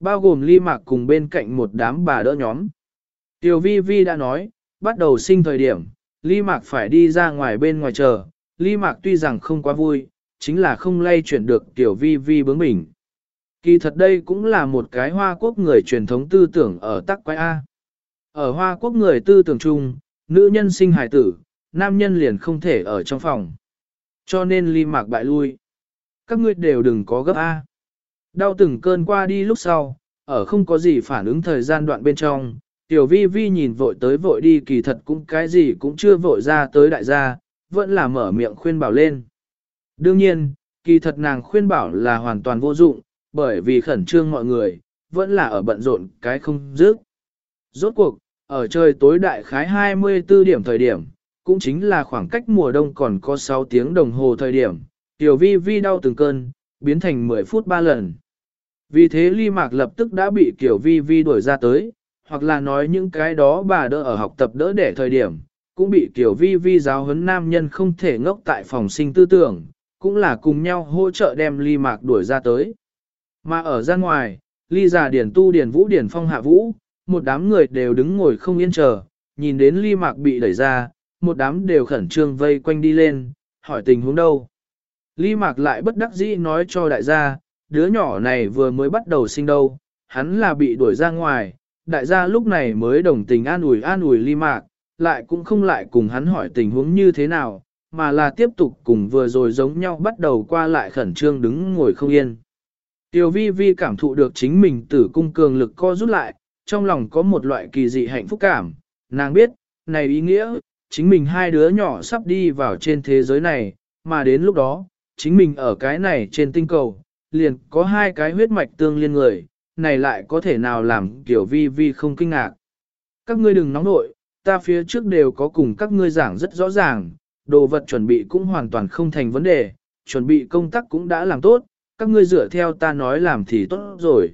Bao gồm ly mạc cùng bên cạnh một đám bà đỡ nhóm. Tiểu vi vi đã nói, bắt đầu sinh thời điểm, ly mạc phải đi ra ngoài bên ngoài chờ, ly mạc tuy rằng không quá vui, chính là không lay chuyển được tiểu vi vi bướng bỉnh. Kỳ thật đây cũng là một cái hoa quốc người truyền thống tư tưởng ở tắc quái A. Ở hoa quốc người tư tưởng chung, nữ nhân sinh hài tử, nam nhân liền không thể ở trong phòng. Cho nên ly mạc bại lui. Các ngươi đều đừng có gấp A. Đau từng cơn qua đi lúc sau, ở không có gì phản ứng thời gian đoạn bên trong, tiểu vi vi nhìn vội tới vội đi kỳ thật cũng cái gì cũng chưa vội ra tới đại gia, vẫn là mở miệng khuyên bảo lên. Đương nhiên, kỳ thật nàng khuyên bảo là hoàn toàn vô dụng, bởi vì khẩn trương mọi người, vẫn là ở bận rộn cái không dứt. Rốt cuộc, ở trời tối đại khái 24 điểm thời điểm, cũng chính là khoảng cách mùa đông còn có 6 tiếng đồng hồ thời điểm, tiểu vi vi đau từng cơn, biến thành 10 phút 3 lần. Vì thế ly mạc lập tức đã bị kiểu vi vi đuổi ra tới, hoặc là nói những cái đó bà đỡ ở học tập đỡ để thời điểm, cũng bị kiểu vi vi giáo huấn nam nhân không thể ngốc tại phòng sinh tư tưởng, cũng là cùng nhau hỗ trợ đem ly mạc đuổi ra tới. Mà ở ra ngoài, ly già điển tu điển vũ điển phong hạ vũ, một đám người đều đứng ngồi không yên chờ, nhìn đến ly mạc bị đẩy ra, một đám đều khẩn trương vây quanh đi lên, hỏi tình huống đâu. Ly mạc lại bất đắc dĩ nói cho đại gia, đứa nhỏ này vừa mới bắt đầu sinh đâu, hắn là bị đuổi ra ngoài, đại gia lúc này mới đồng tình an ủi an ủi ly mạc, lại cũng không lại cùng hắn hỏi tình huống như thế nào, mà là tiếp tục cùng vừa rồi giống nhau bắt đầu qua lại khẩn trương đứng ngồi không yên. Tiểu vi vi cảm thụ được chính mình tử cung cường lực co rút lại, trong lòng có một loại kỳ dị hạnh phúc cảm, nàng biết, này ý nghĩa, chính mình hai đứa nhỏ sắp đi vào trên thế giới này, mà đến lúc đó, chính mình ở cái này trên tinh cầu, liền có hai cái huyết mạch tương liên người, này lại có thể nào làm kiểu vi vi không kinh ngạc. Các ngươi đừng nóng nội, ta phía trước đều có cùng các ngươi giảng rất rõ ràng, đồ vật chuẩn bị cũng hoàn toàn không thành vấn đề, chuẩn bị công tác cũng đã làm tốt, các ngươi dựa theo ta nói làm thì tốt rồi.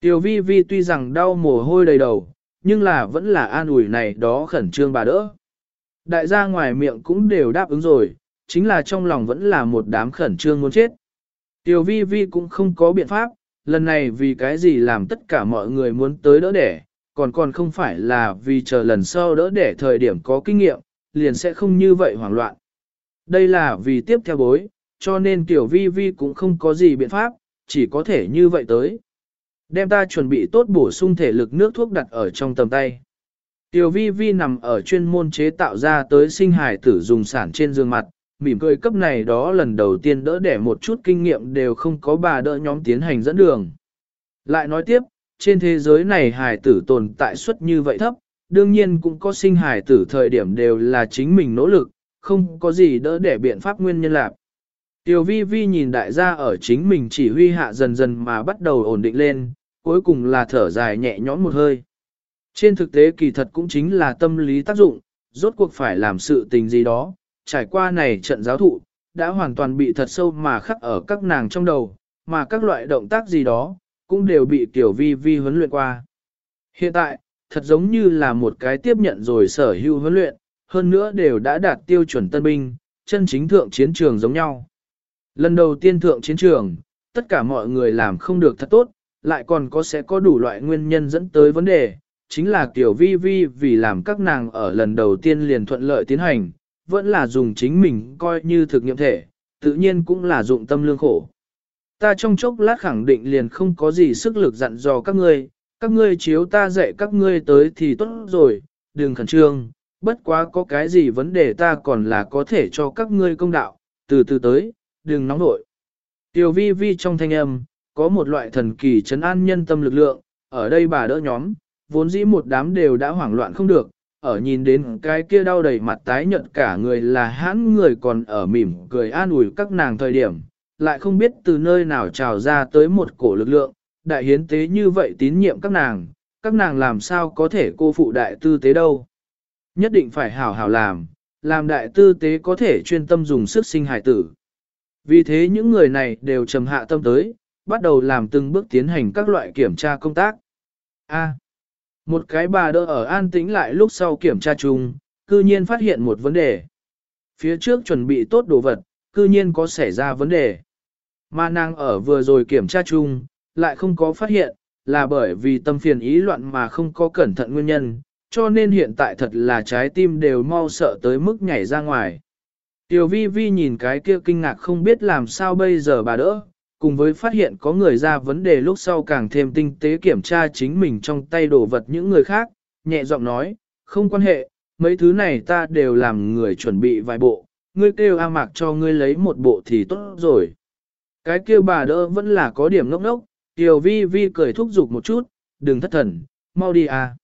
Tiểu vi vi tuy rằng đau mồ hôi đầy đầu, nhưng là vẫn là an ủi này đó khẩn trương bà đỡ. Đại gia ngoài miệng cũng đều đáp ứng rồi, chính là trong lòng vẫn là một đám khẩn trương muốn chết. Tiểu vi vi cũng không có biện pháp, lần này vì cái gì làm tất cả mọi người muốn tới đỡ đẻ, còn còn không phải là vì chờ lần sau đỡ đẻ thời điểm có kinh nghiệm, liền sẽ không như vậy hoảng loạn. Đây là vì tiếp theo bối, cho nên tiểu vi vi cũng không có gì biện pháp, chỉ có thể như vậy tới. Đem ta chuẩn bị tốt bổ sung thể lực nước thuốc đặt ở trong tầm tay. Tiểu vi vi nằm ở chuyên môn chế tạo ra tới sinh hải tử dùng sản trên giường mặt, mỉm cười cấp này đó lần đầu tiên đỡ đẻ một chút kinh nghiệm đều không có bà đỡ nhóm tiến hành dẫn đường. Lại nói tiếp, trên thế giới này hài tử tồn tại suất như vậy thấp, đương nhiên cũng có sinh hài tử thời điểm đều là chính mình nỗ lực, không có gì đỡ đẻ biện pháp nguyên nhân lạc. Tiểu vi vi nhìn đại gia ở chính mình chỉ huy hạ dần dần mà bắt đầu ổn định lên, cuối cùng là thở dài nhẹ nhõm một hơi. Trên thực tế kỳ thật cũng chính là tâm lý tác dụng, rốt cuộc phải làm sự tình gì đó, trải qua này trận giáo thụ, đã hoàn toàn bị thật sâu mà khắc ở các nàng trong đầu, mà các loại động tác gì đó, cũng đều bị tiểu vi vi huấn luyện qua. Hiện tại, thật giống như là một cái tiếp nhận rồi sở hữu huấn luyện, hơn nữa đều đã đạt tiêu chuẩn tân binh, chân chính thượng chiến trường giống nhau. Lần đầu tiên thượng chiến trường, tất cả mọi người làm không được thật tốt, lại còn có sẽ có đủ loại nguyên nhân dẫn tới vấn đề, chính là tiểu vi vi vì làm các nàng ở lần đầu tiên liền thuận lợi tiến hành, vẫn là dùng chính mình coi như thực nghiệm thể, tự nhiên cũng là dụng tâm lương khổ. Ta trong chốc lát khẳng định liền không có gì sức lực dặn dò các ngươi, các ngươi chiếu ta dạy các ngươi tới thì tốt rồi, đừng khẩn trương, bất quá có cái gì vấn đề ta còn là có thể cho các ngươi công đạo, từ từ tới, đừng nóng nội. Tiểu vi vi trong thanh âm, có một loại thần kỳ trấn an nhân tâm lực lượng, ở đây bà đỡ nhóm, vốn dĩ một đám đều đã hoảng loạn không được, ở nhìn đến cái kia đau đầy mặt tái nhợt cả người là hãn người còn ở mỉm cười an ủi các nàng thời điểm, lại không biết từ nơi nào trào ra tới một cổ lực lượng, đại hiến tế như vậy tín nhiệm các nàng, các nàng làm sao có thể cô phụ đại tư tế đâu. Nhất định phải hảo hảo làm, làm đại tư tế có thể chuyên tâm dùng sức sinh hải tử. Vì thế những người này đều trầm hạ tâm tới, bắt đầu làm từng bước tiến hành các loại kiểm tra công tác. A một cái bà đỡ ở an tĩnh lại lúc sau kiểm tra chung, cư nhiên phát hiện một vấn đề. Phía trước chuẩn bị tốt đồ vật, cư nhiên có xảy ra vấn đề. Mà nàng ở vừa rồi kiểm tra chung, lại không có phát hiện, là bởi vì tâm phiền ý loạn mà không có cẩn thận nguyên nhân, cho nên hiện tại thật là trái tim đều mau sợ tới mức nhảy ra ngoài. Tiểu vi vi nhìn cái kia kinh ngạc không biết làm sao bây giờ bà đỡ, cùng với phát hiện có người ra vấn đề lúc sau càng thêm tinh tế kiểm tra chính mình trong tay đồ vật những người khác, nhẹ giọng nói, không quan hệ, mấy thứ này ta đều làm người chuẩn bị vài bộ, ngươi kêu A Mạc cho ngươi lấy một bộ thì tốt rồi. Cái kia bà đỡ vẫn là có điểm ngốc ngốc, Tiểu vi vi cười thúc giục một chút, đừng thất thần, mau đi à.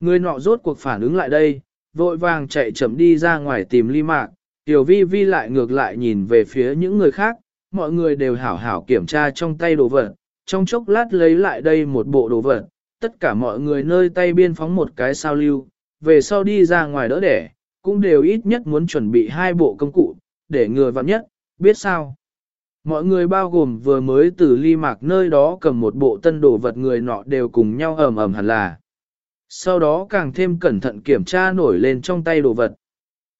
Người nọ rốt cuộc phản ứng lại đây, vội vàng chạy chậm đi ra ngoài tìm ly mạc, Tiểu vi vi lại ngược lại nhìn về phía những người khác, mọi người đều hảo hảo kiểm tra trong tay đồ vật, trong chốc lát lấy lại đây một bộ đồ vật, tất cả mọi người nơi tay biên phóng một cái sao lưu, về sau đi ra ngoài đỡ đẻ, cũng đều ít nhất muốn chuẩn bị hai bộ công cụ, để người vặn nhất, biết sao. Mọi người bao gồm vừa mới từ ly mạc nơi đó cầm một bộ tân đồ vật người nọ đều cùng nhau ầm ầm hẳn là. Sau đó càng thêm cẩn thận kiểm tra nổi lên trong tay đồ vật.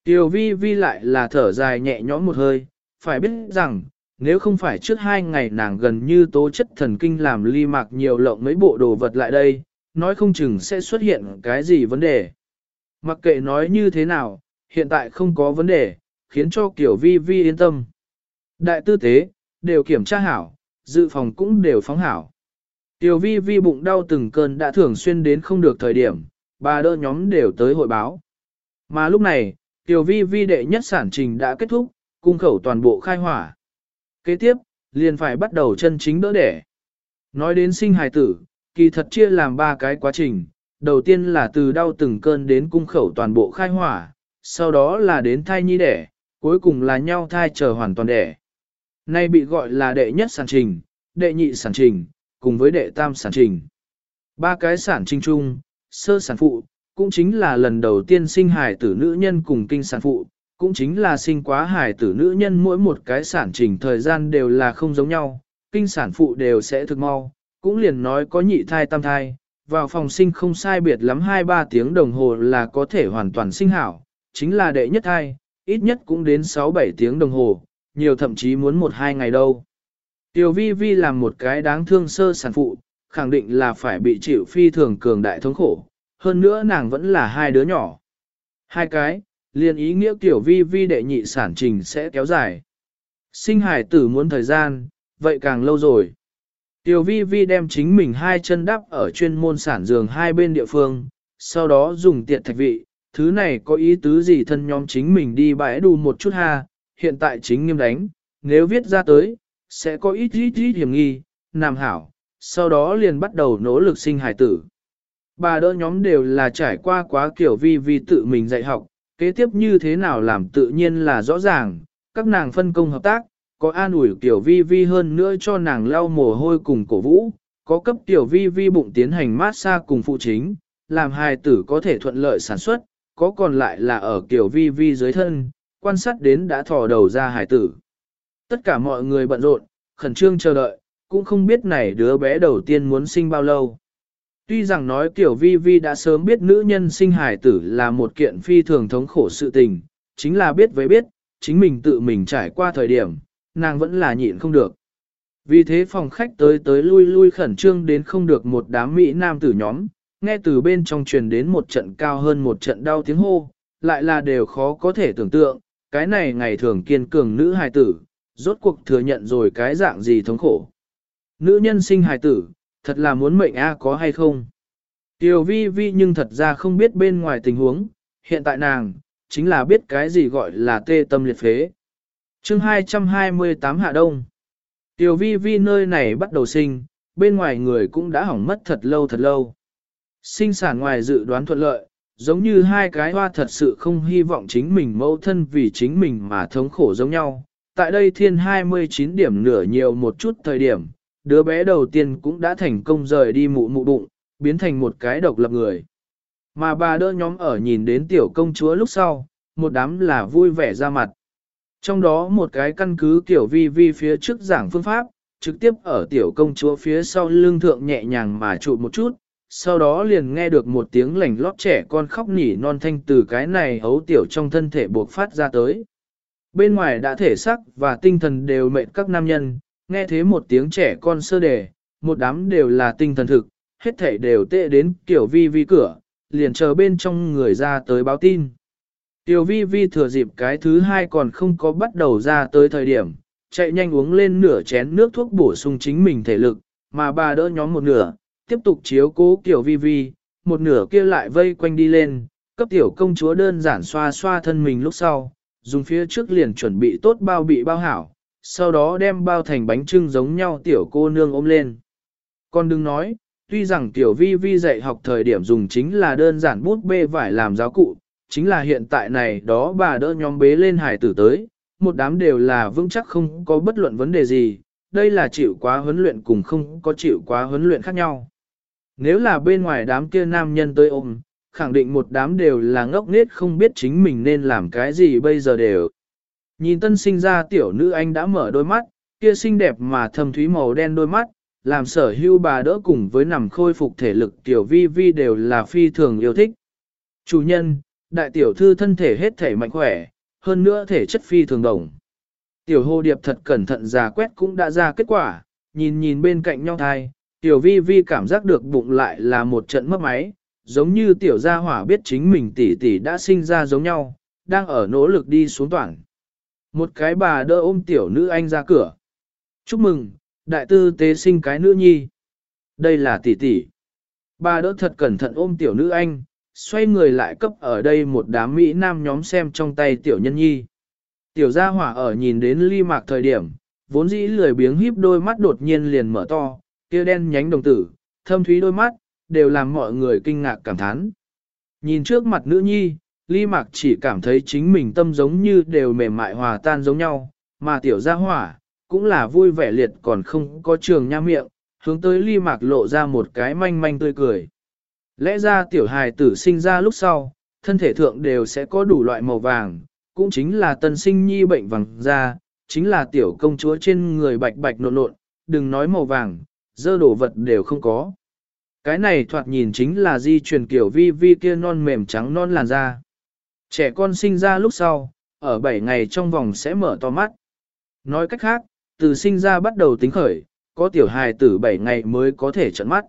Tiểu vi vi lại là thở dài nhẹ nhõm một hơi, phải biết rằng, nếu không phải trước hai ngày nàng gần như tố chất thần kinh làm ly mạc nhiều lộng mấy bộ đồ vật lại đây, nói không chừng sẽ xuất hiện cái gì vấn đề. Mặc kệ nói như thế nào, hiện tại không có vấn đề, khiến cho kiểu vi vi yên tâm. Đại tư tế, đều kiểm tra hảo, dự phòng cũng đều phóng hảo. Tiểu vi vi bụng đau từng cơn đã thường xuyên đến không được thời điểm, bà đỡ nhóm đều tới hội báo. Mà lúc này, tiểu vi vi đệ nhất sản trình đã kết thúc, cung khẩu toàn bộ khai hỏa. Kế tiếp, liền phải bắt đầu chân chính đỡ đẻ. Nói đến sinh hài tử, kỳ thật chia làm ba cái quá trình, đầu tiên là từ đau từng cơn đến cung khẩu toàn bộ khai hỏa, sau đó là đến thai nhi đẻ, cuối cùng là nhau thai chờ hoàn toàn đẻ. Nay bị gọi là đệ nhất sản trình, đệ nhị sản trình, cùng với đệ tam sản trình. Ba cái sản trình chung, sơ sản phụ, cũng chính là lần đầu tiên sinh hài tử nữ nhân cùng kinh sản phụ, cũng chính là sinh quá hài tử nữ nhân mỗi một cái sản trình thời gian đều là không giống nhau, kinh sản phụ đều sẽ thực mau, cũng liền nói có nhị thai tam thai, vào phòng sinh không sai biệt lắm 2-3 tiếng đồng hồ là có thể hoàn toàn sinh hảo, chính là đệ nhất thai, ít nhất cũng đến 6-7 tiếng đồng hồ, nhiều thậm chí muốn 1-2 ngày đâu. Tiểu vi vi làm một cái đáng thương sơ sản phụ, khẳng định là phải bị chịu phi thường cường đại thống khổ, hơn nữa nàng vẫn là hai đứa nhỏ. Hai cái, liền ý nghĩa tiểu vi vi đệ nhị sản trình sẽ kéo dài. Sinh hải tử muốn thời gian, vậy càng lâu rồi. Tiểu vi vi đem chính mình hai chân đắp ở chuyên môn sản giường hai bên địa phương, sau đó dùng tiện thạch vị, thứ này có ý tứ gì thân nhóm chính mình đi bãi đù một chút ha, hiện tại chính nghiêm đánh, nếu viết ra tới, sẽ có ít ít ít hiểm nghi, nằm hảo, sau đó liền bắt đầu nỗ lực sinh hải tử. Bà đỡ nhóm đều là trải qua quá kiểu vi vi tự mình dạy học, kế tiếp như thế nào làm tự nhiên là rõ ràng, các nàng phân công hợp tác, có an ủi tiểu vi vi hơn nữa cho nàng lau mồ hôi cùng cổ vũ, có cấp tiểu vi vi bụng tiến hành mát xa cùng phụ chính, làm hài tử có thể thuận lợi sản xuất, có còn lại là ở tiểu vi vi dưới thân, quan sát đến đã thò đầu ra hài tử. Tất cả mọi người bận rộn, khẩn trương chờ đợi, cũng không biết này đứa bé đầu tiên muốn sinh bao lâu. Tuy rằng nói kiểu vi vi đã sớm biết nữ nhân sinh hài tử là một kiện phi thường thống khổ sự tình, chính là biết với biết, chính mình tự mình trải qua thời điểm, nàng vẫn là nhịn không được. Vì thế phòng khách tới tới lui lui khẩn trương đến không được một đám Mỹ nam tử nhóm, nghe từ bên trong truyền đến một trận cao hơn một trận đau tiếng hô, lại là đều khó có thể tưởng tượng, cái này ngày thường kiên cường nữ hài tử, rốt cuộc thừa nhận rồi cái dạng gì thống khổ. Nữ nhân sinh hài tử, thật là muốn mệnh A có hay không? Tiểu vi vi nhưng thật ra không biết bên ngoài tình huống, hiện tại nàng, chính là biết cái gì gọi là tê tâm liệt phế chương 228 Hạ Đông Tiểu vi vi nơi này bắt đầu sinh, bên ngoài người cũng đã hỏng mất thật lâu thật lâu. Sinh sản ngoài dự đoán thuận lợi, giống như hai cái hoa thật sự không hy vọng chính mình mẫu thân vì chính mình mà thống khổ giống nhau. Tại đây thiên 29 điểm nửa nhiều một chút thời điểm, đứa bé đầu tiên cũng đã thành công rời đi mụ mụ bụng, biến thành một cái độc lập người. Mà bà đỡ nhóm ở nhìn đến tiểu công chúa lúc sau, một đám là vui vẻ ra mặt. Trong đó một cái căn cứ tiểu vi vi phía trước giảng phương pháp, trực tiếp ở tiểu công chúa phía sau lưng thượng nhẹ nhàng mà trụ một chút, sau đó liền nghe được một tiếng lảnh lót trẻ con khóc nỉ non thanh từ cái này hấu tiểu trong thân thể buộc phát ra tới. Bên ngoài đã thể sắc và tinh thần đều mệt các nam nhân, nghe thế một tiếng trẻ con sơ đề, một đám đều là tinh thần thực, hết thảy đều tệ đến kiểu vi vi cửa, liền chờ bên trong người ra tới báo tin. Tiểu vi vi thừa dịp cái thứ hai còn không có bắt đầu ra tới thời điểm, chạy nhanh uống lên nửa chén nước thuốc bổ sung chính mình thể lực, mà bà đỡ nhóm một nửa, tiếp tục chiếu cố tiểu vi vi, một nửa kia lại vây quanh đi lên, cấp tiểu công chúa đơn giản xoa xoa thân mình lúc sau, dùng phía trước liền chuẩn bị tốt bao bị bao hảo, sau đó đem bao thành bánh trưng giống nhau tiểu cô nương ôm lên. Con đừng nói, tuy rằng tiểu vi vi dạy học thời điểm dùng chính là đơn giản bút bê vải làm giáo cụ, chính là hiện tại này đó bà đỡ nhóm bế lên hải tử tới, một đám đều là vững chắc không có bất luận vấn đề gì, đây là chịu quá huấn luyện cùng không có chịu quá huấn luyện khác nhau. Nếu là bên ngoài đám kia nam nhân tới ôm, khẳng định một đám đều là ngốc nghếch không biết chính mình nên làm cái gì bây giờ đều. Nhìn tân sinh ra tiểu nữ anh đã mở đôi mắt, kia xinh đẹp mà thâm thúy màu đen đôi mắt, làm sở hưu bà đỡ cùng với nằm khôi phục thể lực tiểu vi vi đều là phi thường yêu thích. Chủ nhân, đại tiểu thư thân thể hết thể mạnh khỏe, hơn nữa thể chất phi thường đồng. Tiểu hồ điệp thật cẩn thận giả quét cũng đã ra kết quả, nhìn nhìn bên cạnh nhau thai, tiểu vi vi cảm giác được bụng lại là một trận mất máy, giống như tiểu gia hỏa biết chính mình tỷ tỷ đã sinh ra giống nhau, đang ở nỗ lực đi xuống toàn. Một cái bà đỡ ôm tiểu nữ anh ra cửa. Chúc mừng, đại tư tế sinh cái nữ nhi. Đây là tỷ tỷ. Bà đỡ thật cẩn thận ôm tiểu nữ anh, xoay người lại cấp ở đây một đám Mỹ nam nhóm xem trong tay tiểu nhân nhi. Tiểu gia hỏa ở nhìn đến ly mạc thời điểm, vốn dĩ lười biếng híp đôi mắt đột nhiên liền mở to, kia đen nhánh đồng tử, thâm thúy đôi mắt, đều làm mọi người kinh ngạc cảm thán. Nhìn trước mặt nữ nhi, ly mạc chỉ cảm thấy chính mình tâm giống như đều mềm mại hòa tan giống nhau, mà tiểu gia hỏa, cũng là vui vẻ liệt còn không có trường nha miệng, hướng tới ly mạc lộ ra một cái manh manh tươi cười. Lẽ ra tiểu hài tử sinh ra lúc sau, thân thể thượng đều sẽ có đủ loại màu vàng, cũng chính là tân sinh nhi bệnh vàng da, chính là tiểu công chúa trên người bạch bạch nộn nộn, đừng nói màu vàng, dơ đổ vật đều không có. Cái này thoạt nhìn chính là di truyền kiểu vi vi kia non mềm trắng non làn da. Trẻ con sinh ra lúc sau, ở 7 ngày trong vòng sẽ mở to mắt. Nói cách khác, từ sinh ra bắt đầu tính khởi, có tiểu hài tử 7 ngày mới có thể trận mắt.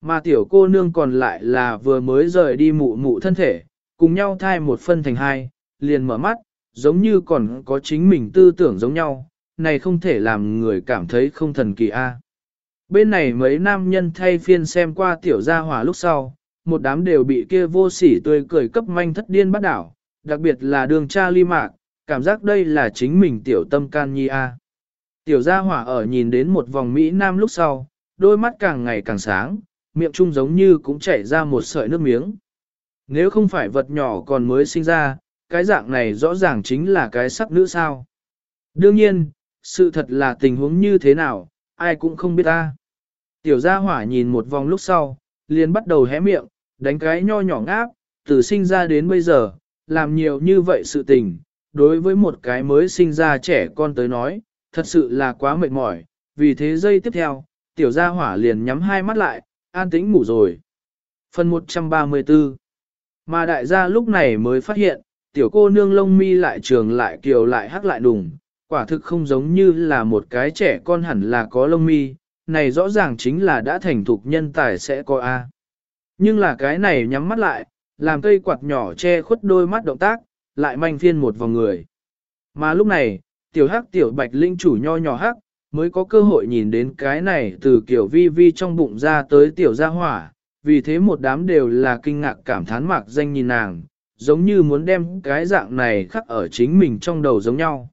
Mà tiểu cô nương còn lại là vừa mới rời đi mụ mụ thân thể, cùng nhau thai một phân thành hai, liền mở mắt, giống như còn có chính mình tư tưởng giống nhau, này không thể làm người cảm thấy không thần kỳ a. Bên này mấy nam nhân thay phiên xem qua tiểu gia hỏa lúc sau, một đám đều bị kia vô sỉ tươi cười cấp manh thất điên bắt đảo, đặc biệt là đường cha ly mạc, cảm giác đây là chính mình tiểu tâm can nhi a. Tiểu gia hỏa ở nhìn đến một vòng Mỹ Nam lúc sau, đôi mắt càng ngày càng sáng, miệng trung giống như cũng chảy ra một sợi nước miếng. Nếu không phải vật nhỏ còn mới sinh ra, cái dạng này rõ ràng chính là cái sắc nữ sao. Đương nhiên, sự thật là tình huống như thế nào, ai cũng không biết ta. Tiểu gia hỏa nhìn một vòng lúc sau, liền bắt đầu hé miệng, đánh cái nho nhỏ ngáp, từ sinh ra đến bây giờ, làm nhiều như vậy sự tình, đối với một cái mới sinh ra trẻ con tới nói, thật sự là quá mệt mỏi, vì thế giây tiếp theo, tiểu gia hỏa liền nhắm hai mắt lại, an tĩnh ngủ rồi. Phần 134 Mà đại gia lúc này mới phát hiện, tiểu cô nương lông mi lại trường lại kiều lại hắc lại đùng, quả thực không giống như là một cái trẻ con hẳn là có lông mi, này rõ ràng chính là đã thành thục nhân tài sẽ có A. Nhưng là cái này nhắm mắt lại, làm cây quạt nhỏ che khuất đôi mắt động tác, lại manh phiên một vòng người. Mà lúc này, tiểu hắc tiểu bạch linh chủ nho nhỏ hắc, mới có cơ hội nhìn đến cái này từ kiểu vi vi trong bụng ra tới tiểu gia hỏa, vì thế một đám đều là kinh ngạc cảm thán mạc danh nhìn nàng, giống như muốn đem cái dạng này khắc ở chính mình trong đầu giống nhau.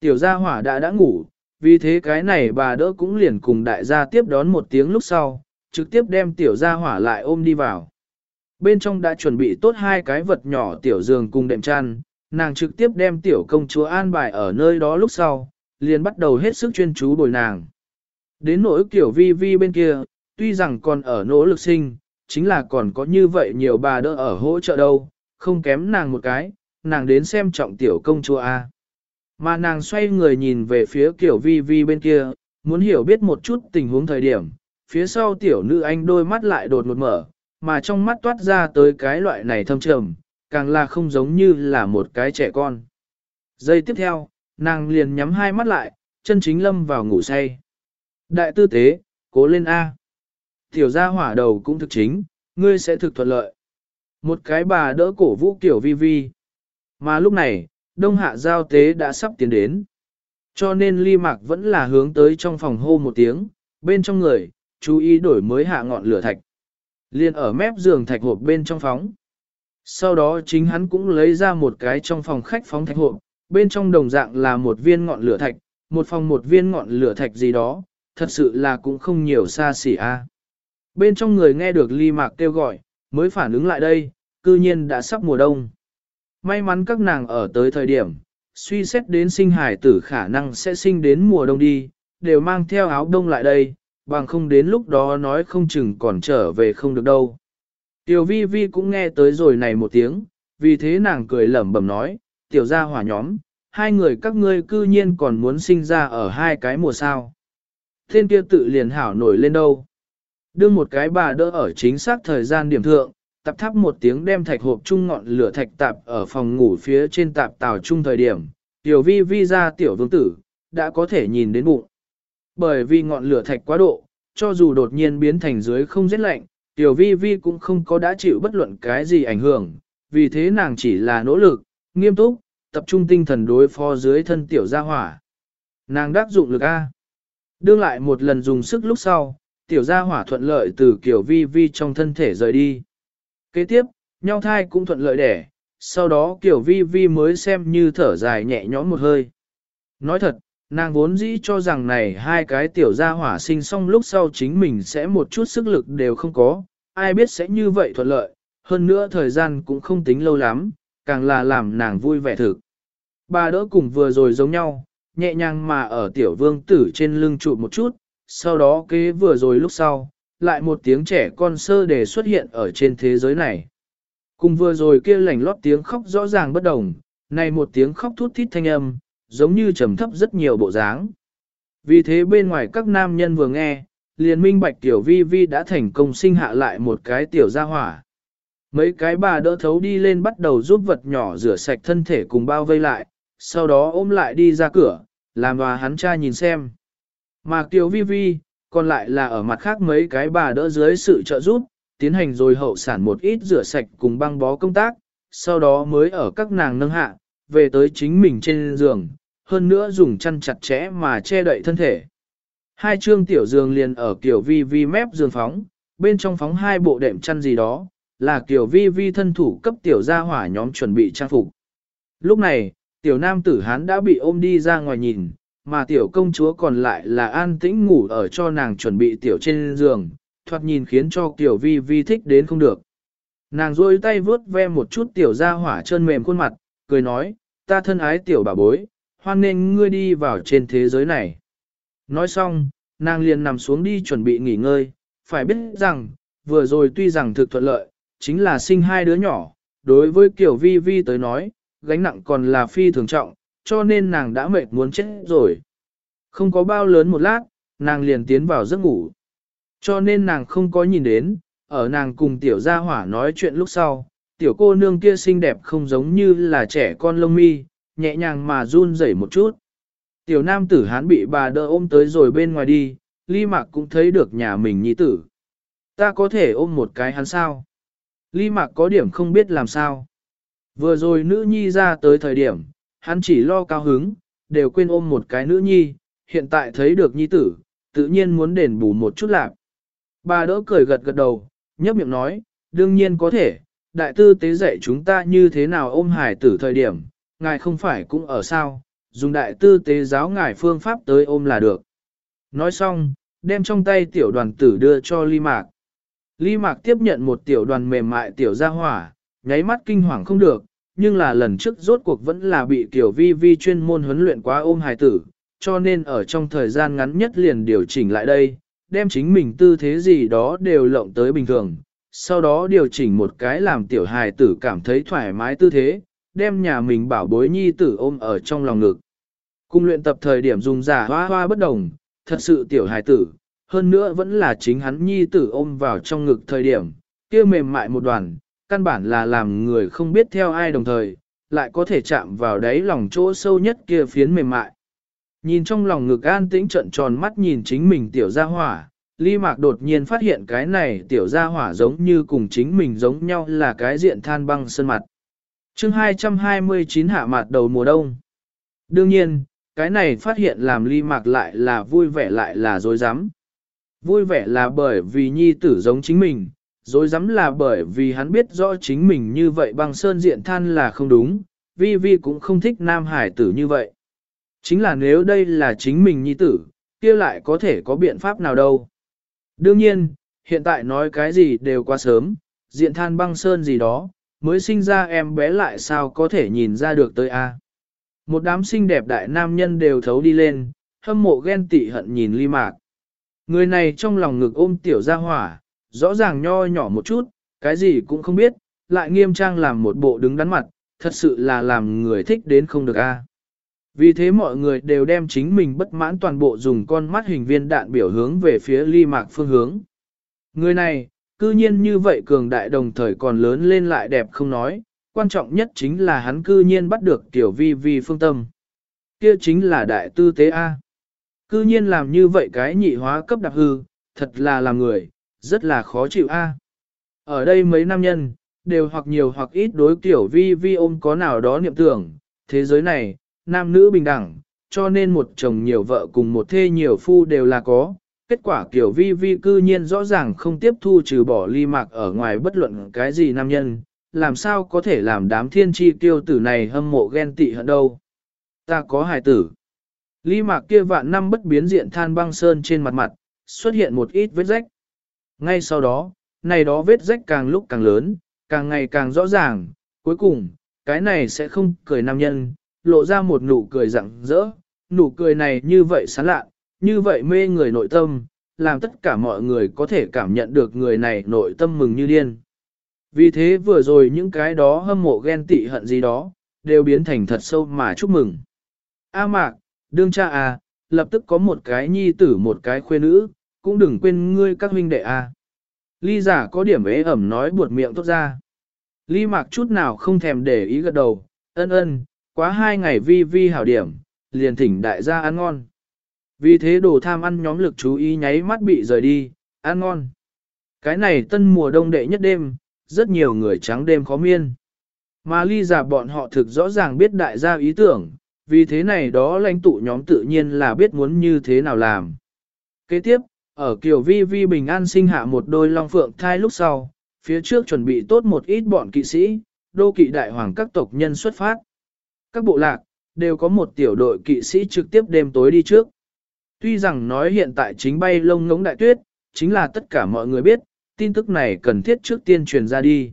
Tiểu gia hỏa đã đã ngủ, vì thế cái này bà đỡ cũng liền cùng đại gia tiếp đón một tiếng lúc sau, trực tiếp đem tiểu gia hỏa lại ôm đi vào. Bên trong đã chuẩn bị tốt hai cái vật nhỏ tiểu giường cùng đệm chăn, nàng trực tiếp đem tiểu công chúa an bài ở nơi đó lúc sau, liền bắt đầu hết sức chuyên chú bồi nàng. Đến nỗi kiểu vi vi bên kia, tuy rằng còn ở nỗ lực sinh, chính là còn có như vậy nhiều bà đỡ ở hỗ trợ đâu, không kém nàng một cái, nàng đến xem trọng tiểu công chúa A. Mà nàng xoay người nhìn về phía kiểu vi vi bên kia, muốn hiểu biết một chút tình huống thời điểm, phía sau tiểu nữ anh đôi mắt lại đột ngột mở, mà trong mắt toát ra tới cái loại này thâm trầm, càng là không giống như là một cái trẻ con. Giây tiếp theo, nàng liền nhắm hai mắt lại, chân chính lâm vào ngủ say. Đại tư tế, cố lên A. Tiểu gia hỏa đầu cũng thực chính, ngươi sẽ thực thuận lợi. Một cái bà đỡ cổ vũ kiểu vi vi. Mà lúc này, đông hạ giao tế đã sắp tiến đến. Cho nên ly mạc vẫn là hướng tới trong phòng hô một tiếng, bên trong người, chú ý đổi mới hạ ngọn lửa thạch. Liên ở mép giường thạch hộp bên trong phóng. Sau đó chính hắn cũng lấy ra một cái trong phòng khách phóng thạch hộp, bên trong đồng dạng là một viên ngọn lửa thạch, một phòng một viên ngọn lửa thạch gì đó, thật sự là cũng không nhiều xa xỉ a. Bên trong người nghe được ly mạc kêu gọi, mới phản ứng lại đây, cư nhiên đã sắp mùa đông. May mắn các nàng ở tới thời điểm, suy xét đến sinh hải tử khả năng sẽ sinh đến mùa đông đi, đều mang theo áo đông lại đây, bằng không đến lúc đó nói không chừng còn trở về không được đâu. Tiểu vi vi cũng nghe tới rồi này một tiếng, vì thế nàng cười lẩm bẩm nói, tiểu gia hỏa nhóm, hai người các ngươi cư nhiên còn muốn sinh ra ở hai cái mùa sao. Thiên kia tự liền hảo nổi lên đâu. Đưa một cái bà đỡ ở chính xác thời gian điểm thượng, tập thắp một tiếng đem thạch hộp chung ngọn lửa thạch tạp ở phòng ngủ phía trên tạp tàu chung thời điểm, tiểu vi vi ra tiểu vương tử, đã có thể nhìn đến bụng. Bởi vì ngọn lửa thạch quá độ, cho dù đột nhiên biến thành dưới không rét lạnh, tiểu vi vi cũng không có đã chịu bất luận cái gì ảnh hưởng, vì thế nàng chỉ là nỗ lực, nghiêm túc, tập trung tinh thần đối phó dưới thân tiểu gia hỏa. Nàng đắc dụng lực A. Đương lại một lần dùng sức lúc sau, tiểu gia hỏa thuận lợi từ kiểu vi vi trong thân thể rời đi. Kế tiếp, nhau thai cũng thuận lợi đẻ, sau đó kiểu vi vi mới xem như thở dài nhẹ nhõm một hơi. Nói thật, nàng vốn dĩ cho rằng này hai cái tiểu gia hỏa sinh xong lúc sau chính mình sẽ một chút sức lực đều không có, ai biết sẽ như vậy thuận lợi, hơn nữa thời gian cũng không tính lâu lắm, càng là làm nàng vui vẻ thực. Bà đỡ cùng vừa rồi giống nhau, nhẹ nhàng mà ở tiểu vương tử trên lưng trụ một chút, sau đó kế vừa rồi lúc sau, lại một tiếng trẻ con sơ đề xuất hiện ở trên thế giới này. Cùng vừa rồi kia lảnh lót tiếng khóc rõ ràng bất đồng, này một tiếng khóc thút thít thanh âm, giống như trầm thấp rất nhiều bộ dáng. Vì thế bên ngoài các nam nhân vừa nghe, liền minh bạch tiểu vi vi đã thành công sinh hạ lại một cái tiểu gia hỏa. Mấy cái bà đỡ thấu đi lên bắt đầu giúp vật nhỏ rửa sạch thân thể cùng bao vây lại, sau đó ôm lại đi ra cửa, làm và hắn cha nhìn xem. Mà tiểu Vi Vi, còn lại là ở mặt khác mấy cái bà đỡ dưới sự trợ giúp, tiến hành rồi hậu sản một ít rửa sạch cùng băng bó công tác, sau đó mới ở các nàng nâng hạ, về tới chính mình trên giường, hơn nữa dùng chăn chặt chẽ mà che đậy thân thể. Hai chương tiểu giường liền ở kiểu vi vi mép giường phóng, bên trong phóng hai bộ đệm chăn gì đó, là kiểu vi vi thân thủ cấp tiểu gia hỏa nhóm chuẩn bị trang phục. Lúc này, tiểu nam tử hán đã bị ôm đi ra ngoài nhìn, mà tiểu công chúa còn lại là an tĩnh ngủ ở cho nàng chuẩn bị tiểu trên giường, thoạt nhìn khiến cho tiểu vi vi thích đến không được. Nàng rôi tay vướt ve một chút tiểu gia hỏa chân mềm khuôn mặt, cười nói, ta thân ái tiểu bà bối, hoan nên ngươi đi vào trên thế giới này. Nói xong, nàng liền nằm xuống đi chuẩn bị nghỉ ngơi, phải biết rằng, vừa rồi tuy rằng thực thuận lợi, chính là sinh hai đứa nhỏ, đối với kiểu vi vi tới nói, gánh nặng còn là phi thường trọng, cho nên nàng đã mệt muốn chết rồi. Không có bao lớn một lát, nàng liền tiến vào giấc ngủ. Cho nên nàng không có nhìn đến, ở nàng cùng tiểu gia hỏa nói chuyện lúc sau, tiểu cô nương kia xinh đẹp không giống như là trẻ con lông mi, nhẹ nhàng mà run rẩy một chút. Tiểu nam tử hán bị bà đỡ ôm tới rồi bên ngoài đi, ly mạc cũng thấy được nhà mình nhi tử. Ta có thể ôm một cái hắn sao? Ly mạc có điểm không biết làm sao. Vừa rồi nữ nhi ra tới thời điểm, hắn chỉ lo cao hứng, đều quên ôm một cái nữ nhi, hiện tại thấy được nhi tử, tự nhiên muốn đền bù một chút lạc. Bà đỡ cười gật gật đầu, nhấp miệng nói, đương nhiên có thể, đại tư tế dạy chúng ta như thế nào ôm hải tử thời điểm, ngài không phải cũng ở sao, dùng đại tư tế giáo ngài phương pháp tới ôm là được. Nói xong, đem trong tay tiểu đoàn tử đưa cho ly mạc. Ly mạc tiếp nhận một tiểu đoàn mềm mại tiểu gia hỏa, nháy mắt kinh hoàng không được, nhưng là lần trước rốt cuộc vẫn là bị tiểu vi vi chuyên môn huấn luyện quá ôm hài tử, cho nên ở trong thời gian ngắn nhất liền điều chỉnh lại đây, đem chính mình tư thế gì đó đều lộng tới bình thường, sau đó điều chỉnh một cái làm tiểu hài tử cảm thấy thoải mái tư thế, đem nhà mình bảo bối nhi tử ôm ở trong lòng ngực. Cung luyện tập thời điểm dùng giả hoa hoa bất đồng, thật sự tiểu hài tử, hơn nữa vẫn là chính hắn nhi tử ôm vào trong ngực thời điểm, kia mềm mại một đoàn, căn bản là làm người không biết theo ai đồng thời, lại có thể chạm vào đáy lòng chỗ sâu nhất kia phiến mềm mại. Nhìn trong lòng ngực an tĩnh trận tròn mắt nhìn chính mình tiểu ra hỏa, Ly Mạc đột nhiên phát hiện cái này tiểu gia hỏa giống như cùng chính mình giống nhau là cái diện than băng sơn mặt. chương 229 hạ mặt đầu mùa đông. Đương nhiên, cái này phát hiện làm Ly Mạc lại là vui vẻ lại là dối rắm Vui vẻ là bởi vì nhi tử giống chính mình, dối rắm là bởi vì hắn biết rõ chính mình như vậy băng sơn diện than là không đúng, vi vi cũng không thích nam hải tử như vậy. Chính là nếu đây là chính mình nhi tử, kia lại có thể có biện pháp nào đâu. Đương nhiên, hiện tại nói cái gì đều quá sớm, diện than băng sơn gì đó, mới sinh ra em bé lại sao có thể nhìn ra được tới a. Một đám xinh đẹp đại nam nhân đều thấu đi lên, hâm mộ ghen tị hận nhìn ly mạc. Người này trong lòng ngực ôm tiểu ra hỏa, rõ ràng nho nhỏ một chút, cái gì cũng không biết, lại nghiêm trang làm một bộ đứng đắn mặt, thật sự là làm người thích đến không được a. Vì thế mọi người đều đem chính mình bất mãn toàn bộ dùng con mắt hình viên đạn biểu hướng về phía ly mạc phương hướng. Người này, cư nhiên như vậy cường đại đồng thời còn lớn lên lại đẹp không nói, quan trọng nhất chính là hắn cư nhiên bắt được tiểu vi vi phương tâm. Kia chính là đại tư tế A. Cư nhiên làm như vậy cái nhị hóa cấp đặc hư, thật là làm người, rất là khó chịu A. Ở đây mấy nam nhân, đều hoặc nhiều hoặc ít đối tiểu vi vi ôm có nào đó niệm tưởng, thế giới này, nam nữ bình đẳng, cho nên một chồng nhiều vợ cùng một thê nhiều phu đều là có. Kết quả kiểu vi vi cư nhiên rõ ràng không tiếp thu trừ bỏ ly mạc ở ngoài bất luận cái gì nam nhân, làm sao có thể làm đám thiên tri tiêu tử này hâm mộ ghen tị hận đâu. Ta có hài tử. Ly mạc kia vạn năm bất biến diện than băng sơn trên mặt mặt, xuất hiện một ít vết rách. Ngay sau đó, này đó vết rách càng lúc càng lớn, càng ngày càng rõ ràng, cuối cùng, cái này sẽ không cười nam nhân, lộ ra một nụ cười rạng rỡ, nụ cười này như vậy sán lạ, như vậy mê người nội tâm, làm tất cả mọi người có thể cảm nhận được người này nội tâm mừng như điên. Vì thế vừa rồi những cái đó hâm mộ ghen tị hận gì đó, đều biến thành thật sâu mà chúc mừng. A mạc, đương cha à, lập tức có một cái nhi tử một cái khuê nữ, cũng đừng quên ngươi các huynh đệ à. Ly giả có điểm ế ẩm nói buột miệng tốt ra. Ly mạc chút nào không thèm để ý gật đầu, ân ân, quá hai ngày vi vi hảo điểm, liền thỉnh đại gia ăn ngon. Vì thế đồ tham ăn nhóm lực chú ý nháy mắt bị rời đi, ăn ngon. Cái này tân mùa đông đệ nhất đêm, rất nhiều người trắng đêm khó miên. Mà ly giả bọn họ thực rõ ràng biết đại gia ý tưởng, vì thế này đó lãnh tụ nhóm tự nhiên là biết muốn như thế nào làm. Kế tiếp, ở kiểu Vi Vi bình an sinh hạ một đôi long phượng thai lúc sau, phía trước chuẩn bị tốt một ít bọn kỵ sĩ, đô kỵ đại hoàng các tộc nhân xuất phát. Các bộ lạc, đều có một tiểu đội kỵ sĩ trực tiếp đêm tối đi trước. Tuy rằng nói hiện tại chính bay lông ngống đại tuyết, chính là tất cả mọi người biết, tin tức này cần thiết trước tiên truyền ra đi.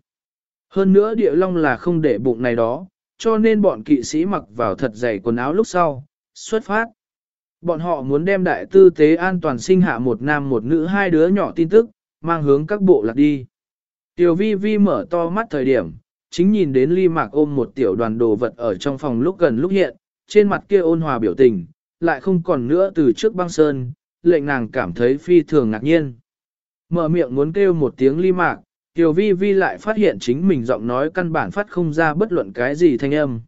Hơn nữa địa long là không để bụng này đó, cho nên bọn kỵ sĩ mặc vào thật dày quần áo lúc sau, xuất phát. Bọn họ muốn đem đại tư tế an toàn sinh hạ một nam một nữ hai đứa nhỏ tin tức, mang hướng các bộ lạc đi. Tiểu vi vi mở to mắt thời điểm, chính nhìn đến ly mạc ôm một tiểu đoàn đồ vật ở trong phòng lúc gần lúc hiện, trên mặt kia ôn hòa biểu tình, lại không còn nữa từ trước băng sơn, lệnh nàng cảm thấy phi thường ngạc nhiên. Mở miệng muốn kêu một tiếng ly mạc, Tiểu vi vi lại phát hiện chính mình giọng nói căn bản phát không ra bất luận cái gì thanh âm.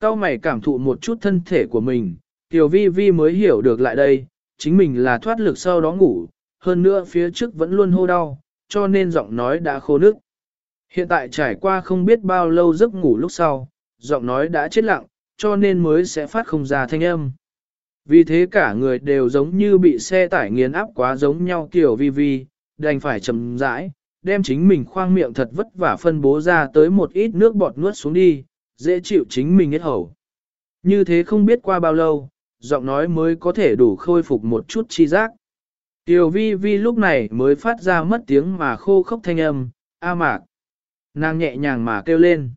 Cao mày cảm thụ một chút thân thể của mình, Tiểu vi vi mới hiểu được lại đây, chính mình là thoát lực sau đó ngủ, hơn nữa phía trước vẫn luôn hô đau, cho nên giọng nói đã khô nước. Hiện tại trải qua không biết bao lâu giấc ngủ lúc sau, giọng nói đã chết lặng, cho nên mới sẽ phát không ra thanh âm. Vì thế cả người đều giống như bị xe tải nghiền áp quá giống nhau kiểu vi vi, đành phải chậm rãi, đem chính mình khoang miệng thật vất vả phân bố ra tới một ít nước bọt nuốt xuống đi, dễ chịu chính mình hết hầu. Như thế không biết qua bao lâu, giọng nói mới có thể đủ khôi phục một chút chi giác. Tiểu vi vi lúc này mới phát ra mất tiếng mà khô khốc thanh âm, a mạc. Nàng nhẹ nhàng mà kêu lên.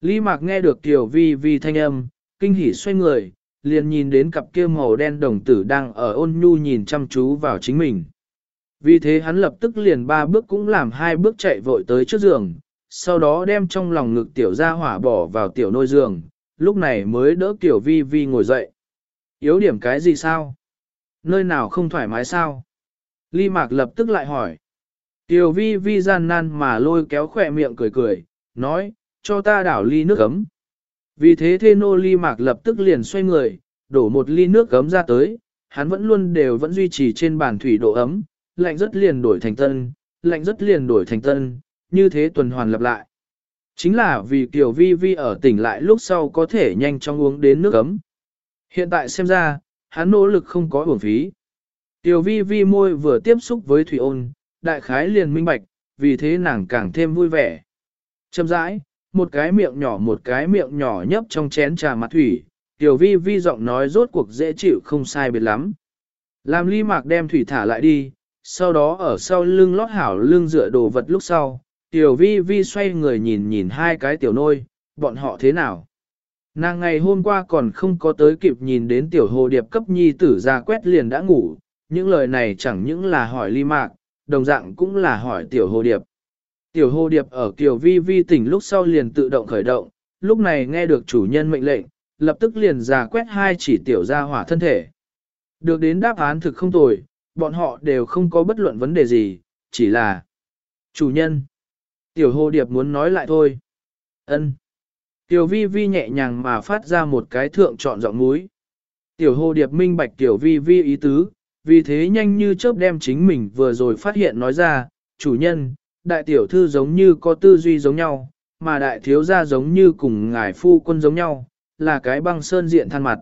Lý mạc nghe được tiểu vi vi thanh âm, kinh hỉ xoay người, liền nhìn đến cặp kia màu đen đồng tử đang ở ôn nhu nhìn chăm chú vào chính mình. Vì thế hắn lập tức liền ba bước cũng làm hai bước chạy vội tới trước giường, sau đó đem trong lòng ngực tiểu ra hỏa bỏ vào tiểu nôi giường, lúc này mới đỡ tiểu vi vi ngồi dậy. Yếu điểm cái gì sao? Nơi nào không thoải mái sao? Ly Mạc lập tức lại hỏi. Tiểu vi vi gian nan mà lôi kéo khỏe miệng cười cười, nói, cho ta đảo ly nước ấm. Vì thế thê nô ly mạc lập tức liền xoay người, đổ một ly nước ấm ra tới, hắn vẫn luôn đều vẫn duy trì trên bàn thủy độ ấm, lạnh rất liền đổi thành tân, lạnh rất liền đổi thành tân, như thế tuần hoàn lặp lại. Chính là vì Kiều Vi Vi ở tỉnh lại lúc sau có thể nhanh chóng uống đến nước ấm. Hiện tại xem ra, hắn nỗ lực không có uổng phí. Tiểu vi vi môi vừa tiếp xúc với thủy ôn, đại khái liền minh bạch, vì thế nàng càng thêm vui vẻ. Châm rãi, một cái miệng nhỏ một cái miệng nhỏ nhấp trong chén trà mặt thủy, tiểu vi vi giọng nói rốt cuộc dễ chịu không sai biệt lắm. Làm ly mạc đem thủy thả lại đi, sau đó ở sau lưng lót hảo lưng dựa đồ vật lúc sau, tiểu vi vi xoay người nhìn nhìn hai cái tiểu nôi, bọn họ thế nào. Nàng ngày hôm qua còn không có tới kịp nhìn đến tiểu hồ điệp cấp nhi tử ra quét liền đã ngủ, những lời này chẳng những là hỏi ly mạc, đồng dạng cũng là hỏi tiểu hồ điệp. Tiểu hồ điệp ở kiểu vi vi tỉnh lúc sau liền tự động khởi động, lúc này nghe được chủ nhân mệnh lệnh, lập tức liền ra quét hai chỉ tiểu ra hỏa thân thể. Được đến đáp án thực không tồi, bọn họ đều không có bất luận vấn đề gì, chỉ là chủ nhân. Tiểu hồ điệp muốn nói lại thôi. ân Tiểu vi vi nhẹ nhàng mà phát ra một cái thượng trọn giọng múi. Tiểu hồ điệp minh bạch tiểu vi vi ý tứ, vì thế nhanh như chớp đem chính mình vừa rồi phát hiện nói ra, chủ nhân, đại tiểu thư giống như có tư duy giống nhau, mà đại thiếu gia giống như cùng ngài phu quân giống nhau, là cái băng sơn diện than mặt.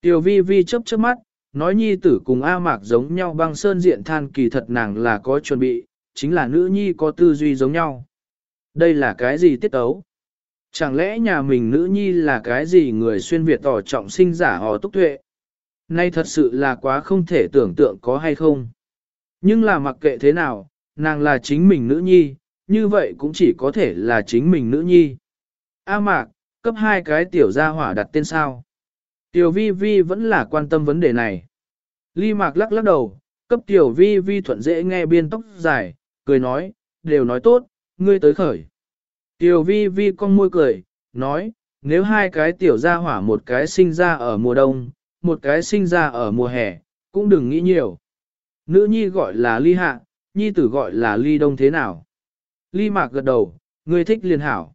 Tiểu vi vi chớp chớp mắt, nói nhi tử cùng A mạc giống nhau băng sơn diện than kỳ thật nàng là có chuẩn bị, chính là nữ nhi có tư duy giống nhau. Đây là cái gì tiết tấu? Chẳng lẽ nhà mình nữ nhi là cái gì người xuyên Việt tỏ trọng sinh giả họ túc tuệ? Nay thật sự là quá không thể tưởng tượng có hay không. Nhưng là mặc kệ thế nào, nàng là chính mình nữ nhi, như vậy cũng chỉ có thể là chính mình nữ nhi. A mạc, cấp hai cái tiểu gia hỏa đặt tên sao. Tiểu vi vi vẫn là quan tâm vấn đề này. Ly mạc lắc lắc đầu, cấp tiểu vi vi thuận dễ nghe biên tóc dài, cười nói, đều nói tốt, ngươi tới khởi. Tiểu vi vi con môi cười, nói, nếu hai cái tiểu gia hỏa một cái sinh ra ở mùa đông, một cái sinh ra ở mùa hè, cũng đừng nghĩ nhiều. Nữ nhi gọi là ly hạ, nhi tử gọi là ly đông thế nào. Ly mạc gật đầu, ngươi thích liền hảo.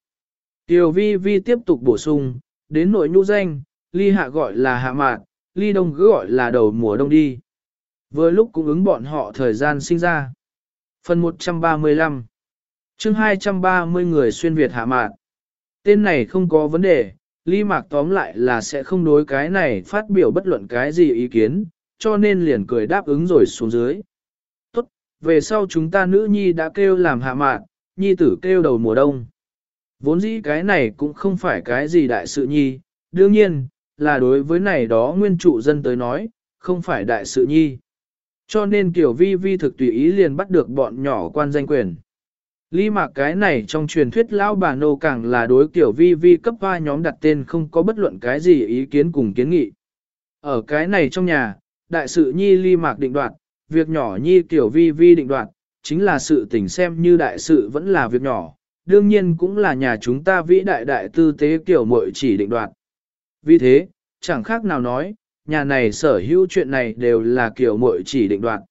Tiểu vi vi tiếp tục bổ sung, đến nội nhũ danh, ly hạ gọi là hạ mạc ly đông cứ gọi là đầu mùa đông đi. Vừa lúc cũng ứng bọn họ thời gian sinh ra. Phần 135 chương 230 người xuyên Việt hạ mạc Tên này không có vấn đề, Lý Mạc tóm lại là sẽ không đối cái này phát biểu bất luận cái gì ý kiến, cho nên liền cười đáp ứng rồi xuống dưới. Tốt, về sau chúng ta nữ nhi đã kêu làm hạ mạn, nhi tử kêu đầu mùa đông. Vốn dĩ cái này cũng không phải cái gì đại sự nhi, đương nhiên, là đối với này đó nguyên trụ dân tới nói, không phải đại sự nhi. Cho nên kiểu vi vi thực tùy ý liền bắt được bọn nhỏ quan danh quyền. Lý mạc cái này trong truyền thuyết lão bà nô càng là đối kiểu vi vi cấp hoa nhóm đặt tên không có bất luận cái gì ý kiến cùng kiến nghị. Ở cái này trong nhà, đại sự nhi Lý mạc định đoạt, việc nhỏ nhi kiểu vi vi định đoạt, chính là sự tình xem như đại sự vẫn là việc nhỏ, đương nhiên cũng là nhà chúng ta vĩ đại đại tư tế kiểu mội chỉ định đoạt. Vì thế, chẳng khác nào nói, nhà này sở hữu chuyện này đều là kiểu mội chỉ định đoạt.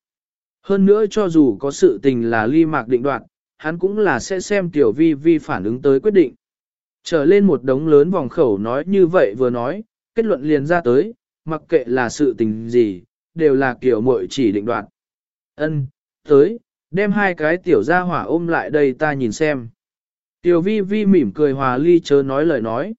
Hơn nữa cho dù có sự tình là ly mạc định đoạt, hắn cũng là sẽ xem tiểu vi vi phản ứng tới quyết định. Trở lên một đống lớn vòng khẩu nói như vậy vừa nói, kết luận liền ra tới, mặc kệ là sự tình gì, đều là kiểu muội chỉ định đoạt. Ân, tới, đem hai cái tiểu gia hỏa ôm lại đây ta nhìn xem. Tiểu vi vi mỉm cười hòa ly chớ nói lời nói.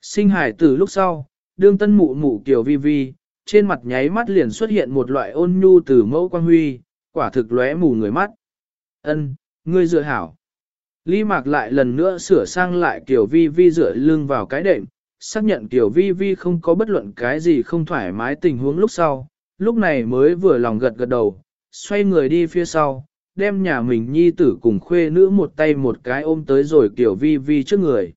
Sinh hải từ lúc sau, đương tân mụ mụ tiểu vi vi, trên mặt nháy mắt liền xuất hiện một loại ôn nhu từ mẫu quang huy, quả thực lóe mù người mắt. Ân, Ngươi dựa hảo. Lý Mạc lại lần nữa sửa sang lại Kiều Vi Vi dựa lưng vào cái đệm, xác nhận Kiều Vi Vi không có bất luận cái gì không thoải mái tình huống lúc sau, lúc này mới vừa lòng gật gật đầu, xoay người đi phía sau, đem nhà mình nhi tử cùng khuê nữ một tay một cái ôm tới rồi Kiều Vi Vi trước người.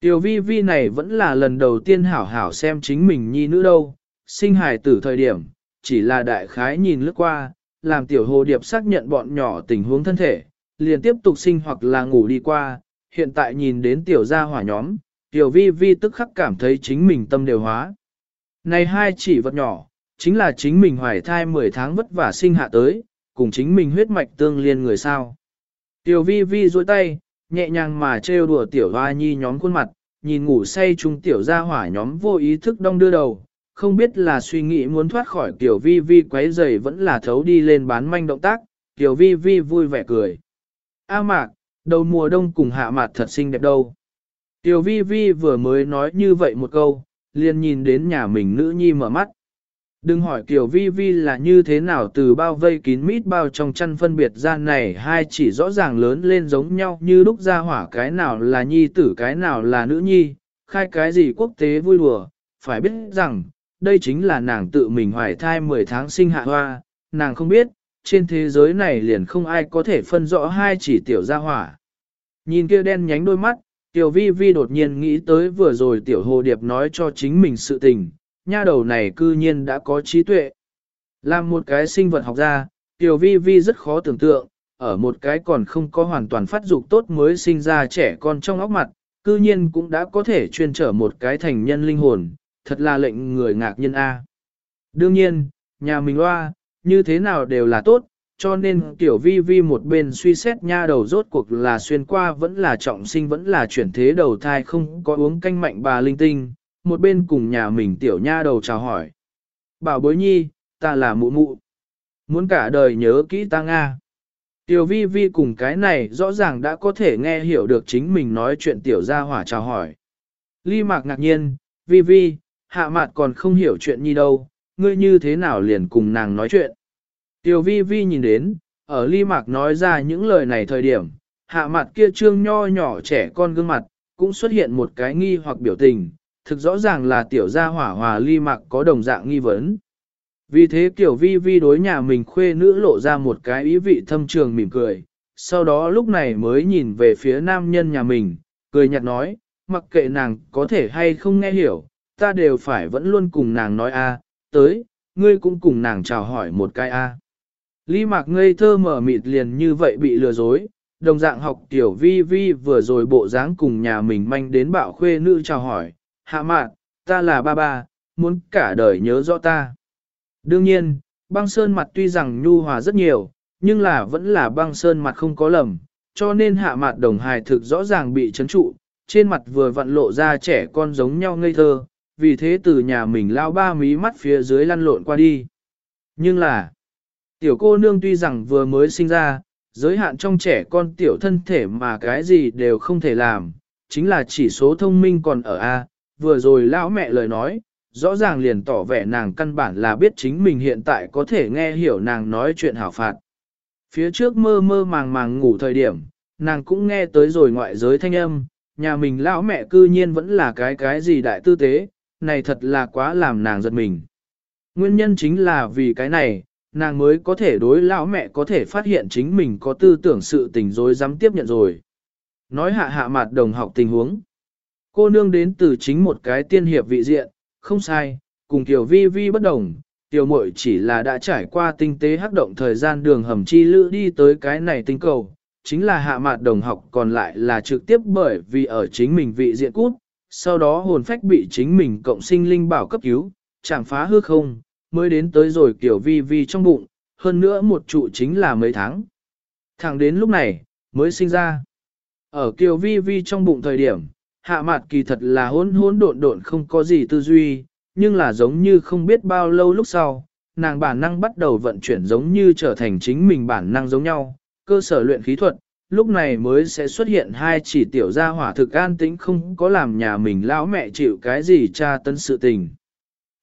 Kiều Vi Vi này vẫn là lần đầu tiên hảo hảo xem chính mình nhi nữ đâu, sinh hài tử thời điểm, chỉ là đại khái nhìn lướt qua, làm tiểu hồ điệp xác nhận bọn nhỏ tình huống thân thể, liền tiếp tục sinh hoặc là ngủ đi qua, hiện tại nhìn đến tiểu gia hỏa nhóm, tiểu vi vi tức khắc cảm thấy chính mình tâm đều hóa. Này hai chỉ vật nhỏ, chính là chính mình hoài thai 10 tháng vất vả sinh hạ tới, cùng chính mình huyết mạch tương liên người sao. Tiểu vi vi duỗi tay, nhẹ nhàng mà trêu đùa tiểu hoa nhi nhóm khuôn mặt, nhìn ngủ say chung tiểu gia hỏa nhóm vô ý thức đong đưa đầu, không biết là suy nghĩ muốn thoát khỏi Tiểu Vi Vi quấy rầy vẫn là thấu đi lên bán manh động tác, Tiểu Vi Vi vui vẻ cười. A mạc, đầu mùa đông cùng hạ mạc thật xinh đẹp đâu. Tiểu Vi Vi vừa mới nói như vậy một câu, liền nhìn đến nhà mình nữ nhi mở mắt. Đừng hỏi Kiều Vi Vi là như thế nào từ bao vây kín mít bao trong chăn phân biệt ra này hai chỉ rõ ràng lớn lên giống nhau như lúc ra hỏa cái nào là nhi tử cái nào là nữ nhi, khai cái gì quốc tế vui đùa, phải biết rằng, đây chính là nàng tự mình hoài thai 10 tháng sinh hạ hoa, nàng không biết, trên thế giới này liền không ai có thể phân rõ hai chỉ tiểu gia hỏa. Nhìn kia đen nhánh đôi mắt, Tiểu Vi Vi đột nhiên nghĩ tới vừa rồi Tiểu Hồ Điệp nói cho chính mình sự tình, nha đầu này cư nhiên đã có trí tuệ. Làm một cái sinh vật học ra, Tiểu Vi Vi rất khó tưởng tượng, ở một cái còn không có hoàn toàn phát dục tốt mới sinh ra trẻ con trong óc mặt, cư nhiên cũng đã có thể chuyên trở một cái thành nhân linh hồn, thật là lệnh người ngạc nhiên a. Đương nhiên, nhà mình loa, như thế nào đều là tốt, cho nên tiểu vi vi một bên suy xét nha đầu rốt cuộc là xuyên qua vẫn là trọng sinh vẫn là chuyển thế đầu thai không có uống canh mạnh bà linh tinh, một bên cùng nhà mình tiểu nha đầu chào hỏi. Bảo bối nhi, ta là mụ mụ. Muốn cả đời nhớ kỹ ta Nga. Tiểu vi vi cùng cái này rõ ràng đã có thể nghe hiểu được chính mình nói chuyện tiểu gia hỏa chào hỏi. Ly mạc ngạc nhiên, vi vi, hạ mạt còn không hiểu chuyện nhi đâu, ngươi như thế nào liền cùng nàng nói chuyện. Tiểu vi vi nhìn đến, ở ly mạc nói ra những lời này thời điểm, hạ mặt kia trương nho nhỏ trẻ con gương mặt, cũng xuất hiện một cái nghi hoặc biểu tình, thực rõ ràng là tiểu gia hỏa hòa ly mạc có đồng dạng nghi vấn. Vì thế Tiểu vi vi đối nhà mình khuê nữ lộ ra một cái ý vị thâm trường mỉm cười, sau đó lúc này mới nhìn về phía nam nhân nhà mình, cười nhạt nói, mặc kệ nàng có thể hay không nghe hiểu, ta đều phải vẫn luôn cùng nàng nói a, tới, ngươi cũng cùng nàng chào hỏi một cái a. Lý mạc ngây thơ mở mịt liền như vậy bị lừa dối, đồng dạng học tiểu vi vi vừa rồi bộ dáng cùng nhà mình manh đến bạo khuê nữ chào hỏi, hạ mạc, ta là ba ba, muốn cả đời nhớ rõ ta. Đương nhiên, băng sơn mặt tuy rằng nhu hòa rất nhiều, nhưng là vẫn là băng sơn mặt không có lầm, cho nên hạ mặt đồng hài thực rõ ràng bị chấn trụ, trên mặt vừa vặn lộ ra trẻ con giống nhau ngây thơ, vì thế từ nhà mình lao ba mí mắt phía dưới lăn lộn qua đi. Nhưng là, tiểu cô nương tuy rằng vừa mới sinh ra, giới hạn trong trẻ con tiểu thân thể mà cái gì đều không thể làm, chính là chỉ số thông minh còn ở A, vừa rồi lão mẹ lời nói, rõ ràng liền tỏ vẻ nàng căn bản là biết chính mình hiện tại có thể nghe hiểu nàng nói chuyện hảo phạt. Phía trước mơ mơ màng màng ngủ thời điểm, nàng cũng nghe tới rồi ngoại giới thanh âm, nhà mình lão mẹ cư nhiên vẫn là cái cái gì đại tư tế, này thật là quá làm nàng giật mình. Nguyên nhân chính là vì cái này, nàng mới có thể đối lão mẹ có thể phát hiện chính mình có tư tưởng sự tình dối dám tiếp nhận rồi. Nói hạ hạ mặt đồng học tình huống. Cô nương đến từ chính một cái tiên hiệp vị diện, không sai, cùng tiểu vi vi bất đồng, tiểu muội chỉ là đã trải qua tinh tế hắc động thời gian đường hầm chi lữ đi tới cái này tinh cầu, chính là hạ mạt đồng học còn lại là trực tiếp bởi vì ở chính mình vị diện cút, sau đó hồn phách bị chính mình cộng sinh linh bảo cấp cứu, chẳng phá hư không, mới đến tới rồi kiểu vi vi trong bụng, hơn nữa một trụ chính là mấy tháng. Thẳng đến lúc này, mới sinh ra. Ở kiều vi vi trong bụng thời điểm, hạ mặt kỳ thật là hỗn hỗn độn độn không có gì tư duy, nhưng là giống như không biết bao lâu lúc sau, nàng bản năng bắt đầu vận chuyển giống như trở thành chính mình bản năng giống nhau, cơ sở luyện khí thuật, lúc này mới sẽ xuất hiện hai chỉ tiểu gia hỏa thực an tĩnh không có làm nhà mình lão mẹ chịu cái gì tra tấn sự tình.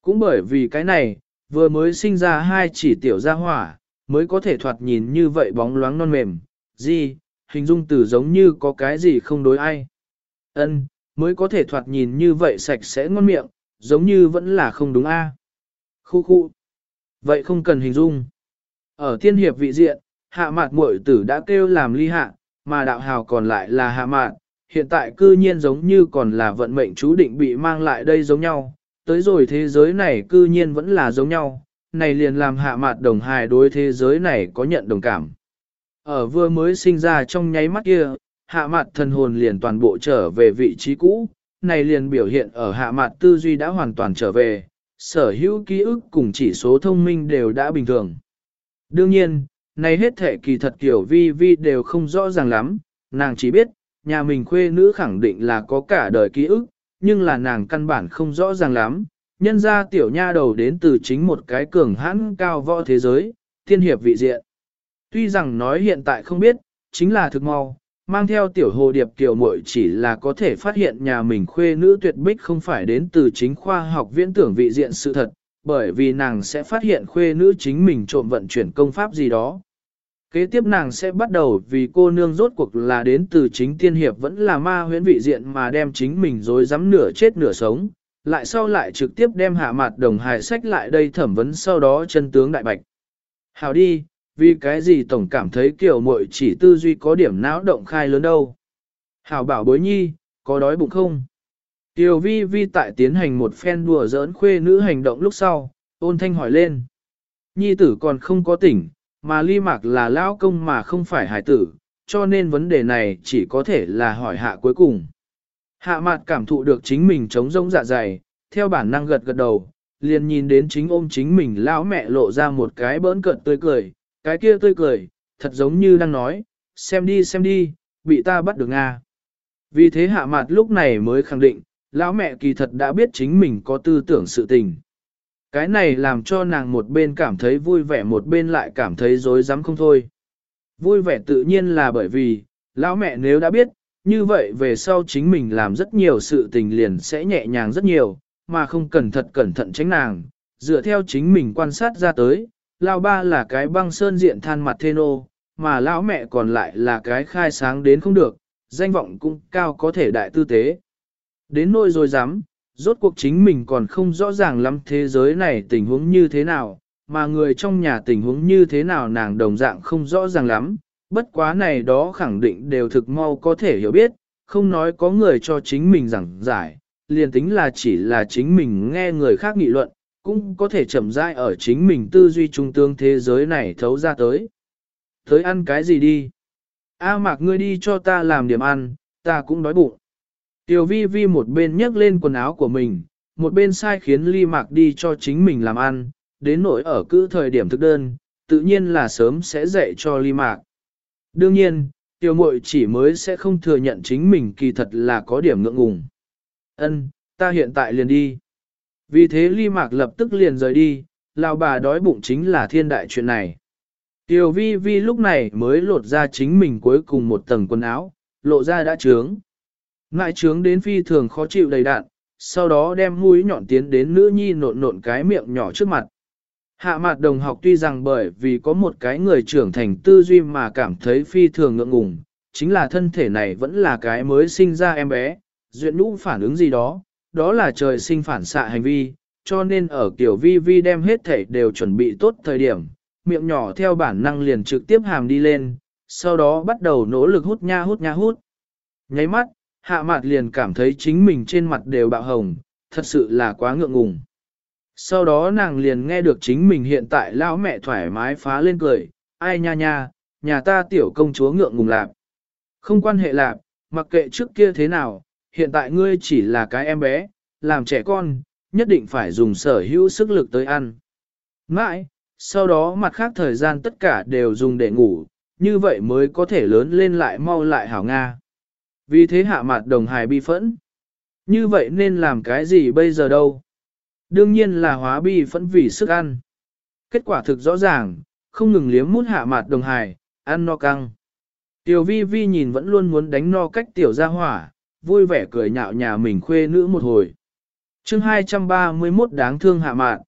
Cũng bởi vì cái này, vừa mới sinh ra hai chỉ tiểu gia hỏa, mới có thể thoạt nhìn như vậy bóng loáng non mềm, gì, hình dung từ giống như có cái gì không đối ai. Ân, mới có thể thoạt nhìn như vậy sạch sẽ ngon miệng, giống như vẫn là không đúng a. Khu khu. Vậy không cần hình dung. Ở thiên hiệp vị diện, hạ mạt muội tử đã kêu làm ly hạ, mà đạo hào còn lại là hạ mạn hiện tại cư nhiên giống như còn là vận mệnh chú định bị mang lại đây giống nhau, tới rồi thế giới này cư nhiên vẫn là giống nhau, này liền làm hạ mạn đồng hài đối thế giới này có nhận đồng cảm. Ở vừa mới sinh ra trong nháy mắt kia, hạ mạn thần hồn liền toàn bộ trở về vị trí cũ, này liền biểu hiện ở hạ mạn tư duy đã hoàn toàn trở về, sở hữu ký ức cùng chỉ số thông minh đều đã bình thường. Đương nhiên, này hết thể kỳ thật kiểu vi vi đều không rõ ràng lắm, nàng chỉ biết, nhà mình khuê nữ khẳng định là có cả đời ký ức, nhưng là nàng căn bản không rõ ràng lắm, nhân ra tiểu nha đầu đến từ chính một cái cường hãn cao võ thế giới, thiên hiệp vị diện. Tuy rằng nói hiện tại không biết, chính là thực mau, mang theo tiểu hồ điệp tiểu muội chỉ là có thể phát hiện nhà mình khuê nữ tuyệt bích không phải đến từ chính khoa học viễn tưởng vị diện sự thật, bởi vì nàng sẽ phát hiện khuê nữ chính mình trộm vận chuyển công pháp gì đó. Kế tiếp nàng sẽ bắt đầu vì cô nương rốt cuộc là đến từ chính tiên hiệp vẫn là ma huyễn vị diện mà đem chính mình dối dám nửa chết nửa sống, lại sau lại trực tiếp đem hạ mặt đồng hài sách lại đây thẩm vấn sau đó chân tướng đại bạch. Hào đi, vì cái gì tổng cảm thấy kiểu muội chỉ tư duy có điểm não động khai lớn đâu. hào bảo bối nhi, có đói bụng không? Tiểu vi vi tại tiến hành một phen đùa giỡn khuê nữ hành động lúc sau, ôn thanh hỏi lên. Nhi tử còn không có tỉnh, mà ly mạc là lão công mà không phải hải tử, cho nên vấn đề này chỉ có thể là hỏi hạ cuối cùng. Hạ mạt cảm thụ được chính mình trống rỗng dạ dày, theo bản năng gật gật đầu, liền nhìn đến chính ôm chính mình lão mẹ lộ ra một cái bỡn cợt tươi cười, cái kia tươi cười, thật giống như đang nói, xem đi xem đi, bị ta bắt được Nga. Vì thế hạ Mạt lúc này mới khẳng định, lão mẹ kỳ thật đã biết chính mình có tư tưởng sự tình. Cái này làm cho nàng một bên cảm thấy vui vẻ một bên lại cảm thấy dối rắm không thôi. Vui vẻ tự nhiên là bởi vì, lão mẹ nếu đã biết, như vậy về sau chính mình làm rất nhiều sự tình liền sẽ nhẹ nhàng rất nhiều, mà không cần thật cẩn thận tránh nàng, dựa theo chính mình quan sát ra tới, lão ba là cái băng sơn diện than mặt thê nô, mà lão mẹ còn lại là cái khai sáng đến không được, danh vọng cũng cao có thể đại tư tế. Đến nỗi rồi dám, rốt cuộc chính mình còn không rõ ràng lắm thế giới này tình huống như thế nào, mà người trong nhà tình huống như thế nào nàng đồng dạng không rõ ràng lắm, bất quá này đó khẳng định đều thực mau có thể hiểu biết, không nói có người cho chính mình giảng giải, liền tính là chỉ là chính mình nghe người khác nghị luận, cũng có thể chậm rãi ở chính mình tư duy trung tương thế giới này thấu ra tới. Tới ăn cái gì đi? A mạc ngươi đi cho ta làm điểm ăn, ta cũng đói bụng. Tiểu vi vi một bên nhấc lên quần áo của mình, một bên sai khiến ly mạc đi cho chính mình làm ăn, đến nỗi ở cứ thời điểm thực đơn, tự nhiên là sớm sẽ dạy cho ly mạc. Đương nhiên, tiểu muội chỉ mới sẽ không thừa nhận chính mình kỳ thật là có điểm ngượng ngùng. Ân, ta hiện tại liền đi. Vì thế ly mạc lập tức liền rời đi, lão bà đói bụng chính là thiên đại chuyện này. Tiểu vi vi lúc này mới lột ra chính mình cuối cùng một tầng quần áo, lộ ra đã trướng. Ngại trướng đến phi thường khó chịu đầy đạn, sau đó đem mũi nhọn tiến đến nữ nhi nộn nộn cái miệng nhỏ trước mặt. Hạ mặt đồng học tuy rằng bởi vì có một cái người trưởng thành tư duy mà cảm thấy phi thường ngượng ngùng, chính là thân thể này vẫn là cái mới sinh ra em bé, duyện nũ phản ứng gì đó, đó là trời sinh phản xạ hành vi, cho nên ở kiểu vi vi đem hết thể đều chuẩn bị tốt thời điểm, miệng nhỏ theo bản năng liền trực tiếp hàm đi lên, sau đó bắt đầu nỗ lực hút nha hút nha hút. Nháy mắt, hạ mặt liền cảm thấy chính mình trên mặt đều bạo hồng, thật sự là quá ngượng ngùng. Sau đó nàng liền nghe được chính mình hiện tại lão mẹ thoải mái phá lên cười, ai nha nha, nhà ta tiểu công chúa ngượng ngùng lạp. Không quan hệ lạp, mặc kệ trước kia thế nào, hiện tại ngươi chỉ là cái em bé, làm trẻ con, nhất định phải dùng sở hữu sức lực tới ăn. Mãi, sau đó mặt khác thời gian tất cả đều dùng để ngủ, như vậy mới có thể lớn lên lại mau lại hảo Nga. Vì thế hạ mặt đồng hài bi phẫn. Như vậy nên làm cái gì bây giờ đâu? Đương nhiên là hóa bi phẫn vì sức ăn. Kết quả thực rõ ràng, không ngừng liếm mút hạ mặt đồng hài, ăn no căng. Tiểu vi vi nhìn vẫn luôn muốn đánh no cách tiểu ra hỏa, vui vẻ cười nhạo nhà mình khuê nữ một hồi. chương 231 đáng thương hạ mạn.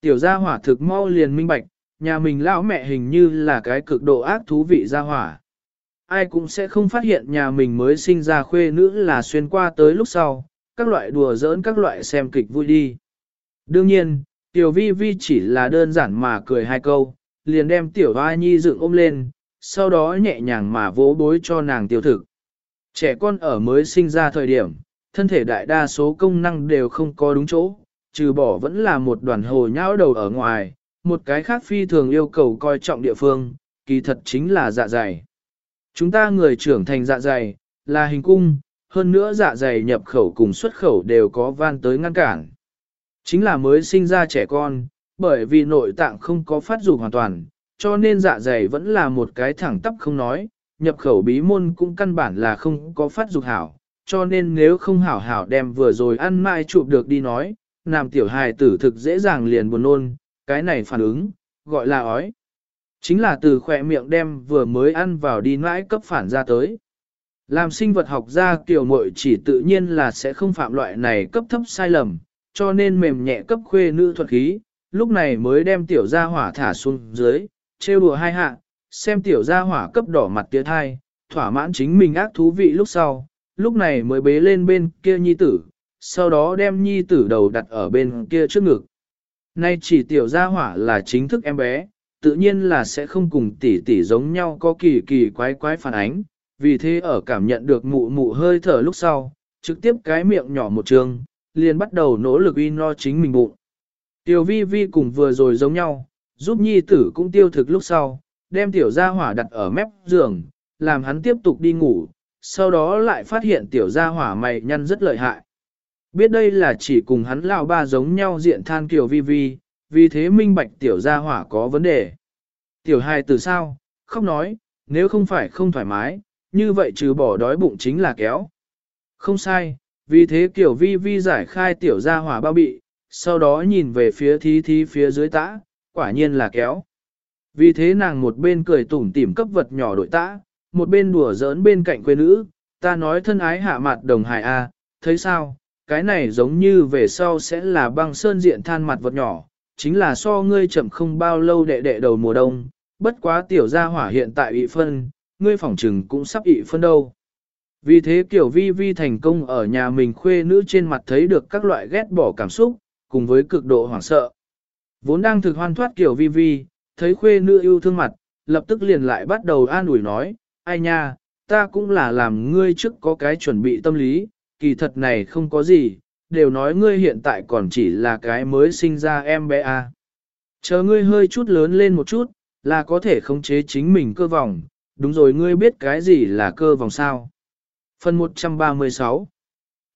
Tiểu gia hỏa thực mau liền minh bạch, nhà mình lão mẹ hình như là cái cực độ ác thú vị gia hỏa. Ai cũng sẽ không phát hiện nhà mình mới sinh ra khuê nữ là xuyên qua tới lúc sau, các loại đùa giỡn các loại xem kịch vui đi. Đương nhiên, tiểu vi vi chỉ là đơn giản mà cười hai câu, liền đem tiểu hoa nhi dựng ôm lên, sau đó nhẹ nhàng mà vỗ bối cho nàng tiêu thực. Trẻ con ở mới sinh ra thời điểm, thân thể đại đa số công năng đều không có đúng chỗ, trừ bỏ vẫn là một đoàn hồ nhão đầu ở ngoài, một cái khác phi thường yêu cầu coi trọng địa phương, kỳ thật chính là dạ dày. Chúng ta người trưởng thành dạ dày, là hình cung, hơn nữa dạ dày nhập khẩu cùng xuất khẩu đều có van tới ngăn cản. Chính là mới sinh ra trẻ con, bởi vì nội tạng không có phát dục hoàn toàn, cho nên dạ dày vẫn là một cái thẳng tắp không nói, nhập khẩu bí môn cũng căn bản là không có phát dục hảo, cho nên nếu không hảo hảo đem vừa rồi ăn mai chụp được đi nói, làm tiểu hài tử thực dễ dàng liền buồn nôn, cái này phản ứng, gọi là ói. Chính là từ khỏe miệng đem vừa mới ăn vào đi mãi cấp phản ra tới. Làm sinh vật học ra tiểu mội chỉ tự nhiên là sẽ không phạm loại này cấp thấp sai lầm, cho nên mềm nhẹ cấp khuê nữ thuật khí, lúc này mới đem tiểu gia hỏa thả xuống dưới, trêu đùa hai hạ, xem tiểu gia hỏa cấp đỏ mặt tía thai, thỏa mãn chính mình ác thú vị lúc sau, lúc này mới bế lên bên kia nhi tử, sau đó đem nhi tử đầu đặt ở bên kia trước ngực. Nay chỉ tiểu gia hỏa là chính thức em bé, tự nhiên là sẽ không cùng tỷ tỷ giống nhau có kỳ kỳ quái quái phản ánh, vì thế ở cảm nhận được mụ mụ hơi thở lúc sau, trực tiếp cái miệng nhỏ một trường, liền bắt đầu nỗ lực uy no chính mình bụng. Tiểu vi vi cùng vừa rồi giống nhau, giúp nhi tử cũng tiêu thực lúc sau, đem tiểu gia hỏa đặt ở mép giường, làm hắn tiếp tục đi ngủ, sau đó lại phát hiện tiểu gia hỏa mày nhăn rất lợi hại. Biết đây là chỉ cùng hắn lão ba giống nhau diện than kiểu vi vi, vì thế minh bạch tiểu gia hỏa có vấn đề. Tiểu hài từ sao, không nói, nếu không phải không thoải mái, như vậy trừ bỏ đói bụng chính là kéo. Không sai, vì thế kiểu vi vi giải khai tiểu gia hỏa bao bị, sau đó nhìn về phía thí thí phía dưới tã, quả nhiên là kéo. Vì thế nàng một bên cười tủm tỉm cấp vật nhỏ đội tã, một bên đùa giỡn bên cạnh quê nữ, ta nói thân ái hạ mặt đồng hài a, thấy sao, cái này giống như về sau sẽ là băng sơn diện than mặt vật nhỏ, chính là so ngươi chậm không bao lâu đệ đệ đầu mùa đông, bất quá tiểu gia hỏa hiện tại ị phân, ngươi phỏng trừng cũng sắp ị phân đâu. Vì thế kiểu vi vi thành công ở nhà mình khuê nữ trên mặt thấy được các loại ghét bỏ cảm xúc, cùng với cực độ hoảng sợ. Vốn đang thực hoan thoát kiểu vi vi, thấy khuê nữ yêu thương mặt, lập tức liền lại bắt đầu an ủi nói, ai nha, ta cũng là làm ngươi trước có cái chuẩn bị tâm lý, kỳ thật này không có gì, đều nói ngươi hiện tại còn chỉ là cái mới sinh ra em bé à. Chờ ngươi hơi chút lớn lên một chút, là có thể khống chế chính mình cơ vòng, đúng rồi ngươi biết cái gì là cơ vòng sao. Phần 136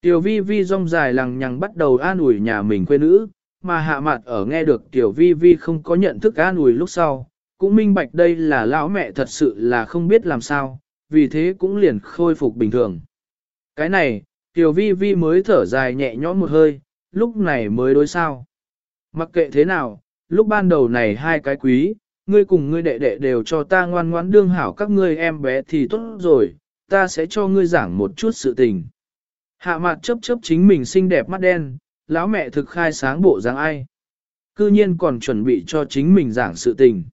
Tiểu vi vi rong dài lằng nhằng bắt đầu an ủi nhà mình quê nữ, mà hạ mặt ở nghe được tiểu vi vi không có nhận thức an ủi lúc sau, cũng minh bạch đây là lão mẹ thật sự là không biết làm sao, vì thế cũng liền khôi phục bình thường. Cái này, tiểu vi vi mới thở dài nhẹ nhõm một hơi, lúc này mới đối sao. Mặc kệ thế nào, lúc ban đầu này hai cái quý, ngươi cùng ngươi đệ đệ đều cho ta ngoan ngoãn đương hảo các ngươi em bé thì tốt rồi, ta sẽ cho ngươi giảng một chút sự tình. Hạ mặt chấp chấp chính mình xinh đẹp mắt đen, lão mẹ thực khai sáng bộ dáng ai. Cư nhiên còn chuẩn bị cho chính mình giảng sự tình.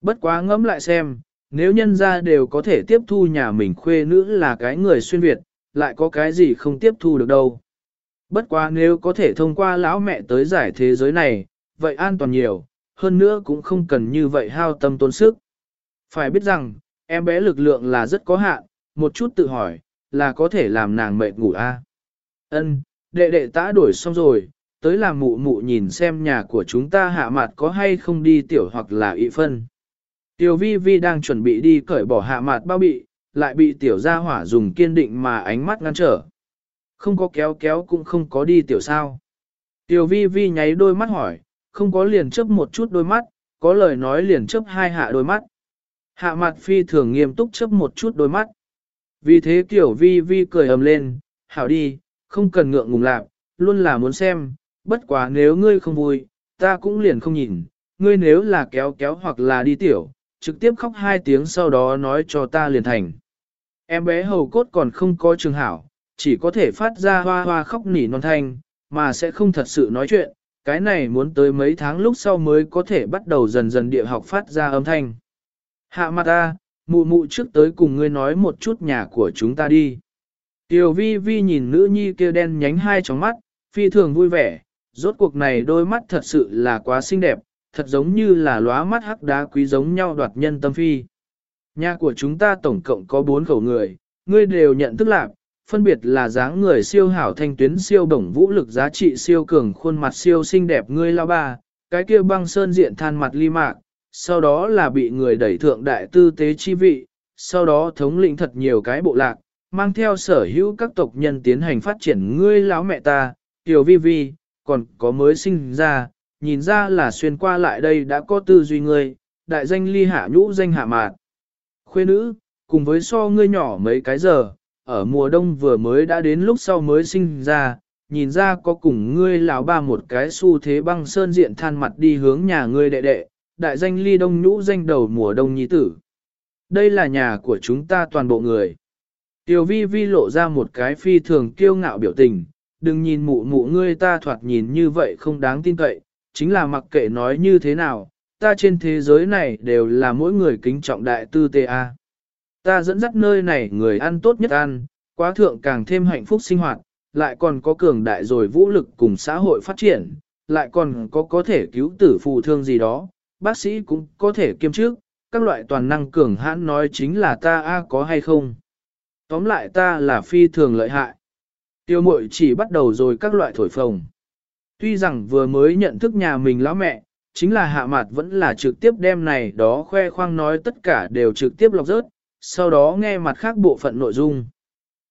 Bất quá ngẫm lại xem, nếu nhân gia đều có thể tiếp thu nhà mình khuê nữ là cái người xuyên Việt, lại có cái gì không tiếp thu được đâu. Bất quá nếu có thể thông qua lão mẹ tới giải thế giới này, vậy an toàn nhiều, hơn nữa cũng không cần như vậy hao tâm tốn sức. Phải biết rằng, em bé lực lượng là rất có hạn, một chút tự hỏi, là có thể làm nàng mệt ngủ a. À? Ân, đệ đệ tã đổi xong rồi, tới làm mụ mụ nhìn xem nhà của chúng ta hạ mặt có hay không đi tiểu hoặc là ị phân. Tiểu vi vi đang chuẩn bị đi cởi bỏ hạ mặt bao bị, lại bị tiểu gia hỏa dùng kiên định mà ánh mắt ngăn trở. Không có kéo kéo cũng không có đi tiểu sao. Tiểu vi vi nháy đôi mắt hỏi, không có liền chấp một chút đôi mắt, có lời nói liền chấp hai hạ đôi mắt. Hạ mặt phi thường nghiêm túc chấp một chút đôi mắt. Vì thế tiểu vi vi cười ầm lên, hảo đi, không cần ngượng ngùng lạc, luôn là muốn xem, bất quá nếu ngươi không vui, ta cũng liền không nhìn, ngươi nếu là kéo kéo hoặc là đi tiểu, trực tiếp khóc hai tiếng sau đó nói cho ta liền thành. Em bé hầu cốt còn không có trường hảo, chỉ có thể phát ra hoa hoa khóc nỉ non thanh, mà sẽ không thật sự nói chuyện, cái này muốn tới mấy tháng lúc sau mới có thể bắt đầu dần dần địa học phát ra âm thanh. Hạ mặt ta, mụ mụ trước tới cùng ngươi nói một chút nhà của chúng ta đi. Tiểu vi vi nhìn nữ nhi kia đen nhánh hai tròng mắt, phi thường vui vẻ, rốt cuộc này đôi mắt thật sự là quá xinh đẹp, thật giống như là lóa mắt hắc đá quý giống nhau đoạt nhân tâm phi. Nhà của chúng ta tổng cộng có bốn khẩu người, ngươi đều nhận thức lạc, phân biệt là dáng người siêu hảo thanh tuyến siêu bổng vũ lực giá trị siêu cường khuôn mặt siêu xinh đẹp ngươi lao ba, cái kia băng sơn diện than mặt ly mạc, sau đó là bị người đẩy thượng đại tư tế chi vị, sau đó thống lĩnh thật nhiều cái bộ lạc, mang theo sở hữu các tộc nhân tiến hành phát triển ngươi lão mẹ ta, tiểu vi vi, còn có mới sinh ra, nhìn ra là xuyên qua lại đây đã có tư duy ngươi, đại danh ly hạ nhũ danh hạ mạt. Khuê nữ, cùng với so ngươi nhỏ mấy cái giờ, ở mùa đông vừa mới đã đến lúc sau mới sinh ra, nhìn ra có cùng ngươi lão ba một cái xu thế băng sơn diện than mặt đi hướng nhà ngươi đệ đệ, đại danh ly đông nhũ danh đầu mùa đông nhi tử. Đây là nhà của chúng ta toàn bộ người. Tiểu vi vi lộ ra một cái phi thường kiêu ngạo biểu tình, đừng nhìn mụ mụ ngươi ta thoạt nhìn như vậy không đáng tin cậy, chính là mặc kệ nói như thế nào, ta trên thế giới này đều là mỗi người kính trọng đại tư tê a. Ta dẫn dắt nơi này người ăn tốt nhất ăn, quá thượng càng thêm hạnh phúc sinh hoạt, lại còn có cường đại rồi vũ lực cùng xã hội phát triển, lại còn có có thể cứu tử phù thương gì đó, bác sĩ cũng có thể kiêm trước, các loại toàn năng cường hãn nói chính là ta a có hay không. Tóm lại ta là phi thường lợi hại. Tiêu mội chỉ bắt đầu rồi các loại thổi phồng. Tuy rằng vừa mới nhận thức nhà mình lão mẹ, chính là hạ mặt vẫn là trực tiếp đem này đó khoe khoang nói tất cả đều trực tiếp lọc rớt, sau đó nghe mặt khác bộ phận nội dung.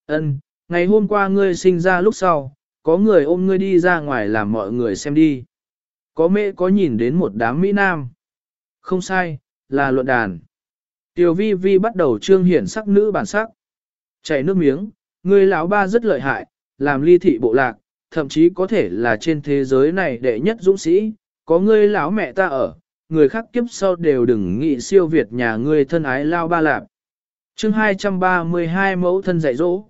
Ân, ngày hôm qua ngươi sinh ra lúc sau, có người ôm ngươi đi ra ngoài làm mọi người xem đi. Có mẹ có nhìn đến một đám Mỹ Nam. Không sai, là luận đàn. Tiểu vi vi bắt đầu trương hiển sắc nữ bản sắc. Chảy nước miếng, ngươi lão ba rất lợi hại, làm ly thị bộ lạc, thậm chí có thể là trên thế giới này đệ nhất dũng sĩ, có ngươi lão mẹ ta ở, người khác kiếp sau đều đừng nghĩ siêu việt nhà ngươi thân ái lao ba lạp. chương 232 mẫu thân dạy dỗ.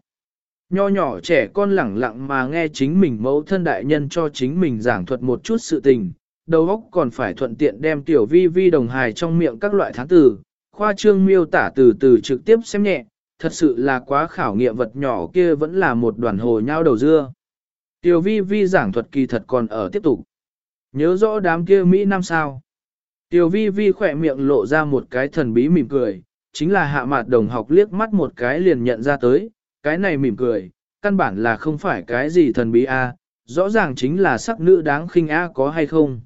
Nho nhỏ trẻ con lẳng lặng mà nghe chính mình mẫu thân đại nhân cho chính mình giảng thuật một chút sự tình, đầu óc còn phải thuận tiện đem tiểu vi vi đồng hài trong miệng các loại tháng từ, khoa trương miêu tả từ từ trực tiếp xem nhẹ, thật sự là quá khảo nghiệm vật nhỏ kia vẫn là một đoàn hồ nhau đầu dưa. Tiểu vi vi giảng thuật kỳ thật còn ở tiếp tục. Nhớ rõ đám kia Mỹ Nam sao. Tiểu vi vi khỏe miệng lộ ra một cái thần bí mỉm cười, chính là hạ mặt đồng học liếc mắt một cái liền nhận ra tới, cái này mỉm cười, căn bản là không phải cái gì thần bí a, rõ ràng chính là sắc nữ đáng khinh a có hay không.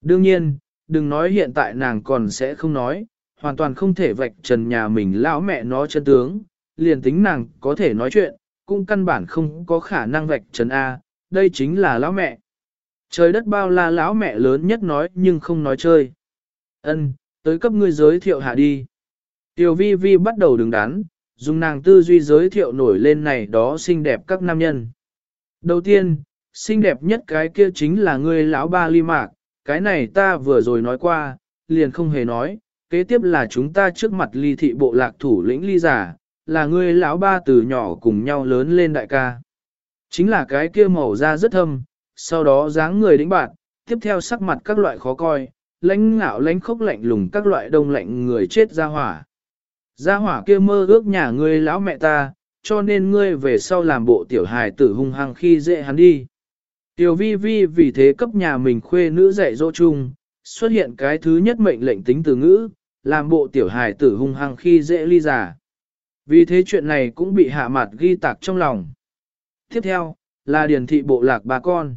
Đương nhiên, đừng nói hiện tại nàng còn sẽ không nói, hoàn toàn không thể vạch trần nhà mình lão mẹ nó chân tướng, liền tính nàng có thể nói chuyện, cũng căn bản không có khả năng vạch trần A, đây chính là lão mẹ. Trời đất bao la lão mẹ lớn nhất nói nhưng không nói chơi. Ân, tới cấp ngươi giới thiệu hạ đi. Tiểu vi vi bắt đầu đứng đắn, dùng nàng tư duy giới thiệu nổi lên này đó xinh đẹp các nam nhân. Đầu tiên, xinh đẹp nhất cái kia chính là ngươi lão ba ly mạc, cái này ta vừa rồi nói qua, liền không hề nói, kế tiếp là chúng ta trước mặt ly thị bộ lạc thủ lĩnh ly giả, là ngươi lão ba từ nhỏ cùng nhau lớn lên đại ca. Chính là cái kia màu da rất thâm, sau đó dáng người đĩnh bạn, tiếp theo sắc mặt các loại khó coi, lãnh ngạo lãnh khốc lạnh lùng các loại đông lạnh người chết ra hỏa. Ra hỏa kia mơ ước nhà ngươi lão mẹ ta, cho nên ngươi về sau làm bộ tiểu hài tử hung hăng khi dễ hắn đi. Tiểu vi vi vì thế cấp nhà mình khuê nữ dạy dỗ chung, xuất hiện cái thứ nhất mệnh lệnh tính từ ngữ, làm bộ tiểu hài tử hung hăng khi dễ ly giả. Vì thế chuyện này cũng bị hạ mặt ghi tạc trong lòng. Tiếp theo, là điển thị bộ lạc bà con.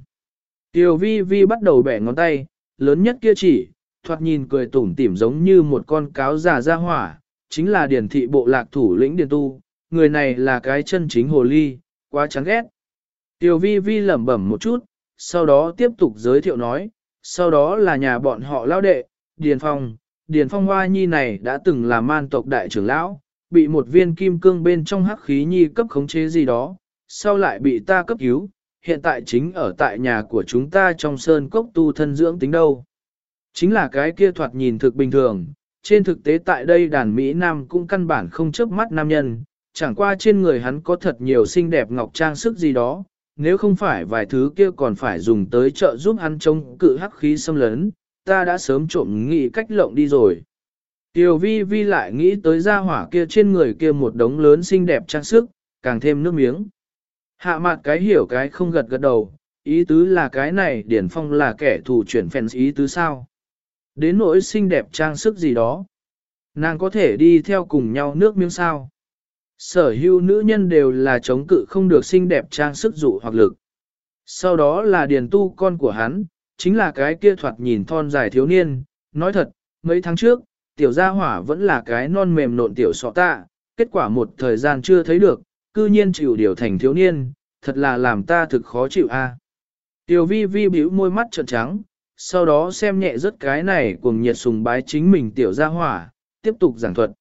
Tiểu vi vi bắt đầu bẻ ngón tay, lớn nhất kia chỉ, thoạt nhìn cười tủm tỉm giống như một con cáo già ra hỏa, chính là điển thị bộ lạc thủ lĩnh điển tu, người này là cái chân chính hồ ly, quá chán ghét. Tiểu vi vi lẩm bẩm một chút, sau đó tiếp tục giới thiệu nói, sau đó là nhà bọn họ lao đệ, Điền Phong. Điền Phong Hoa Nhi này đã từng là man tộc đại trưởng lão, bị một viên kim cương bên trong hắc khí nhi cấp khống chế gì đó, sau lại bị ta cấp cứu, hiện tại chính ở tại nhà của chúng ta trong sơn cốc tu thân dưỡng tính đâu. Chính là cái kia thoạt nhìn thực bình thường, trên thực tế tại đây đàn Mỹ Nam cũng căn bản không chớp mắt nam nhân, chẳng qua trên người hắn có thật nhiều xinh đẹp ngọc trang sức gì đó, nếu không phải vài thứ kia còn phải dùng tới trợ giúp hắn chống cự hắc khí xâm lấn, ta đã sớm trộm nghĩ cách lộng đi rồi. Tiểu vi vi lại nghĩ tới gia hỏa kia trên người kia một đống lớn xinh đẹp trang sức, càng thêm nước miếng. Hạ mặt cái hiểu cái không gật gật đầu, ý tứ là cái này điển phong là kẻ thù chuyển phèn ý tứ sao. Đến nỗi xinh đẹp trang sức gì đó. Nàng có thể đi theo cùng nhau nước miếng sao. Sở hữu nữ nhân đều là chống cự không được xinh đẹp trang sức dụ hoặc lực. Sau đó là điền tu con của hắn, chính là cái kia thoạt nhìn thon dài thiếu niên. Nói thật, mấy tháng trước, tiểu gia hỏa vẫn là cái non mềm nộn tiểu sọ tạ, kết quả một thời gian chưa thấy được, cư nhiên chịu điều thành thiếu niên, thật là làm ta thực khó chịu a. Tiểu vi vi bĩu môi mắt trợn trắng, sau đó xem nhẹ rất cái này cuồng nhiệt sùng bái chính mình tiểu gia hỏa, tiếp tục giảng thuật.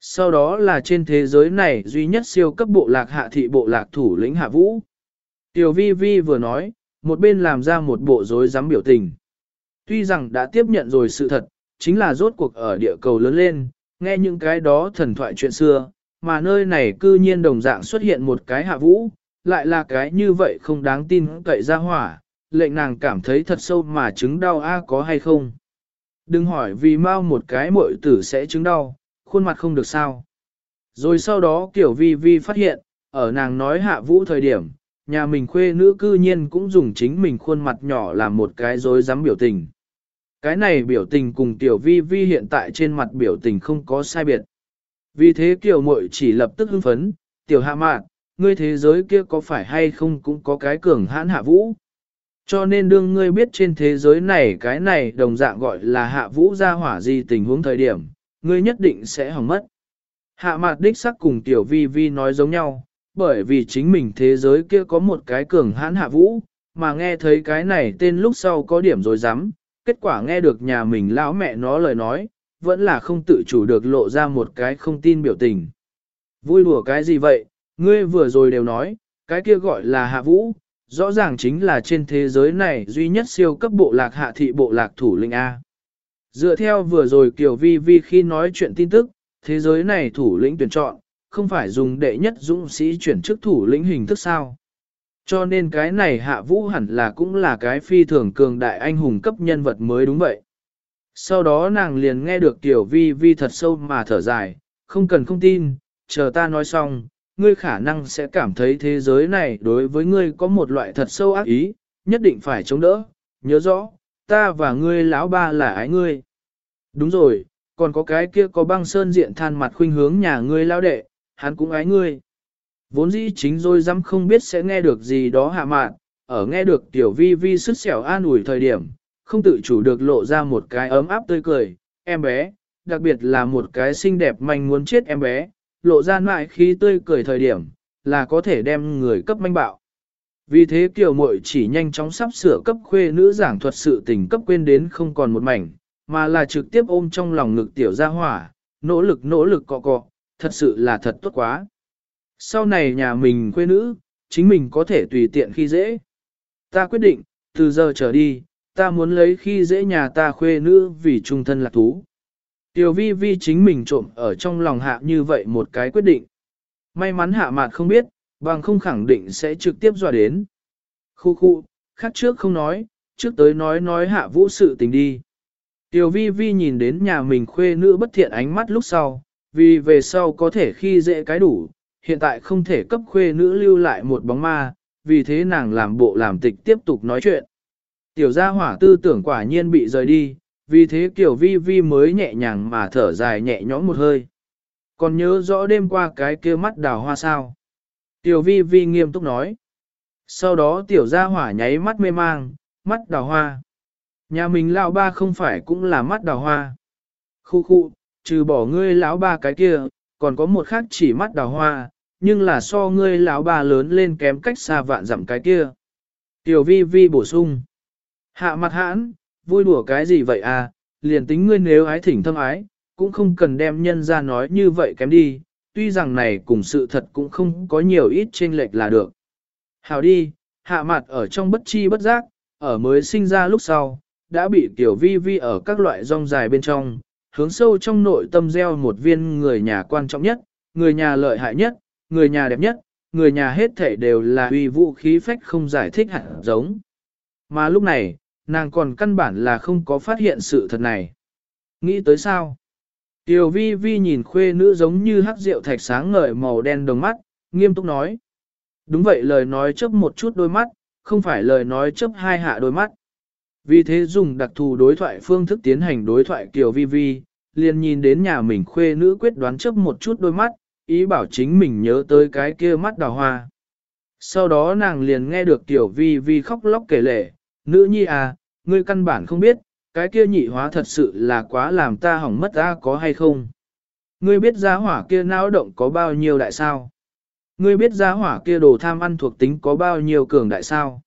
Sau đó là trên thế giới này duy nhất siêu cấp bộ lạc hạ thị bộ lạc thủ lĩnh hạ vũ. Tiểu vi vi vừa nói, một bên làm ra một bộ rối rắm biểu tình. Tuy rằng đã tiếp nhận rồi sự thật, chính là rốt cuộc ở địa cầu lớn lên, nghe những cái đó thần thoại chuyện xưa, mà nơi này cư nhiên đồng dạng xuất hiện một cái hạ vũ, lại là cái như vậy không đáng tin cậy ra hỏa, lệnh nàng cảm thấy thật sâu mà chứng đau a có hay không. Đừng hỏi vì mau một cái muội tử sẽ chứng đau, khuôn mặt không được sao. Rồi sau đó kiểu vi vi phát hiện, ở nàng nói hạ vũ thời điểm, nhà mình khuê nữ cư nhiên cũng dùng chính mình khuôn mặt nhỏ làm một cái dối dám biểu tình. Cái này biểu tình cùng tiểu vi vi hiện tại trên mặt biểu tình không có sai biệt. Vì thế kiểu muội chỉ lập tức hưng phấn, tiểu hạ mạn, ngươi thế giới kia có phải hay không cũng có cái cường hãn hạ vũ. Cho nên đương ngươi biết trên thế giới này cái này đồng dạng gọi là hạ vũ ra hỏa gì tình huống thời điểm, ngươi nhất định sẽ hỏng mất. Hạ mạt đích sắc cùng tiểu vi vi nói giống nhau, bởi vì chính mình thế giới kia có một cái cường hãn hạ vũ, mà nghe thấy cái này tên lúc sau có điểm rồi dám, kết quả nghe được nhà mình lão mẹ nó lời nói, vẫn là không tự chủ được lộ ra một cái không tin biểu tình. Vui đùa cái gì vậy, ngươi vừa rồi đều nói, cái kia gọi là hạ vũ, rõ ràng chính là trên thế giới này duy nhất siêu cấp bộ lạc hạ thị bộ lạc thủ lĩnh A. Dựa theo vừa rồi Kiều Vi Vi khi nói chuyện tin tức, thế giới này thủ lĩnh tuyển chọn, không phải dùng đệ nhất dũng sĩ chuyển chức thủ lĩnh hình thức sao. Cho nên cái này hạ vũ hẳn là cũng là cái phi thường cường đại anh hùng cấp nhân vật mới đúng vậy. Sau đó nàng liền nghe được tiểu vi vi thật sâu mà thở dài, không cần không tin, chờ ta nói xong, ngươi khả năng sẽ cảm thấy thế giới này đối với ngươi có một loại thật sâu ác ý, nhất định phải chống đỡ, nhớ rõ, ta và ngươi lão ba là ái ngươi. Đúng rồi, còn có cái kia có băng sơn diện than mặt khuynh hướng nhà ngươi lao đệ, hắn cũng ái ngươi. Vốn dĩ chính rồi dám không biết sẽ nghe được gì đó hạ mạn, ở nghe được tiểu vi vi sứt sẻo an ủi thời điểm, không tự chủ được lộ ra một cái ấm áp tươi cười, em bé, đặc biệt là một cái xinh đẹp manh muốn chết em bé, lộ ra mãi khi tươi cười thời điểm, là có thể đem người cấp manh bạo. Vì thế kiều muội chỉ nhanh chóng sắp sửa cấp khuê nữ giảng thuật sự tình cấp quên đến không còn một mảnh, mà là trực tiếp ôm trong lòng ngực tiểu gia hỏa, nỗ lực nỗ lực cọ cọ, thật sự là thật tốt quá. Sau này nhà mình khuê nữ, chính mình có thể tùy tiện khi dễ. Ta quyết định, từ giờ trở đi, ta muốn lấy khi dễ nhà ta khuê nữ vì trung thân là thú. Tiểu vi vi chính mình trộm ở trong lòng hạ như vậy một cái quyết định. May mắn hạ mạt không biết, bằng không khẳng định sẽ trực tiếp dọa đến. Khu khu, khác trước không nói, trước tới nói nói hạ vũ sự tình đi. Tiểu vi vi nhìn đến nhà mình khuê nữ bất thiện ánh mắt lúc sau, vì về sau có thể khi dễ cái đủ, hiện tại không thể cấp khuê nữ lưu lại một bóng ma, vì thế nàng làm bộ làm tịch tiếp tục nói chuyện. Tiểu gia hỏa tư tưởng quả nhiên bị rời đi, vì thế kiểu vi vi mới nhẹ nhàng mà thở dài nhẹ nhõm một hơi. Còn nhớ rõ đêm qua cái kia mắt đào hoa sao? Tiểu vi vi nghiêm túc nói. Sau đó tiểu gia hỏa nháy mắt mê mang, mắt đào hoa. Nhà mình lão ba không phải cũng là mắt đào hoa. Khu khu, trừ bỏ ngươi lão ba cái kia, còn có một khác chỉ mắt đào hoa, nhưng là so ngươi lão ba lớn lên kém cách xa vạn dặm cái kia. Tiểu vi vi bổ sung. Hạ mặt hãn, vui đùa cái gì vậy à, liền tính ngươi nếu ái thỉnh thâm ái, cũng không cần đem nhân ra nói như vậy kém đi, tuy rằng này cùng sự thật cũng không có nhiều ít chênh lệch là được. Hào đi, hạ mặt ở trong bất chi bất giác, ở mới sinh ra lúc sau, đã bị tiểu vi vi ở các loại rong dài bên trong, hướng sâu trong nội tâm gieo một viên người nhà quan trọng nhất, người nhà lợi hại nhất, người nhà đẹp nhất, người nhà hết thể đều là uy vũ khí phách không giải thích hẳn giống. Mà lúc này, nàng còn căn bản là không có phát hiện sự thật này. Nghĩ tới sao? Tiểu vi vi nhìn khuê nữ giống như hắc rượu thạch sáng ngời màu đen đồng mắt, nghiêm túc nói. Đúng vậy lời nói chớp một chút đôi mắt, không phải lời nói chớp hai hạ đôi mắt. Vì thế dùng đặc thù đối thoại phương thức tiến hành đối thoại kiểu Vi Vi, liền nhìn đến nhà mình khuê nữ quyết đoán chấp một chút đôi mắt, ý bảo chính mình nhớ tới cái kia mắt đào hoa. Sau đó nàng liền nghe được Tiểu Vi Vi khóc lóc kể lể, nữ nhi à, ngươi căn bản không biết, cái kia nhị hóa thật sự là quá làm ta hỏng mất ta có hay không. Ngươi biết giá hỏa kia não động có bao nhiêu đại sao? Ngươi biết giá hỏa kia đồ tham ăn thuộc tính có bao nhiêu cường đại sao?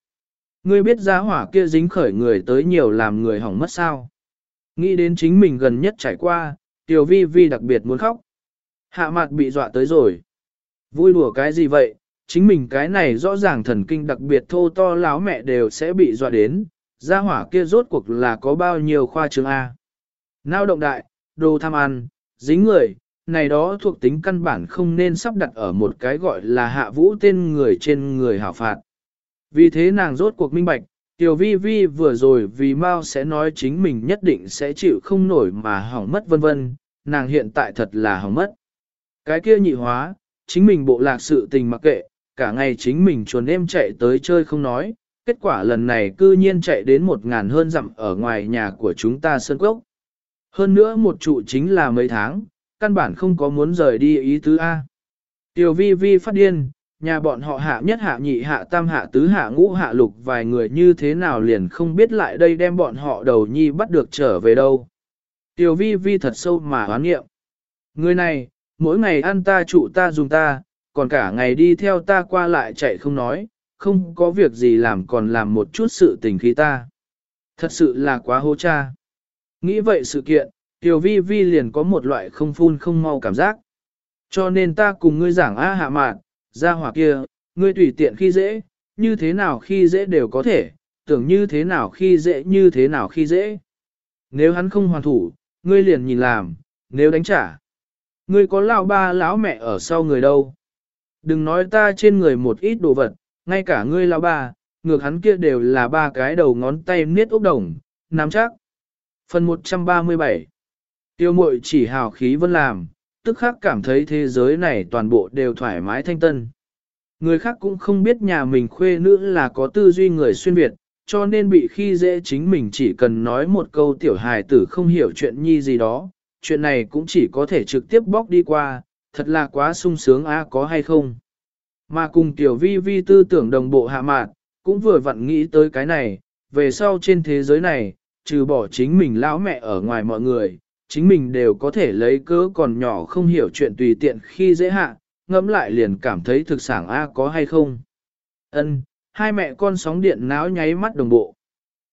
Ngươi biết giá hỏa kia dính khởi người tới nhiều làm người hỏng mất sao? Nghĩ đến chính mình gần nhất trải qua, tiểu vi vi đặc biệt muốn khóc. Hạ mặt bị dọa tới rồi. Vui đùa cái gì vậy, chính mình cái này rõ ràng thần kinh đặc biệt thô to láo mẹ đều sẽ bị dọa đến, gia hỏa kia rốt cuộc là có bao nhiêu khoa trương A. Nao động đại, đồ tham ăn, dính người, này đó thuộc tính căn bản không nên sắp đặt ở một cái gọi là hạ vũ tên người trên người hảo phạt. Vì thế nàng rốt cuộc minh bạch, Tiểu vi vi vừa rồi vì Mao sẽ nói chính mình nhất định sẽ chịu không nổi mà hỏng mất vân vân, nàng hiện tại thật là hỏng mất. Cái kia nhị hóa, chính mình bộ lạc sự tình mặc kệ, cả ngày chính mình chuồn em chạy tới chơi không nói, kết quả lần này cư nhiên chạy đến một ngàn hơn dặm ở ngoài nhà của chúng ta sơn cốc. Hơn nữa một trụ chính là mấy tháng, căn bản không có muốn rời đi ý tứ A. Tiểu vi vi phát điên, nhà bọn họ hạ nhất hạ nhị hạ tam hạ tứ hạ ngũ hạ lục vài người như thế nào liền không biết lại đây đem bọn họ đầu nhi bắt được trở về đâu. Tiểu vi vi thật sâu mà hoán nghiệm. Người này, mỗi ngày ăn ta trụ ta dùng ta, còn cả ngày đi theo ta qua lại chạy không nói, không có việc gì làm còn làm một chút sự tình khí ta. Thật sự là quá hô cha. Nghĩ vậy sự kiện, Tiểu vi vi liền có một loại không phun không mau cảm giác. Cho nên ta cùng ngươi giảng A hạ mạn, ra hỏa kia, ngươi tùy tiện khi dễ, như thế nào khi dễ đều có thể, tưởng như thế nào khi dễ như thế nào khi dễ. Nếu hắn không hoàn thủ, ngươi liền nhìn làm, nếu đánh trả. Ngươi có lão ba lão mẹ ở sau người đâu. Đừng nói ta trên người một ít đồ vật, ngay cả ngươi lão ba, ngược hắn kia đều là ba cái đầu ngón tay niết ốc đồng, nắm chắc. Phần 137 Tiêu mội chỉ hào khí vân làm, tức khắc cảm thấy thế giới này toàn bộ đều thoải mái thanh tân. Người khác cũng không biết nhà mình khuê nữ là có tư duy người xuyên Việt, cho nên bị khi dễ chính mình chỉ cần nói một câu tiểu hài tử không hiểu chuyện nhi gì đó, chuyện này cũng chỉ có thể trực tiếp bóc đi qua, thật là quá sung sướng a có hay không. Mà cùng tiểu vi vi tư tưởng đồng bộ hạ mạn, cũng vừa vặn nghĩ tới cái này, về sau trên thế giới này, trừ bỏ chính mình lão mẹ ở ngoài mọi người, chính mình đều có thể lấy cớ còn nhỏ không hiểu chuyện tùy tiện khi dễ hạ, ngẫm lại liền cảm thấy thực sản A có hay không. Ân, hai mẹ con sóng điện náo nháy mắt đồng bộ.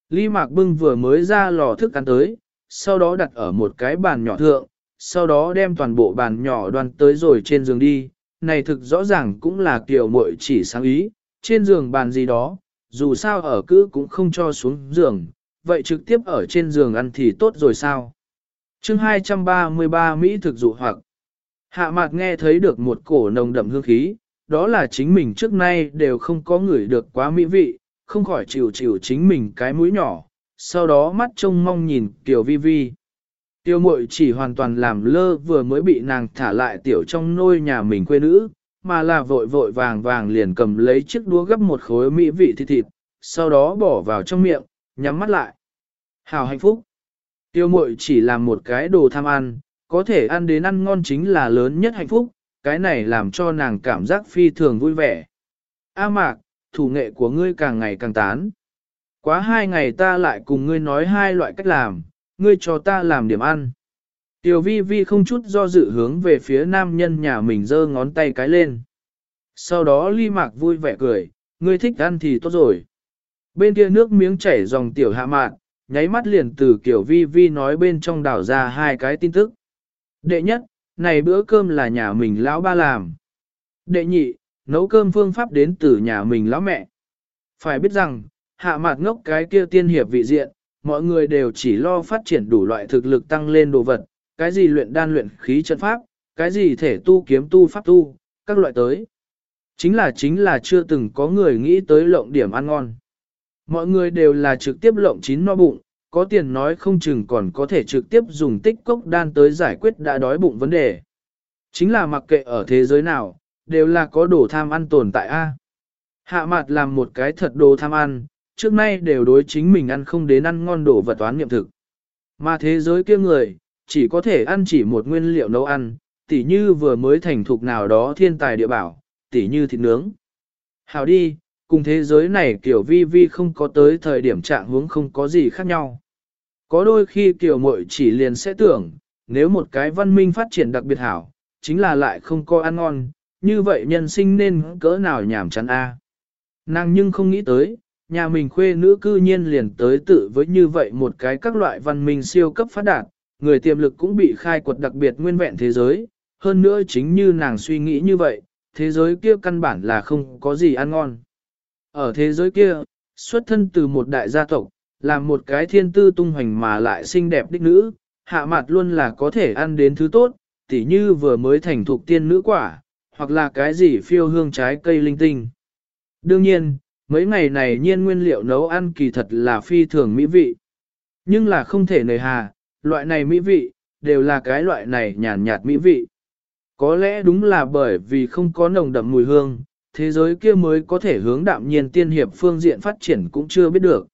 Ly Mạc Bưng vừa mới ra lò thức ăn tới, sau đó đặt ở một cái bàn nhỏ thượng, sau đó đem toàn bộ bàn nhỏ đoan tới rồi trên giường đi. Này thực rõ ràng cũng là kiểu muội chỉ sáng ý, trên giường bàn gì đó, dù sao ở cứ cũng không cho xuống giường, vậy trực tiếp ở trên giường ăn thì tốt rồi sao chương 233 Mỹ thực dụ hoặc Hạ mạc nghe thấy được một cổ nồng đậm hương khí, đó là chính mình trước nay đều không có người được quá mỹ vị, không khỏi chịu chịu chính mình cái mũi nhỏ, sau đó mắt trông mong nhìn Tiểu Vi Vi. Tiêu mội chỉ hoàn toàn làm lơ vừa mới bị nàng thả lại tiểu trong nôi nhà mình quê nữ, mà là vội vội vàng vàng liền cầm lấy chiếc đũa gấp một khối mỹ vị thịt thịt, sau đó bỏ vào trong miệng, nhắm mắt lại. Hào hạnh phúc. Tiêu mội chỉ làm một cái đồ tham ăn, có thể ăn đến ăn ngon chính là lớn nhất hạnh phúc, cái này làm cho nàng cảm giác phi thường vui vẻ. A mạc, thủ nghệ của ngươi càng ngày càng tán. Quá hai ngày ta lại cùng ngươi nói hai loại cách làm, ngươi cho ta làm điểm ăn. Tiểu vi vi không chút do dự hướng về phía nam nhân nhà mình giơ ngón tay cái lên. Sau đó ly mạc vui vẻ cười, ngươi thích ăn thì tốt rồi. Bên kia nước miếng chảy dòng tiểu hạ mạc, nháy mắt liền từ kiểu vi vi nói bên trong đảo ra hai cái tin tức. Đệ nhất, này bữa cơm là nhà mình lão ba làm. Đệ nhị, nấu cơm phương pháp đến từ nhà mình lão mẹ. Phải biết rằng, hạ mặt ngốc cái kia tiên hiệp vị diện, mọi người đều chỉ lo phát triển đủ loại thực lực tăng lên đồ vật, cái gì luyện đan luyện khí trận pháp, cái gì thể tu kiếm tu pháp tu, các loại tới. Chính là chính là chưa từng có người nghĩ tới lộng điểm ăn ngon. Mọi người đều là trực tiếp lộng chín no bụng, có tiền nói không chừng còn có thể trực tiếp dùng tích cốc đan tới giải quyết đã đói bụng vấn đề. Chính là mặc kệ ở thế giới nào, đều là có đồ tham ăn tồn tại a. Hạ mặt làm một cái thật đồ tham ăn, trước nay đều đối chính mình ăn không đến ăn ngon đồ vật toán niệm thực. Mà thế giới kia người, chỉ có thể ăn chỉ một nguyên liệu nấu ăn, tỉ như vừa mới thành thục nào đó thiên tài địa bảo, tỉ như thịt nướng. Hào đi, cùng thế giới này kiểu vi vi không có tới thời điểm trạng hướng không có gì khác nhau. Có đôi khi kiểu mội chỉ liền sẽ tưởng, nếu một cái văn minh phát triển đặc biệt hảo, chính là lại không có ăn ngon, như vậy nhân sinh nên cỡ nào nhảm chán a. Nàng nhưng không nghĩ tới, nhà mình khuê nữ cư nhiên liền tới tự với như vậy một cái các loại văn minh siêu cấp phát đạt, người tiềm lực cũng bị khai quật đặc biệt nguyên vẹn thế giới, hơn nữa chính như nàng suy nghĩ như vậy, thế giới kia căn bản là không có gì ăn ngon. Ở thế giới kia, xuất thân từ một đại gia tộc, làm một cái thiên tư tung hoành mà lại xinh đẹp đích nữ, hạ mặt luôn là có thể ăn đến thứ tốt, tỉ như vừa mới thành thục tiên nữ quả, hoặc là cái gì phiêu hương trái cây linh tinh. Đương nhiên, mấy ngày này nhiên nguyên liệu nấu ăn kỳ thật là phi thường mỹ vị. Nhưng là không thể nề hà, loại này mỹ vị, đều là cái loại này nhàn nhạt mỹ vị. Có lẽ đúng là bởi vì không có nồng đậm mùi hương, thế giới kia mới có thể hướng đạm nhiên tiên hiệp phương diện phát triển cũng chưa biết được.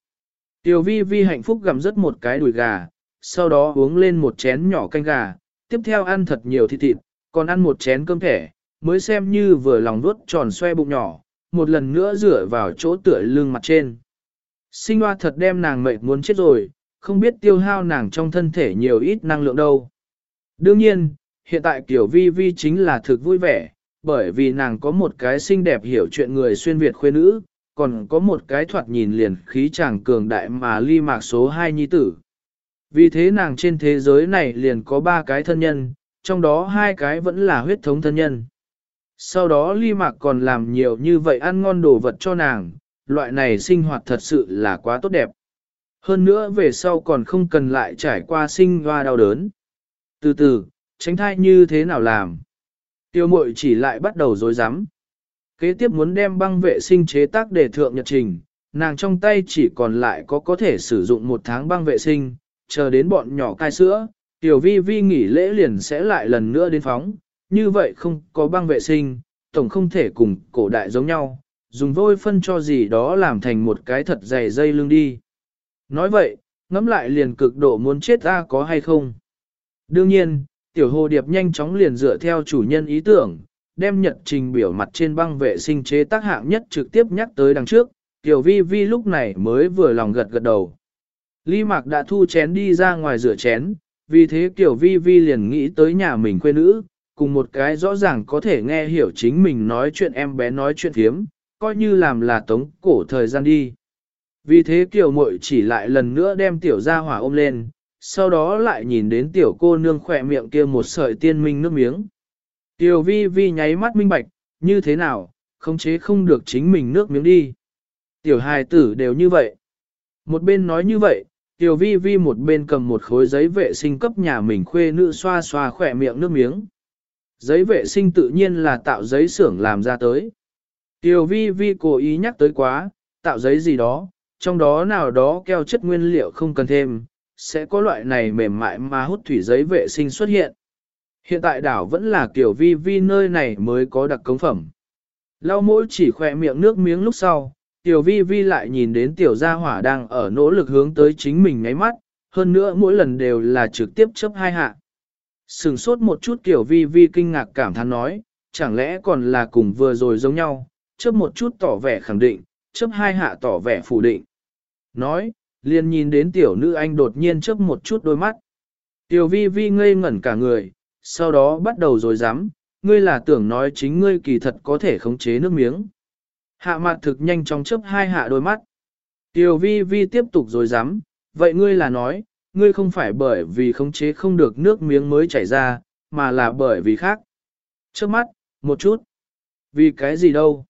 Tiểu vi vi hạnh phúc gặm rất một cái đùi gà, sau đó uống lên một chén nhỏ canh gà, tiếp theo ăn thật nhiều thịt thịt, còn ăn một chén cơm thẻ, mới xem như vừa lòng vuốt tròn xoe bụng nhỏ, một lần nữa rửa vào chỗ tựa lưng mặt trên. Sinh hoa thật đem nàng mệt muốn chết rồi, không biết tiêu hao nàng trong thân thể nhiều ít năng lượng đâu. Đương nhiên, hiện tại Tiểu Vi Vi chính là thực vui vẻ, bởi vì nàng có một cái xinh đẹp hiểu chuyện người xuyên Việt khuê nữ, còn có một cái thoạt nhìn liền khí chàng cường đại mà ly mạc số 2 nhi tử. Vì thế nàng trên thế giới này liền có ba cái thân nhân, trong đó hai cái vẫn là huyết thống thân nhân. Sau đó ly mạc còn làm nhiều như vậy ăn ngon đồ vật cho nàng, loại này sinh hoạt thật sự là quá tốt đẹp. Hơn nữa về sau còn không cần lại trải qua sinh hoa đau đớn. Từ từ, tránh thai như thế nào làm? Tiêu mội chỉ lại bắt đầu dối rắm Kế tiếp muốn đem băng vệ sinh chế tác để thượng nhật trình, nàng trong tay chỉ còn lại có có thể sử dụng một tháng băng vệ sinh, chờ đến bọn nhỏ cai sữa, tiểu vi vi nghỉ lễ liền sẽ lại lần nữa đến phóng, như vậy không có băng vệ sinh, tổng không thể cùng cổ đại giống nhau, dùng vôi phân cho gì đó làm thành một cái thật dày dây lưng đi. Nói vậy, ngẫm lại liền cực độ muốn chết ta có hay không. Đương nhiên, tiểu hồ điệp nhanh chóng liền dựa theo chủ nhân ý tưởng, đem nhật trình biểu mặt trên băng vệ sinh chế tác hạng nhất trực tiếp nhắc tới đằng trước, tiểu vi vi lúc này mới vừa lòng gật gật đầu. Ly Mạc đã thu chén đi ra ngoài rửa chén, vì thế tiểu vi vi liền nghĩ tới nhà mình quê nữ, cùng một cái rõ ràng có thể nghe hiểu chính mình nói chuyện em bé nói chuyện thiếm, coi như làm là tống cổ thời gian đi. Vì thế tiểu muội chỉ lại lần nữa đem tiểu gia hỏa ôm lên, sau đó lại nhìn đến tiểu cô nương khỏe miệng kia một sợi tiên minh nước miếng. Tiểu vi vi nháy mắt minh bạch, như thế nào, khống chế không được chính mình nước miếng đi. Tiểu hài tử đều như vậy. Một bên nói như vậy, tiểu vi vi một bên cầm một khối giấy vệ sinh cấp nhà mình khuê nữ xoa xoa khỏe miệng nước miếng. Giấy vệ sinh tự nhiên là tạo giấy xưởng làm ra tới. Tiểu vi vi cố ý nhắc tới quá, tạo giấy gì đó, trong đó nào đó keo chất nguyên liệu không cần thêm, sẽ có loại này mềm mại mà hút thủy giấy vệ sinh xuất hiện. Hiện tại đảo vẫn là kiểu vi vi nơi này mới có đặc cống phẩm. Lau mỗi chỉ khỏe miệng nước miếng lúc sau, tiểu vi vi lại nhìn đến tiểu gia hỏa đang ở nỗ lực hướng tới chính mình ngáy mắt, hơn nữa mỗi lần đều là trực tiếp chấp hai hạ. Sừng sốt một chút kiểu vi vi kinh ngạc cảm thán nói, chẳng lẽ còn là cùng vừa rồi giống nhau, chấp một chút tỏ vẻ khẳng định, chấp hai hạ tỏ vẻ phủ định. Nói, liền nhìn đến tiểu nữ anh đột nhiên chớp một chút đôi mắt. Tiểu vi vi ngây ngẩn cả người, sau đó bắt đầu rồi dám, ngươi là tưởng nói chính ngươi kỳ thật có thể khống chế nước miếng. Hạ mặt thực nhanh trong chớp hai hạ đôi mắt. Tiểu vi vi tiếp tục rồi dám, vậy ngươi là nói, ngươi không phải bởi vì khống chế không được nước miếng mới chảy ra, mà là bởi vì khác. Trước mắt, một chút. Vì cái gì đâu?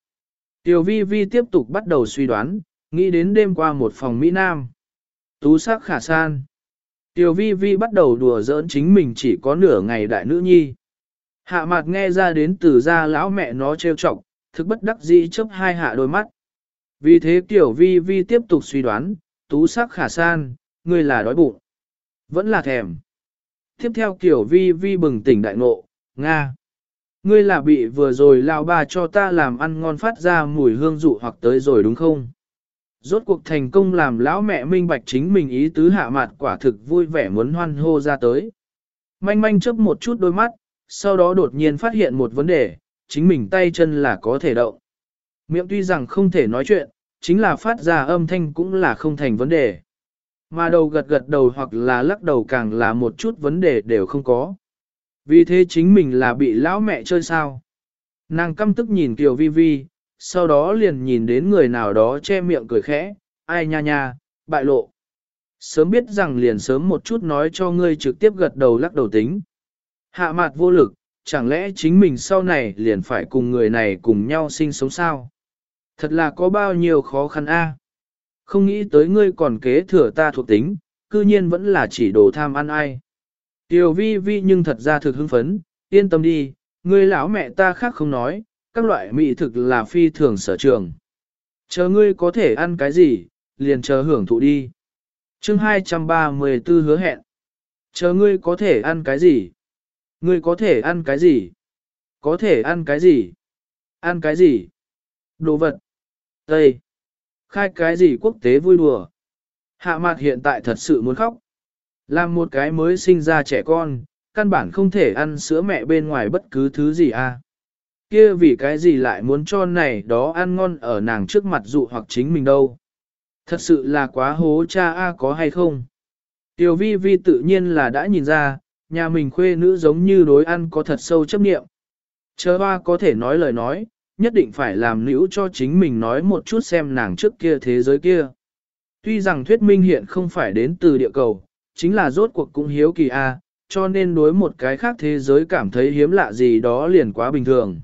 Tiểu vi vi tiếp tục bắt đầu suy đoán, nghĩ đến đêm qua một phòng Mỹ Nam. Tú sắc khả san. Tiểu vi vi bắt đầu đùa giỡn chính mình chỉ có nửa ngày đại nữ nhi. Hạ mặt nghe ra đến từ gia lão mẹ nó trêu chọc, thực bất đắc dĩ chớp hai hạ đôi mắt. Vì thế tiểu vi vi tiếp tục suy đoán, tú sắc khả san, ngươi là đói bụng. Vẫn là thèm. Tiếp theo kiểu vi vi bừng tỉnh đại ngộ, Nga. Ngươi là bị vừa rồi lao bà cho ta làm ăn ngon phát ra mùi hương dụ hoặc tới rồi đúng không? Rốt cuộc thành công làm lão mẹ minh bạch chính mình ý tứ hạ mặt quả thực vui vẻ muốn hoan hô ra tới. Manh manh chớp một chút đôi mắt, sau đó đột nhiên phát hiện một vấn đề, chính mình tay chân là có thể động. Miệng tuy rằng không thể nói chuyện, chính là phát ra âm thanh cũng là không thành vấn đề. Mà đầu gật gật đầu hoặc là lắc đầu càng là một chút vấn đề đều không có. Vì thế chính mình là bị lão mẹ chơi sao. Nàng căm tức nhìn Kiều Vi Vi, sau đó liền nhìn đến người nào đó che miệng cười khẽ, ai nha nha, bại lộ. Sớm biết rằng liền sớm một chút nói cho ngươi trực tiếp gật đầu lắc đầu tính. Hạ mặt vô lực, chẳng lẽ chính mình sau này liền phải cùng người này cùng nhau sinh sống sao? Thật là có bao nhiêu khó khăn a. Không nghĩ tới ngươi còn kế thừa ta thuộc tính, cư nhiên vẫn là chỉ đồ tham ăn ai. Tiểu vi vi nhưng thật ra thực hưng phấn, yên tâm đi, ngươi lão mẹ ta khác không nói, các loại mỹ thực là phi thường sở trường. Chờ ngươi có thể ăn cái gì, liền chờ hưởng thụ đi. chương 234 hứa hẹn. Chờ ngươi có thể ăn cái gì? Ngươi có thể ăn cái gì? Có thể ăn cái gì? Ăn cái gì? Đồ vật. Tây. Khai cái gì quốc tế vui đùa? Hạ mặt hiện tại thật sự muốn khóc. Làm một cái mới sinh ra trẻ con, căn bản không thể ăn sữa mẹ bên ngoài bất cứ thứ gì à. Kia vì cái gì lại muốn cho này đó ăn ngon ở nàng trước mặt dụ hoặc chính mình đâu. Thật sự là quá hố cha a có hay không? Tiểu vi vi tự nhiên là đã nhìn ra, nhà mình khuê nữ giống như đối ăn có thật sâu chấp niệm. Chờ hoa có thể nói lời nói, nhất định phải làm nữ cho chính mình nói một chút xem nàng trước kia thế giới kia. Tuy rằng thuyết minh hiện không phải đến từ địa cầu, chính là rốt cuộc cũng hiếu kỳ a, cho nên đối một cái khác thế giới cảm thấy hiếm lạ gì đó liền quá bình thường.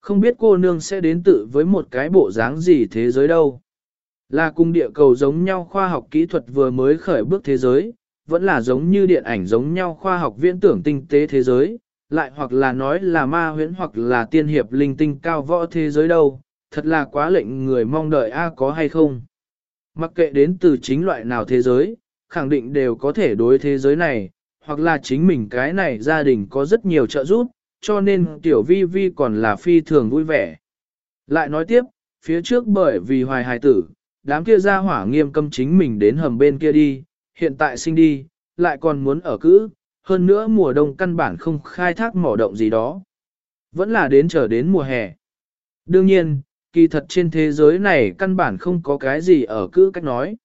Không biết cô nương sẽ đến tự với một cái bộ dáng gì thế giới đâu. Là cùng địa cầu giống nhau khoa học kỹ thuật vừa mới khởi bước thế giới, vẫn là giống như điện ảnh giống nhau khoa học viễn tưởng tinh tế thế giới, lại hoặc là nói là ma huyễn hoặc là tiên hiệp linh tinh cao võ thế giới đâu, thật là quá lệnh người mong đợi a có hay không. Mặc kệ đến từ chính loại nào thế giới, khẳng định đều có thể đối thế giới này, hoặc là chính mình cái này gia đình có rất nhiều trợ giúp, cho nên tiểu vi vi còn là phi thường vui vẻ. Lại nói tiếp, phía trước bởi vì hoài hài tử, đám kia ra hỏa nghiêm cấm chính mình đến hầm bên kia đi, hiện tại sinh đi, lại còn muốn ở cữ, hơn nữa mùa đông căn bản không khai thác mỏ động gì đó. Vẫn là đến chờ đến mùa hè. Đương nhiên, kỳ thật trên thế giới này căn bản không có cái gì ở cứ cách nói.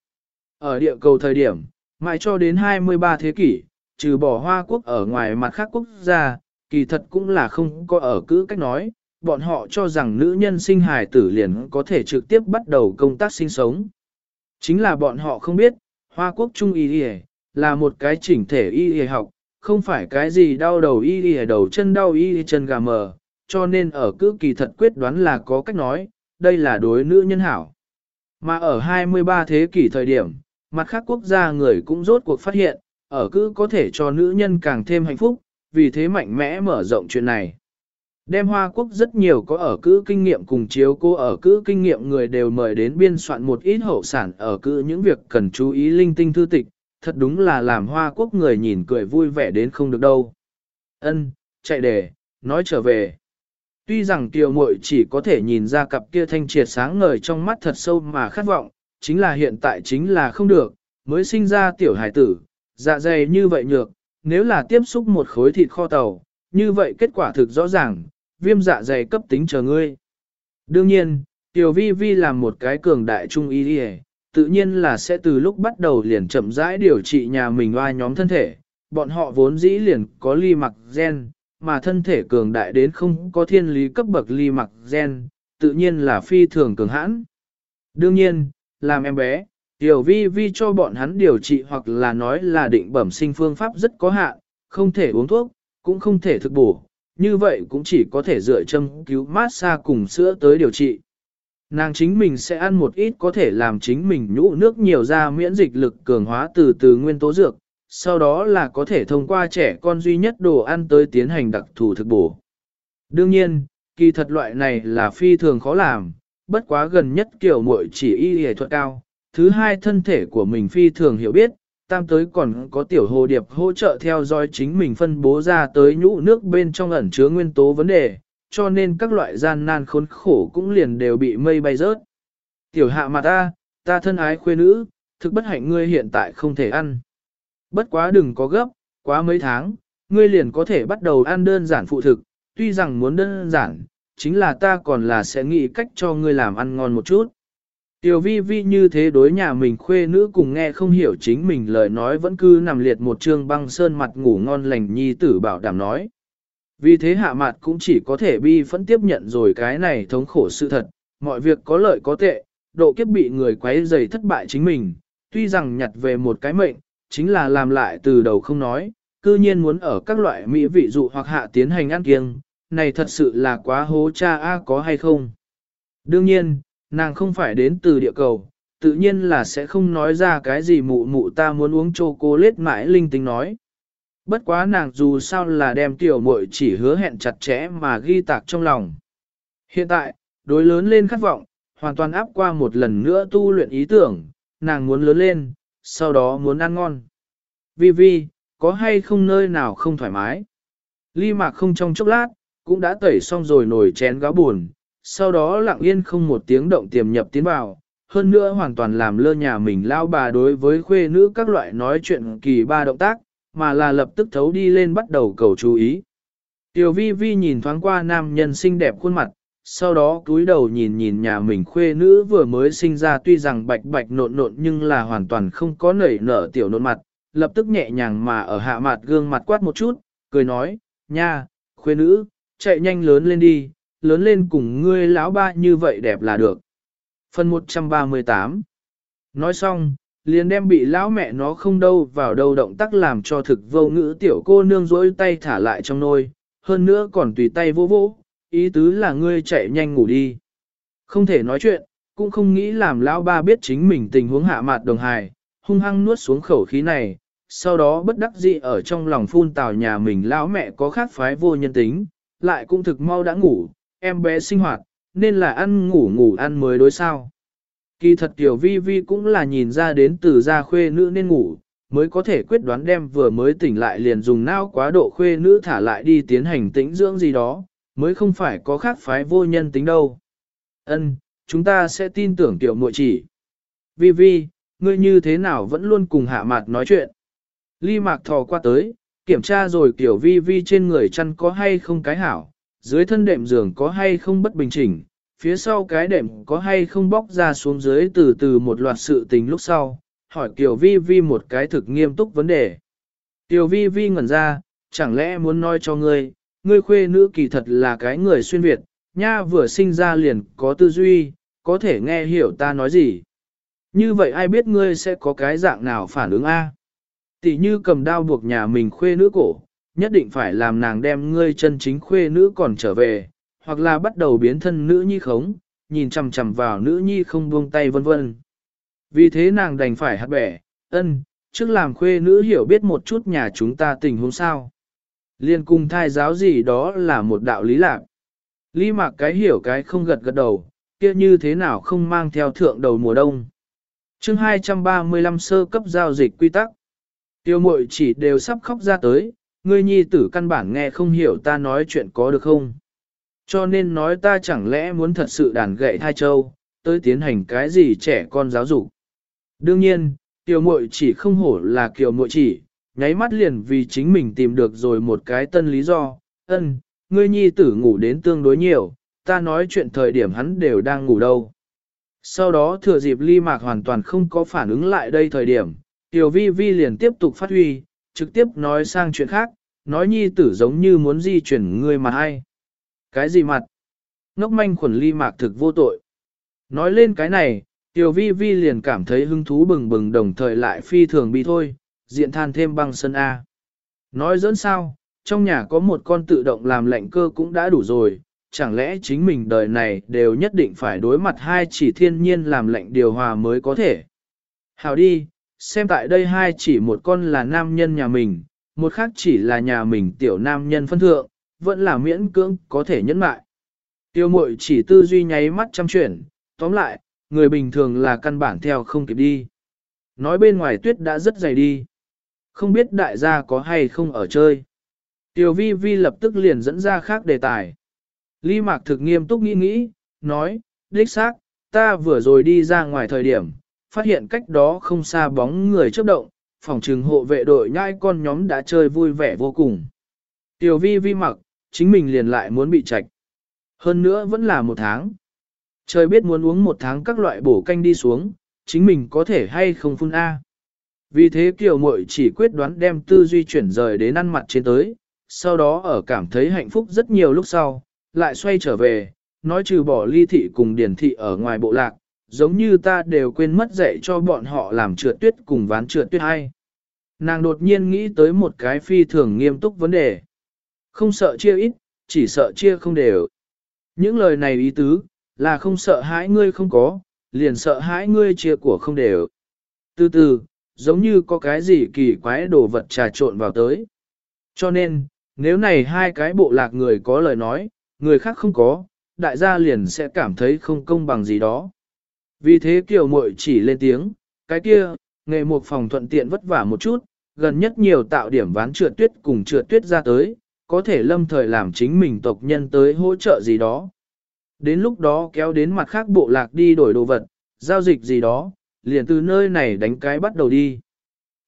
Ở địa cầu thời điểm, mãi cho đến 23 thế kỷ, trừ bỏ Hoa Quốc ở ngoài mặt khác quốc gia, kỳ thật cũng là không có ở cứ cách nói, bọn họ cho rằng nữ nhân sinh hài tử liền có thể trực tiếp bắt đầu công tác sinh sống. Chính là bọn họ không biết, Hoa Quốc Trung Y Y là một cái chỉnh thể Y Y học, không phải cái gì đau đầu Y Y đầu chân đau Y y chân gà mờ, cho nên ở cữ kỳ thật quyết đoán là có cách nói, đây là đối nữ nhân hảo. Mà ở 23 thế kỷ thời điểm, mặt khác quốc gia người cũng rốt cuộc phát hiện, ở cữ có thể cho nữ nhân càng thêm hạnh phúc, vì thế mạnh mẽ mở rộng chuyện này. Đem Hoa Quốc rất nhiều có ở cữ kinh nghiệm cùng chiếu cô ở cữ kinh nghiệm người đều mời đến biên soạn một ít hậu sản ở cữ những việc cần chú ý linh tinh thư tịch, thật đúng là làm Hoa Quốc người nhìn cười vui vẻ đến không được đâu. Ân, chạy đề, nói trở về. Tuy rằng tiểu muội chỉ có thể nhìn ra cặp kia thanh triệt sáng ngời trong mắt thật sâu mà khát vọng, chính là hiện tại chính là không được, mới sinh ra tiểu hải tử, dạ dày như vậy nhược, nếu là tiếp xúc một khối thịt kho tàu, như vậy kết quả thực rõ ràng, viêm dạ dày cấp tính chờ ngươi. Đương nhiên, tiểu vi vi làm một cái cường đại trung y đi tự nhiên là sẽ từ lúc bắt đầu liền chậm rãi điều trị nhà mình oai nhóm thân thể, bọn họ vốn dĩ liền có ly mặc gen, mà thân thể cường đại đến không có thiên lý cấp bậc ly mặc gen, tự nhiên là phi thường cường hãn. Đương nhiên, làm em bé, tiểu vi vi cho bọn hắn điều trị hoặc là nói là định bẩm sinh phương pháp rất có hạn, không thể uống thuốc, cũng không thể thực bổ, như vậy cũng chỉ có thể dựa châm cứu mát xa cùng sữa tới điều trị. Nàng chính mình sẽ ăn một ít có thể làm chính mình nhũ nước nhiều ra miễn dịch lực cường hóa từ từ nguyên tố dược, sau đó là có thể thông qua trẻ con duy nhất đồ ăn tới tiến hành đặc thù thực bổ. Đương nhiên, kỳ thật loại này là phi thường khó làm, bất quá gần nhất kiểu muội chỉ y y thuật cao, thứ hai thân thể của mình phi thường hiểu biết, tam tới còn có tiểu hồ điệp hỗ trợ theo dõi chính mình phân bố ra tới nhũ nước bên trong ẩn chứa nguyên tố vấn đề, cho nên các loại gian nan khốn khổ cũng liền đều bị mây bay rớt. Tiểu hạ mặt ta, ta thân ái khuê nữ, thực bất hạnh ngươi hiện tại không thể ăn. Bất quá đừng có gấp, quá mấy tháng, ngươi liền có thể bắt đầu ăn đơn giản phụ thực, tuy rằng muốn đơn giản, chính là ta còn là sẽ nghĩ cách cho ngươi làm ăn ngon một chút. Tiểu vi vi như thế đối nhà mình khuê nữ cùng nghe không hiểu chính mình lời nói vẫn cứ nằm liệt một trương băng sơn mặt ngủ ngon lành nhi tử bảo đảm nói. Vì thế hạ mặt cũng chỉ có thể bi phẫn tiếp nhận rồi cái này thống khổ sự thật, mọi việc có lợi có tệ, độ kiếp bị người quấy dày thất bại chính mình, tuy rằng nhặt về một cái mệnh, chính là làm lại từ đầu không nói, cư nhiên muốn ở các loại mỹ vị dụ hoặc hạ tiến hành ăn kiêng, này thật sự là quá hố cha a có hay không. Đương nhiên, nàng không phải đến từ địa cầu, tự nhiên là sẽ không nói ra cái gì mụ mụ ta muốn uống chocolate mãi linh tính nói. Bất quá nàng dù sao là đem tiểu muội chỉ hứa hẹn chặt chẽ mà ghi tạc trong lòng. Hiện tại, đối lớn lên khát vọng, hoàn toàn áp qua một lần nữa tu luyện ý tưởng, nàng muốn lớn lên, sau đó muốn ăn ngon. Vi Vi, có hay không nơi nào không thoải mái? Ly mạc không trong chốc lát, cũng đã tẩy xong rồi nổi chén gáo buồn, sau đó lặng yên không một tiếng động tiềm nhập tiến vào, hơn nữa hoàn toàn làm lơ nhà mình lao bà đối với khuê nữ các loại nói chuyện kỳ ba động tác, mà là lập tức thấu đi lên bắt đầu cầu chú ý. Tiểu vi vi nhìn thoáng qua nam nhân xinh đẹp khuôn mặt, sau đó cúi đầu nhìn nhìn nhà mình khuê nữ vừa mới sinh ra tuy rằng bạch bạch nộn nộn nhưng là hoàn toàn không có nảy nở tiểu nộn mặt, lập tức nhẹ nhàng mà ở hạ mặt gương mặt quát một chút, cười nói, nha, khuê nữ, chạy nhanh lớn lên đi, lớn lên cùng ngươi lão ba như vậy đẹp là được. Phần 138 Nói xong, liền đem bị lão mẹ nó không đâu vào đâu động tác làm cho thực vô ngữ tiểu cô nương rỗi tay thả lại trong nôi, hơn nữa còn tùy tay vô vỗ, ý tứ là ngươi chạy nhanh ngủ đi. Không thể nói chuyện, cũng không nghĩ làm lão ba biết chính mình tình huống hạ mạt đồng hài, hung hăng nuốt xuống khẩu khí này, sau đó bất đắc dĩ ở trong lòng phun tào nhà mình lão mẹ có khác phái vô nhân tính, lại cũng thực mau đã ngủ, em bé sinh hoạt, nên là ăn ngủ ngủ ăn mới đối sao. Kỳ thật tiểu vi vi cũng là nhìn ra đến từ gia khuê nữ nên ngủ, mới có thể quyết đoán đem vừa mới tỉnh lại liền dùng não quá độ khuê nữ thả lại đi tiến hành tĩnh dưỡng gì đó, mới không phải có khác phái vô nhân tính đâu. Ân, chúng ta sẽ tin tưởng tiểu muội chỉ. Vi vi, ngươi như thế nào vẫn luôn cùng hạ mặt nói chuyện. Ly mạc thò qua tới, kiểm tra rồi tiểu vi vi trên người chăn có hay không cái hảo, dưới thân đệm giường có hay không bất bình chỉnh, phía sau cái đệm có hay không bóc ra xuống dưới từ từ một loạt sự tình lúc sau, hỏi Kiều Vi Vi một cái thực nghiêm túc vấn đề. Kiều Vi Vi ngẩn ra, chẳng lẽ muốn nói cho ngươi, ngươi khuê nữ kỳ thật là cái người xuyên Việt, nha vừa sinh ra liền có tư duy, có thể nghe hiểu ta nói gì. Như vậy ai biết ngươi sẽ có cái dạng nào phản ứng A? Tỷ như cầm đao buộc nhà mình khuê nữ cổ, nhất định phải làm nàng đem ngươi chân chính khuê nữ còn trở về, hoặc là bắt đầu biến thân nữ nhi khống, nhìn chằm chằm vào nữ nhi không buông tay vân vân. Vì thế nàng đành phải hạt bẻ, ân, trước làm khuê nữ hiểu biết một chút nhà chúng ta tình huống sao. Liên cung thai giáo gì đó là một đạo lý lạc. Lý mạc cái hiểu cái không gật gật đầu, kia như thế nào không mang theo thượng đầu mùa đông. chương 235 sơ cấp giao dịch quy tắc. Tiêu mội chỉ đều sắp khóc ra tới, ngươi nhi tử căn bản nghe không hiểu ta nói chuyện có được không. Cho nên nói ta chẳng lẽ muốn thật sự đàn gậy thai châu, tới tiến hành cái gì trẻ con giáo dục. Đương nhiên, kiều muội chỉ không hổ là kiều muội chỉ, nháy mắt liền vì chính mình tìm được rồi một cái tân lý do, ân, ngươi nhi tử ngủ đến tương đối nhiều, ta nói chuyện thời điểm hắn đều đang ngủ đâu. Sau đó thừa dịp ly mạc hoàn toàn không có phản ứng lại đây thời điểm, Tiểu vi vi liền tiếp tục phát huy, trực tiếp nói sang chuyện khác, nói nhi tử giống như muốn di chuyển người mà ai. Cái gì mặt? Ngốc manh khuẩn ly mạc thực vô tội. Nói lên cái này, Tiểu vi vi liền cảm thấy hứng thú bừng bừng đồng thời lại phi thường bị thôi, diện than thêm băng sân A. Nói dẫn sao, trong nhà có một con tự động làm lệnh cơ cũng đã đủ rồi, chẳng lẽ chính mình đời này đều nhất định phải đối mặt hai chỉ thiên nhiên làm lệnh điều hòa mới có thể. Hào đi, xem tại đây hai chỉ một con là nam nhân nhà mình, một khác chỉ là nhà mình tiểu nam nhân phân thượng, vẫn là miễn cưỡng có thể nhẫn mại. Tiêu mội chỉ tư duy nháy mắt chăm chuyển, tóm lại, người bình thường là căn bản theo không kịp đi. Nói bên ngoài tuyết đã rất dày đi. Không biết đại gia có hay không ở chơi. Tiêu vi vi lập tức liền dẫn ra khác đề tài. Ly mạc thực nghiêm túc nghĩ nghĩ, nói, đích xác, ta vừa rồi đi ra ngoài thời điểm, phát hiện cách đó không xa bóng người chớp động, phòng trừng hộ vệ đội nhai con nhóm đã chơi vui vẻ vô cùng. Tiểu vi vi mặc, chính mình liền lại muốn bị trạch. Hơn nữa vẫn là một tháng. Trời biết muốn uống một tháng các loại bổ canh đi xuống, chính mình có thể hay không phun A. Vì thế Kiều Mội chỉ quyết đoán đem tư duy chuyển rời đến ăn mặt trên tới, sau đó ở cảm thấy hạnh phúc rất nhiều lúc sau, lại xoay trở về, nói trừ bỏ ly thị cùng điển thị ở ngoài bộ lạc, giống như ta đều quên mất dạy cho bọn họ làm trượt tuyết cùng ván trượt tuyết hay. Nàng đột nhiên nghĩ tới một cái phi thường nghiêm túc vấn đề. Không sợ chia ít, chỉ sợ chia không đều. Những lời này ý tứ, là không sợ hãi ngươi không có, liền sợ hãi ngươi chia của không đều. Từ từ, giống như có cái gì kỳ quái đồ vật trà trộn vào tới. Cho nên, nếu này hai cái bộ lạc người có lời nói, người khác không có, đại gia liền sẽ cảm thấy không công bằng gì đó. Vì thế kiểu muội chỉ lên tiếng, cái kia, nghề một phòng thuận tiện vất vả một chút, gần nhất nhiều tạo điểm ván trượt tuyết cùng trượt tuyết ra tới, có thể lâm thời làm chính mình tộc nhân tới hỗ trợ gì đó. Đến lúc đó kéo đến mặt khác bộ lạc đi đổi đồ vật, giao dịch gì đó, liền từ nơi này đánh cái bắt đầu đi.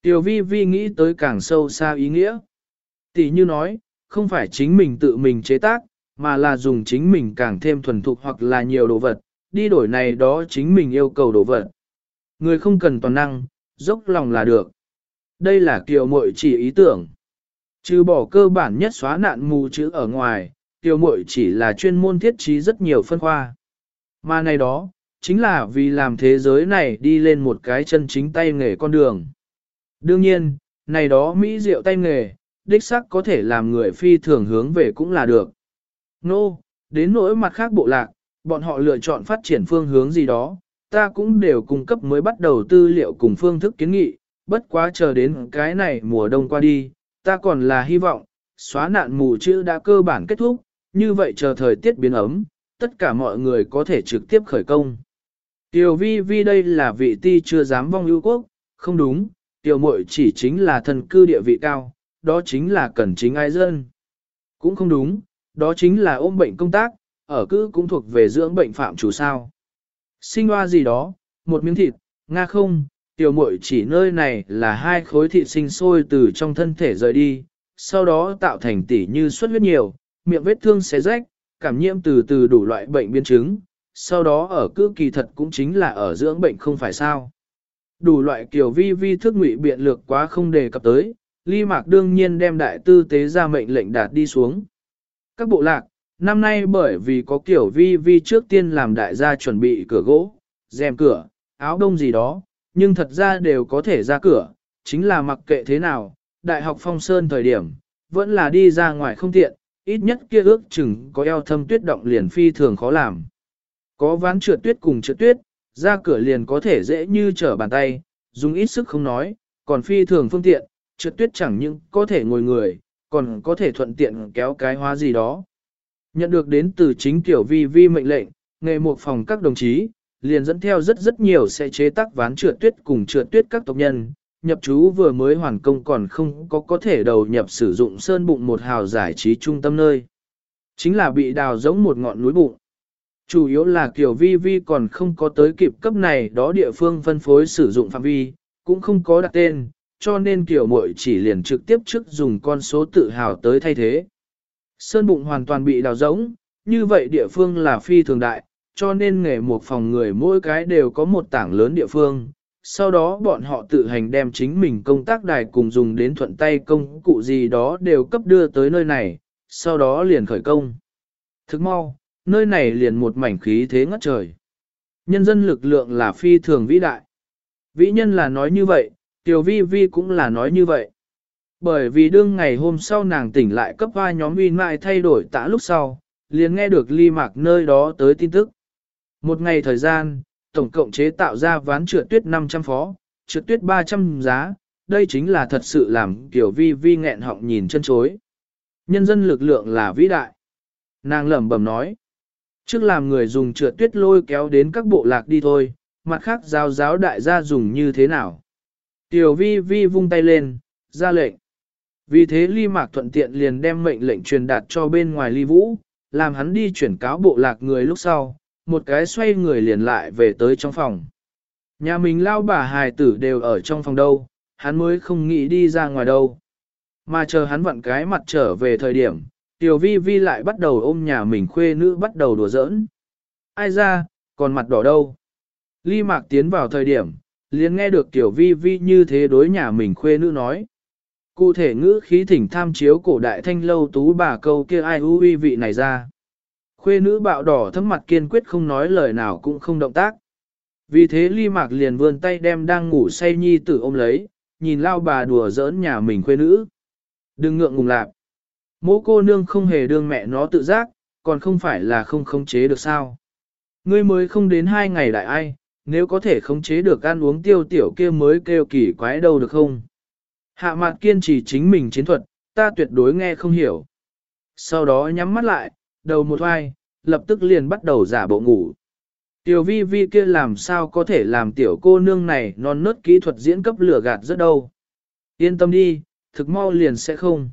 Tiểu vi vi nghĩ tới càng sâu xa ý nghĩa. Tỷ như nói, không phải chính mình tự mình chế tác, mà là dùng chính mình càng thêm thuần thục hoặc là nhiều đồ vật, đi đổi này đó chính mình yêu cầu đồ vật. Người không cần toàn năng, dốc lòng là được. Đây là kiều mội chỉ ý tưởng. Trừ bỏ cơ bản nhất xóa nạn mù chữ ở ngoài, tiểu muội chỉ là chuyên môn thiết trí rất nhiều phân khoa. Mà này đó, chính là vì làm thế giới này đi lên một cái chân chính tay nghề con đường. Đương nhiên, này đó mỹ diệu tay nghề, đích sắc có thể làm người phi thường hướng về cũng là được. Nô, no, đến nỗi mặt khác bộ lạc, bọn họ lựa chọn phát triển phương hướng gì đó, ta cũng đều cung cấp mới bắt đầu tư liệu cùng phương thức kiến nghị, bất quá chờ đến cái này mùa đông qua đi, ta còn là hy vọng, xóa nạn mù chữ đã cơ bản kết thúc, như vậy chờ thời tiết biến ấm, tất cả mọi người có thể trực tiếp khởi công. Tiểu vi vi đây là vị ti chưa dám vong ưu quốc, không đúng, tiểu muội chỉ chính là thần cư địa vị cao, đó chính là cần chính ai dân. Cũng không đúng, đó chính là ôm bệnh công tác, ở cư cũng thuộc về dưỡng bệnh phạm chủ sao. Sinh hoa gì đó, một miếng thịt, nga không, tiểu muội chỉ nơi này là hai khối thịt sinh sôi từ trong thân thể rời đi, sau đó tạo thành tỉ như xuất huyết nhiều, miệng vết thương xé rách, cảm nhiễm từ từ đủ loại bệnh biến chứng, sau đó ở cứ kỳ thật cũng chính là ở dưỡng bệnh không phải sao. Đủ loại kiểu vi vi thức ngụy biện lược quá không đề cập tới, ly mạc đương nhiên đem đại tư tế ra mệnh lệnh đạt đi xuống. Các bộ lạc, năm nay bởi vì có kiểu vi vi trước tiên làm đại gia chuẩn bị cửa gỗ, rèm cửa, áo đông gì đó, nhưng thật ra đều có thể ra cửa, chính là mặc kệ thế nào, đại học phong sơn thời điểm, vẫn là đi ra ngoài không tiện, ít nhất kia ước chừng có eo thâm tuyết động liền phi thường khó làm. Có ván trượt tuyết cùng trượt tuyết, ra cửa liền có thể dễ như trở bàn tay, dùng ít sức không nói, còn phi thường phương tiện, trượt tuyết chẳng những có thể ngồi người, còn có thể thuận tiện kéo cái hóa gì đó. Nhận được đến từ chính tiểu vi vi mệnh lệnh, nghề một phòng các đồng chí, liền dẫn theo rất rất nhiều sẽ chế tác ván trượt tuyết cùng trượt tuyết các tộc nhân. Nhập chú vừa mới hoàn công còn không có có thể đầu nhập sử dụng sơn bụng một hào giải trí trung tâm nơi. Chính là bị đào giống một ngọn núi bụng. Chủ yếu là kiểu vi vi còn không có tới kịp cấp này đó địa phương phân phối sử dụng phạm vi, cũng không có đặt tên, cho nên kiểu muội chỉ liền trực tiếp trước dùng con số tự hào tới thay thế. Sơn bụng hoàn toàn bị đào giống như vậy địa phương là phi thường đại, cho nên nghề một phòng người mỗi cái đều có một tảng lớn địa phương. Sau đó bọn họ tự hành đem chính mình công tác đài cùng dùng đến thuận tay công cụ gì đó đều cấp đưa tới nơi này, sau đó liền khởi công. Thức mau, nơi này liền một mảnh khí thế ngất trời. Nhân dân lực lượng là phi thường vĩ đại. Vĩ nhân là nói như vậy, Tiểu Vi Vi cũng là nói như vậy. Bởi vì đương ngày hôm sau nàng tỉnh lại cấp hoa nhóm uy mại thay đổi tã lúc sau, liền nghe được ly mạc nơi đó tới tin tức. Một ngày thời gian, tổng cộng chế tạo ra ván trượt tuyết 500 phó, trượt tuyết 300 giá, đây chính là thật sự làm Tiểu Vi Vi nghẹn họng nhìn chân chối. Nhân dân lực lượng là vĩ đại. Nàng lẩm bẩm nói. Trước làm người dùng trượt tuyết lôi kéo đến các bộ lạc đi thôi, mặt khác giáo giáo đại gia dùng như thế nào. Tiểu vi vi vung tay lên, ra lệnh. Vì thế ly mạc thuận tiện liền đem mệnh lệnh truyền đạt cho bên ngoài ly vũ, làm hắn đi chuyển cáo bộ lạc người lúc sau, một cái xoay người liền lại về tới trong phòng. Nhà mình lao bà hài tử đều ở trong phòng đâu, hắn mới không nghĩ đi ra ngoài đâu. Mà chờ hắn vặn cái mặt trở về thời điểm, Tiểu vi vi lại bắt đầu ôm nhà mình khuê nữ bắt đầu đùa giỡn. Ai ra, còn mặt đỏ đâu? Ly mạc tiến vào thời điểm, liền nghe được tiểu vi vi như thế đối nhà mình khuê nữ nói. Cụ thể ngữ khí thỉnh tham chiếu cổ đại thanh lâu tú bà câu kia ai u uy vị này ra. Khuê nữ bạo đỏ thấm mặt kiên quyết không nói lời nào cũng không động tác. Vì thế ly mạc liền vươn tay đem đang ngủ say nhi tử ôm lấy, nhìn lao bà đùa giỡn nhà mình khuê nữ. Đừng ngượng ngùng lạp. Mỗ cô nương không hề đương mẹ nó tự giác, còn không phải là không khống chế được sao. Ngươi mới không đến hai ngày đại ai, nếu có thể khống chế được ăn uống tiêu tiểu kia mới kêu kỳ quái đâu được không? Hạ mặt kiên trì chính mình chiến thuật, ta tuyệt đối nghe không hiểu. Sau đó nhắm mắt lại, đầu một hoài, lập tức liền bắt đầu giả bộ ngủ. Tiểu vi vi kia làm sao có thể làm tiểu cô nương này non nớt kỹ thuật diễn cấp lửa gạt rất đâu. Yên tâm đi, thực mau liền sẽ không.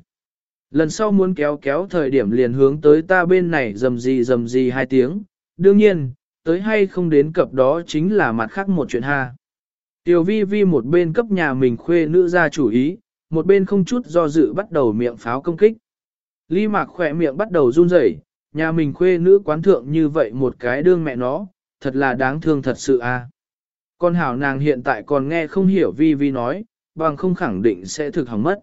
Lần sau muốn kéo kéo thời điểm liền hướng tới ta bên này dầm gì dầm gì hai tiếng. Đương nhiên, tới hay không đến cập đó chính là mặt khác một chuyện ha. Tiểu vi vi một bên cấp nhà mình khuê nữ ra chủ ý, một bên không chút do dự bắt đầu miệng pháo công kích. Ly mạc khỏe miệng bắt đầu run rẩy, nhà mình khuê nữ quán thượng như vậy một cái đương mẹ nó, thật là đáng thương thật sự a. Con hảo nàng hiện tại còn nghe không hiểu vi vi nói, bằng không khẳng định sẽ thực hỏng mất.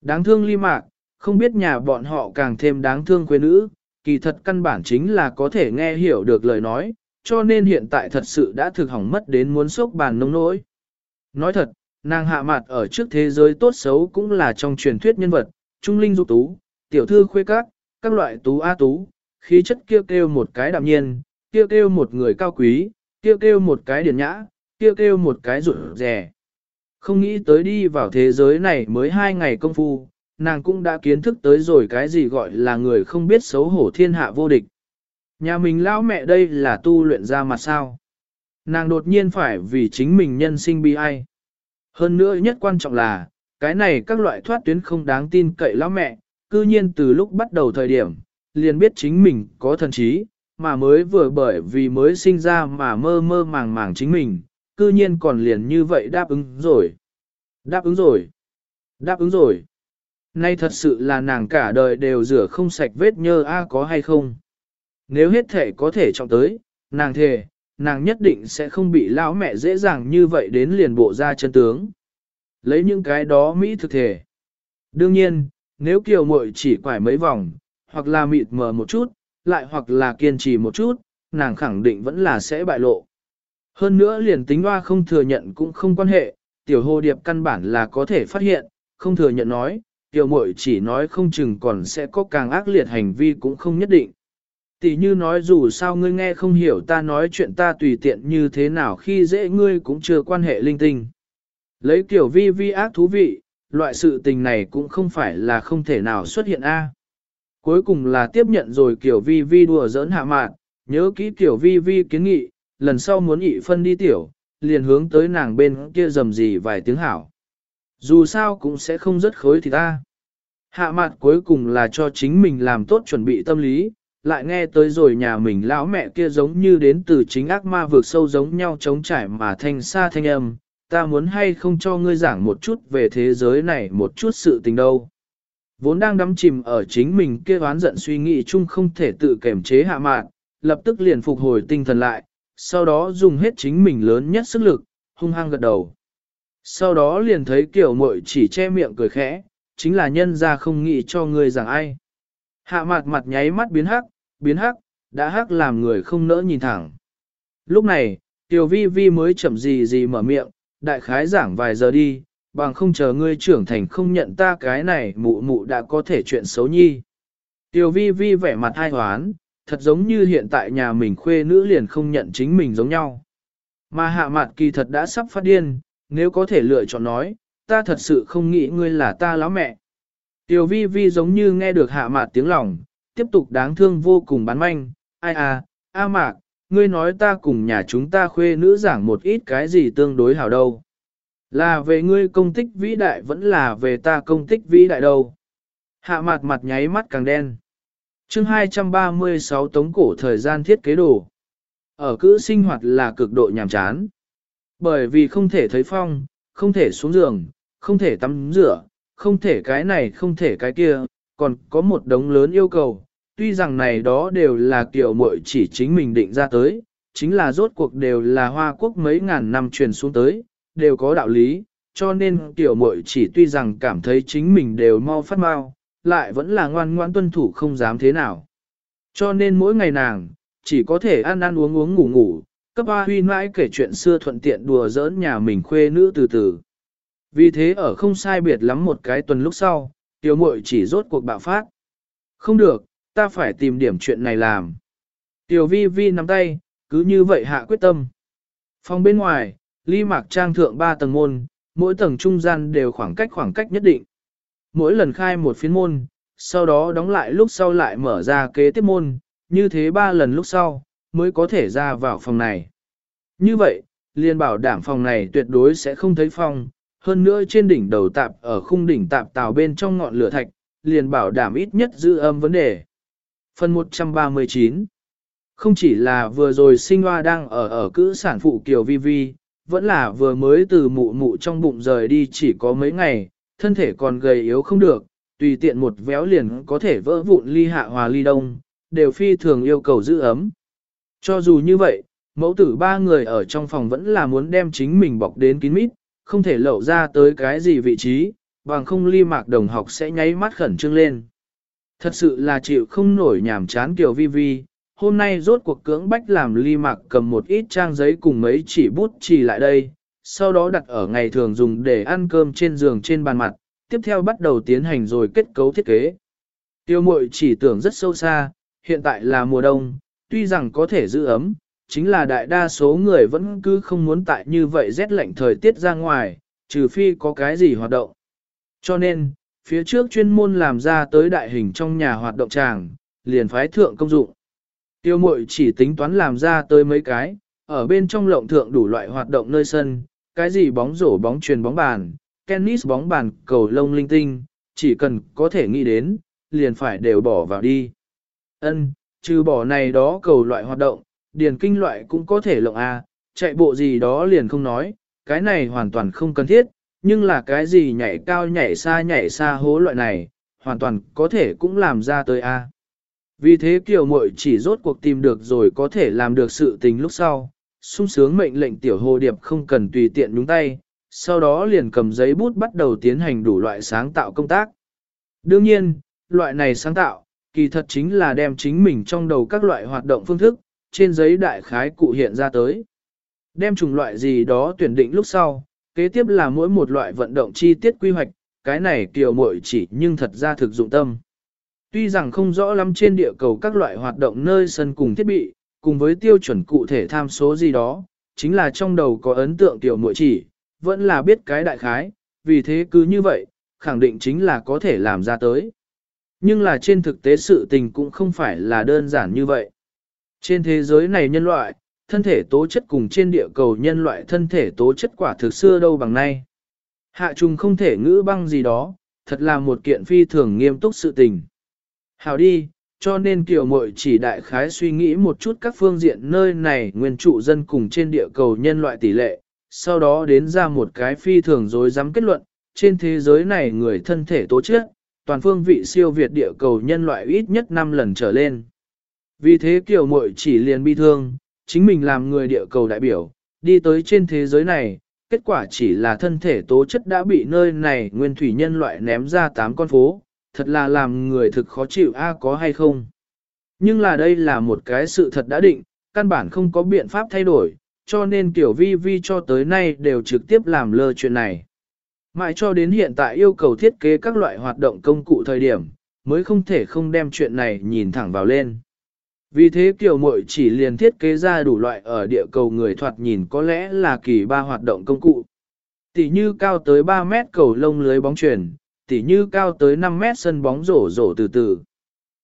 Đáng thương ly mạc, không biết nhà bọn họ càng thêm đáng thương quê nữ, kỳ thật căn bản chính là có thể nghe hiểu được lời nói, cho nên hiện tại thật sự đã thực hỏng mất đến muốn sốc bàn nông nỗi. Nói thật, nàng hạ mặt ở trước thế giới tốt xấu cũng là trong truyền thuyết nhân vật, trung linh dục tú, tiểu thư khuê các, các loại tú a tú, khí chất kêu kêu một cái đạm nhiên, kêu kêu một người cao quý, kêu kêu một cái điển nhã, kêu kêu một cái rụt rẻ. Không nghĩ tới đi vào thế giới này mới hai ngày công phu, nàng cũng đã kiến thức tới rồi cái gì gọi là người không biết xấu hổ thiên hạ vô địch. Nhà mình lão mẹ đây là tu luyện ra mặt sao. Nàng đột nhiên phải vì chính mình nhân sinh bi ai. Hơn nữa nhất quan trọng là, cái này các loại thoát tuyến không đáng tin cậy lão mẹ, cư nhiên từ lúc bắt đầu thời điểm, liền biết chính mình có thần trí, mà mới vừa bởi vì mới sinh ra mà mơ mơ màng màng chính mình, cư nhiên còn liền như vậy đáp ứng rồi. Đáp ứng rồi. Đáp ứng rồi. Nay thật sự là nàng cả đời đều rửa không sạch vết nhơ a có hay không. Nếu hết thể có thể trọng tới, nàng thề, nàng nhất định sẽ không bị lão mẹ dễ dàng như vậy đến liền bộ ra chân tướng. Lấy những cái đó Mỹ thực thể. Đương nhiên, nếu kiều muội chỉ quải mấy vòng, hoặc là mịt mờ một chút, lại hoặc là kiên trì một chút, nàng khẳng định vẫn là sẽ bại lộ. Hơn nữa liền tính hoa không thừa nhận cũng không quan hệ, tiểu hồ điệp căn bản là có thể phát hiện, không thừa nhận nói, tiểu muội chỉ nói không chừng còn sẽ có càng ác liệt hành vi cũng không nhất định. Tỷ như nói dù sao ngươi nghe không hiểu ta nói chuyện ta tùy tiện như thế nào khi dễ ngươi cũng chưa quan hệ linh tinh. Lấy kiểu vi vi ác thú vị, loại sự tình này cũng không phải là không thể nào xuất hiện a. Cuối cùng là tiếp nhận rồi kiểu vi vi đùa giỡn hạ mạn, nhớ kỹ kiểu vi vi kiến nghị, lần sau muốn ị phân đi tiểu, liền hướng tới nàng bên kia dầm gì vài tiếng hảo. Dù sao cũng sẽ không rất khối thì ta. Hạ Mạn cuối cùng là cho chính mình làm tốt chuẩn bị tâm lý, lại nghe tới rồi nhà mình lão mẹ kia giống như đến từ chính ác ma vượt sâu giống nhau chống trải mà thanh xa thanh âm, ta muốn hay không cho ngươi giảng một chút về thế giới này một chút sự tình đâu. Vốn đang đắm chìm ở chính mình kia oán giận suy nghĩ chung không thể tự kềm chế hạ mạn, lập tức liền phục hồi tinh thần lại, sau đó dùng hết chính mình lớn nhất sức lực, hung hăng gật đầu. Sau đó liền thấy kiểu Mội chỉ che miệng cười khẽ, chính là nhân ra không nghĩ cho ngươi rằng ai. Hạ mặt mặt nháy mắt biến hắc, biến hắc, đã hắc làm người không nỡ nhìn thẳng. Lúc này, tiểu vi vi mới chậm gì gì mở miệng, đại khái giảng vài giờ đi, bằng không chờ ngươi trưởng thành không nhận ta cái này mụ mụ đã có thể chuyện xấu nhi. Tiểu vi vi vẻ mặt hai hoán, thật giống như hiện tại nhà mình khuê nữ liền không nhận chính mình giống nhau. Mà hạ mặt kỳ thật đã sắp phát điên, nếu có thể lựa chọn nói, ta thật sự không nghĩ ngươi là ta lão mẹ. Tiểu vi vi giống như nghe được hạ mặt tiếng lòng, tiếp tục đáng thương vô cùng bán manh, ai à, a mạc, ngươi nói ta cùng nhà chúng ta khuê nữ giảng một ít cái gì tương đối hảo đâu. Là về ngươi công tích vĩ đại vẫn là về ta công tích vĩ đại đâu. Hạ mặt mặt nháy mắt càng đen. chương 236 tống cổ thời gian thiết kế đồ. Ở cữ sinh hoạt là cực độ nhàm chán. Bởi vì không thể thấy phong, không thể xuống giường, không thể tắm rửa, không thể cái này không thể cái kia, còn có một đống lớn yêu cầu. Tuy rằng này đó đều là kiểu muội chỉ chính mình định ra tới, chính là rốt cuộc đều là hoa quốc mấy ngàn năm truyền xuống tới, đều có đạo lý, cho nên tiểu muội chỉ tuy rằng cảm thấy chính mình đều mau phát mau, lại vẫn là ngoan ngoan tuân thủ không dám thế nào. Cho nên mỗi ngày nàng, chỉ có thể ăn ăn uống uống ngủ ngủ, cấp ba huy mãi kể chuyện xưa thuận tiện đùa giỡn nhà mình khuê nữ từ từ. Vì thế ở không sai biệt lắm một cái tuần lúc sau, tiểu muội chỉ rốt cuộc bạo phát. Không được, ta phải tìm điểm chuyện này làm. Tiểu vi vi nắm tay, cứ như vậy hạ quyết tâm. Phòng bên ngoài, ly mạc trang thượng 3 tầng môn, mỗi tầng trung gian đều khoảng cách khoảng cách nhất định. Mỗi lần khai một phiến môn, sau đó đóng lại lúc sau lại mở ra kế tiếp môn, như thế ba lần lúc sau, mới có thể ra vào phòng này. Như vậy, liền bảo đảm phòng này tuyệt đối sẽ không thấy phong, hơn nữa trên đỉnh đầu tạp ở khung đỉnh tạp tàu bên trong ngọn lửa thạch, liền bảo đảm ít nhất giữ âm vấn đề. Phần 139 Không chỉ là vừa rồi sinh hoa đang ở ở cữ sản phụ Kiều Vi Vi, vẫn là vừa mới từ mụ mụ trong bụng rời đi chỉ có mấy ngày, thân thể còn gầy yếu không được, tùy tiện một véo liền có thể vỡ vụn ly hạ hòa ly đông, đều phi thường yêu cầu giữ ấm. Cho dù như vậy, mẫu tử ba người ở trong phòng vẫn là muốn đem chính mình bọc đến kín mít, không thể lộ ra tới cái gì vị trí, bằng không ly mạc đồng học sẽ nháy mắt khẩn trương lên. Thật sự là chịu không nổi nhảm chán kiểu vi vi, hôm nay rốt cuộc cưỡng bách làm ly mạc cầm một ít trang giấy cùng mấy chỉ bút chỉ lại đây, sau đó đặt ở ngày thường dùng để ăn cơm trên giường trên bàn mặt, tiếp theo bắt đầu tiến hành rồi kết cấu thiết kế. Tiêu mội chỉ tưởng rất sâu xa, hiện tại là mùa đông, tuy rằng có thể giữ ấm, chính là đại đa số người vẫn cứ không muốn tại như vậy rét lạnh thời tiết ra ngoài, trừ phi có cái gì hoạt động. Cho nên, phía trước chuyên môn làm ra tới đại hình trong nhà hoạt động tràng, liền phái thượng công dụng. Tiêu mội chỉ tính toán làm ra tới mấy cái, ở bên trong lộng thượng đủ loại hoạt động nơi sân, cái gì bóng rổ bóng truyền bóng bàn, tennis bóng bàn, cầu lông linh tinh, chỉ cần có thể nghĩ đến, liền phải đều bỏ vào đi. Ân, trừ bỏ này đó cầu loại hoạt động, điền kinh loại cũng có thể lộng A, chạy bộ gì đó liền không nói, cái này hoàn toàn không cần thiết, nhưng là cái gì nhảy cao nhảy xa nhảy xa hố loại này, hoàn toàn có thể cũng làm ra tới A. Vì thế kiểu muội chỉ rốt cuộc tìm được rồi có thể làm được sự tình lúc sau, sung sướng mệnh lệnh tiểu hồ điệp không cần tùy tiện nhúng tay, sau đó liền cầm giấy bút bắt đầu tiến hành đủ loại sáng tạo công tác. Đương nhiên, loại này sáng tạo, kỳ thật chính là đem chính mình trong đầu các loại hoạt động phương thức, trên giấy đại khái cụ hiện ra tới. Đem chủng loại gì đó tuyển định lúc sau, kế tiếp là mỗi một loại vận động chi tiết quy hoạch, cái này kiều muội chỉ nhưng thật ra thực dụng tâm. Tuy rằng không rõ lắm trên địa cầu các loại hoạt động nơi sân cùng thiết bị, cùng với tiêu chuẩn cụ thể tham số gì đó, chính là trong đầu có ấn tượng tiểu muội chỉ, vẫn là biết cái đại khái, vì thế cứ như vậy, khẳng định chính là có thể làm ra tới. Nhưng là trên thực tế sự tình cũng không phải là đơn giản như vậy. Trên thế giới này nhân loại, thân thể tố chất cùng trên địa cầu nhân loại thân thể tố chất quả thực xưa đâu bằng nay. Hạ trùng không thể ngữ băng gì đó, thật là một kiện phi thường nghiêm túc sự tình. Hào đi, cho nên kiểu mội chỉ đại khái suy nghĩ một chút các phương diện nơi này nguyên trụ dân cùng trên địa cầu nhân loại tỷ lệ, sau đó đến ra một cái phi thường dối dám kết luận, trên thế giới này người thân thể tố chất, toàn phương vị siêu việt địa cầu nhân loại ít nhất 5 lần trở lên. Vì thế kiểu mội chỉ liền bi thương, chính mình làm người địa cầu đại biểu, đi tới trên thế giới này, kết quả chỉ là thân thể tố chất đã bị nơi này nguyên thủy nhân loại ném ra tám con phố, thật là làm người thực khó chịu a có hay không. Nhưng là đây là một cái sự thật đã định, căn bản không có biện pháp thay đổi, cho nên tiểu vi vi cho tới nay đều trực tiếp làm lơ chuyện này. Mãi cho đến hiện tại yêu cầu thiết kế các loại hoạt động công cụ thời điểm, mới không thể không đem chuyện này nhìn thẳng vào lên. Vì thế kiểu mội chỉ liền thiết kế ra đủ loại ở địa cầu người thoạt nhìn có lẽ là kỳ ba hoạt động công cụ. Tỷ như cao tới 3 mét cầu lông lưới bóng chuyển, tỷ như cao tới 5 mét sân bóng rổ rổ từ từ.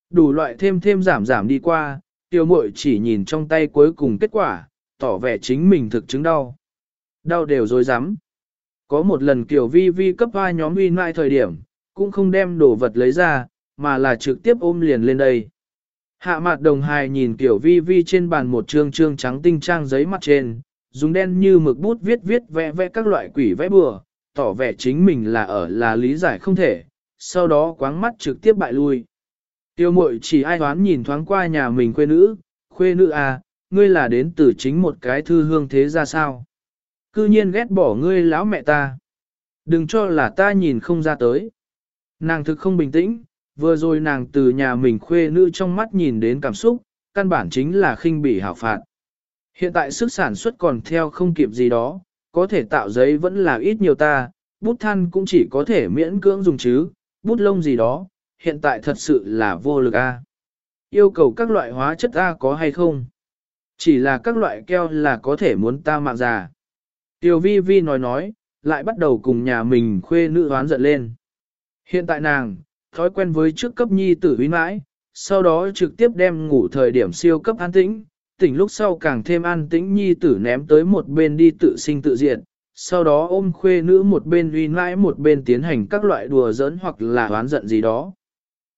Đủ loại thêm thêm giảm giảm đi qua, tiểu mội chỉ nhìn trong tay cuối cùng kết quả, tỏ vẻ chính mình thực chứng đau. Đau đều dối rắm Có một lần kiểu vi vi cấp hoa nhóm uy nại thời điểm, cũng không đem đồ vật lấy ra, mà là trực tiếp ôm liền lên đây. Hạ mặt đồng hài nhìn tiểu vi vi trên bàn một trương trương trắng tinh trang giấy mặt trên, dùng đen như mực bút viết viết vẽ vẽ các loại quỷ vẽ bừa, tỏ vẻ chính mình là ở là lý giải không thể, sau đó quáng mắt trực tiếp bại lui. Tiêu mội chỉ ai đoán nhìn thoáng qua nhà mình khuê nữ, khuê nữ à, ngươi là đến từ chính một cái thư hương thế ra sao? Cư nhiên ghét bỏ ngươi lão mẹ ta. Đừng cho là ta nhìn không ra tới. Nàng thực không bình tĩnh, vừa rồi nàng từ nhà mình khuê nữ trong mắt nhìn đến cảm xúc, căn bản chính là khinh bỉ hảo phạt. Hiện tại sức sản xuất còn theo không kịp gì đó, có thể tạo giấy vẫn là ít nhiều ta, bút than cũng chỉ có thể miễn cưỡng dùng chứ, bút lông gì đó, hiện tại thật sự là vô lực a. Yêu cầu các loại hóa chất A có hay không? Chỉ là các loại keo là có thể muốn ta mạng già. Tiểu vi vi nói nói, lại bắt đầu cùng nhà mình khuê nữ hoán giận lên. Hiện tại nàng, thói quen với trước cấp nhi tử huy mãi, sau đó trực tiếp đem ngủ thời điểm siêu cấp an tĩnh, tỉnh lúc sau càng thêm an tĩnh nhi tử ném tới một bên đi tự sinh tự diệt, sau đó ôm khuê nữ một bên huy mãi một bên tiến hành các loại đùa giỡn hoặc là hoán giận gì đó.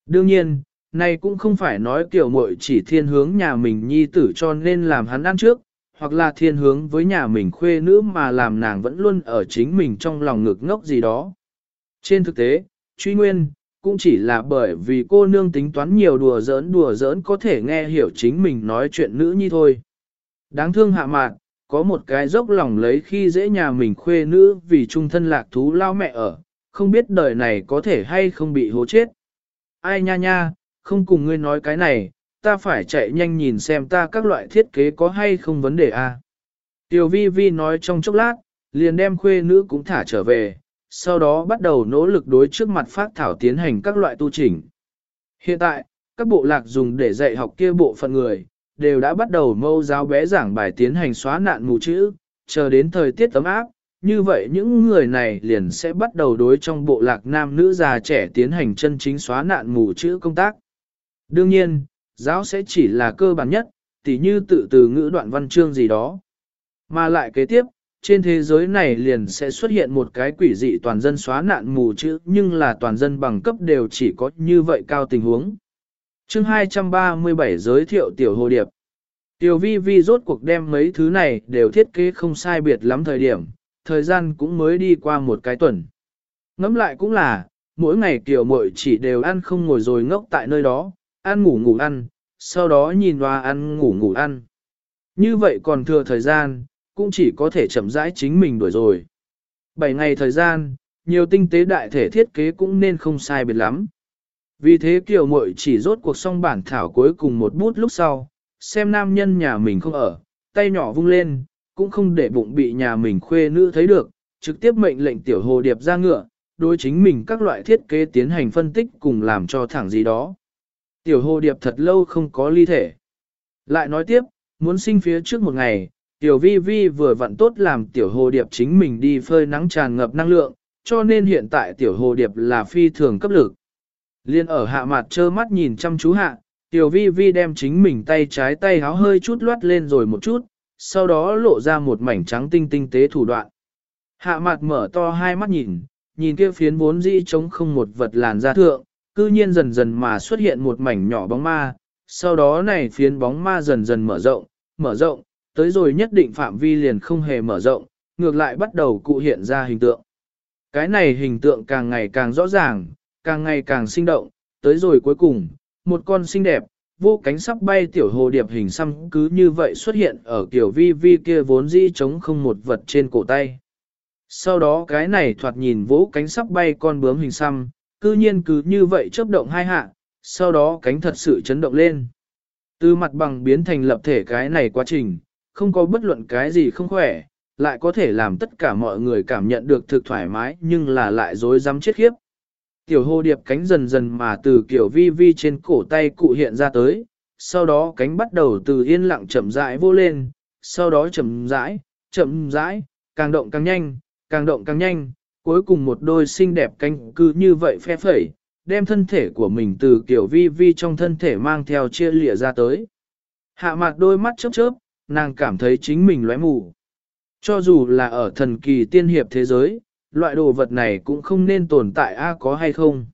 Đương nhiên, này cũng không phải nói kiểu muội chỉ thiên hướng nhà mình nhi tử cho nên làm hắn ăn trước, hoặc là thiên hướng với nhà mình khuê nữ mà làm nàng vẫn luôn ở chính mình trong lòng ngực ngốc gì đó. Trên thực tế, truy nguyên, cũng chỉ là bởi vì cô nương tính toán nhiều đùa giỡn đùa giỡn có thể nghe hiểu chính mình nói chuyện nữ nhi thôi. Đáng thương hạ mạn, có một cái dốc lòng lấy khi dễ nhà mình khuê nữ vì trung thân lạc thú lao mẹ ở, không biết đời này có thể hay không bị hố chết. Ai nha nha, không cùng ngươi nói cái này, ta phải chạy nhanh nhìn xem ta các loại thiết kế có hay không vấn đề a. À. Tiểu vi vi nói trong chốc lát, liền đem khuê nữ cũng thả trở về, sau đó bắt đầu nỗ lực đối trước mặt phát thảo tiến hành các loại tu chỉnh. Hiện tại, các bộ lạc dùng để dạy học kia bộ phận người, đều đã bắt đầu mâu giáo bé giảng bài tiến hành xóa nạn mù chữ, chờ đến thời tiết ấm áp, như vậy những người này liền sẽ bắt đầu đối trong bộ lạc nam nữ già trẻ tiến hành chân chính xóa nạn mù chữ công tác. Đương nhiên, giáo sẽ chỉ là cơ bản nhất, tỉ như tự từ ngữ đoạn văn chương gì đó. Mà lại kế tiếp, trên thế giới này liền sẽ xuất hiện một cái quỷ dị toàn dân xóa nạn mù chữ nhưng là toàn dân bằng cấp đều chỉ có như vậy cao tình huống. chương 237 giới thiệu tiểu hồ điệp. Tiểu vi vi rốt cuộc đem mấy thứ này đều thiết kế không sai biệt lắm thời điểm, thời gian cũng mới đi qua một cái tuần. Ngắm lại cũng là, mỗi ngày tiểu muội chỉ đều ăn không ngồi rồi ngốc tại nơi đó, ăn ngủ ngủ ăn, sau đó nhìn hoa ăn ngủ ngủ ăn. Như vậy còn thừa thời gian, cũng chỉ có thể chậm rãi chính mình đuổi rồi. Bảy ngày thời gian, nhiều tinh tế đại thể thiết kế cũng nên không sai biệt lắm. Vì thế kiểu muội chỉ rốt cuộc xong bản thảo cuối cùng một bút lúc sau, xem nam nhân nhà mình không ở, tay nhỏ vung lên, cũng không để bụng bị nhà mình khuê nữ thấy được, trực tiếp mệnh lệnh tiểu hồ điệp ra ngựa, đối chính mình các loại thiết kế tiến hành phân tích cùng làm cho thẳng gì đó. Tiểu hồ điệp thật lâu không có ly thể. Lại nói tiếp, muốn sinh phía trước một ngày, tiểu vi vi vừa vặn tốt làm tiểu hồ điệp chính mình đi phơi nắng tràn ngập năng lượng, cho nên hiện tại tiểu hồ điệp là phi thường cấp lực. Liên ở hạ mặt trơ mắt nhìn chăm chú hạ, tiểu vi vi đem chính mình tay trái tay háo hơi chút loát lên rồi một chút, sau đó lộ ra một mảnh trắng tinh tinh tế thủ đoạn. Hạ mặt mở to hai mắt nhìn, nhìn kia phiến vốn dĩ trống không một vật làn da thượng, cư nhiên dần dần mà xuất hiện một mảnh nhỏ bóng ma, sau đó này phiến bóng ma dần dần mở rộng, mở rộng, tới rồi nhất định phạm vi liền không hề mở rộng, ngược lại bắt đầu cụ hiện ra hình tượng. Cái này hình tượng càng ngày càng rõ ràng, càng ngày càng sinh động, tới rồi cuối cùng, một con xinh đẹp, vô cánh sắp bay tiểu hồ điệp hình xăm cứ như vậy xuất hiện ở kiểu vi vi kia vốn dĩ chống không một vật trên cổ tay. Sau đó cái này thoạt nhìn vỗ cánh sắp bay con bướm hình xăm, cư nhiên cứ như vậy chớp động hai hạ, sau đó cánh thật sự chấn động lên. Từ mặt bằng biến thành lập thể cái này quá trình, không có bất luận cái gì không khỏe, lại có thể làm tất cả mọi người cảm nhận được thực thoải mái nhưng là lại dối dám chết khiếp. Tiểu Hô điệp cánh dần dần mà từ kiểu vi vi trên cổ tay cụ hiện ra tới, sau đó cánh bắt đầu từ yên lặng chậm rãi vô lên, sau đó chậm rãi, chậm rãi, càng động càng nhanh, càng động càng nhanh, cuối cùng một đôi xinh đẹp cánh cứ như vậy phe phẩy, đem thân thể của mình từ kiểu vi vi trong thân thể mang theo chia lịa ra tới. Hạ mặt đôi mắt chớp chớp, nàng cảm thấy chính mình lóe mù. Cho dù là ở thần kỳ tiên hiệp thế giới, loại đồ vật này cũng không nên tồn tại a có hay không.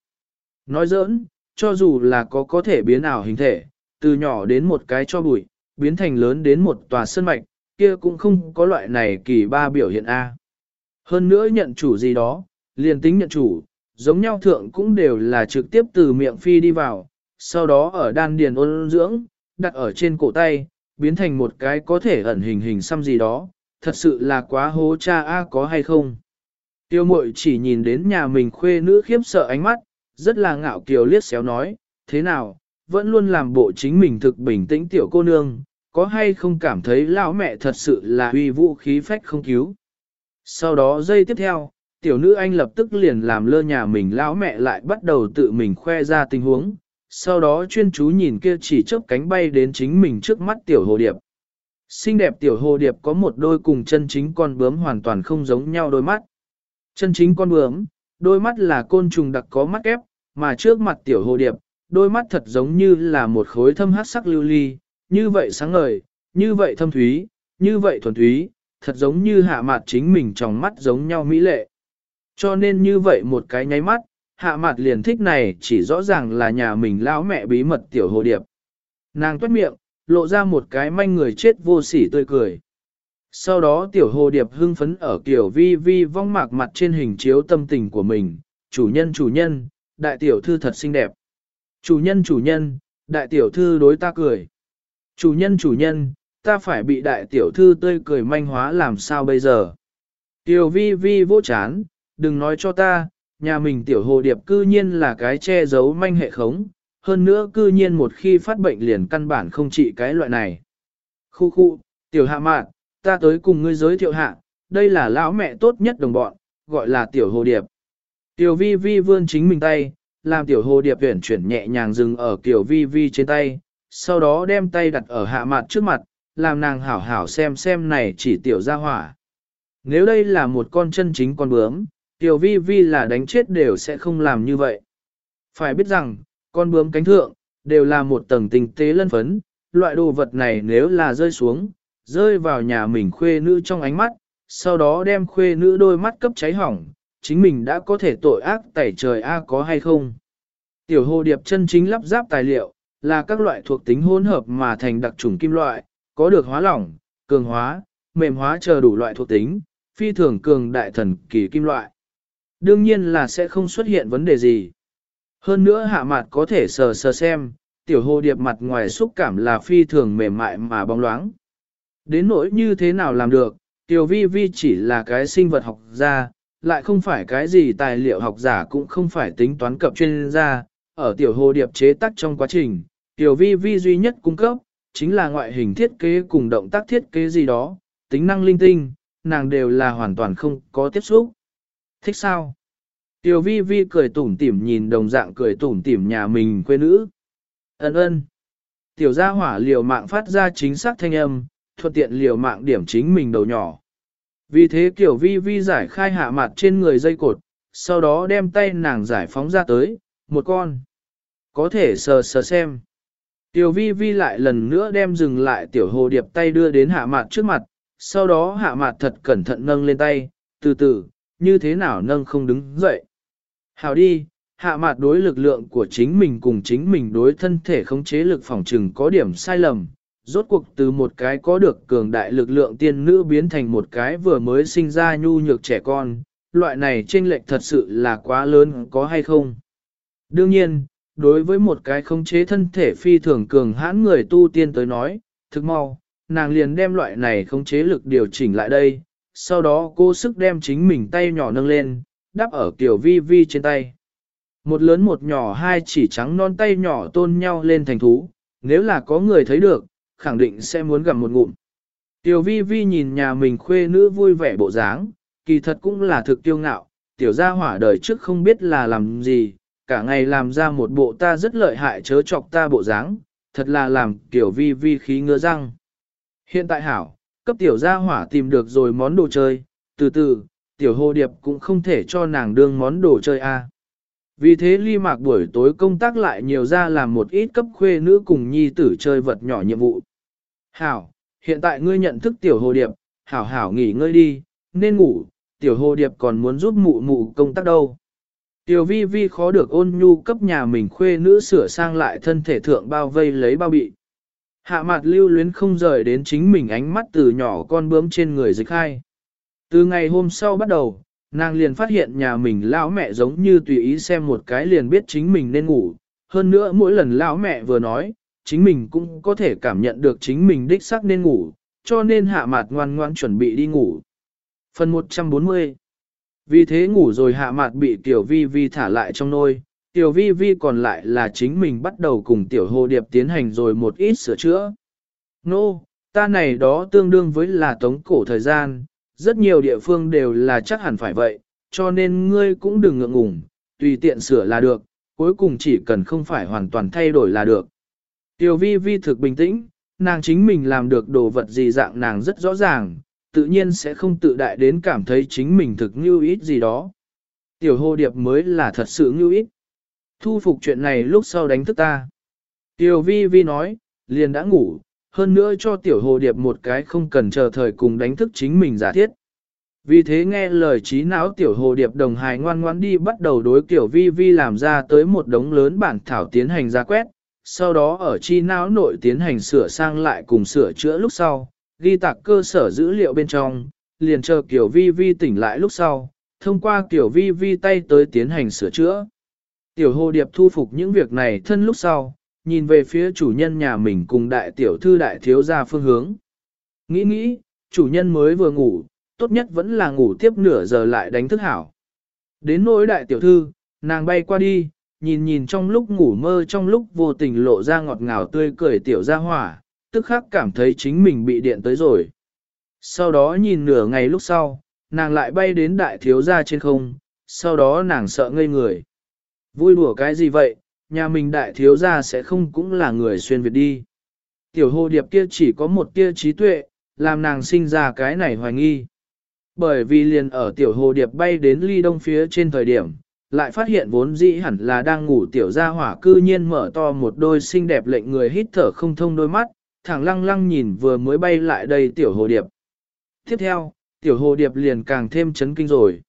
Nói giỡn, cho dù là có có thể biến ảo hình thể, từ nhỏ đến một cái cho bụi, biến thành lớn đến một tòa sân mạch, kia cũng không có loại này kỳ ba biểu hiện a. Hơn nữa nhận chủ gì đó, liền tính nhận chủ, giống nhau thượng cũng đều là trực tiếp từ miệng phi đi vào, sau đó ở đan điền ôn dưỡng, đặt ở trên cổ tay, biến thành một cái có thể ẩn hình hình xăm gì đó, thật sự là quá hố cha a à có hay không. Tiêu mội chỉ nhìn đến nhà mình khuê nữ khiếp sợ ánh mắt, rất là ngạo kiều liếc xéo nói, thế nào, vẫn luôn làm bộ chính mình thực bình tĩnh tiểu cô nương, có hay không cảm thấy lão mẹ thật sự là uy vũ khí phách không cứu. Sau đó giây tiếp theo, tiểu nữ anh lập tức liền làm lơ nhà mình lão mẹ lại bắt đầu tự mình khoe ra tình huống, sau đó chuyên chú nhìn kia chỉ chớp cánh bay đến chính mình trước mắt tiểu hồ điệp. Xinh đẹp tiểu hồ điệp có một đôi cùng chân chính con bướm hoàn toàn không giống nhau đôi mắt. Chân chính con bướm, đôi mắt là côn trùng đặc có mắt ép, mà trước mặt tiểu hồ điệp, đôi mắt thật giống như là một khối thâm hát sắc lưu ly, như vậy sáng ngời, như vậy thâm thúy, như vậy thuần thúy, thật giống như hạ mặt chính mình trong mắt giống nhau mỹ lệ. Cho nên như vậy một cái nháy mắt, hạ mặt liền thích này chỉ rõ ràng là nhà mình lão mẹ bí mật tiểu hồ điệp. Nàng tuét miệng, lộ ra một cái manh người chết vô sỉ tươi cười. Sau đó tiểu hồ điệp hưng phấn ở kiểu vi vi vong mạc mặt trên hình chiếu tâm tình của mình, chủ nhân chủ nhân, đại tiểu thư thật xinh đẹp. Chủ nhân chủ nhân, đại tiểu thư đối ta cười. Chủ nhân chủ nhân, ta phải bị đại tiểu thư tươi cười manh hóa làm sao bây giờ. Tiểu vi vi vô chán, đừng nói cho ta, nhà mình tiểu hồ điệp cư nhiên là cái che giấu manh hệ khống, hơn nữa cư nhiên một khi phát bệnh liền căn bản không trị cái loại này. Khu khu, tiểu hạ mạn, ta tới cùng ngươi giới thiệu hạ, đây là lão mẹ tốt nhất đồng bọn, gọi là tiểu hồ điệp. Tiểu vi vi vươn chính mình tay, làm tiểu hồ điệp huyển chuyển nhẹ nhàng dừng ở tiểu vi vi trên tay, sau đó đem tay đặt ở hạ mặt trước mặt, làm nàng hảo hảo xem xem này chỉ tiểu ra hỏa. Nếu đây là một con chân chính con bướm, tiểu vi vi là đánh chết đều sẽ không làm như vậy. Phải biết rằng, con bướm cánh thượng, đều là một tầng tinh tế lân phấn, loại đồ vật này nếu là rơi xuống, rơi vào nhà mình khuê nữ trong ánh mắt, sau đó đem khuê nữ đôi mắt cấp cháy hỏng, chính mình đã có thể tội ác tẩy trời A có hay không. Tiểu hồ điệp chân chính lắp ráp tài liệu, là các loại thuộc tính hỗn hợp mà thành đặc trùng kim loại, có được hóa lỏng, cường hóa, mềm hóa chờ đủ loại thuộc tính, phi thường cường đại thần kỳ kim loại. Đương nhiên là sẽ không xuất hiện vấn đề gì. Hơn nữa hạ mặt có thể sờ sờ xem, tiểu hồ điệp mặt ngoài xúc cảm là phi thường mềm mại mà bóng loáng. Đến nỗi như thế nào làm được, tiểu vi vi chỉ là cái sinh vật học gia, lại không phải cái gì tài liệu học giả cũng không phải tính toán cập chuyên gia, ở tiểu hồ điệp chế tác trong quá trình, tiểu vi vi duy nhất cung cấp, chính là ngoại hình thiết kế cùng động tác thiết kế gì đó, tính năng linh tinh, nàng đều là hoàn toàn không có tiếp xúc. Thích sao? Tiểu vi vi cười tủm tỉm nhìn đồng dạng cười tủm tỉm nhà mình quê nữ. Ấn ơn. Tiểu gia hỏa liều mạng phát ra chính xác thanh âm, thuận tiện liều mạng điểm chính mình đầu nhỏ. Vì thế kiểu vi vi giải khai hạ mặt trên người dây cột, sau đó đem tay nàng giải phóng ra tới, một con. Có thể sờ sờ xem. Tiểu vi vi lại lần nữa đem dừng lại tiểu hồ điệp tay đưa đến hạ mặt trước mặt, sau đó hạ mặt thật cẩn thận nâng lên tay, từ từ, như thế nào nâng không đứng dậy. Hào đi, hạ mạt đối lực lượng của chính mình cùng chính mình đối thân thể khống chế lực phòng trừng có điểm sai lầm. Rốt cuộc từ một cái có được cường đại lực lượng tiên nữ biến thành một cái vừa mới sinh ra nhu nhược trẻ con, loại này chênh lệch thật sự là quá lớn có hay không? Đương nhiên, đối với một cái khống chế thân thể phi thường cường hãn người tu tiên tới nói, thực mau, nàng liền đem loại này khống chế lực điều chỉnh lại đây, sau đó cô sức đem chính mình tay nhỏ nâng lên, đắp ở kiểu vi vi trên tay. Một lớn một nhỏ hai chỉ trắng non tay nhỏ tôn nhau lên thành thú, nếu là có người thấy được, khẳng định sẽ muốn gặm một ngụm. Tiểu vi vi nhìn nhà mình khuê nữ vui vẻ bộ dáng, kỳ thật cũng là thực tiêu ngạo, tiểu gia hỏa đời trước không biết là làm gì, cả ngày làm ra một bộ ta rất lợi hại chớ chọc ta bộ dáng, thật là làm tiểu vi vi khí ngứa răng. Hiện tại hảo, cấp tiểu gia hỏa tìm được rồi món đồ chơi, từ từ, tiểu hồ điệp cũng không thể cho nàng đương món đồ chơi a. Vì thế ly mạc buổi tối công tác lại nhiều ra làm một ít cấp khuê nữ cùng nhi tử chơi vật nhỏ nhiệm vụ. Hảo, hiện tại ngươi nhận thức tiểu hồ điệp, hảo hảo nghỉ ngơi đi, nên ngủ, tiểu hồ điệp còn muốn giúp mụ mụ công tác đâu. Tiểu vi vi khó được ôn nhu cấp nhà mình khuê nữ sửa sang lại thân thể thượng bao vây lấy bao bị. Hạ mặt lưu luyến không rời đến chính mình ánh mắt từ nhỏ con bướm trên người dịch khai. Từ ngày hôm sau bắt đầu, nàng liền phát hiện nhà mình lão mẹ giống như tùy ý xem một cái liền biết chính mình nên ngủ. Hơn nữa mỗi lần lão mẹ vừa nói, chính mình cũng có thể cảm nhận được chính mình đích xác nên ngủ, cho nên hạ mặt ngoan ngoan chuẩn bị đi ngủ. Phần 140 Vì thế ngủ rồi hạ mặt bị tiểu vi vi thả lại trong nôi, tiểu vi vi còn lại là chính mình bắt đầu cùng tiểu hồ điệp tiến hành rồi một ít sửa chữa. Nô, no, ta này đó tương đương với là tống cổ thời gian, rất nhiều địa phương đều là chắc hẳn phải vậy, cho nên ngươi cũng đừng ngượng ngùng, tùy tiện sửa là được, cuối cùng chỉ cần không phải hoàn toàn thay đổi là được. Tiểu vi vi thực bình tĩnh, nàng chính mình làm được đồ vật gì dạng nàng rất rõ ràng, tự nhiên sẽ không tự đại đến cảm thấy chính mình thực như ít gì đó. Tiểu hồ điệp mới là thật sự như ít. Thu phục chuyện này lúc sau đánh thức ta. Tiểu vi vi nói, liền đã ngủ, hơn nữa cho tiểu hồ điệp một cái không cần chờ thời cùng đánh thức chính mình giả thiết. Vì thế nghe lời trí não tiểu hồ điệp đồng hài ngoan ngoan đi bắt đầu đối kiểu vi vi làm ra tới một đống lớn bản thảo tiến hành ra quét, sau đó ở chi não nội tiến hành sửa sang lại cùng sửa chữa lúc sau, ghi tạc cơ sở dữ liệu bên trong, liền chờ kiểu vi vi tỉnh lại lúc sau, thông qua kiểu vi vi tay tới tiến hành sửa chữa. Tiểu hồ điệp thu phục những việc này thân lúc sau, nhìn về phía chủ nhân nhà mình cùng đại tiểu thư đại thiếu gia phương hướng. Nghĩ nghĩ, chủ nhân mới vừa ngủ, tốt nhất vẫn là ngủ tiếp nửa giờ lại đánh thức hảo. Đến nỗi đại tiểu thư, nàng bay qua đi, nhìn nhìn trong lúc ngủ mơ trong lúc vô tình lộ ra ngọt ngào tươi cười tiểu ra hỏa, tức khắc cảm thấy chính mình bị điện tới rồi. Sau đó nhìn nửa ngày lúc sau, nàng lại bay đến đại thiếu gia trên không, sau đó nàng sợ ngây người. Vui đùa cái gì vậy, nhà mình đại thiếu gia sẽ không cũng là người xuyên Việt đi. Tiểu hồ điệp kia chỉ có một tia trí tuệ, làm nàng sinh ra cái này hoài nghi. Bởi vì liền ở tiểu hồ điệp bay đến ly đông phía trên thời điểm, lại phát hiện vốn dĩ hẳn là đang ngủ tiểu gia hỏa cư nhiên mở to một đôi xinh đẹp lệnh người hít thở không thông đôi mắt, thẳng lăng lăng nhìn vừa mới bay lại đây tiểu hồ điệp. Tiếp theo, tiểu hồ điệp liền càng thêm chấn kinh rồi.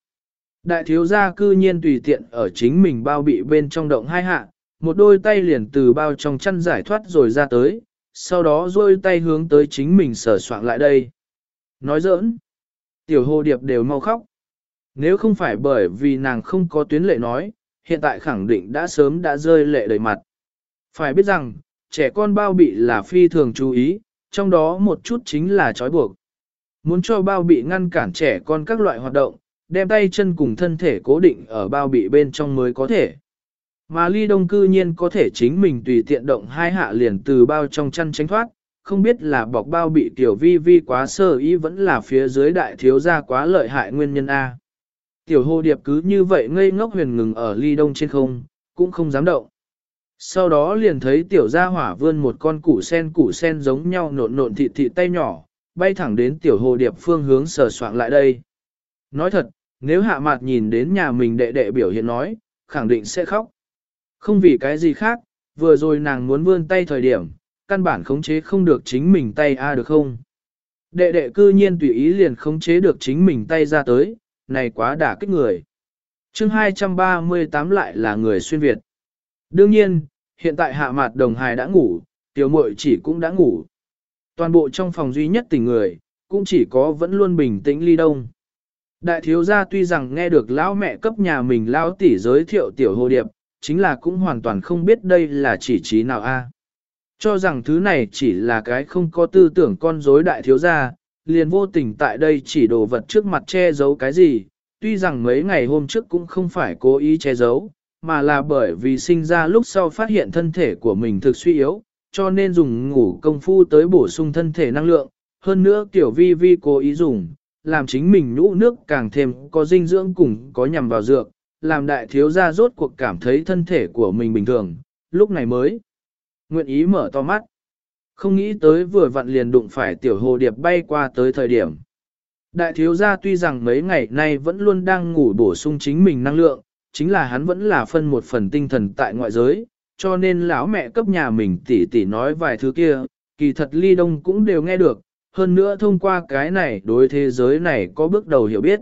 Đại thiếu gia cư nhiên tùy tiện ở chính mình bao bị bên trong động hai hạ, một đôi tay liền từ bao trong chăn giải thoát rồi ra tới, sau đó duỗi tay hướng tới chính mình sở soạn lại đây. Nói giỡn, tiểu hồ điệp đều mau khóc. Nếu không phải bởi vì nàng không có tuyến lệ nói, hiện tại khẳng định đã sớm đã rơi lệ đầy mặt. Phải biết rằng, trẻ con bao bị là phi thường chú ý, trong đó một chút chính là trói buộc. Muốn cho bao bị ngăn cản trẻ con các loại hoạt động, đem tay chân cùng thân thể cố định ở bao bị bên trong mới có thể. Mà ly đông cư nhiên có thể chính mình tùy tiện động hai hạ liền từ bao trong chăn tránh thoát, không biết là bọc bao bị tiểu vi vi quá sơ ý vẫn là phía dưới đại thiếu gia quá lợi hại nguyên nhân A. Tiểu hồ điệp cứ như vậy ngây ngốc huyền ngừng ở ly đông trên không, cũng không dám động. Sau đó liền thấy tiểu gia hỏa vươn một con củ sen củ sen giống nhau nộn nộn thịt thịt tay nhỏ, bay thẳng đến tiểu hồ điệp phương hướng sờ soạn lại đây. Nói thật, nếu hạ mặt nhìn đến nhà mình đệ đệ biểu hiện nói, khẳng định sẽ khóc. Không vì cái gì khác, vừa rồi nàng muốn vươn tay thời điểm, căn bản khống chế không được chính mình tay a được không? Đệ đệ cư nhiên tùy ý liền khống chế được chính mình tay ra tới, này quá đả kích người. chương 238 lại là người xuyên Việt. Đương nhiên, hiện tại hạ mặt đồng hài đã ngủ, tiểu muội chỉ cũng đã ngủ. Toàn bộ trong phòng duy nhất tỉnh người, cũng chỉ có vẫn luôn bình tĩnh ly đông. Đại thiếu gia tuy rằng nghe được lão mẹ cấp nhà mình lão tỷ giới thiệu tiểu hồ điệp, chính là cũng hoàn toàn không biết đây là chỉ trí nào a. Cho rằng thứ này chỉ là cái không có tư tưởng con rối đại thiếu gia, liền vô tình tại đây chỉ đồ vật trước mặt che giấu cái gì, tuy rằng mấy ngày hôm trước cũng không phải cố ý che giấu, mà là bởi vì sinh ra lúc sau phát hiện thân thể của mình thực suy yếu, cho nên dùng ngủ công phu tới bổ sung thân thể năng lượng, hơn nữa tiểu vi vi cố ý dùng, làm chính mình nhũ nước càng thêm có dinh dưỡng cùng có nhằm vào dược, làm đại thiếu gia rốt cuộc cảm thấy thân thể của mình bình thường, lúc này mới nguyện ý mở to mắt. Không nghĩ tới vừa vặn liền đụng phải tiểu hồ điệp bay qua tới thời điểm. Đại thiếu gia tuy rằng mấy ngày nay vẫn luôn đang ngủ bổ sung chính mình năng lượng, chính là hắn vẫn là phân một phần tinh thần tại ngoại giới, cho nên lão mẹ cấp nhà mình tỉ tỉ nói vài thứ kia, kỳ thật ly đông cũng đều nghe được, hơn nữa thông qua cái này đối thế giới này có bước đầu hiểu biết.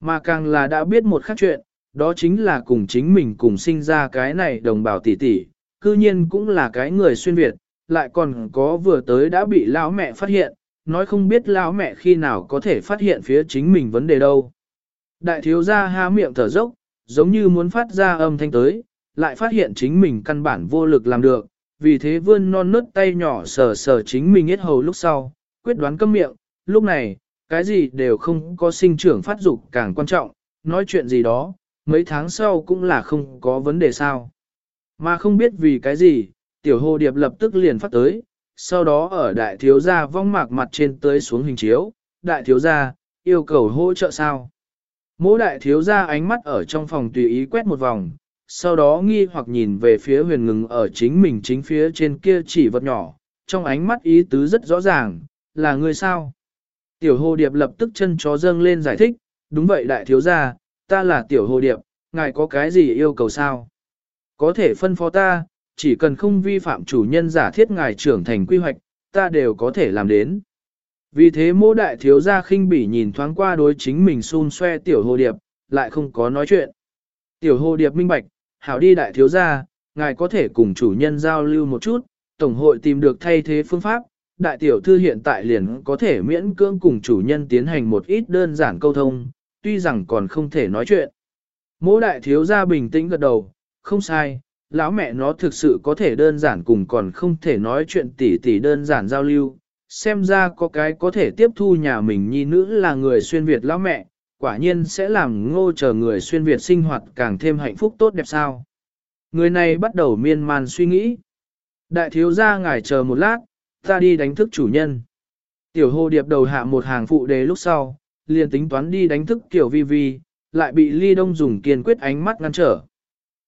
Mà càng là đã biết một khác chuyện, đó chính là cùng chính mình cùng sinh ra cái này đồng bào tỷ tỷ, cư nhiên cũng là cái người xuyên Việt, lại còn có vừa tới đã bị lão mẹ phát hiện, nói không biết lão mẹ khi nào có thể phát hiện phía chính mình vấn đề đâu. Đại thiếu gia há miệng thở dốc, giống như muốn phát ra âm thanh tới, lại phát hiện chính mình căn bản vô lực làm được, vì thế vươn non nớt tay nhỏ sờ sờ chính mình hết hầu lúc sau, quyết đoán câm miệng, lúc này, cái gì đều không có sinh trưởng phát dục càng quan trọng, nói chuyện gì đó, mấy tháng sau cũng là không có vấn đề sao. Mà không biết vì cái gì, tiểu hồ điệp lập tức liền phát tới, sau đó ở đại thiếu gia vong mạc mặt trên tới xuống hình chiếu, đại thiếu gia, yêu cầu hỗ trợ sao. mỗi đại thiếu gia ánh mắt ở trong phòng tùy ý quét một vòng, sau đó nghi hoặc nhìn về phía huyền ngừng ở chính mình chính phía trên kia chỉ vật nhỏ, trong ánh mắt ý tứ rất rõ ràng, là người sao? Tiểu hồ điệp lập tức chân chó dâng lên giải thích, đúng vậy đại thiếu gia, ta là tiểu hồ điệp, ngài có cái gì yêu cầu sao? Có thể phân phó ta, chỉ cần không vi phạm chủ nhân giả thiết ngài trưởng thành quy hoạch, ta đều có thể làm đến. Vì thế mô đại thiếu gia khinh bỉ nhìn thoáng qua đối chính mình xun xoe tiểu hồ điệp, lại không có nói chuyện. Tiểu hồ điệp minh bạch, hảo đi đại thiếu gia, ngài có thể cùng chủ nhân giao lưu một chút, tổng hội tìm được thay thế phương pháp, đại tiểu thư hiện tại liền có thể miễn cưỡng cùng chủ nhân tiến hành một ít đơn giản câu thông, tuy rằng còn không thể nói chuyện. Mỗ đại thiếu gia bình tĩnh gật đầu, không sai, lão mẹ nó thực sự có thể đơn giản cùng còn không thể nói chuyện tỉ tỉ đơn giản giao lưu, xem ra có cái có thể tiếp thu nhà mình nhi nữ là người xuyên Việt lão mẹ, quả nhiên sẽ làm ngô chờ người xuyên Việt sinh hoạt càng thêm hạnh phúc tốt đẹp sao. Người này bắt đầu miên man suy nghĩ. Đại thiếu gia ngài chờ một lát, ta đi đánh thức chủ nhân. Tiểu hồ điệp đầu hạ một hàng phụ đề lúc sau, liền tính toán đi đánh thức tiểu vi vi, lại bị ly đông dùng kiên quyết ánh mắt ngăn trở.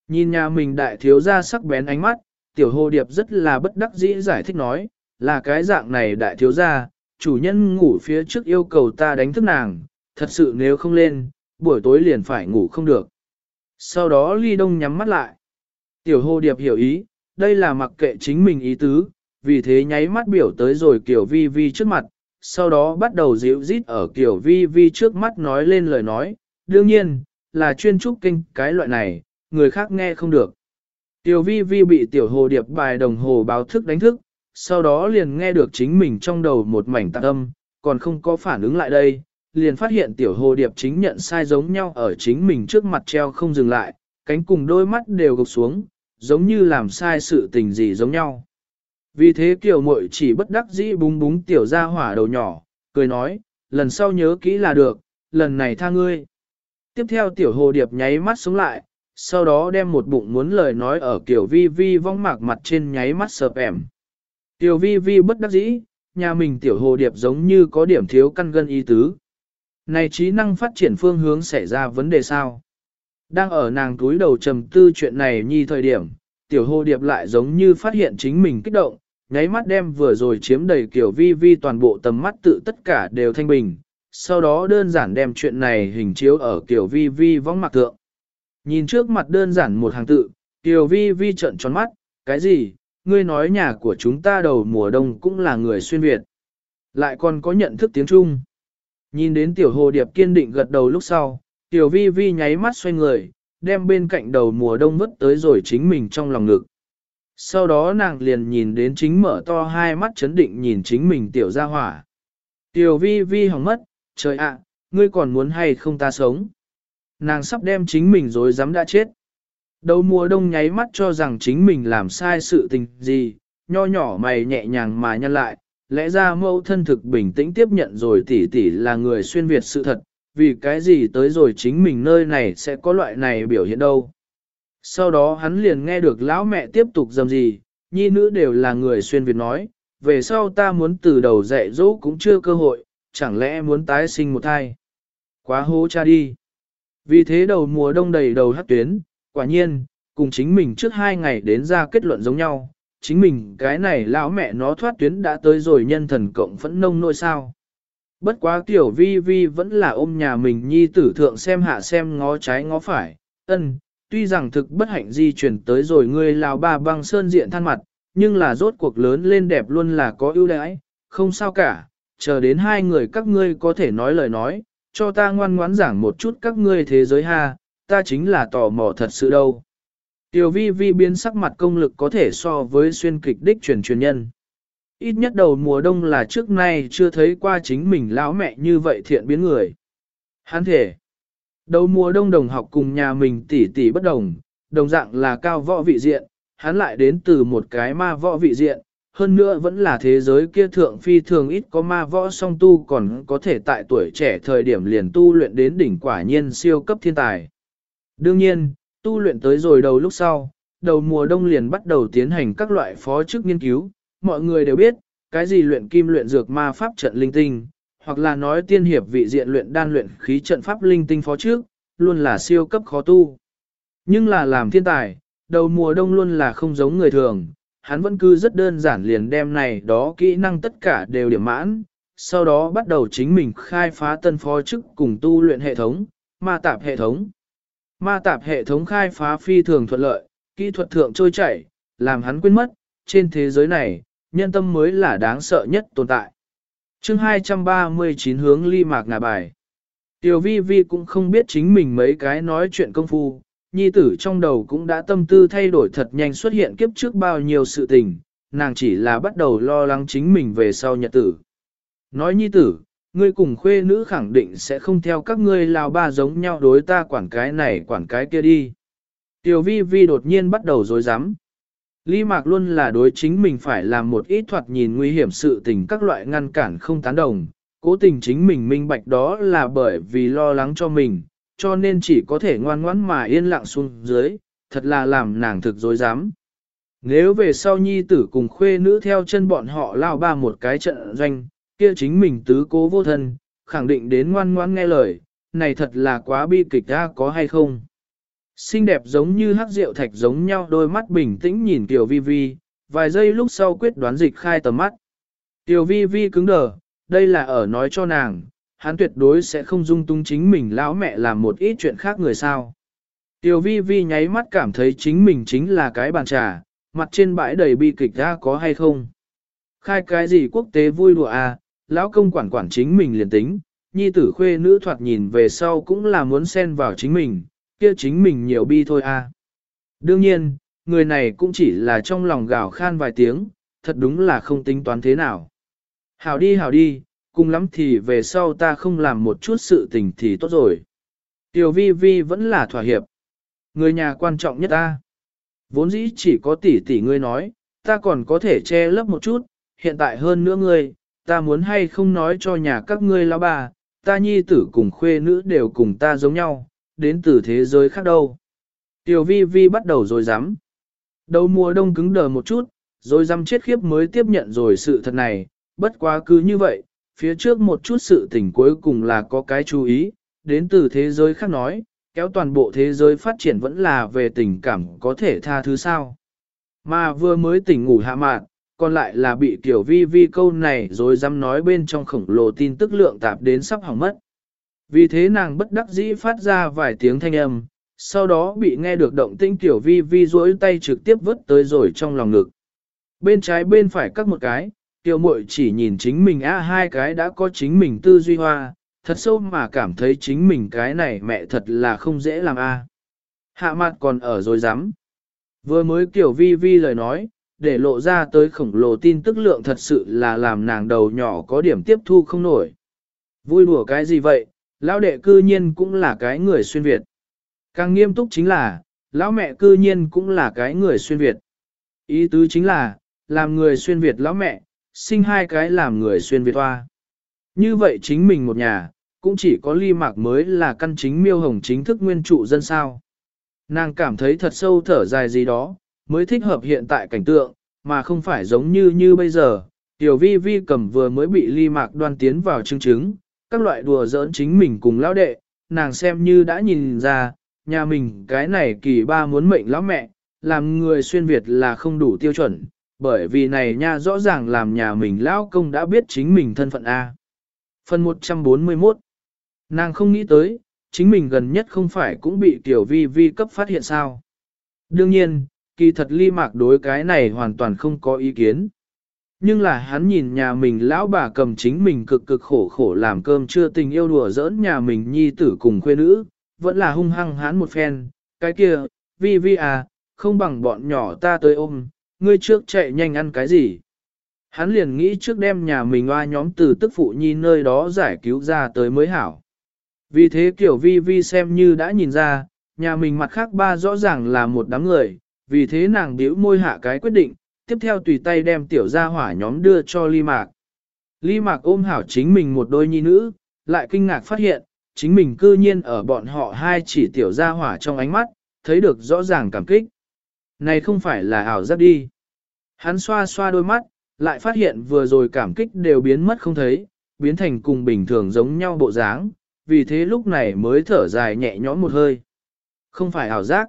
Nhìn nhà mình đại thiếu gia sắc bén ánh mắt, tiểu hồ điệp rất là bất đắc dĩ giải thích nói, là cái dạng này đại thiếu gia, chủ nhân ngủ phía trước yêu cầu ta đánh thức nàng, thật sự nếu không lên, buổi tối liền phải ngủ không được. Sau đó ly đông nhắm mắt lại. Tiểu hồ điệp hiểu ý, đây là mặc kệ chính mình ý tứ, vì thế nháy mắt biểu tới rồi Kiều vi vi trước mặt, sau đó bắt đầu dịu rít ở Kiều vi vi trước mắt nói lên lời nói, đương nhiên, là chuyên trúc kinh cái loại này, người khác nghe không được. Tiểu vi vi bị tiểu hồ điệp bài đồng hồ báo thức đánh thức, sau đó liền nghe được chính mình trong đầu một mảnh tạc âm, còn không có phản ứng lại đây, liền phát hiện tiểu hồ điệp chính nhận sai giống nhau ở chính mình trước mặt treo không dừng lại, cánh cùng đôi mắt đều gục xuống, giống như làm sai sự tình gì giống nhau. Vì thế kiểu muội chỉ bất đắc dĩ búng búng tiểu ra hỏa đầu nhỏ, cười nói, lần sau nhớ kỹ là được, lần này tha ngươi. Tiếp theo tiểu hồ điệp nháy mắt xuống lại, sau đó đem một bụng muốn lời nói ở kiểu vi vi vong mạc mặt trên nháy mắt sợp ẻm. Tiểu vi vi bất đắc dĩ, nhà mình tiểu hồ điệp giống như có điểm thiếu căn gân y tứ. Này trí năng phát triển phương hướng xảy ra vấn đề sao? Đang ở nàng túi đầu trầm tư chuyện này nhi thời điểm, tiểu hồ điệp lại giống như phát hiện chính mình kích động, nháy mắt đem vừa rồi chiếm đầy kiểu vi vi toàn bộ tầm mắt tự tất cả đều thanh bình, sau đó đơn giản đem chuyện này hình chiếu ở kiểu vi vi vong mặt thượng. Nhìn trước mặt đơn giản một hàng tự, kiểu vi vi trợn tròn mắt, cái gì, ngươi nói nhà của chúng ta đầu mùa đông cũng là người xuyên Việt. Lại còn có nhận thức tiếng Trung. Nhìn đến tiểu hồ điệp kiên định gật đầu lúc sau, tiểu vi vi nháy mắt xoay người, đem bên cạnh đầu mùa đông vứt tới rồi chính mình trong lòng ngực. Sau đó nàng liền nhìn đến chính mở to hai mắt chấn định nhìn chính mình tiểu ra hỏa. Tiểu vi vi hỏng mất, trời ạ, ngươi còn muốn hay không ta sống. Nàng sắp đem chính mình rồi dám đã chết. Đầu mùa đông nháy mắt cho rằng chính mình làm sai sự tình gì, nho nhỏ mày nhẹ nhàng mà nhăn lại, lẽ ra mẫu thân thực bình tĩnh tiếp nhận rồi tỷ tỷ là người xuyên Việt sự thật, vì cái gì tới rồi chính mình nơi này sẽ có loại này biểu hiện đâu. Sau đó hắn liền nghe được lão mẹ tiếp tục dầm gì, nhi nữ đều là người xuyên Việt nói, về sau ta muốn từ đầu dạy dỗ cũng chưa cơ hội, chẳng lẽ muốn tái sinh một thai. Quá hố cha đi. Vì thế đầu mùa đông đầy đầu hát tuyến, quả nhiên, cùng chính mình trước hai ngày đến ra kết luận giống nhau, chính mình cái này lão mẹ nó thoát tuyến đã tới rồi nhân thần cộng phẫn nông nỗi sao. Bất quá tiểu vi vi vẫn là ôm nhà mình nhi tử thượng xem hạ xem ngó trái ngó phải, ân, tuy rằng thực bất hạnh di chuyển tới rồi ngươi lào ba băng sơn diện than mặt, nhưng là rốt cuộc lớn lên đẹp luôn là có ưu đãi, không sao cả, chờ đến hai người các ngươi có thể nói lời nói, cho ta ngoan ngoãn giảng một chút các ngươi thế giới ha, ta chính là tò mò thật sự đâu. Tiểu vi vi biến sắc mặt công lực có thể so với xuyên kịch đích truyền truyền nhân. Ít nhất đầu mùa đông là trước nay chưa thấy qua chính mình lão mẹ như vậy thiện biến người. Hắn thể. Đầu mùa đông đồng học cùng nhà mình tỷ tỷ bất đồng, đồng dạng là cao võ vị diện, hắn lại đến từ một cái ma võ vị diện, hơn nữa vẫn là thế giới kia thượng phi thường ít có ma võ song tu còn có thể tại tuổi trẻ thời điểm liền tu luyện đến đỉnh quả nhiên siêu cấp thiên tài. Đương nhiên, tu luyện tới rồi đầu lúc sau, đầu mùa đông liền bắt đầu tiến hành các loại phó chức nghiên cứu, mọi người đều biết, cái gì luyện kim luyện dược ma pháp trận linh tinh, hoặc là nói tiên hiệp vị diện luyện đan luyện khí trận pháp linh tinh phó trước, luôn là siêu cấp khó tu. Nhưng là làm thiên tài, đầu mùa đông luôn là không giống người thường, hắn vẫn cứ rất đơn giản liền đem này đó kỹ năng tất cả đều điểm mãn, sau đó bắt đầu chính mình khai phá tân phó chức cùng tu luyện hệ thống, ma tạp hệ thống. Ma tạp hệ thống khai phá phi thường thuận lợi, kỹ thuật thượng trôi chảy, làm hắn quên mất, trên thế giới này, nhân tâm mới là đáng sợ nhất tồn tại chương 239 hướng ly mạc ngà bài. Tiểu vi vi cũng không biết chính mình mấy cái nói chuyện công phu, nhi tử trong đầu cũng đã tâm tư thay đổi thật nhanh xuất hiện kiếp trước bao nhiêu sự tình, nàng chỉ là bắt đầu lo lắng chính mình về sau nhật tử. Nói nhi tử, ngươi cùng khuê nữ khẳng định sẽ không theo các ngươi lào ba giống nhau đối ta quản cái này quản cái kia đi. Tiểu vi vi đột nhiên bắt đầu dối rắm Lý Mạc luôn là đối chính mình phải làm một ít thoạt nhìn nguy hiểm sự tình các loại ngăn cản không tán đồng, cố tình chính mình minh bạch đó là bởi vì lo lắng cho mình, cho nên chỉ có thể ngoan ngoãn mà yên lặng xuống dưới, thật là làm nàng thực dối dám. Nếu về sau nhi tử cùng khuê nữ theo chân bọn họ lao ba một cái trận doanh, kia chính mình tứ cố vô thân, khẳng định đến ngoan ngoãn nghe lời, này thật là quá bi kịch ra có hay không. Xinh đẹp giống như hắc rượu thạch giống nhau đôi mắt bình tĩnh nhìn Tiểu Vi Vi, vài giây lúc sau quyết đoán dịch khai tầm mắt. Tiểu Vi Vi cứng đờ, đây là ở nói cho nàng, hắn tuyệt đối sẽ không dung tung chính mình lão mẹ làm một ít chuyện khác người sao. Tiểu Vi Vi nháy mắt cảm thấy chính mình chính là cái bàn trà, mặt trên bãi đầy bi kịch ra có hay không. Khai cái gì quốc tế vui đùa à, lão công quản quản chính mình liền tính, nhi tử khuê nữ thoạt nhìn về sau cũng là muốn xen vào chính mình, kia chính mình nhiều bi thôi à. Đương nhiên, người này cũng chỉ là trong lòng gào khan vài tiếng, thật đúng là không tính toán thế nào. Hảo đi hảo đi, cùng lắm thì về sau ta không làm một chút sự tình thì tốt rồi. Tiểu vi vi vẫn là thỏa hiệp. Người nhà quan trọng nhất ta. Vốn dĩ chỉ có tỷ tỷ ngươi nói, ta còn có thể che lấp một chút, hiện tại hơn nữa ngươi, ta muốn hay không nói cho nhà các ngươi lão bà, ta nhi tử cùng khuê nữ đều cùng ta giống nhau, đến từ thế giới khác đâu. Tiểu vi vi bắt đầu rồi dám. Đầu mùa đông cứng đờ một chút, rồi dám chết khiếp mới tiếp nhận rồi sự thật này, bất quá cứ như vậy, phía trước một chút sự tình cuối cùng là có cái chú ý, đến từ thế giới khác nói, kéo toàn bộ thế giới phát triển vẫn là về tình cảm có thể tha thứ sao. Mà vừa mới tỉnh ngủ hạ mạn, còn lại là bị tiểu vi vi câu này rồi dám nói bên trong khổng lồ tin tức lượng tạp đến sắp hỏng mất. Vì thế nàng bất đắc dĩ phát ra vài tiếng thanh âm, sau đó bị nghe được động tinh tiểu vi vi duỗi tay trực tiếp vứt tới rồi trong lòng ngực. Bên trái bên phải cắt một cái, tiểu muội chỉ nhìn chính mình a hai cái đã có chính mình tư duy hoa, thật sâu mà cảm thấy chính mình cái này mẹ thật là không dễ làm a. Hạ mặt còn ở rồi dám. Vừa mới tiểu vi vi lời nói, để lộ ra tới khổng lồ tin tức lượng thật sự là làm nàng đầu nhỏ có điểm tiếp thu không nổi. Vui đùa cái gì vậy, lão đệ cư nhiên cũng là cái người xuyên Việt. Càng nghiêm túc chính là, lão mẹ cư nhiên cũng là cái người xuyên Việt. Ý tứ chính là, làm người xuyên Việt lão mẹ, sinh hai cái làm người xuyên Việt hoa. Như vậy chính mình một nhà, cũng chỉ có ly mạc mới là căn chính miêu hồng chính thức nguyên trụ dân sao. Nàng cảm thấy thật sâu thở dài gì đó, mới thích hợp hiện tại cảnh tượng, mà không phải giống như như bây giờ. Tiểu vi vi cầm vừa mới bị ly mạc đoan tiến vào chứng chứng, các loại đùa giỡn chính mình cùng lão đệ, nàng xem như đã nhìn ra, nhà mình cái này kỳ ba muốn mệnh lão mẹ, làm người xuyên Việt là không đủ tiêu chuẩn, bởi vì này nha rõ ràng làm nhà mình lão công đã biết chính mình thân phận A. Phần 141 Nàng không nghĩ tới, chính mình gần nhất không phải cũng bị tiểu vi vi cấp phát hiện sao. Đương nhiên, kỳ thật ly mạc đối cái này hoàn toàn không có ý kiến. Nhưng là hắn nhìn nhà mình lão bà cầm chính mình cực cực khổ khổ làm cơm chưa tình yêu đùa giỡn nhà mình nhi tử cùng khuê nữ, vẫn là hung hăng hắn một phen, cái kia, vi vi à, không bằng bọn nhỏ ta tới ôm, ngươi trước chạy nhanh ăn cái gì. Hắn liền nghĩ trước đem nhà mình oa nhóm từ tức phụ nhi nơi đó giải cứu ra tới mới hảo. Vì thế kiểu vi vi xem như đã nhìn ra, nhà mình mặt khác ba rõ ràng là một đám người, vì thế nàng biểu môi hạ cái quyết định, tiếp theo tùy tay đem tiểu gia hỏa nhóm đưa cho ly mạc. Ly mạc ôm hảo chính mình một đôi nhi nữ, lại kinh ngạc phát hiện, chính mình cư nhiên ở bọn họ hai chỉ tiểu gia hỏa trong ánh mắt, thấy được rõ ràng cảm kích. Này không phải là ảo giác đi. Hắn xoa xoa đôi mắt, lại phát hiện vừa rồi cảm kích đều biến mất không thấy, biến thành cùng bình thường giống nhau bộ dáng, vì thế lúc này mới thở dài nhẹ nhõm một hơi. Không phải ảo giác.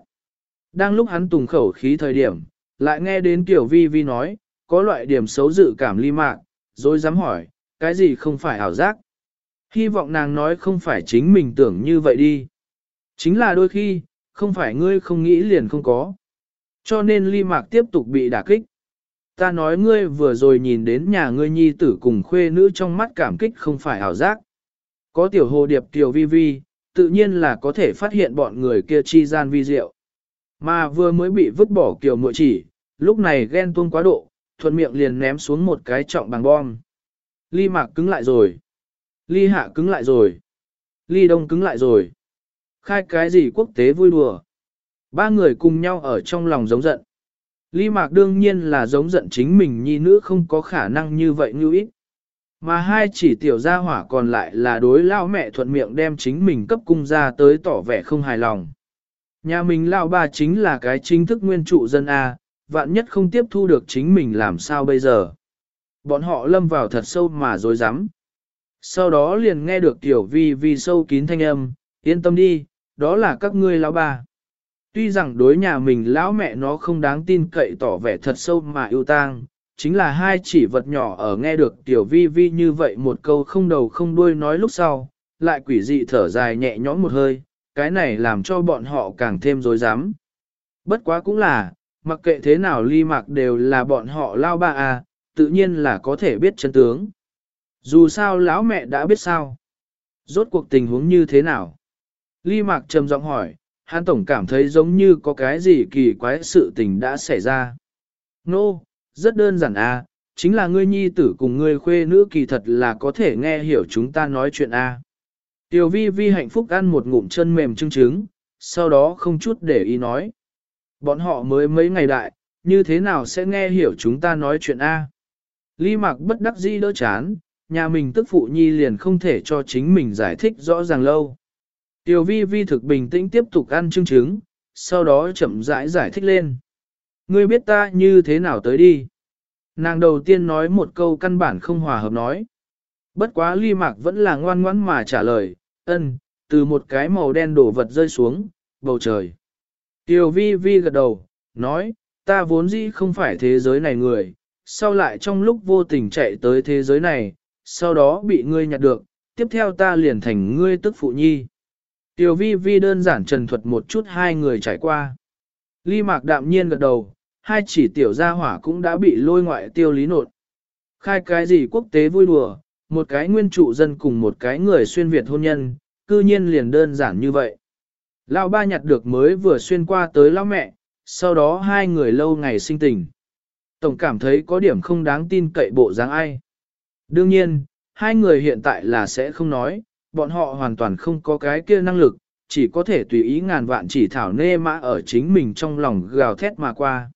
Đang lúc hắn tùng khẩu khí thời điểm, lại nghe đến Tiểu Vi Vi nói, có loại điểm xấu dự cảm ly mạc, rồi dám hỏi, cái gì không phải ảo giác? Hy vọng nàng nói không phải chính mình tưởng như vậy đi. Chính là đôi khi, không phải ngươi không nghĩ liền không có. Cho nên ly mạc tiếp tục bị đả kích. Ta nói ngươi vừa rồi nhìn đến nhà ngươi nhi tử cùng khuê nữ trong mắt cảm kích không phải ảo giác. Có tiểu hồ điệp tiểu vi vi, tự nhiên là có thể phát hiện bọn người kia chi gian vi diệu. Mà vừa mới bị vứt bỏ kiểu mội chỉ, lúc này ghen tuông quá độ, thuận miệng liền ném xuống một cái trọng bằng bom. Ly mạc cứng lại rồi. Ly hạ cứng lại rồi. Ly đông cứng lại rồi. Khai cái gì quốc tế vui đùa. Ba người cùng nhau ở trong lòng giống giận. Ly mạc đương nhiên là giống giận chính mình nhi nữ không có khả năng như vậy như ít. Mà hai chỉ tiểu gia hỏa còn lại là đối lao mẹ thuận miệng đem chính mình cấp cung ra tới tỏ vẻ không hài lòng. Nhà mình lao bà chính là cái chính thức nguyên trụ dân A, vạn nhất không tiếp thu được chính mình làm sao bây giờ. Bọn họ lâm vào thật sâu mà dối rắm Sau đó liền nghe được tiểu vi vi sâu kín thanh âm, yên tâm đi, đó là các ngươi lão bà Tuy rằng đối nhà mình lão mẹ nó không đáng tin cậy tỏ vẻ thật sâu mà yêu tang, chính là hai chỉ vật nhỏ ở nghe được tiểu vi vi như vậy một câu không đầu không đuôi nói lúc sau, lại quỷ dị thở dài nhẹ nhõm một hơi, cái này làm cho bọn họ càng thêm dối dám. Bất quá cũng là, mặc kệ thế nào ly mạc đều là bọn họ lao ba à, tự nhiên là có thể biết chân tướng. Dù sao lão mẹ đã biết sao. Rốt cuộc tình huống như thế nào? Ly mạc trầm giọng hỏi, hắn tổng cảm thấy giống như có cái gì kỳ quái sự tình đã xảy ra. Nô, no, rất đơn giản à, chính là ngươi nhi tử cùng ngươi khuê nữ kỳ thật là có thể nghe hiểu chúng ta nói chuyện a. À. Tiểu vi vi hạnh phúc ăn một ngụm chân mềm trưng trứng, sau đó không chút để ý nói. Bọn họ mới mấy ngày đại, như thế nào sẽ nghe hiểu chúng ta nói chuyện A. Lý mạc bất đắc dĩ đỡ chán, nhà mình tức phụ nhi liền không thể cho chính mình giải thích rõ ràng lâu. Tiểu vi vi thực bình tĩnh tiếp tục ăn trưng trứng, sau đó chậm rãi giải, giải thích lên. Ngươi biết ta như thế nào tới đi. Nàng đầu tiên nói một câu căn bản không hòa hợp nói. Bất quá ly mạc vẫn là ngoan ngoãn mà trả lời, ân, từ một cái màu đen đổ vật rơi xuống, bầu trời. Tiểu vi vi gật đầu, nói, ta vốn dĩ không phải thế giới này người, sau lại trong lúc vô tình chạy tới thế giới này, sau đó bị ngươi nhặt được, tiếp theo ta liền thành ngươi tức phụ nhi. Tiểu vi vi đơn giản trần thuật một chút hai người trải qua. Ly mạc đạm nhiên gật đầu, hai chỉ tiểu gia hỏa cũng đã bị lôi ngoại tiêu lý nột. Khai cái gì quốc tế vui đùa, một cái nguyên trụ dân cùng một cái người xuyên Việt hôn nhân, cư nhiên liền đơn giản như vậy. Lão ba nhặt được mới vừa xuyên qua tới lão mẹ, sau đó hai người lâu ngày sinh tình. Tổng cảm thấy có điểm không đáng tin cậy bộ dáng ai. Đương nhiên, hai người hiện tại là sẽ không nói, bọn họ hoàn toàn không có cái kia năng lực, chỉ có thể tùy ý ngàn vạn chỉ thảo nê mã ở chính mình trong lòng gào thét mà qua.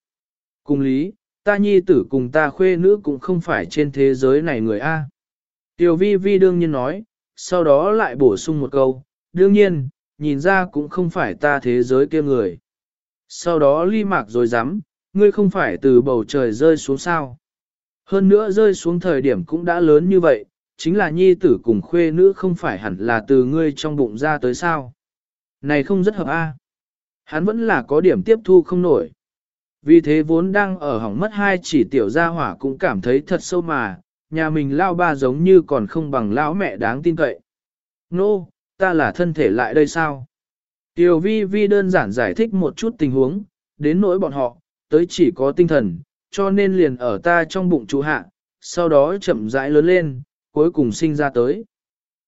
Cùng lý, ta nhi tử cùng ta khuê nữ cũng không phải trên thế giới này người A. Tiểu vi vi đương nhiên nói, sau đó lại bổ sung một câu, đương nhiên, nhìn ra cũng không phải ta thế giới kia người. Sau đó ly mạc rồi dám, ngươi không phải từ bầu trời rơi xuống sao. Hơn nữa rơi xuống thời điểm cũng đã lớn như vậy, chính là nhi tử cùng khuê nữ không phải hẳn là từ ngươi trong bụng ra tới sao. Này không rất hợp a. Hắn vẫn là có điểm tiếp thu không nổi. Vì thế vốn đang ở hỏng mất hai chỉ tiểu gia hỏa cũng cảm thấy thật sâu mà, nhà mình lao ba giống như còn không bằng lão mẹ đáng tin cậy. Nô, no, ta là thân thể lại đây sao? Tiểu vi vi đơn giản giải thích một chút tình huống, đến nỗi bọn họ, tới chỉ có tinh thần, cho nên liền ở ta trong bụng chú hạ, sau đó chậm rãi lớn lên, cuối cùng sinh ra tới.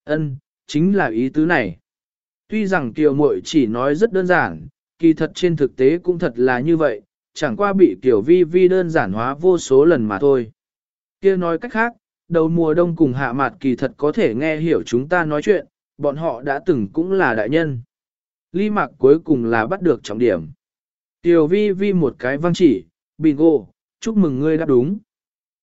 Ân, chính là ý tứ này. Tuy rằng Kiều Muội chỉ nói rất đơn giản, kỳ thật trên thực tế cũng thật là như vậy, chẳng qua bị Kiều Vi Vi đơn giản hóa vô số lần mà thôi. Kia nói cách khác, đầu mùa đông cùng hạ mạt kỳ thật có thể nghe hiểu chúng ta nói chuyện, bọn họ đã từng cũng là đại nhân. Ly Mạc cuối cùng là bắt được trọng điểm. Tiểu vi vi một cái văng chỉ, bingo, chúc mừng ngươi đã đúng.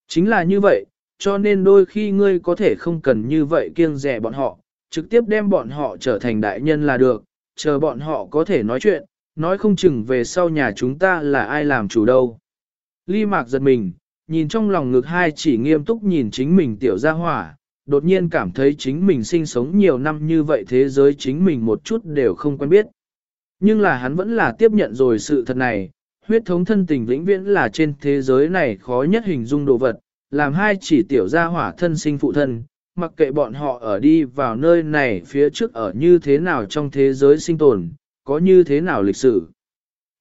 Chính là như vậy, cho nên đôi khi ngươi có thể không cần như vậy kiêng rẻ bọn họ, trực tiếp đem bọn họ trở thành đại nhân là được, chờ bọn họ có thể nói chuyện, nói không chừng về sau nhà chúng ta là ai làm chủ đâu. Ly Mạc giật mình, nhìn trong lòng ngực hai chỉ nghiêm túc nhìn chính mình tiểu gia hỏa, đột nhiên cảm thấy chính mình sinh sống nhiều năm như vậy thế giới chính mình một chút đều không quen biết. Nhưng là hắn vẫn là tiếp nhận rồi sự thật này, huyết thống thân tình vĩnh viễn là trên thế giới này khó nhất hình dung đồ vật, làm hai chỉ tiểu gia hỏa thân sinh phụ thân, mặc kệ bọn họ ở đi vào nơi này phía trước ở như thế nào trong thế giới sinh tồn, có như thế nào lịch sử.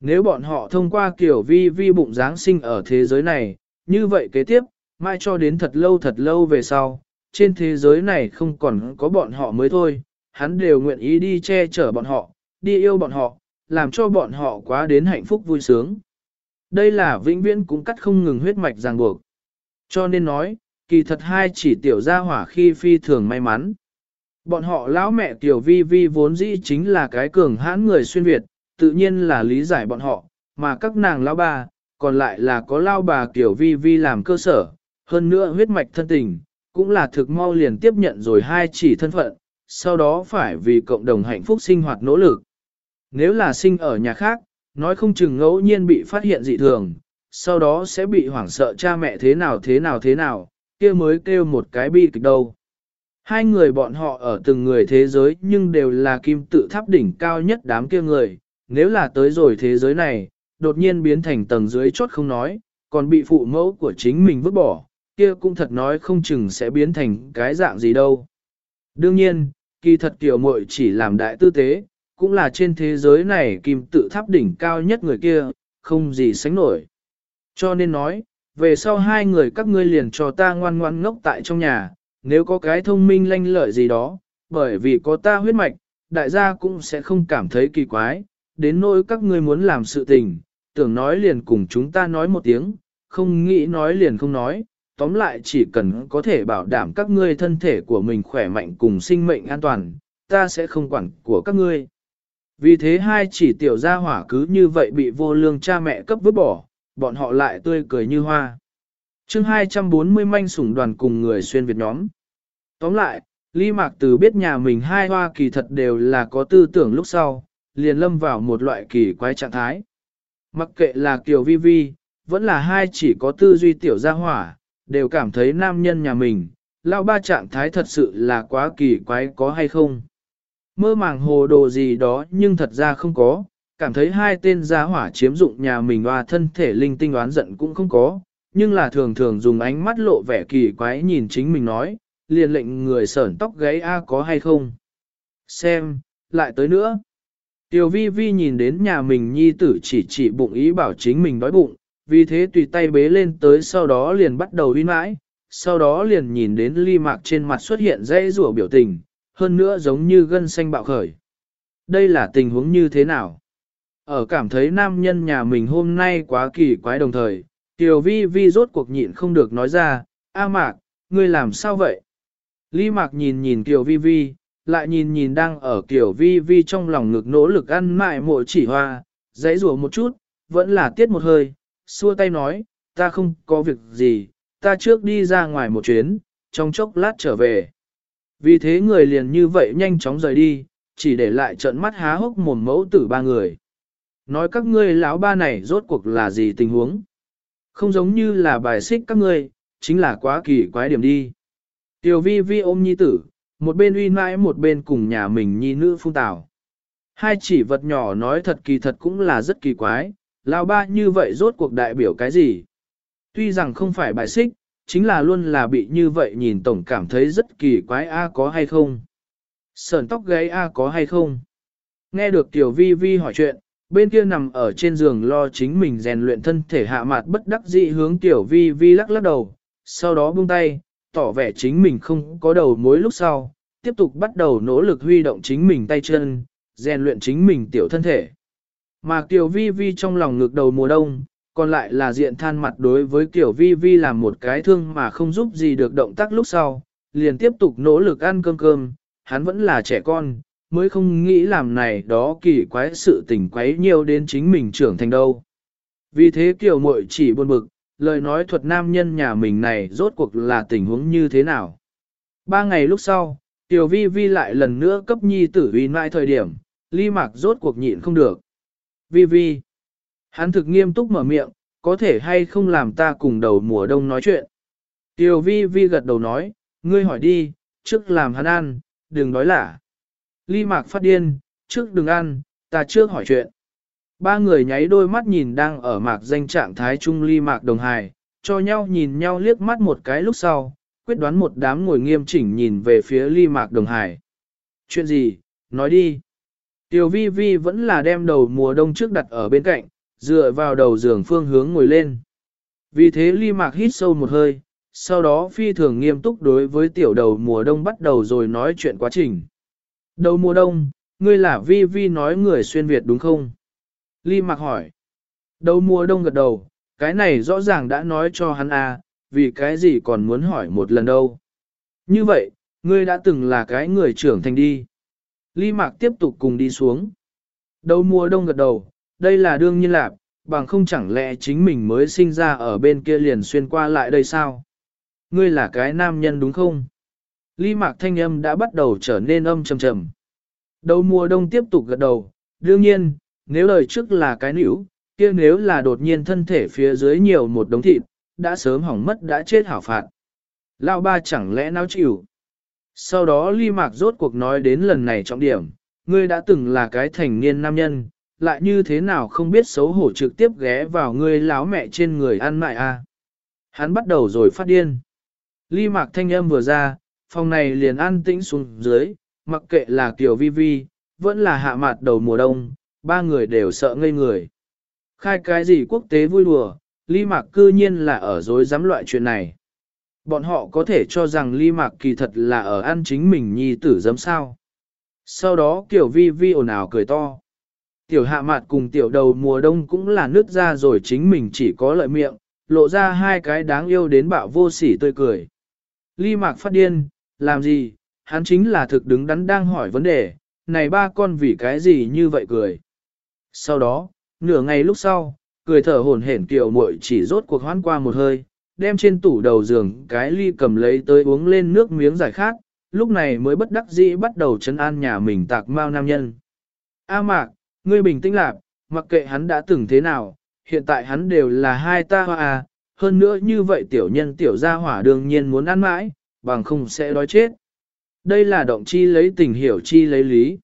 Nếu bọn họ thông qua kiểu vi vi bụng Giáng sinh ở thế giới này, như vậy kế tiếp, mai cho đến thật lâu thật lâu về sau, trên thế giới này không còn có bọn họ mới thôi, hắn đều nguyện ý đi che chở bọn họ, đi yêu bọn họ, làm cho bọn họ quá đến hạnh phúc vui sướng. Đây là vĩnh viễn cũng cắt không ngừng huyết mạch ràng buộc. Cho nên nói, kỳ thật hai chỉ tiểu gia hỏa khi phi thường may mắn. Bọn họ lão mẹ tiểu vi vi vốn dĩ chính là cái cường hãn người xuyên Việt, tự nhiên là lý giải bọn họ, mà các nàng lão bà, còn lại là có lao bà kiểu vi vi làm cơ sở, hơn nữa huyết mạch thân tình, cũng là thực mau liền tiếp nhận rồi hai chỉ thân phận, sau đó phải vì cộng đồng hạnh phúc sinh hoạt nỗ lực. Nếu là sinh ở nhà khác, nói không chừng ngẫu nhiên bị phát hiện dị thường, sau đó sẽ bị hoảng sợ cha mẹ thế nào thế nào thế nào, kia mới kêu một cái bi kịch đâu. Hai người bọn họ ở từng người thế giới nhưng đều là kim tự tháp đỉnh cao nhất đám kia người, nếu là tới rồi thế giới này, đột nhiên biến thành tầng dưới chốt không nói, còn bị phụ mẫu của chính mình vứt bỏ, kia cũng thật nói không chừng sẽ biến thành cái dạng gì đâu. Đương nhiên, kỳ thật tiểu muội chỉ làm đại tư tế, cũng là trên thế giới này kim tự tháp đỉnh cao nhất người kia, không gì sánh nổi. Cho nên nói, về sau hai người các ngươi liền cho ta ngoan ngoan ngốc tại trong nhà, nếu có cái thông minh lanh lợi gì đó, bởi vì có ta huyết mạch, đại gia cũng sẽ không cảm thấy kỳ quái, đến nỗi các ngươi muốn làm sự tình, tưởng nói liền cùng chúng ta nói một tiếng, không nghĩ nói liền không nói, tóm lại chỉ cần có thể bảo đảm các ngươi thân thể của mình khỏe mạnh cùng sinh mệnh an toàn, ta sẽ không quản của các ngươi. Vì thế hai chỉ tiểu gia hỏa cứ như vậy bị vô lương cha mẹ cấp vứt bỏ, bọn họ lại tươi cười như hoa. chương 240 manh sủng đoàn cùng người xuyên Việt nhóm. Tóm lại, Ly Mạc Từ biết nhà mình hai hoa kỳ thật đều là có tư tưởng lúc sau, liền lâm vào một loại kỳ quái trạng thái. Mặc kệ là Kiều Vi Vi, vẫn là hai chỉ có tư duy tiểu gia hỏa, đều cảm thấy nam nhân nhà mình, lao ba trạng thái thật sự là quá kỳ quái có hay không. Mơ màng hồ đồ gì đó nhưng thật ra không có, cảm thấy hai tên gia hỏa chiếm dụng nhà mình và thân thể linh tinh oán giận cũng không có, nhưng là thường thường dùng ánh mắt lộ vẻ kỳ quái nhìn chính mình nói, liền lệnh người sởn tóc gáy a có hay không. Xem, lại tới nữa. Tiểu vi vi nhìn đến nhà mình nhi tử chỉ chỉ bụng ý bảo chính mình đói bụng, vì thế tùy tay bế lên tới sau đó liền bắt đầu uy mãi, sau đó liền nhìn đến ly mạc trên mặt xuất hiện dây rủa biểu tình, hơn nữa giống như gân xanh bạo khởi. Đây là tình huống như thế nào? Ở cảm thấy nam nhân nhà mình hôm nay quá kỳ quái đồng thời, Tiểu vi vi rốt cuộc nhịn không được nói ra, A mạc, ngươi làm sao vậy? Ly mạc nhìn nhìn Tiểu vi vi, lại nhìn nhìn đang ở kiểu vi vi trong lòng ngực nỗ lực ăn mại mộ chỉ hoa, dãy rủa một chút, vẫn là tiết một hơi, xua tay nói, ta không có việc gì, ta trước đi ra ngoài một chuyến, trong chốc lát trở về. Vì thế người liền như vậy nhanh chóng rời đi, chỉ để lại trận mắt há hốc mồm mẫu tử ba người. Nói các ngươi lão ba này rốt cuộc là gì tình huống? Không giống như là bài xích các ngươi, chính là quá kỳ quái điểm đi. Tiểu vi vi ôm nhi tử, một bên uy mãi một bên cùng nhà mình nhi nữ phung tào. Hai chỉ vật nhỏ nói thật kỳ thật cũng là rất kỳ quái, lao ba như vậy rốt cuộc đại biểu cái gì? Tuy rằng không phải bài xích, chính là luôn là bị như vậy nhìn tổng cảm thấy rất kỳ quái A có hay không? Sờn tóc gáy A có hay không? Nghe được tiểu vi vi hỏi chuyện, bên kia nằm ở trên giường lo chính mình rèn luyện thân thể hạ mặt bất đắc dĩ hướng tiểu vi vi lắc lắc đầu, sau đó buông tay, tỏ vẻ chính mình không có đầu mối lúc sau, tiếp tục bắt đầu nỗ lực huy động chính mình tay chân, rèn luyện chính mình tiểu thân thể. Mà tiểu vi vi trong lòng ngược đầu mùa đông, còn lại là diện than mặt đối với tiểu vi vi làm một cái thương mà không giúp gì được động tác lúc sau, liền tiếp tục nỗ lực ăn cơm cơm, hắn vẫn là trẻ con, mới không nghĩ làm này đó kỳ quái sự tình quấy nhiều đến chính mình trưởng thành đâu. Vì thế Kiều muội chỉ buồn bực, lời nói thuật nam nhân nhà mình này rốt cuộc là tình huống như thế nào. Ba ngày lúc sau, Tiểu Vi Vi lại lần nữa cấp nhi tử uy mãi thời điểm, ly mạc rốt cuộc nhịn không được. Vi Vi, hắn thực nghiêm túc mở miệng, có thể hay không làm ta cùng đầu mùa đông nói chuyện. Tiểu Vi Vi gật đầu nói, ngươi hỏi đi, trước làm hắn ăn, đừng đói lả. Ly Mạc phát điên, trước đừng ăn, ta trước hỏi chuyện. Ba người nháy đôi mắt nhìn đang ở mạc danh trạng thái trung Ly Mạc đồng hài, cho nhau nhìn nhau liếc mắt một cái lúc sau, quyết đoán một đám ngồi nghiêm chỉnh nhìn về phía Ly Mạc đồng hài. Chuyện gì, nói đi. Tiểu vi vi vẫn là đem đầu mùa đông trước đặt ở bên cạnh, dựa vào đầu giường phương hướng ngồi lên. Vì thế ly mạc hít sâu một hơi, sau đó phi thường nghiêm túc đối với tiểu đầu mùa đông bắt đầu rồi nói chuyện quá trình. Đầu mùa đông, ngươi là vi vi nói người xuyên Việt đúng không? Ly mạc hỏi. Đầu mùa đông gật đầu, cái này rõ ràng đã nói cho hắn à, vì cái gì còn muốn hỏi một lần đâu. Như vậy, ngươi đã từng là cái người trưởng thành đi. Ly Mạc tiếp tục cùng đi xuống. Đầu mùa đông gật đầu, đây là đương nhiên lạc, bằng không chẳng lẽ chính mình mới sinh ra ở bên kia liền xuyên qua lại đây sao? Ngươi là cái nam nhân đúng không? Ly Mạc thanh âm đã bắt đầu trở nên âm trầm trầm. Đầu mùa đông tiếp tục gật đầu, đương nhiên, nếu lời trước là cái nữ, kia nếu là đột nhiên thân thể phía dưới nhiều một đống thịt, đã sớm hỏng mất đã chết hảo phạt. lão ba chẳng lẽ náo chịu? Sau đó ly mạc rốt cuộc nói đến lần này trọng điểm, ngươi đã từng là cái thành niên nam nhân, lại như thế nào không biết xấu hổ trực tiếp ghé vào ngươi láo mẹ trên người ăn mại a. À. Hắn bắt đầu rồi phát điên. Ly mạc thanh âm vừa ra, phòng này liền an tĩnh xuống dưới, mặc kệ là kiểu vi vi, vẫn là hạ mặt đầu mùa đông, ba người đều sợ ngây người. Khai cái gì quốc tế vui đùa, ly mạc cư nhiên là ở dối dám loại chuyện này. Bọn họ có thể cho rằng ly mạc kỳ thật là ở ăn chính mình nhi tử dấm sao. Sau đó kiểu vi vi ồn ào cười to. Tiểu hạ mạt cùng tiểu đầu mùa đông cũng là nứt ra rồi chính mình chỉ có lợi miệng, lộ ra hai cái đáng yêu đến bạo vô sỉ tươi cười. Ly mạc phát điên, làm gì, hắn chính là thực đứng đắn đang hỏi vấn đề, này ba con vì cái gì như vậy cười. Sau đó, nửa ngày lúc sau, cười thở hổn hển tiểu muội chỉ rốt cuộc hoán qua một hơi, đem trên tủ đầu giường cái ly cầm lấy tới uống lên nước miếng giải khát, lúc này mới bất đắc dĩ bắt đầu chấn an nhà mình tạc mau nam nhân. A mạc, ngươi bình tĩnh lạc, mặc kệ hắn đã từng thế nào, hiện tại hắn đều là hai ta hoa à, hơn nữa như vậy tiểu nhân tiểu gia hỏa đương nhiên muốn ăn mãi, bằng không sẽ đói chết. Đây là động chi lấy tình hiểu chi lấy lý.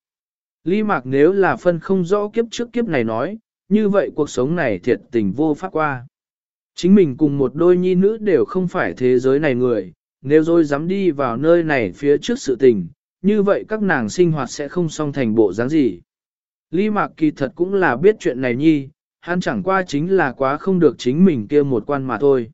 Lý mạc nếu là phân không rõ kiếp trước kiếp này nói, như vậy cuộc sống này thiệt tình vô pháp qua. Chính mình cùng một đôi nhi nữ đều không phải thế giới này người, nếu rồi dám đi vào nơi này phía trước sự tình, như vậy các nàng sinh hoạt sẽ không song thành bộ dáng gì. Lý Mạc kỳ thật cũng là biết chuyện này nhi, hắn chẳng qua chính là quá không được chính mình kia một quan mà thôi.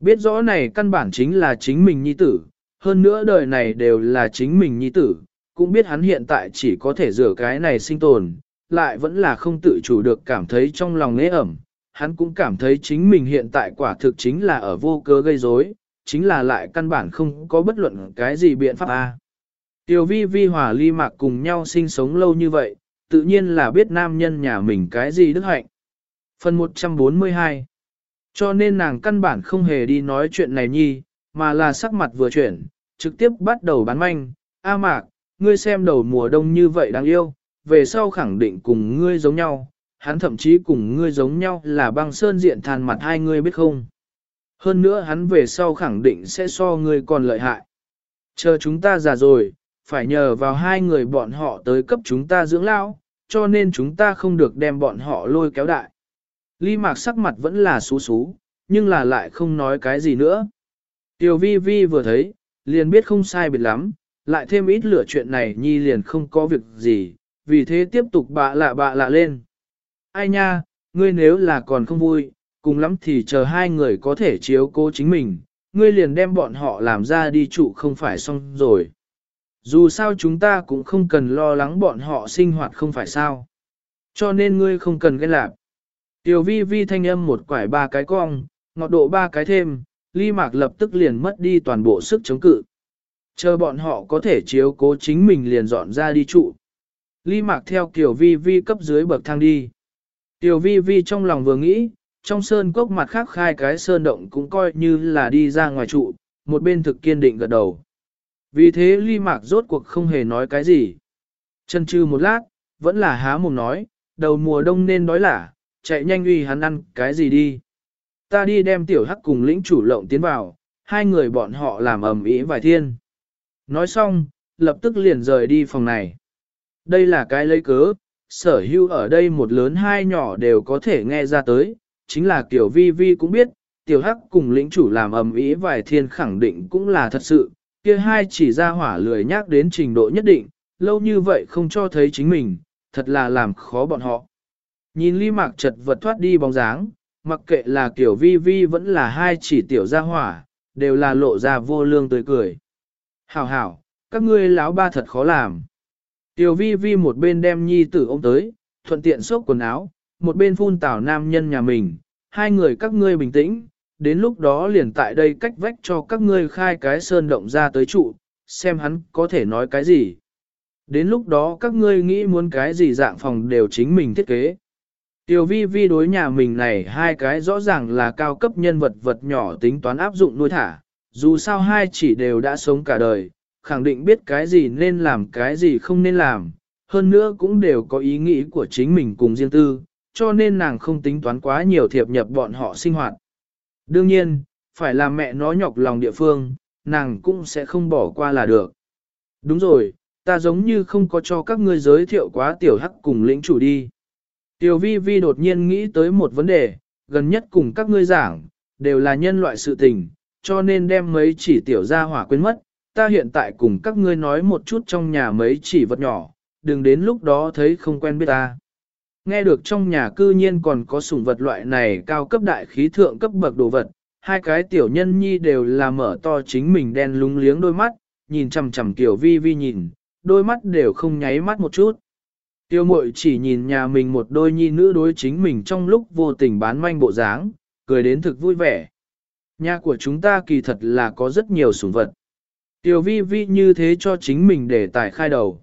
Biết rõ này căn bản chính là chính mình nhi tử, hơn nữa đời này đều là chính mình nhi tử, cũng biết hắn hiện tại chỉ có thể rửa cái này sinh tồn, lại vẫn là không tự chủ được cảm thấy trong lòng nế ẩm, hắn cũng cảm thấy chính mình hiện tại quả thực chính là ở vô cớ gây rối, chính là lại căn bản không có bất luận cái gì biện pháp a. Tiểu vi vi hòa ly mạc cùng nhau sinh sống lâu như vậy, tự nhiên là biết nam nhân nhà mình cái gì đức hạnh. Phần 142 Cho nên nàng căn bản không hề đi nói chuyện này nhi, mà là sắc mặt vừa chuyển, trực tiếp bắt đầu bán manh. A mạc, ngươi xem đầu mùa đông như vậy đáng yêu, về sau khẳng định cùng ngươi giống nhau, hắn thậm chí cùng ngươi giống nhau là băng sơn diện than mặt hai ngươi biết không. Hơn nữa hắn về sau khẳng định sẽ so ngươi còn lợi hại. Chờ chúng ta già rồi, phải nhờ vào hai người bọn họ tới cấp chúng ta dưỡng lao, cho nên chúng ta không được đem bọn họ lôi kéo đại. Ly mạc sắc mặt vẫn là xú xú, nhưng là lại không nói cái gì nữa. Tiểu vi vi vừa thấy, liền biết không sai biệt lắm, lại thêm ít lửa chuyện này nhi liền không có việc gì, vì thế tiếp tục bạ lạ bạ lạ lên ai nha, ngươi nếu là còn không vui, cùng lắm thì chờ hai người có thể chiếu cố chính mình, ngươi liền đem bọn họ làm ra đi trụ không phải xong rồi. Dù sao chúng ta cũng không cần lo lắng bọn họ sinh hoạt không phải sao. Cho nên ngươi không cần ghen lạc. Tiểu vi vi thanh âm một quải ba cái cong, ngọt độ ba cái thêm, ly mạc lập tức liền mất đi toàn bộ sức chống cự. Chờ bọn họ có thể chiếu cố chính mình liền dọn ra đi trụ. Ly mạc theo kiểu vi vi cấp dưới bậc thang đi. Tiểu vi vi trong lòng vừa nghĩ, trong sơn cốc mặt khác khai cái sơn động cũng coi như là đi ra ngoài trụ, một bên thực kiên định gật đầu. Vì thế ly mạc rốt cuộc không hề nói cái gì. Chân trừ một lát, vẫn là há mồm nói, đầu mùa đông nên đói lả, chạy nhanh uy hắn ăn cái gì đi. Ta đi đem tiểu hắc cùng lĩnh chủ lộng tiến vào, hai người bọn họ làm ầm ĩ vài thiên. Nói xong, lập tức liền rời đi phòng này. Đây là cái lấy cớ, sở hữu ở đây một lớn hai nhỏ đều có thể nghe ra tới, chính là kiểu vi vi cũng biết, tiểu hắc cùng lĩnh chủ làm ầm ý vài thiên khẳng định cũng là thật sự, kia hai chỉ ra hỏa lười nhắc đến trình độ nhất định, lâu như vậy không cho thấy chính mình, thật là làm khó bọn họ. Nhìn ly mạc chật vật thoát đi bóng dáng, mặc kệ là kiểu vi vi vẫn là hai chỉ tiểu ra hỏa, đều là lộ ra vô lương tươi cười. Hảo hảo, các ngươi láo ba thật khó làm. Tiểu vi vi một bên đem nhi tử ôm tới, thuận tiện xốc quần áo, một bên phun tảo nam nhân nhà mình, hai người các ngươi bình tĩnh, đến lúc đó liền tại đây cách vách cho các ngươi khai cái sơn động ra tới trụ, xem hắn có thể nói cái gì. Đến lúc đó các ngươi nghĩ muốn cái gì dạng phòng đều chính mình thiết kế. Tiểu vi vi đối nhà mình này hai cái rõ ràng là cao cấp nhân vật vật nhỏ tính toán áp dụng nuôi thả, dù sao hai chỉ đều đã sống cả đời, khẳng định biết cái gì nên làm cái gì không nên làm, hơn nữa cũng đều có ý nghĩ của chính mình cùng riêng tư, cho nên nàng không tính toán quá nhiều thiệp nhập bọn họ sinh hoạt. Đương nhiên, phải là mẹ nó nhọc lòng địa phương, nàng cũng sẽ không bỏ qua là được. Đúng rồi, ta giống như không có cho các ngươi giới thiệu quá tiểu hắc cùng lĩnh chủ đi. Tiểu vi vi đột nhiên nghĩ tới một vấn đề, gần nhất cùng các ngươi giảng, đều là nhân loại sự tình, cho nên đem mấy chỉ tiểu gia hỏa quên mất, ta hiện tại cùng các ngươi nói một chút trong nhà mấy chỉ vật nhỏ, đừng đến lúc đó thấy không quen biết ta. Nghe được trong nhà cư nhiên còn có sủng vật loại này cao cấp đại khí thượng cấp bậc đồ vật, hai cái tiểu nhân nhi đều là mở to chính mình đen lúng liếng đôi mắt, nhìn chằm chằm kiểu vi vi nhìn, đôi mắt đều không nháy mắt một chút. Tiêu mội chỉ nhìn nhà mình một đôi nhi nữ đối chính mình trong lúc vô tình bán manh bộ dáng, cười đến thực vui vẻ. Nhà của chúng ta kỳ thật là có rất nhiều sủng vật. Tiểu vi vi như thế cho chính mình để tài khai đầu.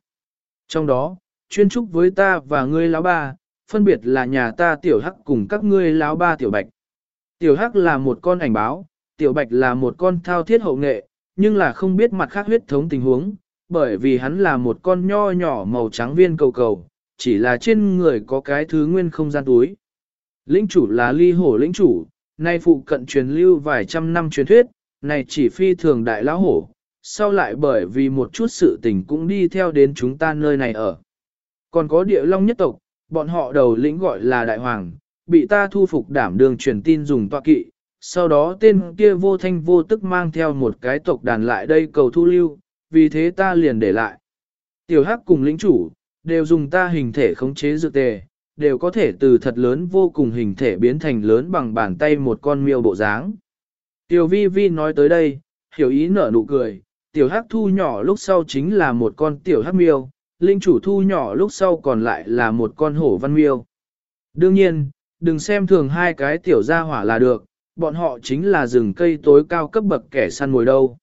Trong đó, chuyên trúc với ta và ngươi lão ba, phân biệt là nhà ta tiểu hắc cùng các ngươi lão ba tiểu bạch. Tiểu hắc là một con ảnh báo, tiểu bạch là một con thao thiết hậu nghệ, nhưng là không biết mặt khác huyết thống tình huống, bởi vì hắn là một con nho nhỏ màu trắng viên cầu cầu, chỉ là trên người có cái thứ nguyên không gian túi. Lĩnh chủ là ly hổ lĩnh chủ, nay phụ cận truyền lưu vài trăm năm truyền thuyết, này chỉ phi thường đại lão hổ, sau lại bởi vì một chút sự tình cũng đi theo đến chúng ta nơi này ở. Còn có địa long nhất tộc, bọn họ đầu lĩnh gọi là đại hoàng, bị ta thu phục đảm đường truyền tin dùng tọa kỵ, sau đó tên kia vô thanh vô tức mang theo một cái tộc đàn lại đây cầu thu lưu, vì thế ta liền để lại. Tiểu hắc cùng lĩnh chủ, đều dùng ta hình thể khống chế dược tề, đều có thể từ thật lớn vô cùng hình thể biến thành lớn bằng bàn tay một con miêu bộ dáng. Tiểu vi vi nói tới đây, hiểu ý nở nụ cười, tiểu hắc thu nhỏ lúc sau chính là một con tiểu hắc miêu, linh chủ thu nhỏ lúc sau còn lại là một con hổ văn miêu. Đương nhiên, đừng xem thường hai cái tiểu gia hỏa là được, bọn họ chính là rừng cây tối cao cấp bậc kẻ săn mồi đâu.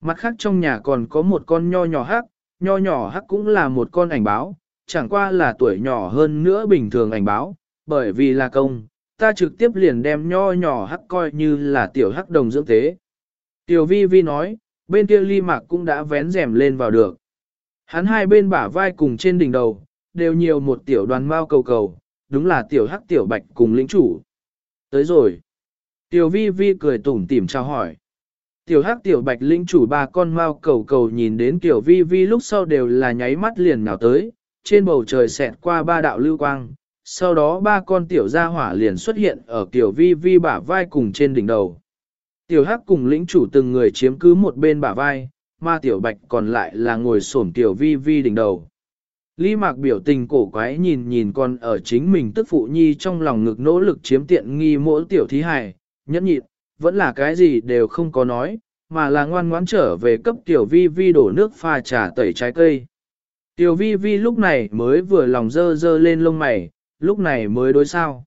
Mặt khác trong nhà còn có một con nho nhỏ hắc, nho nhỏ hắc cũng là một con ảnh báo, chẳng qua là tuổi nhỏ hơn nữa bình thường ảnh báo, bởi vì là công, ta trực tiếp liền đem nho nhỏ hắc coi như là tiểu hắc đồng dưỡng thế. Tiểu vi vi nói, bên kia ly mạc cũng đã vén rèm lên vào được. Hắn hai bên bả vai cùng trên đỉnh đầu, đều nhiều một tiểu đoàn mao cầu cầu, đúng là tiểu hắc tiểu bạch cùng lĩnh chủ. Tới rồi. Tiểu vi vi cười tủm tỉm chào hỏi. Tiểu hắc tiểu bạch lĩnh chủ ba con mao cầu cầu nhìn đến tiểu vi vi lúc sau đều là nháy mắt liền nào tới, trên bầu trời xẹt qua ba đạo lưu quang, sau đó ba con tiểu gia hỏa liền xuất hiện ở tiểu vi vi bả vai cùng trên đỉnh đầu. Tiểu hắc cùng lĩnh chủ từng người chiếm cứ một bên bả vai, mà tiểu bạch còn lại là ngồi xổm tiểu vi vi đỉnh đầu. Lý mạc biểu tình cổ quái nhìn nhìn con ở chính mình tức phụ nhi trong lòng ngực nỗ lực chiếm tiện nghi mỗi tiểu thí hài, nhẫn nhịn, vẫn là cái gì đều không có nói, mà là ngoan ngoãn trở về cấp tiểu vi vi đổ nước pha trà tẩy trái cây. Tiểu vi vi lúc này mới vừa lòng dơ dơ lên lông mày, lúc này mới đối sao.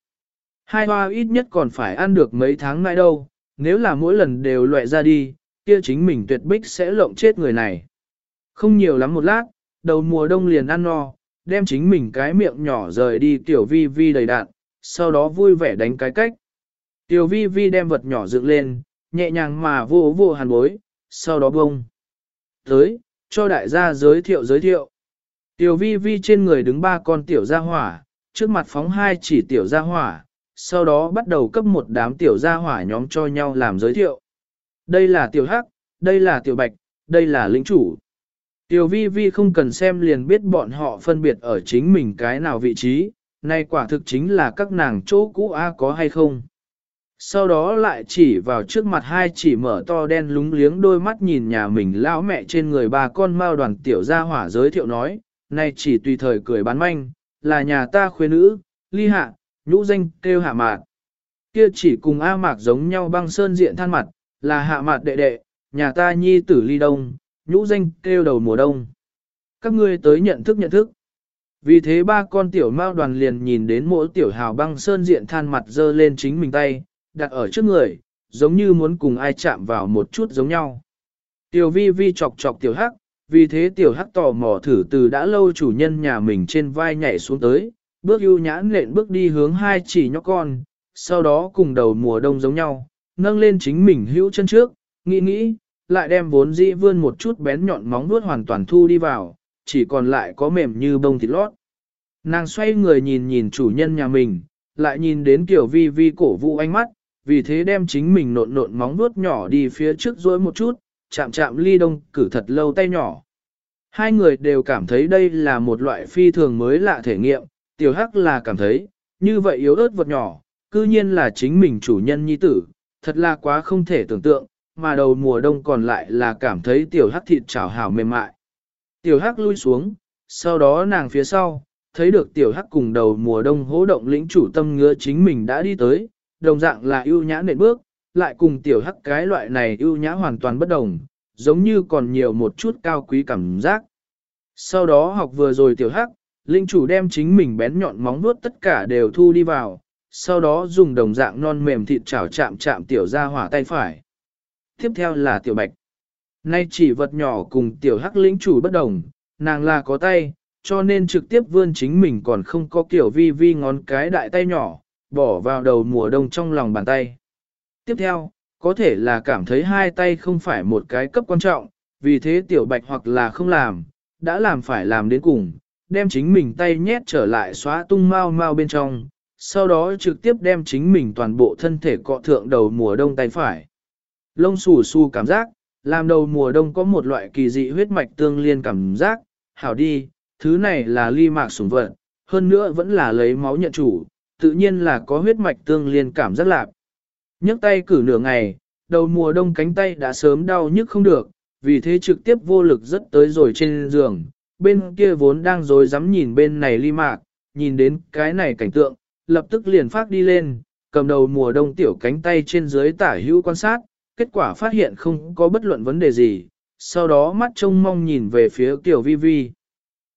Hai hoa ít nhất còn phải ăn được mấy tháng nay đâu, nếu là mỗi lần đều loại ra đi, kia chính mình tuyệt bích sẽ lộng chết người này. Không nhiều lắm một lát, đầu mùa đông liền ăn no, đem chính mình cái miệng nhỏ rời đi tiểu vi vi đầy đạn, sau đó vui vẻ đánh cái cách. Tiểu vi vi đem vật nhỏ dựng lên, nhẹ nhàng mà vô vô hàn bối, sau đó bông. Tới, cho đại gia giới thiệu giới thiệu. Tiểu vi vi trên người đứng ba con tiểu gia hỏa, trước mặt phóng hai chỉ tiểu gia hỏa, sau đó bắt đầu cấp một đám tiểu gia hỏa nhóm cho nhau làm giới thiệu. Đây là tiểu hắc, đây là tiểu bạch, đây là lĩnh chủ. Tiểu vi vi không cần xem liền biết bọn họ phân biệt ở chính mình cái nào vị trí, nay quả thực chính là các nàng chỗ cũ A có hay không. Sau đó lại chỉ vào trước mặt hai chỉ mở to đen lúng liếng đôi mắt nhìn nhà mình lão mẹ trên người ba con mao đoàn tiểu gia hỏa giới thiệu nói, nay chỉ tùy thời cười bán manh, là nhà ta khuê nữ, ly hạ, nhũ danh kêu hạ mạt. Kia chỉ cùng A mạc giống nhau băng sơn diện than mặt, là hạ mạt đệ đệ, nhà ta nhi tử ly đông, nhũ danh kêu đầu mùa đông. Các ngươi tới nhận thức nhận thức. Vì thế ba con tiểu mao đoàn liền nhìn đến mỗi tiểu hào băng sơn diện than mặt dơ lên chính mình tay, đặt ở trước người, giống như muốn cùng ai chạm vào một chút giống nhau. Tiểu vi vi chọc chọc tiểu hắc, vì thế tiểu hắc tò mò thử từ đã lâu chủ nhân nhà mình trên vai nhảy xuống tới, bước ưu nhãn lện bước đi hướng hai chỉ nhóc con, sau đó cùng đầu mùa đông giống nhau, nâng lên chính mình hữu chân trước, nghĩ nghĩ, lại đem vốn dĩ vươn một chút bén nhọn móng vuốt hoàn toàn thu đi vào, chỉ còn lại có mềm như bông thịt lót. Nàng xoay người nhìn nhìn chủ nhân nhà mình, lại nhìn đến kiểu vi vi cổ vũ ánh mắt, vì thế đem chính mình nộn nộn móng vuốt nhỏ đi phía trước dối một chút, chạm chạm ly đông cử thật lâu tay nhỏ. Hai người đều cảm thấy đây là một loại phi thường mới lạ thể nghiệm, tiểu hắc là cảm thấy, như vậy yếu ớt vật nhỏ, cư nhiên là chính mình chủ nhân nhi tử, thật là quá không thể tưởng tượng, mà đầu mùa đông còn lại là cảm thấy tiểu hắc thịt chảo hào mềm mại. Tiểu hắc lui xuống, sau đó nàng phía sau, thấy được tiểu hắc cùng đầu mùa đông hố động lĩnh chủ tâm ngứa chính mình đã đi tới, đồng dạng là ưu nhã nện bước, lại cùng tiểu hắc cái loại này ưu nhã hoàn toàn bất đồng, giống như còn nhiều một chút cao quý cảm giác. Sau đó học vừa rồi tiểu hắc, linh chủ đem chính mình bén nhọn móng vuốt tất cả đều thu đi vào, sau đó dùng đồng dạng non mềm thịt chảo chạm chạm tiểu ra hỏa tay phải. Tiếp theo là tiểu bạch. Nay chỉ vật nhỏ cùng tiểu hắc lĩnh chủ bất đồng, nàng là có tay, cho nên trực tiếp vươn chính mình còn không có kiểu vi vi ngón cái đại tay nhỏ, bỏ vào đầu mùa đông trong lòng bàn tay. Tiếp theo, có thể là cảm thấy hai tay không phải một cái cấp quan trọng, vì thế tiểu bạch hoặc là không làm, đã làm phải làm đến cùng, đem chính mình tay nhét trở lại xóa tung mau mau bên trong, sau đó trực tiếp đem chính mình toàn bộ thân thể cọ thượng đầu mùa đông tay phải. Lông xù xù cảm giác, làm đầu mùa đông có một loại kỳ dị huyết mạch tương liên cảm giác, hảo đi, thứ này là ly mạc sủng vật, hơn nữa vẫn là lấy máu nhận chủ, tự nhiên là có huyết mạch tương liên cảm rất lạc nhấc tay cử nửa ngày, đầu mùa đông cánh tay đã sớm đau nhức không được, vì thế trực tiếp vô lực rất tới rồi trên giường, bên kia vốn đang rồi dám nhìn bên này ly mạc, nhìn đến cái này cảnh tượng, lập tức liền phát đi lên, cầm đầu mùa đông tiểu cánh tay trên dưới tả hữu quan sát, kết quả phát hiện không có bất luận vấn đề gì, sau đó mắt trông mong nhìn về phía tiểu vi vi.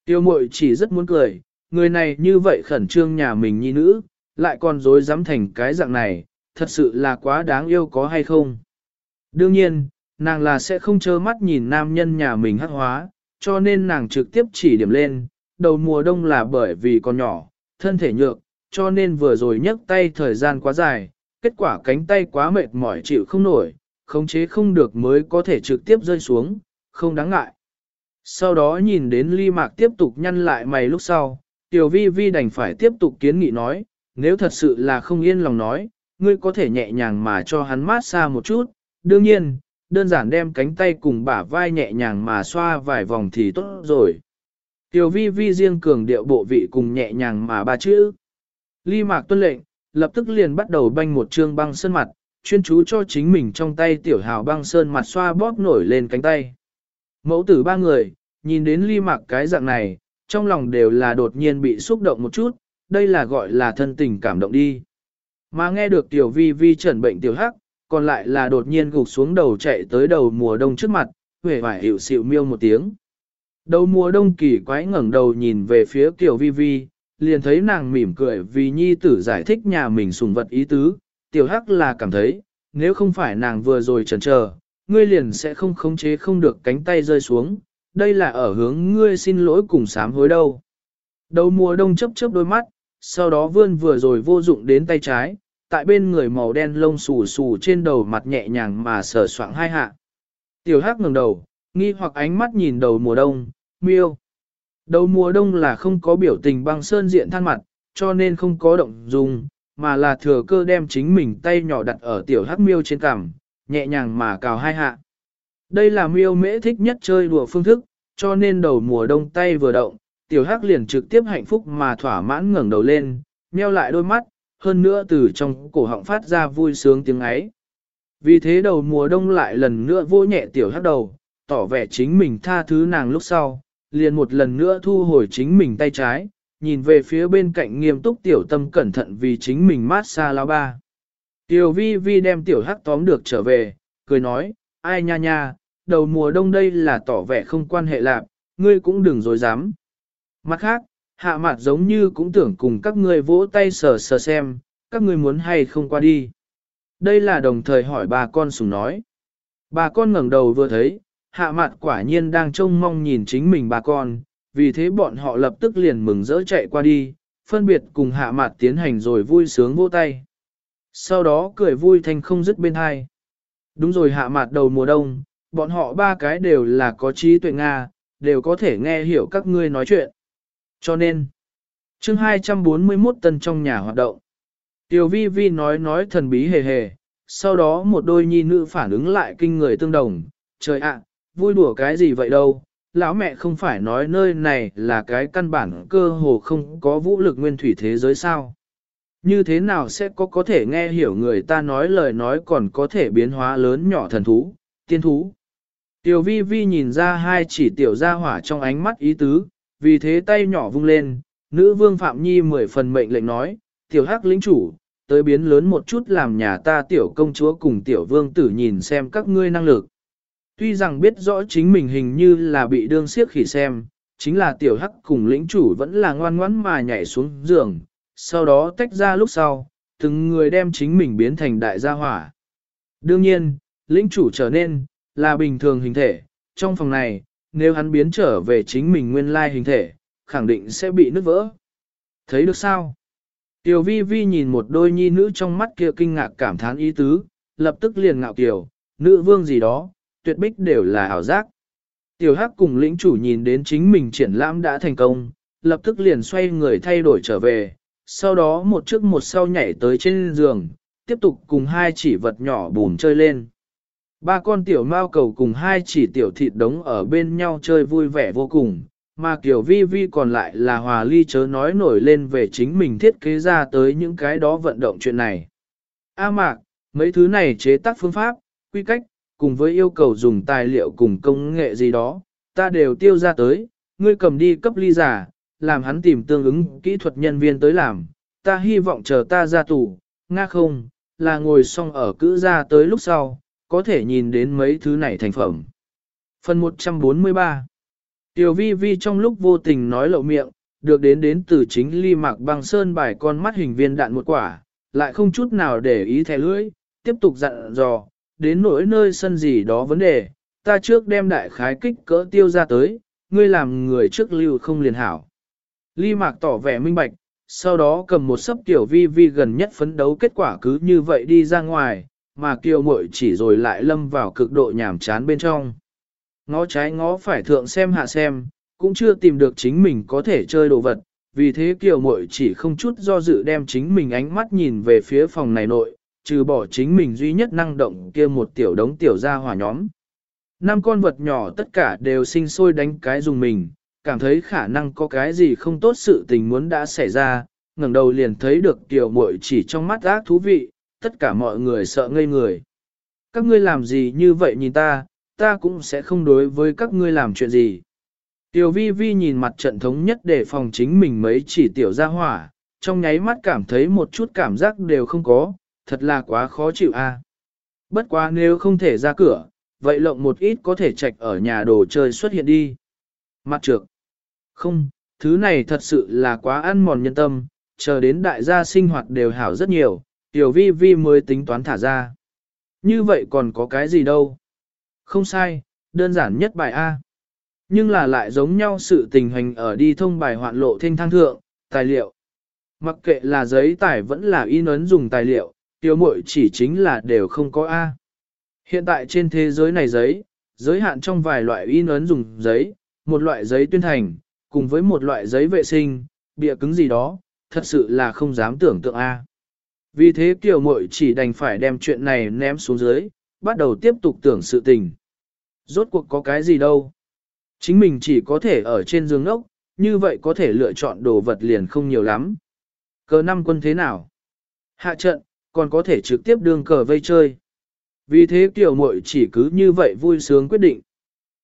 Tiêu mội chỉ rất muốn cười, người này như vậy khẩn trương nhà mình nhi nữ, lại còn dối dám thành cái dạng này, thật sự là quá đáng yêu có hay không. Đương nhiên, nàng là sẽ không trơ mắt nhìn nam nhân nhà mình hắc hóa, cho nên nàng trực tiếp chỉ điểm lên, đầu mùa đông là bởi vì con nhỏ, thân thể nhược, cho nên vừa rồi nhấc tay thời gian quá dài, kết quả cánh tay quá mệt mỏi chịu không nổi, khống chế không được mới có thể trực tiếp rơi xuống, không đáng ngại. Sau đó nhìn đến ly mạc tiếp tục nhăn lại mày lúc sau, tiểu vi vi đành phải tiếp tục kiến nghị nói, nếu thật sự là không yên lòng nói, ngươi có thể nhẹ nhàng mà cho hắn mát xa một chút, đương nhiên, đơn giản đem cánh tay cùng bả vai nhẹ nhàng mà xoa vài vòng thì tốt rồi. Tiểu vi vi riêng cường điệu bộ vị cùng nhẹ nhàng mà ba chữ. Ly mạc tuân lệnh, lập tức liền bắt đầu banh một trương băng sơn mặt, chuyên chú cho chính mình trong tay tiểu hào băng sơn mặt xoa bóp nổi lên cánh tay. Mẫu tử ba người, nhìn đến ly mạc cái dạng này, trong lòng đều là đột nhiên bị xúc động một chút, đây là gọi là thân tình cảm động đi. Mà nghe được tiểu vi vi trần bệnh tiểu hắc, còn lại là đột nhiên gục xuống đầu chạy tới đầu mùa đông trước mặt, huệ vải hiệu xịu miêu một tiếng. Đầu mùa đông kỳ quái ngẩng đầu nhìn về phía tiểu vi vi, liền thấy nàng mỉm cười vì nhi tử giải thích nhà mình sùng vật ý tứ, tiểu hắc là cảm thấy, nếu không phải nàng vừa rồi chần chờ, ngươi liền sẽ không khống chế không được cánh tay rơi xuống, đây là ở hướng ngươi xin lỗi cùng sám hối đâu. Đầu mùa đông chấp chớp đôi mắt, sau đó vươn vừa rồi vô dụng đến tay trái, tại bên người màu đen lông xù xù trên đầu mặt nhẹ nhàng mà sờ soạng hai hạ. Tiểu hắc ngẩng đầu, nghi hoặc ánh mắt nhìn đầu mùa đông, miêu. Đầu mùa đông là không có biểu tình băng sơn diện than mặt, cho nên không có động dùng mà là thừa cơ đem chính mình tay nhỏ đặt ở tiểu hắc miêu trên cằm, nhẹ nhàng mà cào hai hạ. Đây là miêu mễ thích nhất chơi đùa phương thức, cho nên đầu mùa đông tay vừa động, tiểu hắc liền trực tiếp hạnh phúc mà thỏa mãn ngẩng đầu lên, nheo lại đôi mắt, hơn nữa từ trong cổ họng phát ra vui sướng tiếng ấy. Vì thế đầu mùa đông lại lần nữa vô nhẹ tiểu hắc đầu, tỏ vẻ chính mình tha thứ nàng lúc sau, liền một lần nữa thu hồi chính mình tay trái, nhìn về phía bên cạnh nghiêm túc tiểu tâm cẩn thận vì chính mình mát xa lao ba. Tiểu vi vi đem tiểu hắc tóm được trở về, cười nói, ai nha nha, đầu mùa đông đây là tỏ vẻ không quan hệ lạc, ngươi cũng đừng dối dám. Mặt khác, hạ mặt giống như cũng tưởng cùng các ngươi vỗ tay sờ sờ xem, các ngươi muốn hay không qua đi. Đây là đồng thời hỏi bà con sùng nói. Bà con ngẩng đầu vừa thấy, hạ mặt quả nhiên đang trông mong nhìn chính mình bà con, vì thế bọn họ lập tức liền mừng rỡ chạy qua đi, phân biệt cùng hạ mặt tiến hành rồi vui sướng vỗ tay. Sau đó cười vui thành không dứt bên hai. Đúng rồi hạ mặt đầu mùa đông, bọn họ ba cái đều là có trí tuệ Nga, đều có thể nghe hiểu các ngươi nói chuyện. Cho nên, chương 241 tân trong nhà hoạt động. Tiểu vi vi nói nói thần bí hề hề, sau đó một đôi nhi nữ phản ứng lại kinh người tương đồng, trời ạ, vui đùa cái gì vậy đâu, lão mẹ không phải nói nơi này là cái căn bản cơ hồ không có vũ lực nguyên thủy thế giới sao. Như thế nào sẽ có có thể nghe hiểu người ta nói lời nói còn có thể biến hóa lớn nhỏ thần thú, tiên thú. Tiểu vi vi nhìn ra hai chỉ tiểu gia hỏa trong ánh mắt ý tứ, vì thế tay nhỏ vung lên, nữ vương Phạm Nhi mười phần mệnh lệnh nói, tiểu hắc lĩnh chủ, tới biến lớn một chút làm nhà ta tiểu công chúa cùng tiểu vương tử nhìn xem các ngươi năng lực. Tuy rằng biết rõ chính mình hình như là bị đương siếc khỉ xem, chính là tiểu hắc cùng lĩnh chủ vẫn là ngoan ngoãn mà nhảy xuống giường, sau đó tách ra lúc sau, từng người đem chính mình biến thành đại gia hỏa. Đương nhiên, lĩnh chủ trở nên, là bình thường hình thể, trong phòng này, nếu hắn biến trở về chính mình nguyên lai hình thể, khẳng định sẽ bị nứt vỡ. Thấy được sao? Tiểu vi vi nhìn một đôi nhi nữ trong mắt kia kinh ngạc cảm thán ý tứ, lập tức liền ngạo kiểu, nữ vương gì đó, tuyệt bích đều là ảo giác. Tiểu hắc cùng lĩnh chủ nhìn đến chính mình triển lãm đã thành công, lập tức liền xoay người thay đổi trở về, sau đó một trước một sau nhảy tới trên giường, tiếp tục cùng hai chỉ vật nhỏ bùn chơi lên. Ba con tiểu mao cầu cùng hai chỉ tiểu thịt đống ở bên nhau chơi vui vẻ vô cùng, mà kiểu vi vi còn lại là hòa ly chớ nói nổi lên về chính mình thiết kế ra tới những cái đó vận động chuyện này. A mạc, mấy thứ này chế tác phương pháp, quy cách, cùng với yêu cầu dùng tài liệu cùng công nghệ gì đó, ta đều tiêu ra tới, ngươi cầm đi cấp ly giả, làm hắn tìm tương ứng kỹ thuật nhân viên tới làm, ta hy vọng chờ ta ra tù, nga không, là ngồi xong ở cữ ra tới lúc sau, có thể nhìn đến mấy thứ này thành phẩm. Phần 143 Tiểu vi vi trong lúc vô tình nói lậu miệng, được đến đến từ chính ly mạc băng sơn bài con mắt hình viên đạn một quả, lại không chút nào để ý thẻ lưỡi, tiếp tục dặn dò, đến nỗi nơi sân gì đó vấn đề, ta trước đem đại khái kích cỡ tiêu ra tới, ngươi làm người trước lưu không liền hảo. Ly mạc tỏ vẻ minh bạch, sau đó cầm một sấp tiểu vi vi gần nhất phấn đấu kết quả cứ như vậy đi ra ngoài, mà kiều muội chỉ rồi lại lâm vào cực độ nhảm chán bên trong. Ngó trái ngó phải thượng xem hạ xem, cũng chưa tìm được chính mình có thể chơi đồ vật, vì thế kiều muội chỉ không chút do dự đem chính mình ánh mắt nhìn về phía phòng này nội, trừ bỏ chính mình duy nhất năng động kia một tiểu đống tiểu gia hỏa nhóm. Năm con vật nhỏ tất cả đều sinh sôi đánh cái dùng mình, cảm thấy khả năng có cái gì không tốt sự tình muốn đã xảy ra, ngẩng đầu liền thấy được tiểu muội chỉ trong mắt ác thú vị, tất cả mọi người sợ ngây người. Các ngươi làm gì như vậy nhìn ta, ta cũng sẽ không đối với các ngươi làm chuyện gì. Tiểu vi vi nhìn mặt trận thống nhất để phòng chính mình mấy chỉ tiểu ra hỏa, trong nháy mắt cảm thấy một chút cảm giác đều không có, thật là quá khó chịu a. Bất quá nếu không thể ra cửa, vậy lộng một ít có thể trạch ở nhà đồ chơi xuất hiện đi. Mặt trược. Không, thứ này thật sự là quá ăn mòn nhân tâm, chờ đến đại gia sinh hoạt đều hảo rất nhiều, tiểu vi vi mới tính toán thả ra. Như vậy còn có cái gì đâu? Không sai, đơn giản nhất bài A. Nhưng là lại giống nhau sự tình hành ở đi thông bài hoạn lộ thanh thang thượng, tài liệu. Mặc kệ là giấy tải vẫn là in ấn dùng tài liệu, tiểu muội chỉ chính là đều không có A. Hiện tại trên thế giới này giấy, giới hạn trong vài loại in ấn dùng giấy, một loại giấy tuyên thành, cùng với một loại giấy vệ sinh, bìa cứng gì đó, thật sự là không dám tưởng tượng A. Vì thế tiểu mội chỉ đành phải đem chuyện này ném xuống dưới, bắt đầu tiếp tục tưởng sự tình. Rốt cuộc có cái gì đâu. Chính mình chỉ có thể ở trên giường ốc, như vậy có thể lựa chọn đồ vật liền không nhiều lắm. Cờ năm quân thế nào? Hạ trận, còn có thể trực tiếp đương cờ vây chơi. Vì thế tiểu muội chỉ cứ như vậy vui sướng quyết định.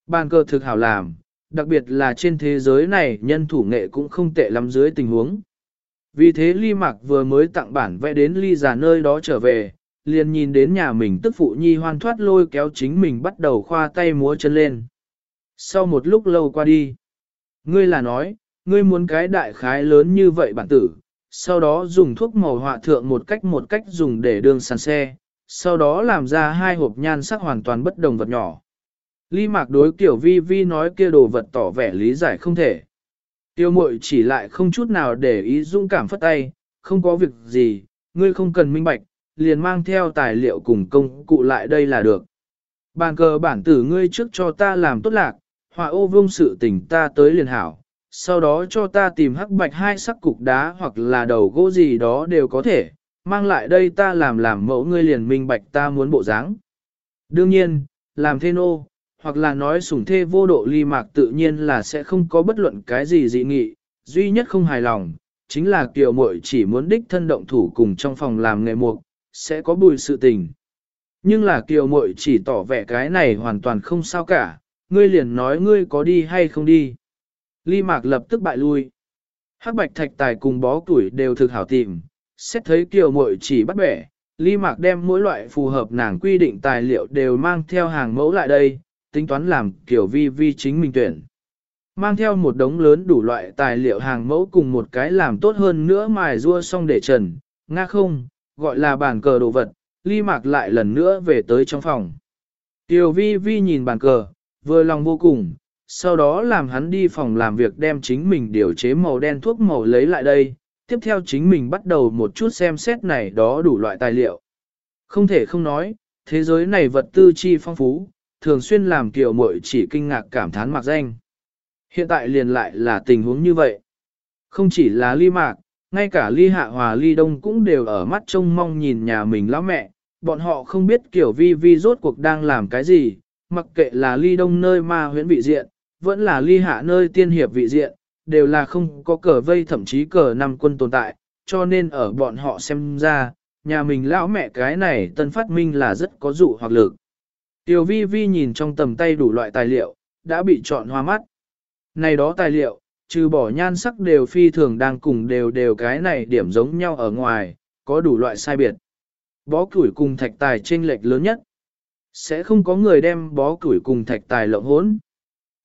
Bàn cờ thực hảo làm, đặc biệt là trên thế giới này nhân thủ nghệ cũng không tệ lắm dưới tình huống. Vì thế Ly Mạc vừa mới tặng bản vẽ đến Ly già nơi đó trở về, liền nhìn đến nhà mình tức phụ nhi hoan thoát lôi kéo chính mình bắt đầu khoa tay múa chân lên. Sau một lúc lâu qua đi, ngươi là nói, ngươi muốn cái đại khái lớn như vậy bản tử, sau đó dùng thuốc màu họa thượng một cách một cách dùng để đường sàn xe, sau đó làm ra hai hộp nhan sắc hoàn toàn bất đồng vật nhỏ. Ly mạc đối kiểu vi vi nói kia đồ vật tỏ vẻ lý giải không thể. Tiêu mội chỉ lại không chút nào để ý dũng cảm phất tay, không có việc gì, ngươi không cần minh bạch, liền mang theo tài liệu cùng công cụ lại đây là được. Bàn cờ bản tử ngươi trước cho ta làm tốt lạc, họa ô vương sự tình ta tới liền hảo, sau đó cho ta tìm hắc bạch hai sắc cục đá hoặc là đầu gỗ gì đó đều có thể, mang lại đây ta làm làm mẫu ngươi liền minh bạch ta muốn bộ dáng. Đương nhiên, làm thê nô, hoặc là nói sủng thê vô độ ly mạc tự nhiên là sẽ không có bất luận cái gì dị nghị, duy nhất không hài lòng, chính là kiều muội chỉ muốn đích thân động thủ cùng trong phòng làm nghề mục, sẽ có bùi sự tình. Nhưng là kiều muội chỉ tỏ vẻ cái này hoàn toàn không sao cả, ngươi liền nói ngươi có đi hay không đi. Ly mạc lập tức bại lui. Hắc bạch thạch tài cùng bó tuổi đều thực hảo tìm, xét thấy kiều muội chỉ bắt bẻ, Ly mạc đem mỗi loại phù hợp nàng quy định tài liệu đều mang theo hàng mẫu lại đây, tính toán làm kiểu vi vi chính mình tuyển. Mang theo một đống lớn đủ loại tài liệu hàng mẫu cùng một cái làm tốt hơn nữa mài rua xong để trần, nga không, gọi là bàn cờ đồ vật, ly mạc lại lần nữa về tới trong phòng. Tiểu vi vi nhìn bàn cờ, vừa lòng vô cùng, sau đó làm hắn đi phòng làm việc đem chính mình điều chế màu đen thuốc màu lấy lại đây, tiếp theo chính mình bắt đầu một chút xem xét này đó đủ loại tài liệu. Không thể không nói, thế giới này vật tư chi phong phú, thường xuyên làm kiểu muội chỉ kinh ngạc cảm thán mạc danh. Hiện tại liền lại là tình huống như vậy. Không chỉ là ly mạc, ngay cả ly hạ hòa ly đông cũng đều ở mắt trông mong nhìn nhà mình lão mẹ, bọn họ không biết kiểu vi vi rốt cuộc đang làm cái gì, mặc kệ là ly đông nơi ma huyễn vị diện, vẫn là ly hạ nơi tiên hiệp vị diện, đều là không có cờ vây thậm chí cờ năm quân tồn tại, cho nên ở bọn họ xem ra, nhà mình lão mẹ cái này tân phát minh là rất có dụ hoặc lực. Tiểu vi vi nhìn trong tầm tay đủ loại tài liệu, đã bị chọn hoa mắt. Này đó tài liệu, trừ bỏ nhan sắc đều phi thường đang cùng đều đều cái này điểm giống nhau ở ngoài, có đủ loại sai biệt. Bó củi cùng thạch tài chênh lệch lớn nhất. Sẽ không có người đem bó củi cùng thạch tài lộng hỗn.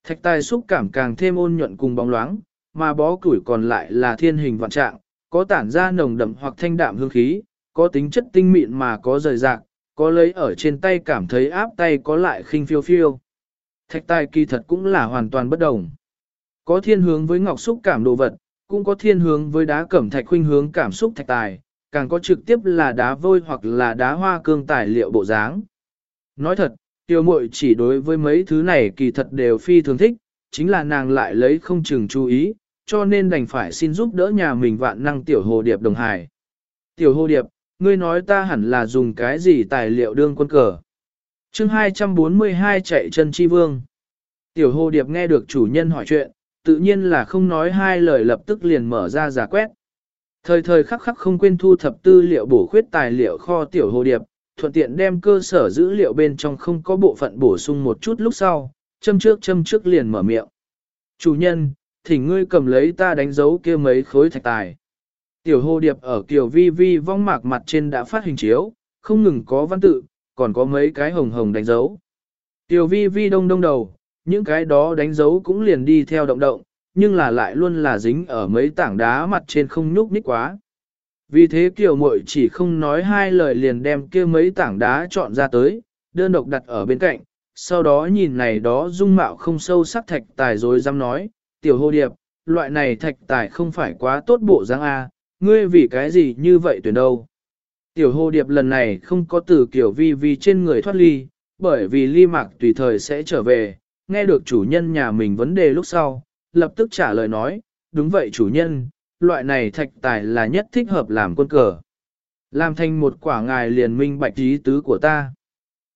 Thạch tài xúc cảm càng thêm ôn nhuận cùng bóng loáng, mà bó củi còn lại là thiên hình vạn trạng, có tản ra nồng đậm hoặc thanh đạm hương khí, có tính chất tinh mịn mà có rời rạc, có lấy ở trên tay cảm thấy áp tay có lại khinh phiêu phiêu. Thạch tài kỳ thật cũng là hoàn toàn bất đồng. Có thiên hướng với ngọc xúc cảm đồ vật, cũng có thiên hướng với đá cẩm thạch khuynh hướng cảm xúc thạch tài, càng có trực tiếp là đá vôi hoặc là đá hoa cương tài liệu bộ dáng. Nói thật, tiêu mội chỉ đối với mấy thứ này kỳ thật đều phi thường thích, chính là nàng lại lấy không chừng chú ý, cho nên đành phải xin giúp đỡ nhà mình vạn năng tiểu hồ điệp đồng hải. Tiểu hồ điệp, ngươi nói ta hẳn là dùng cái gì tài liệu đương quân cờ. chương 242 chạy chân chi vương. Tiểu hồ điệp nghe được chủ nhân hỏi chuyện, tự nhiên là không nói hai lời lập tức liền mở ra giả quét. Thời thời khắc khắc không quên thu thập tư liệu bổ khuyết tài liệu kho tiểu hồ điệp, thuận tiện đem cơ sở dữ liệu bên trong không có bộ phận bổ sung một chút lúc sau, châm trước châm trước liền mở miệng. Chủ nhân, thỉnh ngươi cầm lấy ta đánh dấu kia mấy khối thạch tài. Tiểu hồ điệp ở kiểu vi vi vong mạc mặt trên đã phát hình chiếu, không ngừng có văn tự, còn có mấy cái hồng hồng đánh dấu. Tiểu vi vi đông đông đầu, những cái đó đánh dấu cũng liền đi theo động động, nhưng là lại luôn là dính ở mấy tảng đá mặt trên không nhúc nhích quá. Vì thế kiểu muội chỉ không nói hai lời liền đem kia mấy tảng đá chọn ra tới, đơn độc đặt ở bên cạnh, sau đó nhìn này đó dung mạo không sâu sắc thạch tài rồi dám nói, tiểu hồ điệp, loại này thạch tài không phải quá tốt bộ dáng A, ngươi vì cái gì như vậy tuyển đâu. Tiểu hồ điệp lần này không có từ kiểu vi vi trên người thoát ly, bởi vì ly mạc tùy thời sẽ trở về, nghe được chủ nhân nhà mình vấn đề lúc sau, lập tức trả lời nói, đúng vậy chủ nhân, loại này thạch tài là nhất thích hợp làm quân cờ. Làm thành một quả ngài liền minh bạch ý tứ của ta.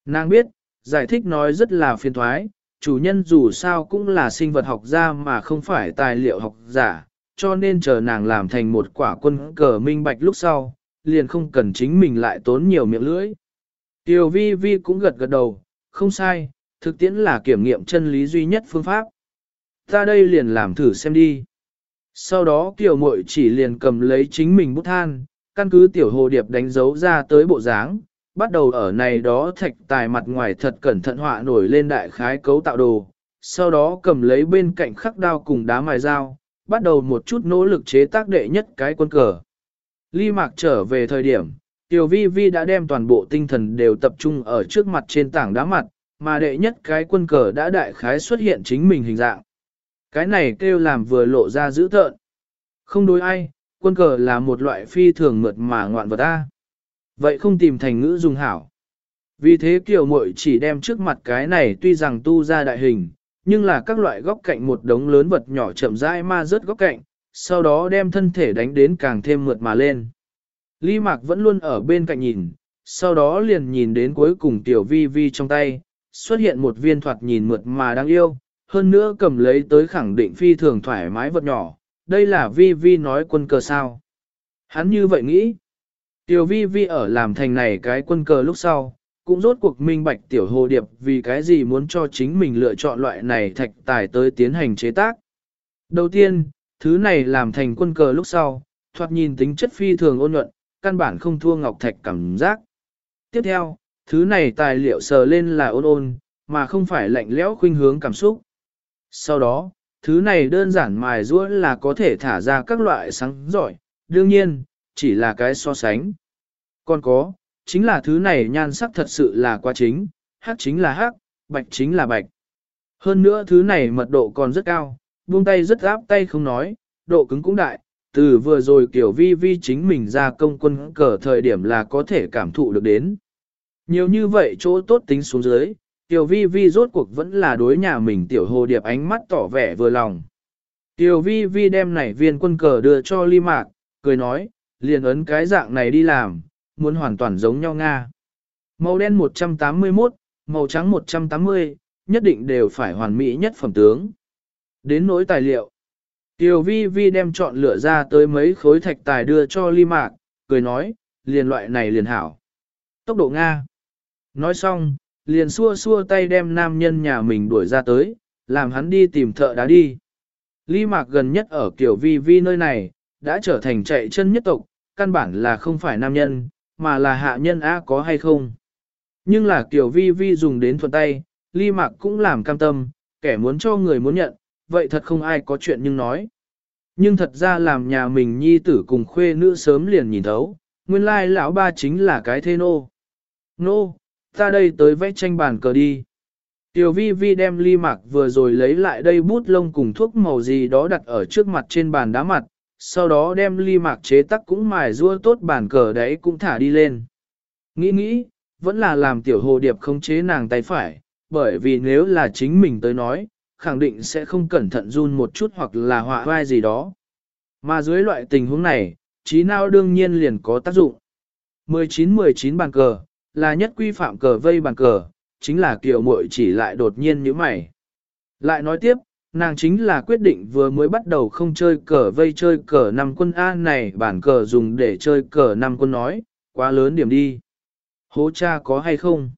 Nàng biết, giải thích nói rất là phiền thoái, chủ nhân dù sao cũng là sinh vật học gia mà không phải tài liệu học giả, cho nên chờ nàng làm thành một quả quân cờ minh bạch lúc sau, liền không cần chính mình lại tốn nhiều miệng lưỡi. Tiểu vi vi cũng gật gật đầu, không sai, thực tiễn là kiểm nghiệm chân lý duy nhất phương pháp. Ta đây liền làm thử xem đi. Sau đó Tiểu Mội chỉ liền cầm lấy chính mình bút than, căn cứ tiểu hồ điệp đánh dấu ra tới bộ dáng, bắt đầu ở này đó thạch tài mặt ngoài thật cẩn thận họa nổi lên đại khái cấu tạo đồ, sau đó cầm lấy bên cạnh khắc đao cùng đá mài dao, bắt đầu một chút nỗ lực chế tác đệ nhất cái quân cờ. Ly Mạc trở về thời điểm, Tiểu Vi Vi đã đem toàn bộ tinh thần đều tập trung ở trước mặt trên tảng đá mặt, mà đệ nhất cái quân cờ đã đại khái xuất hiện chính mình hình dạng. Cái này kêu làm vừa lộ ra dữ tợn. Không đối ai, quân cờ là một loại phi thường mượt mà ngoạn vật ta. Vậy không tìm thành ngữ dùng hảo. Vì thế kiểu muội chỉ đem trước mặt cái này tuy rằng tu ra đại hình, nhưng là các loại góc cạnh một đống lớn vật nhỏ chậm rãi ma rớt góc cạnh, sau đó đem thân thể đánh đến càng thêm mượt mà lên. Lý Mạc vẫn luôn ở bên cạnh nhìn, sau đó liền nhìn đến cuối cùng tiểu vi vi trong tay, xuất hiện một viên thoạt nhìn mượt mà đáng yêu, hơn nữa cầm lấy tới khẳng định phi thường thoải mái vật nhỏ, đây là vi vi nói quân cờ sao. Hắn như vậy nghĩ. Tiểu vi vi ở làm thành này cái quân cờ lúc sau, cũng rốt cuộc minh bạch tiểu hồ điệp vì cái gì muốn cho chính mình lựa chọn loại này thạch tài tới tiến hành chế tác. Đầu tiên, thứ này làm thành quân cờ lúc sau, thoạt nhìn tính chất phi thường ôn nhuận, căn bản không thua ngọc thạch cảm giác. Tiếp theo, thứ này tài liệu sờ lên là ôn ôn, mà không phải lạnh lẽo khuynh hướng cảm xúc. Sau đó, thứ này đơn giản mài rũa là có thể thả ra các loại sáng giỏi, đương nhiên, chỉ là cái so sánh. Còn có, chính là thứ này nhan sắc thật sự là quá chính, hắc chính là hắc, bạch chính là bạch. Hơn nữa thứ này mật độ còn rất cao, buông tay rất áp tay không nói, độ cứng cũng đại, từ vừa rồi kiểu vi vi chính mình ra công quân cờ thời điểm là có thể cảm thụ được đến. Nhiều như vậy chỗ tốt tính xuống dưới, Tiểu vi vi rốt cuộc vẫn là đối nhà mình tiểu hồ điệp ánh mắt tỏ vẻ vừa lòng. Tiểu vi vi đem nảy viên quân cờ đưa cho ly mạc, cười nói, liền ấn cái dạng này đi làm, muốn hoàn toàn giống nhau Nga. Màu đen 181, màu trắng 180, nhất định đều phải hoàn mỹ nhất phẩm tướng. Đến nỗi tài liệu, Tiểu vi vi đem chọn lựa ra tới mấy khối thạch tài đưa cho ly mạc, cười nói, liền loại này liền hảo. Tốc độ Nga. Nói xong, liền xua xua tay đem nam nhân nhà mình đuổi ra tới, làm hắn đi tìm thợ đá đi. Ly Mạc gần nhất ở Tiểu vi vi nơi này, đã trở thành chạy chân nhất tộc, căn bản là không phải nam nhân, mà là hạ nhân á có hay không. Nhưng là kiểu vi vi dùng đến thuận tay, Ly Mạc cũng làm cam tâm, kẻ muốn cho người muốn nhận, vậy thật không ai có chuyện nhưng nói. Nhưng thật ra làm nhà mình nhi tử cùng khuê nữ sớm liền nhìn thấu, nguyên lai lão ba chính là cái thê nô. Nô, ta đây tới vẽ tranh bàn cờ đi. Tiểu vi vi đem ly mạc vừa rồi lấy lại đây bút lông cùng thuốc màu gì đó đặt ở trước mặt trên bàn đá mặt, sau đó đem ly mạc chế tắc cũng mài rua tốt bàn cờ đấy cũng thả đi lên. Nghĩ nghĩ, vẫn là làm tiểu hồ điệp khống chế nàng tay phải, bởi vì nếu là chính mình tới nói, khẳng định sẽ không cẩn thận run một chút hoặc là họa vai gì đó. Mà dưới loại tình huống này, trí não đương nhiên liền có tác dụng. 19-19 bàn cờ, là nhất quy phạm cờ vây bàn cờ, chính là kiểu muội chỉ lại đột nhiên như mày. Lại nói tiếp, nàng chính là quyết định vừa mới bắt đầu không chơi cờ vây chơi cờ năm quân A này bản cờ dùng để chơi cờ năm quân nói, quá lớn điểm đi. Hố cha có hay không?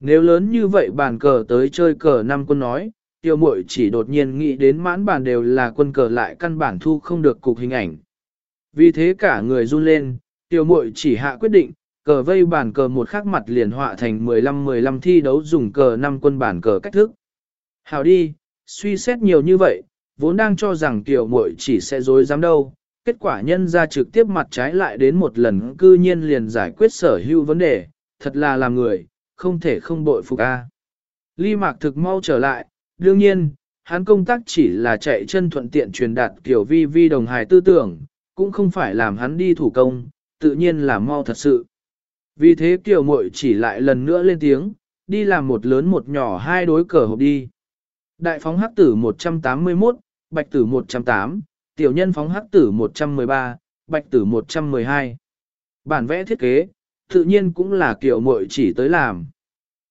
Nếu lớn như vậy bản cờ tới chơi cờ năm quân nói, tiêu muội chỉ đột nhiên nghĩ đến mãn bản đều là quân cờ lại căn bản thu không được cục hình ảnh. Vì thế cả người run lên, tiêu muội chỉ hạ quyết định, cờ vây bản cờ một khắc mặt liền họa thành 15-15 thi đấu dùng cờ năm quân bản cờ cách thức. Hào đi, suy xét nhiều như vậy, vốn đang cho rằng tiểu muội chỉ sẽ dối dám đâu, kết quả nhân ra trực tiếp mặt trái lại đến một lần cư nhiên liền giải quyết sở hữu vấn đề, thật là làm người, không thể không bội phục a. Ly mạc thực mau trở lại, đương nhiên, hắn công tác chỉ là chạy chân thuận tiện truyền đạt kiểu vi vi đồng hài tư tưởng, cũng không phải làm hắn đi thủ công, tự nhiên là mau thật sự. Vì thế tiểu muội chỉ lại lần nữa lên tiếng, đi làm một lớn một nhỏ hai đối cờ hộp đi. Đại phóng hắc tử 181, bạch tử 108, tiểu nhân phóng hắc tử 113, bạch tử 112. Bản vẽ thiết kế, tự nhiên cũng là kiểu Mội chỉ tới làm.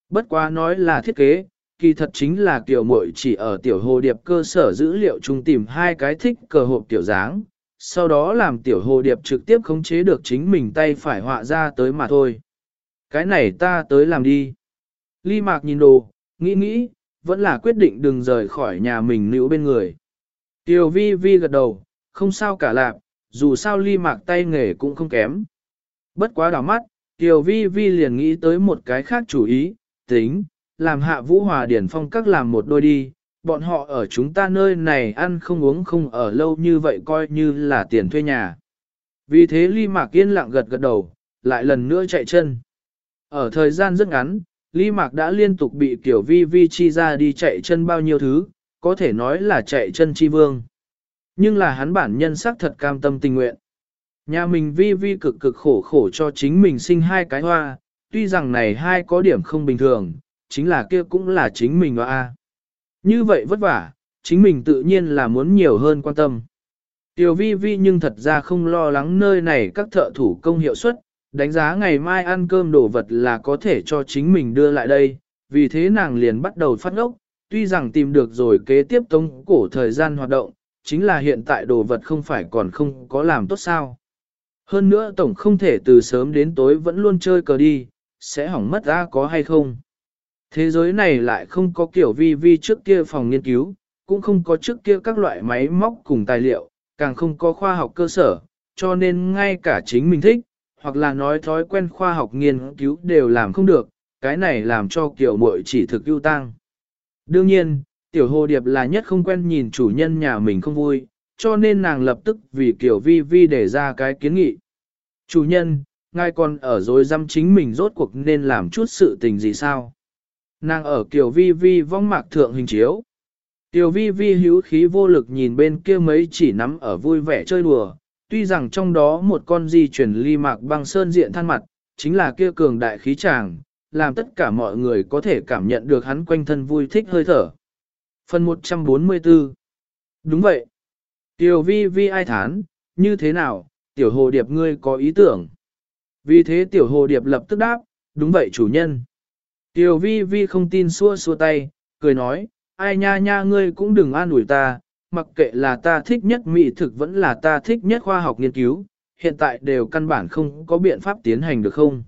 Bất quá nói là thiết kế, kỳ thật chính là kiểu muội chỉ ở tiểu hồ điệp cơ sở dữ liệu chung tìm hai cái thích cờ hộp tiểu dáng, sau đó làm tiểu hồ điệp trực tiếp khống chế được chính mình tay phải họa ra tới mà thôi. Cái này ta tới làm đi. Ly Mạc nhìn đồ, nghĩ nghĩ, vẫn là quyết định đừng rời khỏi nhà mình nữ bên người. Tiểu vi vi gật đầu, không sao cả lạc, dù sao Ly Mạc tay nghề cũng không kém. Bất quá đảo mắt, Tiểu vi vi liền nghĩ tới một cái khác chủ ý, tính, làm hạ vũ hòa điển phong các làm một đôi đi, bọn họ ở chúng ta nơi này ăn không uống không ở lâu như vậy coi như là tiền thuê nhà. Vì thế Ly Mạc yên lặng gật gật đầu, lại lần nữa chạy chân. Ở thời gian rất ngắn, Ly Mạc đã liên tục bị Tiểu Vi Vi chi ra đi chạy chân bao nhiêu thứ, có thể nói là chạy chân chi vương. Nhưng là hắn bản nhân sắc thật cam tâm tình nguyện. Nhà mình Vi Vi cực cực khổ khổ cho chính mình sinh hai cái hoa, tuy rằng này hai có điểm không bình thường, chính là kia cũng là chính mình hoa. Như vậy vất vả, chính mình tự nhiên là muốn nhiều hơn quan tâm. Tiểu vi vi nhưng thật ra không lo lắng nơi này các thợ thủ công hiệu suất, đánh giá ngày mai ăn cơm đồ vật là có thể cho chính mình đưa lại đây, vì thế nàng liền bắt đầu phát ngốc, tuy rằng tìm được rồi kế tiếp tống cổ thời gian hoạt động, chính là hiện tại đồ vật không phải còn không có làm tốt sao. Hơn nữa tổng không thể từ sớm đến tối vẫn luôn chơi cờ đi, sẽ hỏng mất ra có hay không. Thế giới này lại không có kiểu vi vi trước kia phòng nghiên cứu, cũng không có trước kia các loại máy móc cùng tài liệu, càng không có khoa học cơ sở, cho nên ngay cả chính mình thích, hoặc là nói thói quen khoa học nghiên cứu đều làm không được, cái này làm cho kiểu muội chỉ thực ưu tăng. Đương nhiên, tiểu hồ điệp là nhất không quen nhìn chủ nhân nhà mình không vui, cho nên nàng lập tức vì kiểu vi vi để ra cái kiến nghị. Chủ nhân, ngài còn ở dối dăm chính mình rốt cuộc nên làm chút sự tình gì sao? Nàng ở kiểu vi vi vong mạc thượng hình chiếu. Tiểu vi vi hữu khí vô lực nhìn bên kia mấy chỉ nắm ở vui vẻ chơi đùa, tuy rằng trong đó một con di chuyển ly mạc băng sơn diện than mặt, chính là kia cường đại khí tràng, làm tất cả mọi người có thể cảm nhận được hắn quanh thân vui thích hơi thở. Phần 144 Đúng vậy. Tiểu vi vi ai thán, như thế nào, tiểu hồ điệp ngươi có ý tưởng. Vì thế tiểu hồ điệp lập tức đáp, đúng vậy chủ nhân. Tiểu vi vi không tin xua xua tay, cười nói, ai nha nha ngươi cũng đừng an ủi ta, mặc kệ là ta thích nhất mỹ thực vẫn là ta thích nhất khoa học nghiên cứu, hiện tại đều căn bản không có biện pháp tiến hành được không.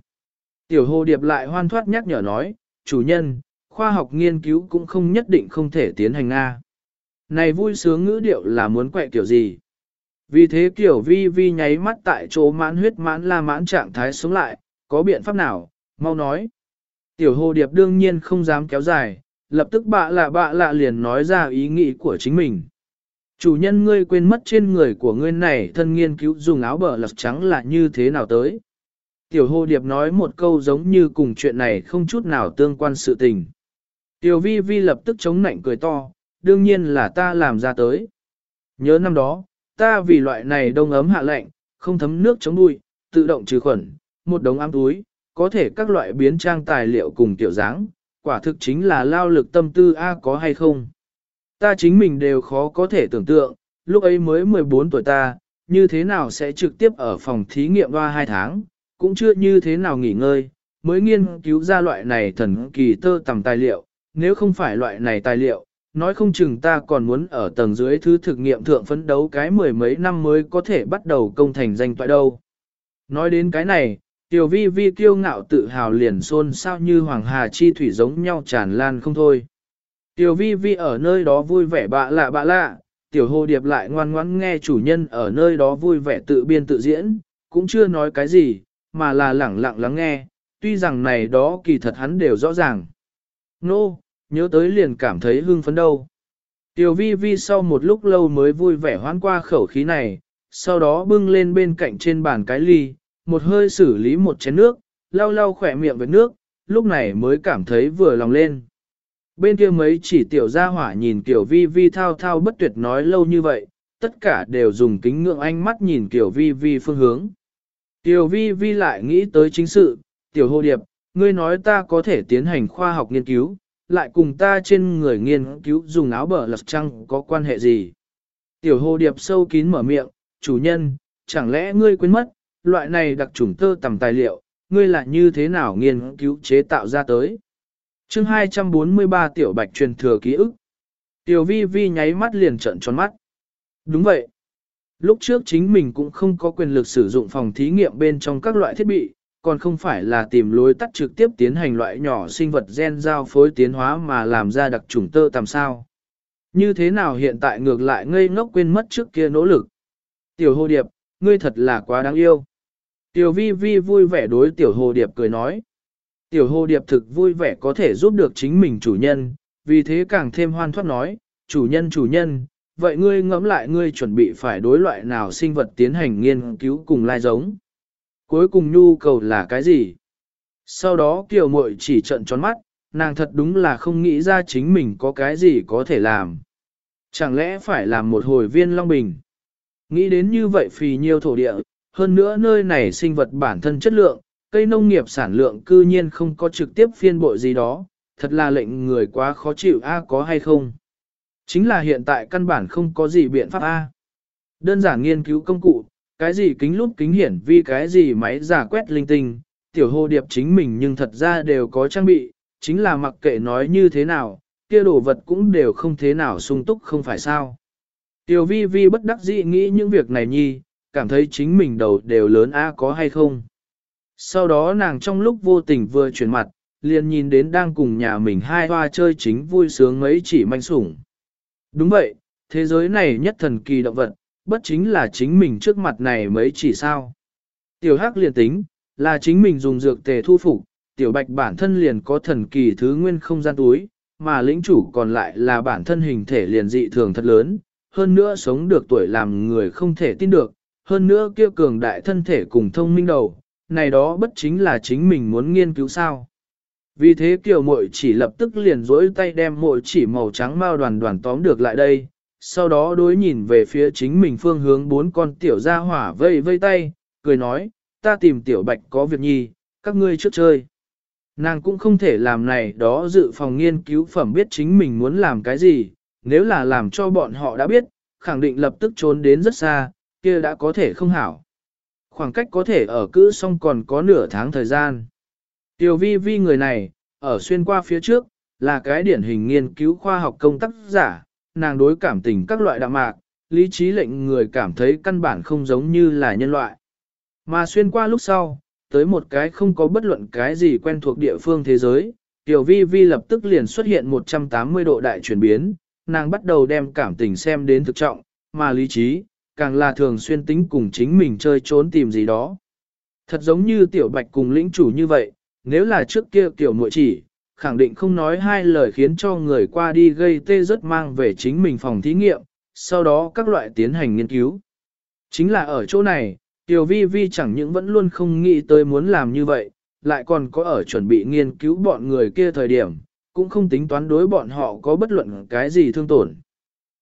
Tiểu hồ điệp lại hoan thoát nhắc nhở nói, chủ nhân, khoa học nghiên cứu cũng không nhất định không thể tiến hành Nga. Này vui sướng ngữ điệu là muốn quẹ kiểu gì? Vì thế kiểu vi vi nháy mắt tại chỗ mãn huyết mãn la mãn trạng thái sống lại, có biện pháp nào, mau nói. Tiểu hồ điệp đương nhiên không dám kéo dài, lập tức bạ lạ bạ lạ liền nói ra ý nghĩ của chính mình. Chủ nhân ngươi quên mất trên người của ngươi này thân nghiên cứu dùng áo bờ lật trắng là như thế nào tới. Tiểu Hô điệp nói một câu giống như cùng chuyện này không chút nào tương quan sự tình. Tiểu vi vi lập tức chống nạnh cười to, đương nhiên là ta làm ra tới. Nhớ năm đó, ta vì loại này đông ấm hạ lạnh, không thấm nước chống bụi, tự động trừ khuẩn, một đống ám túi, có thể các loại biến trang tài liệu cùng tiểu dáng, quả thực chính là lao lực tâm tư A có hay không. Ta chính mình đều khó có thể tưởng tượng, lúc ấy mới 14 tuổi ta, như thế nào sẽ trực tiếp ở phòng thí nghiệm qua 2 tháng, cũng chưa như thế nào nghỉ ngơi, mới nghiên cứu ra loại này thần kỳ tơ tầm tài liệu, nếu không phải loại này tài liệu, nói không chừng ta còn muốn ở tầng dưới thứ thực nghiệm thượng phấn đấu cái mười mấy năm mới có thể bắt đầu công thành danh toại đâu. Nói đến cái này, Tiểu vi vi kiêu ngạo tự hào liền xôn sao như hoàng hà chi thủy giống nhau tràn lan không thôi. Tiểu vi vi ở nơi đó vui vẻ bạ lạ bạ lạ, tiểu hồ điệp lại ngoan ngoãn nghe chủ nhân ở nơi đó vui vẻ tự biên tự diễn, cũng chưa nói cái gì, mà là lẳng lặng lắng nghe, tuy rằng này đó kỳ thật hắn đều rõ ràng. Nô, no, nhớ tới liền cảm thấy hưng phấn đâu. Tiểu vi vi sau một lúc lâu mới vui vẻ hoán qua khẩu khí này, sau đó bưng lên bên cạnh trên bàn cái ly, một hơi xử lý một chén nước, lau lau khỏe miệng với nước, lúc này mới cảm thấy vừa lòng lên. Bên kia mấy chỉ tiểu gia hỏa nhìn kiểu vi vi thao thao bất tuyệt nói lâu như vậy, tất cả đều dùng kính ngưỡng ánh mắt nhìn kiểu vi vi phương hướng. Tiểu vi vi lại nghĩ tới chính sự, tiểu hồ điệp, ngươi nói ta có thể tiến hành khoa học nghiên cứu, lại cùng ta trên người nghiên cứu dùng áo bờ lật trăng có quan hệ gì. Tiểu hồ điệp sâu kín mở miệng, chủ nhân, chẳng lẽ ngươi quên mất, loại này đặc trùng tơ tầm tài liệu, ngươi là như thế nào nghiên cứu chế tạo ra tới chương 243 tiểu bạch truyền thừa ký ức. Tiểu vi vi nháy mắt liền trận tròn mắt. Đúng vậy. Lúc trước chính mình cũng không có quyền lực sử dụng phòng thí nghiệm bên trong các loại thiết bị, còn không phải là tìm lối tắt trực tiếp tiến hành loại nhỏ sinh vật gen giao phối tiến hóa mà làm ra đặc trùng tơ tầm sao. Như thế nào hiện tại ngược lại ngây ngốc quên mất trước kia nỗ lực. Tiểu hồ điệp, ngươi thật là quá đáng yêu. Tiểu vi vi vui vẻ đối tiểu hồ điệp cười nói. Tiểu hồ điệp thực vui vẻ có thể giúp được chính mình chủ nhân, vì thế càng thêm hoan thoát nói, chủ nhân chủ nhân, vậy ngươi ngẫm lại ngươi chuẩn bị phải đối loại nào sinh vật tiến hành nghiên cứu cùng lai giống. Cuối cùng nhu cầu là cái gì? Sau đó kiều muội chỉ trận tròn mắt, nàng thật đúng là không nghĩ ra chính mình có cái gì có thể làm. Chẳng lẽ phải làm một hồi viên long bình? Nghĩ đến như vậy phì nhiêu thổ địa, hơn nữa nơi này sinh vật bản thân chất lượng, cây nông nghiệp sản lượng cư nhiên không có trực tiếp phiên bội gì đó, thật là lệnh người quá khó chịu a có hay không? Chính là hiện tại căn bản không có gì biện pháp A. Đơn giản nghiên cứu công cụ, cái gì kính lúp kính hiển vi cái gì máy giả quét linh tinh, tiểu hồ điệp chính mình nhưng thật ra đều có trang bị, chính là mặc kệ nói như thế nào, kia đồ vật cũng đều không thế nào sung túc không phải sao. Tiểu vi vi bất đắc dĩ nghĩ những việc này nhi, cảm thấy chính mình đầu đều lớn a có hay không. Sau đó nàng trong lúc vô tình vừa chuyển mặt, liền nhìn đến đang cùng nhà mình hai hoa chơi chính vui sướng mấy chỉ manh sủng. Đúng vậy, thế giới này nhất thần kỳ động vật, bất chính là chính mình trước mặt này mấy chỉ sao. Tiểu hắc liền tính, là chính mình dùng dược tề thu phục, tiểu bạch bản thân liền có thần kỳ thứ nguyên không gian túi, mà lĩnh chủ còn lại là bản thân hình thể liền dị thường thật lớn, hơn nữa sống được tuổi làm người không thể tin được, hơn nữa kia cường đại thân thể cùng thông minh đầu, này đó bất chính là chính mình muốn nghiên cứu sao. Vì thế kiểu muội chỉ lập tức liền rỗi tay đem muội chỉ màu trắng mao đoàn đoàn tóm được lại đây, sau đó đối nhìn về phía chính mình phương hướng bốn con tiểu gia hỏa vây vây tay, cười nói, ta tìm tiểu bạch có việc nhi, các ngươi trước chơi. Nàng cũng không thể làm này đó dự phòng nghiên cứu phẩm biết chính mình muốn làm cái gì, nếu là làm cho bọn họ đã biết, khẳng định lập tức trốn đến rất xa, kia đã có thể không hảo. Khoảng cách có thể ở cữ xong còn có nửa tháng thời gian. Tiểu vi vi người này, ở xuyên qua phía trước, là cái điển hình nghiên cứu khoa học công tác giả, nàng đối cảm tình các loại đạm mạc, lý trí lệnh người cảm thấy căn bản không giống như là nhân loại. Mà xuyên qua lúc sau, tới một cái không có bất luận cái gì quen thuộc địa phương thế giới, Tiểu Vi Vi lập tức liền xuất hiện 180 độ đại chuyển biến, nàng bắt đầu đem cảm tình xem đến thực trọng, mà lý trí, càng là thường xuyên tính cùng chính mình chơi trốn tìm gì đó. Thật giống như Tiểu Bạch cùng lĩnh chủ như vậy, nếu là trước kia Tiểu muội chỉ, khẳng định không nói hai lời khiến cho người qua đi gây tê rất mang về chính mình phòng thí nghiệm, sau đó các loại tiến hành nghiên cứu. Chính là ở chỗ này, Tiểu Vi Vi chẳng những vẫn luôn không nghĩ tới muốn làm như vậy, lại còn có ở chuẩn bị nghiên cứu bọn người kia thời điểm, cũng không tính toán đối bọn họ có bất luận cái gì thương tổn.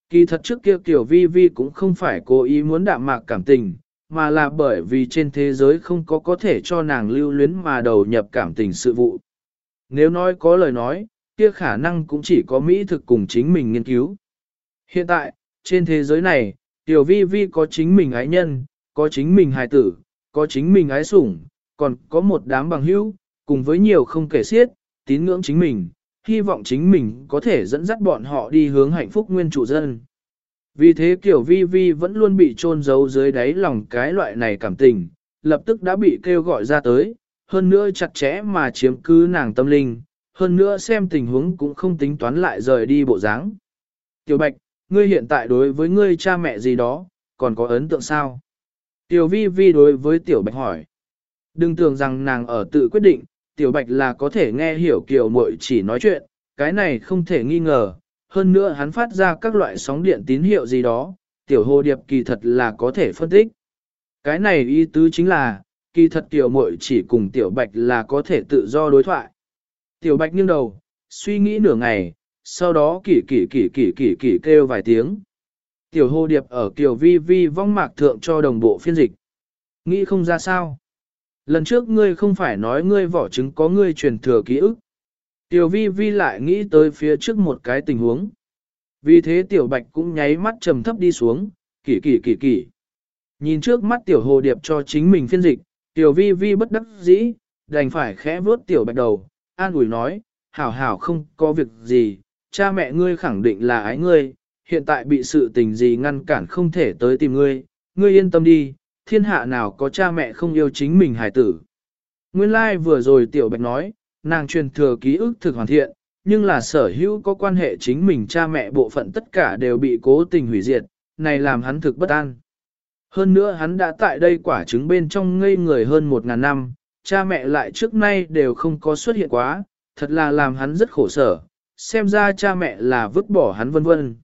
Kỳ thật trước kia Tiểu Vi Vi cũng không phải cố ý muốn đạm mạc cảm tình, mà là bởi vì trên thế giới không có có thể cho nàng lưu luyến mà đầu nhập cảm tình sự vụ. Nếu nói có lời nói, kia khả năng cũng chỉ có Mỹ thực cùng chính mình nghiên cứu. Hiện tại, trên thế giới này, Tiểu Vi Vi có chính mình ái nhân, có chính mình hài tử, có chính mình ái sủng, còn có một đám bằng hữu, cùng với nhiều không kể xiết, tín ngưỡng chính mình, hy vọng chính mình có thể dẫn dắt bọn họ đi hướng hạnh phúc nguyên chủ dân. Vì thế Tiểu Vi Vi vẫn luôn bị trôn giấu dưới đáy lòng cái loại này cảm tình, lập tức đã bị kêu gọi ra tới, hơn nữa chặt chẽ mà chiếm cứ nàng tâm linh, hơn nữa xem tình huống cũng không tính toán lại rời đi bộ dáng. Tiểu Bạch, ngươi hiện tại đối với ngươi cha mẹ gì đó, còn có ấn tượng sao? Tiểu Vi Vi đối với Tiểu Bạch hỏi. Đừng tưởng rằng nàng ở tự quyết định, Tiểu Bạch là có thể nghe hiểu Kiều Muội chỉ nói chuyện, cái này không thể nghi ngờ. Hơn nữa hắn phát ra các loại sóng điện tín hiệu gì đó, Tiểu Hồ Điệp kỳ thật là có thể phân tích. Cái này ý tứ chính là, kỳ thật tiểu muội chỉ cùng tiểu bạch là có thể tự do đối thoại. Tiểu bạch nghiêng đầu, suy nghĩ nửa ngày, sau đó kỳ kỳ kỳ kỳ kỳ kỳ kêu vài tiếng. Tiểu hồ điệp ở kiểu vi vi vong mạc thượng cho đồng bộ phiên dịch. Nghĩ không ra sao. Lần trước ngươi không phải nói ngươi vỏ trứng có ngươi truyền thừa ký ức. Tiểu vi vi lại nghĩ tới phía trước một cái tình huống. Vì thế tiểu bạch cũng nháy mắt trầm thấp đi xuống, kỳ kỳ kỳ kỳ. Nhìn trước mắt tiểu hồ điệp cho chính mình phiên dịch, Tiểu vi vi bất đắc dĩ, đành phải khẽ vuốt tiểu bạch đầu, an ủi nói, hảo hảo không có việc gì, cha mẹ ngươi khẳng định là ái ngươi, hiện tại bị sự tình gì ngăn cản không thể tới tìm ngươi, ngươi yên tâm đi, thiên hạ nào có cha mẹ không yêu chính mình hải tử. Nguyên lai like vừa rồi tiểu bạch nói, nàng truyền thừa ký ức thực hoàn thiện, nhưng là sở hữu có quan hệ chính mình cha mẹ bộ phận tất cả đều bị cố tình hủy diệt, này làm hắn thực bất an. Hơn nữa hắn đã tại đây quả trứng bên trong ngây người hơn một ngàn năm, cha mẹ lại trước nay đều không có xuất hiện quá, thật là làm hắn rất khổ sở, xem ra cha mẹ là vứt bỏ hắn vân vân.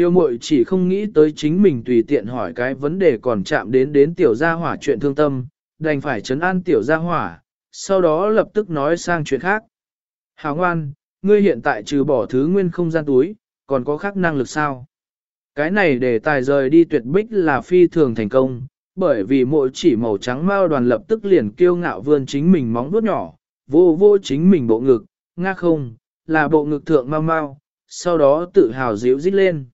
Tiêu mội chỉ không nghĩ tới chính mình tùy tiện hỏi cái vấn đề còn chạm đến đến tiểu gia hỏa chuyện thương tâm, đành phải chấn an tiểu gia hỏa, sau đó lập tức nói sang chuyện khác. Hào ngoan, ngươi hiện tại trừ bỏ thứ nguyên không gian túi, còn có khác năng lực sao? Cái này để tài rời đi tuyệt bích là phi thường thành công, bởi vì mỗi chỉ màu trắng mao đoàn lập tức liền kiêu ngạo vươn chính mình móng vuốt nhỏ, vô vô chính mình bộ ngực, nga không, là bộ ngực thượng mau mau, sau đó tự hào díu dít lên.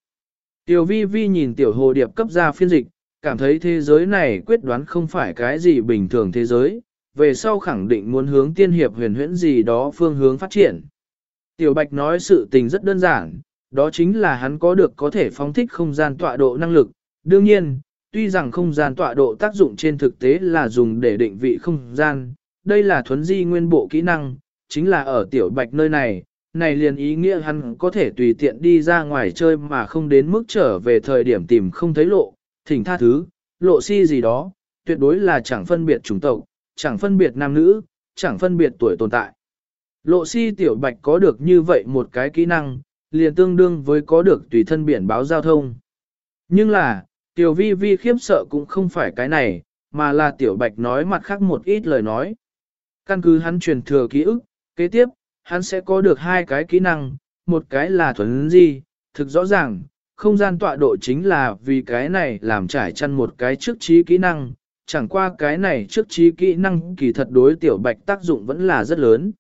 Tiểu vi vi nhìn tiểu hồ điệp cấp ra phiên dịch, cảm thấy thế giới này quyết đoán không phải cái gì bình thường thế giới, về sau khẳng định muốn hướng tiên hiệp huyền huyễn gì đó phương hướng phát triển. Tiểu bạch nói sự tình rất đơn giản, đó chính là hắn có được có thể phóng thích không gian tọa độ năng lực. Đương nhiên, tuy rằng không gian tọa độ tác dụng trên thực tế là dùng để định vị không gian, đây là thuấn di nguyên bộ kỹ năng, chính là ở tiểu bạch nơi này, này liền ý nghĩa hắn có thể tùy tiện đi ra ngoài chơi mà không đến mức trở về thời điểm tìm không thấy lộ, thỉnh tha thứ, lộ si gì đó, tuyệt đối là chẳng phân biệt chủng tộc, chẳng phân biệt nam nữ, chẳng phân biệt tuổi tồn tại. Lộ si tiểu bạch có được như vậy một cái kỹ năng, liền tương đương với có được tùy thân biển báo giao thông. Nhưng là, tiểu vi vi khiếp sợ cũng không phải cái này, mà là tiểu bạch nói mặt khác một ít lời nói. Căn cứ hắn truyền thừa ký ức, kế tiếp, hắn sẽ có được hai cái kỹ năng, một cái là thuần di, thực rõ ràng, không gian tọa độ chính là vì cái này làm trải chăn một cái trước trí kỹ năng, chẳng qua cái này trước trí kỹ năng kỳ thật đối tiểu bạch tác dụng vẫn là rất lớn.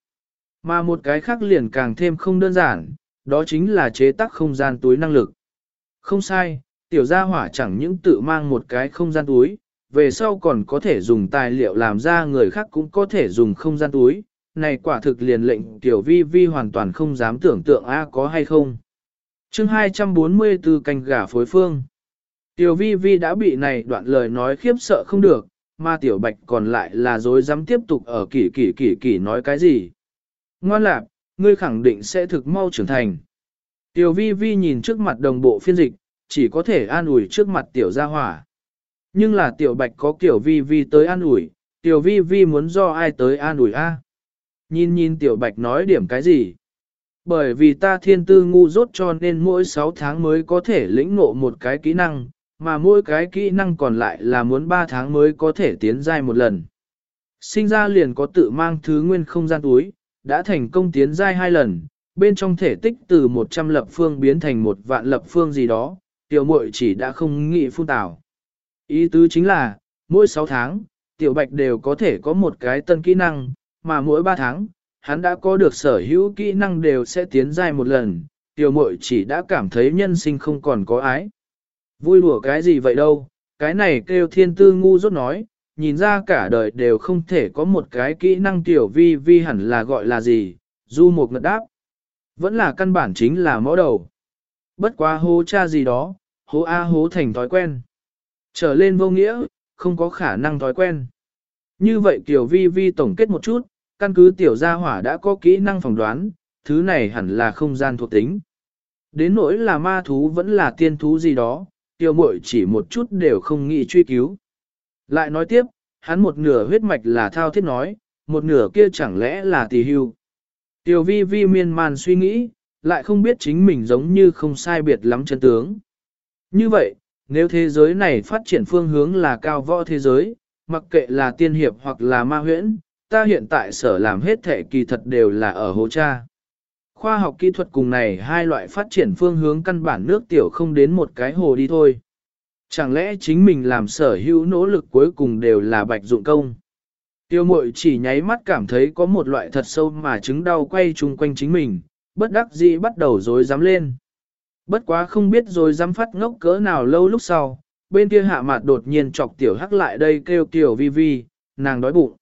Mà một cái khác liền càng thêm không đơn giản, đó chính là chế tác không gian túi năng lực. Không sai, tiểu gia hỏa chẳng những tự mang một cái không gian túi, về sau còn có thể dùng tài liệu làm ra người khác cũng có thể dùng không gian túi. Này quả thực liền lệnh tiểu vi vi hoàn toàn không dám tưởng tượng a có hay không. chương 244 canh gà phối phương. Tiểu vi vi đã bị này đoạn lời nói khiếp sợ không được, mà tiểu bạch còn lại là dối dám tiếp tục ở kỷ kỷ kỷ kỷ nói cái gì. Ngoan lạc, ngươi khẳng định sẽ thực mau trưởng thành. Tiểu vi vi nhìn trước mặt đồng bộ phiên dịch, chỉ có thể an ủi trước mặt tiểu gia hỏa. Nhưng là tiểu bạch có kiểu vi vi tới an ủi, tiểu vi vi muốn do ai tới an ủi a? Nhìn nhìn tiểu bạch nói điểm cái gì? Bởi vì ta thiên tư ngu dốt cho nên mỗi 6 tháng mới có thể lĩnh ngộ một cái kỹ năng, mà mỗi cái kỹ năng còn lại là muốn 3 tháng mới có thể tiến giai một lần. Sinh ra liền có tự mang thứ nguyên không gian túi, đã thành công tiến giai hai lần, bên trong thể tích từ 100 lập phương biến thành một vạn lập phương gì đó, tiểu muội chỉ đã không nghĩ phun tảo. Ý tứ chính là, mỗi 6 tháng, tiểu bạch đều có thể có một cái tân kỹ năng, mà mỗi 3 tháng, hắn đã có được sở hữu kỹ năng đều sẽ tiến dài một lần, tiểu muội chỉ đã cảm thấy nhân sinh không còn có ái. Vui lùa cái gì vậy đâu, cái này kêu thiên tư ngu rốt nói, nhìn ra cả đời đều không thể có một cái kỹ năng tiểu vi vi hẳn là gọi là gì, du một ngật đáp. Vẫn là căn bản chính là mõ đầu. Bất quá hố cha gì đó, hố A hố thành thói quen. Trở lên vô nghĩa, không có khả năng thói quen. Như vậy tiểu vi vi tổng kết một chút, căn cứ tiểu gia hỏa đã có kỹ năng phỏng đoán, thứ này hẳn là không gian thuộc tính. Đến nỗi là ma thú vẫn là tiên thú gì đó, tiểu muội chỉ một chút đều không nghĩ truy cứu. Lại nói tiếp, hắn một nửa huyết mạch là thao thiết nói, một nửa kia chẳng lẽ là tỷ hưu. Tiểu vi vi miên man suy nghĩ, lại không biết chính mình giống như không sai biệt lắm chân tướng. Như vậy, nếu thế giới này phát triển phương hướng là cao võ thế giới, mặc kệ là tiên hiệp hoặc là ma huyễn, ta hiện tại sở làm hết thể kỳ thật đều là ở hố cha. Khoa học kỹ thuật cùng này hai loại phát triển phương hướng căn bản nước tiểu không đến một cái hồ đi thôi. Chẳng lẽ chính mình làm sở hữu nỗ lực cuối cùng đều là bạch dụng công? Tiêu mội chỉ nháy mắt cảm thấy có một loại thật sâu mà chứng đau quay chung quanh chính mình, bất đắc dĩ bắt đầu dối dám lên. Bất quá không biết rồi dám phát ngốc cỡ nào lâu lúc sau, bên kia hạ mặt đột nhiên chọc tiểu hắc lại đây kêu tiểu vi vi, nàng đói bụng.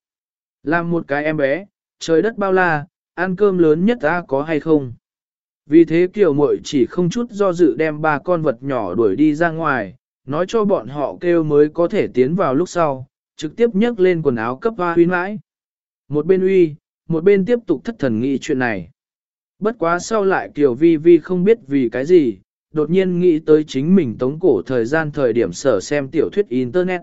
Làm một cái em bé, trời đất bao la, ăn cơm lớn nhất ta có hay không? Vì thế kiểu muội chỉ không chút do dự đem ba con vật nhỏ đuổi đi ra ngoài, nói cho bọn họ kêu mới có thể tiến vào lúc sau, trực tiếp nhấc lên quần áo cấp hoa huy mãi. Một bên uy, một bên tiếp tục thất thần nghĩ chuyện này. Bất quá sau lại Kiều Vi Vi không biết vì cái gì, đột nhiên nghĩ tới chính mình tống cổ thời gian thời điểm sở xem tiểu thuyết Internet.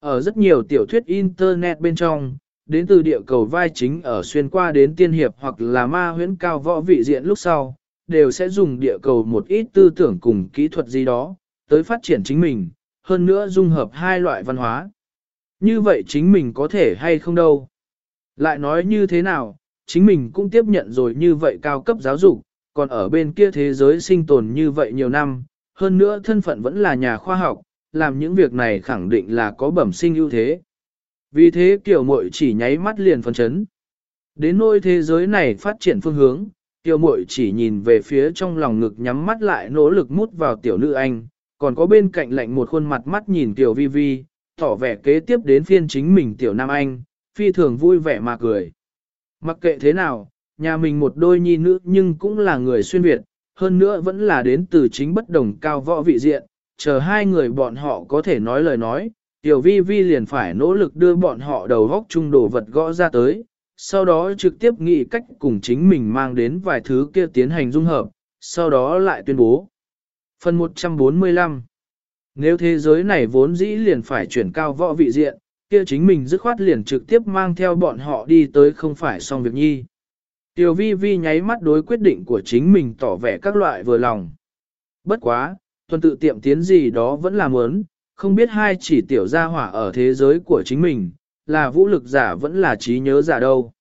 Ở rất nhiều tiểu thuyết Internet bên trong, đến từ địa cầu vai chính ở xuyên qua đến tiên hiệp hoặc là ma huyễn cao võ vị diện lúc sau, đều sẽ dùng địa cầu một ít tư tưởng cùng kỹ thuật gì đó, tới phát triển chính mình, hơn nữa dung hợp hai loại văn hóa. Như vậy chính mình có thể hay không đâu. Lại nói như thế nào, chính mình cũng tiếp nhận rồi như vậy cao cấp giáo dục, còn ở bên kia thế giới sinh tồn như vậy nhiều năm, hơn nữa thân phận vẫn là nhà khoa học, làm những việc này khẳng định là có bẩm sinh ưu thế. Vì thế tiểu muội chỉ nháy mắt liền phân chấn. Đến nôi thế giới này phát triển phương hướng, tiểu muội chỉ nhìn về phía trong lòng ngực nhắm mắt lại nỗ lực mút vào tiểu nữ anh, còn có bên cạnh lạnh một khuôn mặt mắt nhìn tiểu vi vi, tỏ vẻ kế tiếp đến phiên chính mình tiểu nam anh, phi thường vui vẻ mà cười. Mặc kệ thế nào, nhà mình một đôi nhi nữ nhưng cũng là người xuyên Việt, hơn nữa vẫn là đến từ chính bất đồng cao võ vị diện, chờ hai người bọn họ có thể nói lời nói, tiểu vi vi liền phải nỗ lực đưa bọn họ đầu góc chung đồ vật gõ ra tới, sau đó trực tiếp nghĩ cách cùng chính mình mang đến vài thứ kia tiến hành dung hợp, sau đó lại tuyên bố. Phần 145 Nếu thế giới này vốn dĩ liền phải chuyển cao võ vị diện, kia chính mình dứt khoát liền trực tiếp mang theo bọn họ đi tới không phải xong việc nhi. Tiểu vi vi nháy mắt đối quyết định của chính mình tỏ vẻ các loại vừa lòng. Bất quá, tuần tự tiệm tiến gì đó vẫn là muốn, không biết hai chỉ tiểu gia hỏa ở thế giới của chính mình, là vũ lực giả vẫn là trí nhớ giả đâu.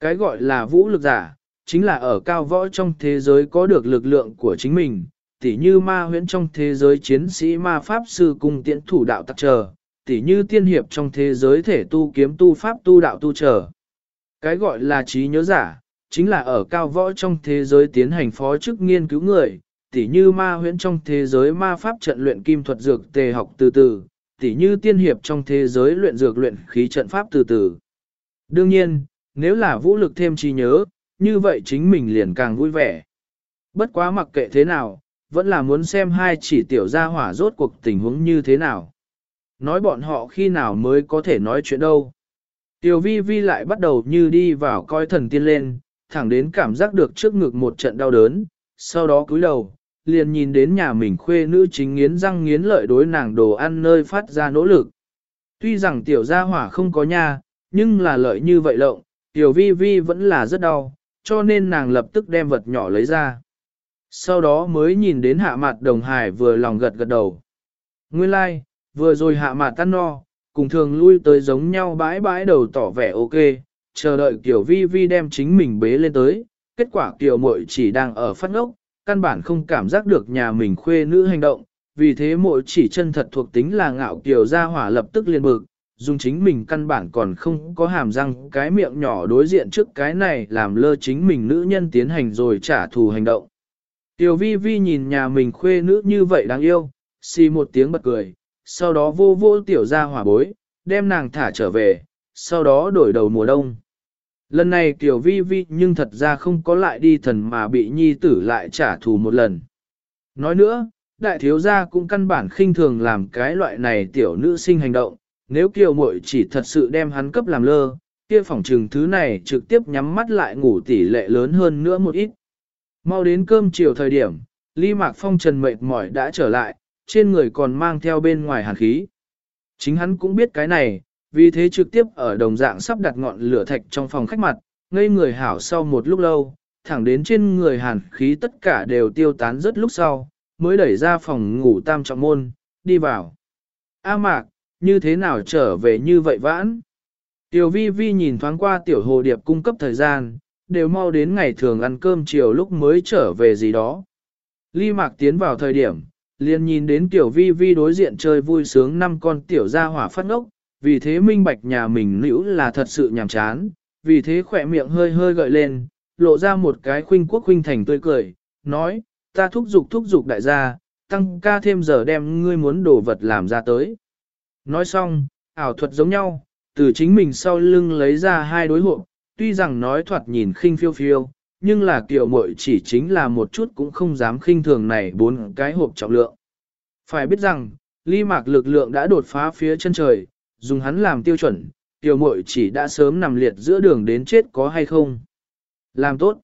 Cái gọi là vũ lực giả, chính là ở cao võ trong thế giới có được lực lượng của chính mình, tỉ như ma huyễn trong thế giới chiến sĩ ma pháp sư cung tiễn thủ đạo tặc chờ, tỉ như tiên hiệp trong thế giới thể tu kiếm tu pháp tu đạo tu trở. Cái gọi là trí nhớ giả, chính là ở cao võ trong thế giới tiến hành phó chức nghiên cứu người, tỉ như ma huyễn trong thế giới ma pháp trận luyện kim thuật dược tề học từ từ, tỉ như tiên hiệp trong thế giới luyện dược luyện khí trận pháp từ từ. Đương nhiên, nếu là vũ lực thêm trí nhớ, như vậy chính mình liền càng vui vẻ. Bất quá mặc kệ thế nào, vẫn là muốn xem hai chỉ tiểu gia hỏa rốt cuộc tình huống như thế nào nói bọn họ khi nào mới có thể nói chuyện đâu. Tiểu vi vi lại bắt đầu như đi vào coi thần tiên lên, thẳng đến cảm giác được trước ngực một trận đau đớn, sau đó cúi đầu, liền nhìn đến nhà mình khuê nữ chính nghiến răng nghiến lợi đối nàng đồ ăn nơi phát ra nỗ lực. Tuy rằng tiểu gia hỏa không có nha, nhưng là lợi như vậy lộng, tiểu vi vi vẫn là rất đau, cho nên nàng lập tức đem vật nhỏ lấy ra. Sau đó mới nhìn đến hạ mặt đồng hải vừa lòng gật gật đầu. Nguyên lai, like, Vừa rồi hạ mặt tan no, cùng thường lui tới giống nhau bãi bãi đầu tỏ vẻ ok, chờ đợi tiểu Vi Vi đem chính mình bế lên tới, kết quả tiểu muội chỉ đang ở phát ngốc, căn bản không cảm giác được nhà mình khuê nữ hành động, vì thế mỗi chỉ chân thật thuộc tính là ngạo Kiều ra hỏa lập tức liền bực, dùng chính mình căn bản còn không có hàm răng cái miệng nhỏ đối diện trước cái này làm lơ chính mình nữ nhân tiến hành rồi trả thù hành động. Tiểu vi vi nhìn nhà mình khuê nữ như vậy đáng yêu, xì một tiếng bật cười, sau đó vô vô tiểu ra hỏa bối, đem nàng thả trở về, sau đó đổi đầu mùa đông. Lần này tiểu vi vi nhưng thật ra không có lại đi thần mà bị nhi tử lại trả thù một lần. Nói nữa, đại thiếu gia cũng căn bản khinh thường làm cái loại này tiểu nữ sinh hành động, nếu kiều muội chỉ thật sự đem hắn cấp làm lơ, kia phỏng trừng thứ này trực tiếp nhắm mắt lại ngủ tỷ lệ lớn hơn nữa một ít. Mau đến cơm chiều thời điểm, Ly Mạc Phong trần mệt mỏi đã trở lại, trên người còn mang theo bên ngoài hàn khí. Chính hắn cũng biết cái này, vì thế trực tiếp ở đồng dạng sắp đặt ngọn lửa thạch trong phòng khách mặt, ngây người hảo sau một lúc lâu, thẳng đến trên người hàn khí tất cả đều tiêu tán rất lúc sau, mới đẩy ra phòng ngủ tam trọng môn, đi vào. A mạc, như thế nào trở về như vậy vãn? Tiểu vi vi nhìn thoáng qua tiểu hồ điệp cung cấp thời gian, đều mau đến ngày thường ăn cơm chiều lúc mới trở về gì đó. Ly mạc tiến vào thời điểm, liền nhìn đến tiểu vi vi đối diện chơi vui sướng năm con tiểu gia hỏa phát ngốc, vì thế minh bạch nhà mình nữ là thật sự nhàm chán, vì thế khỏe miệng hơi hơi gợi lên, lộ ra một cái khuynh quốc khuynh thành tươi cười, nói, ta thúc giục thúc giục đại gia, tăng ca thêm giờ đem ngươi muốn đồ vật làm ra tới. Nói xong, ảo thuật giống nhau, từ chính mình sau lưng lấy ra hai đối hộp, tuy rằng nói thoạt nhìn khinh phiêu phiêu, nhưng là tiểu muội chỉ chính là một chút cũng không dám khinh thường này bốn cái hộp trọng lượng. Phải biết rằng, ly mạc lực lượng đã đột phá phía chân trời, dùng hắn làm tiêu chuẩn, tiểu muội chỉ đã sớm nằm liệt giữa đường đến chết có hay không. Làm tốt.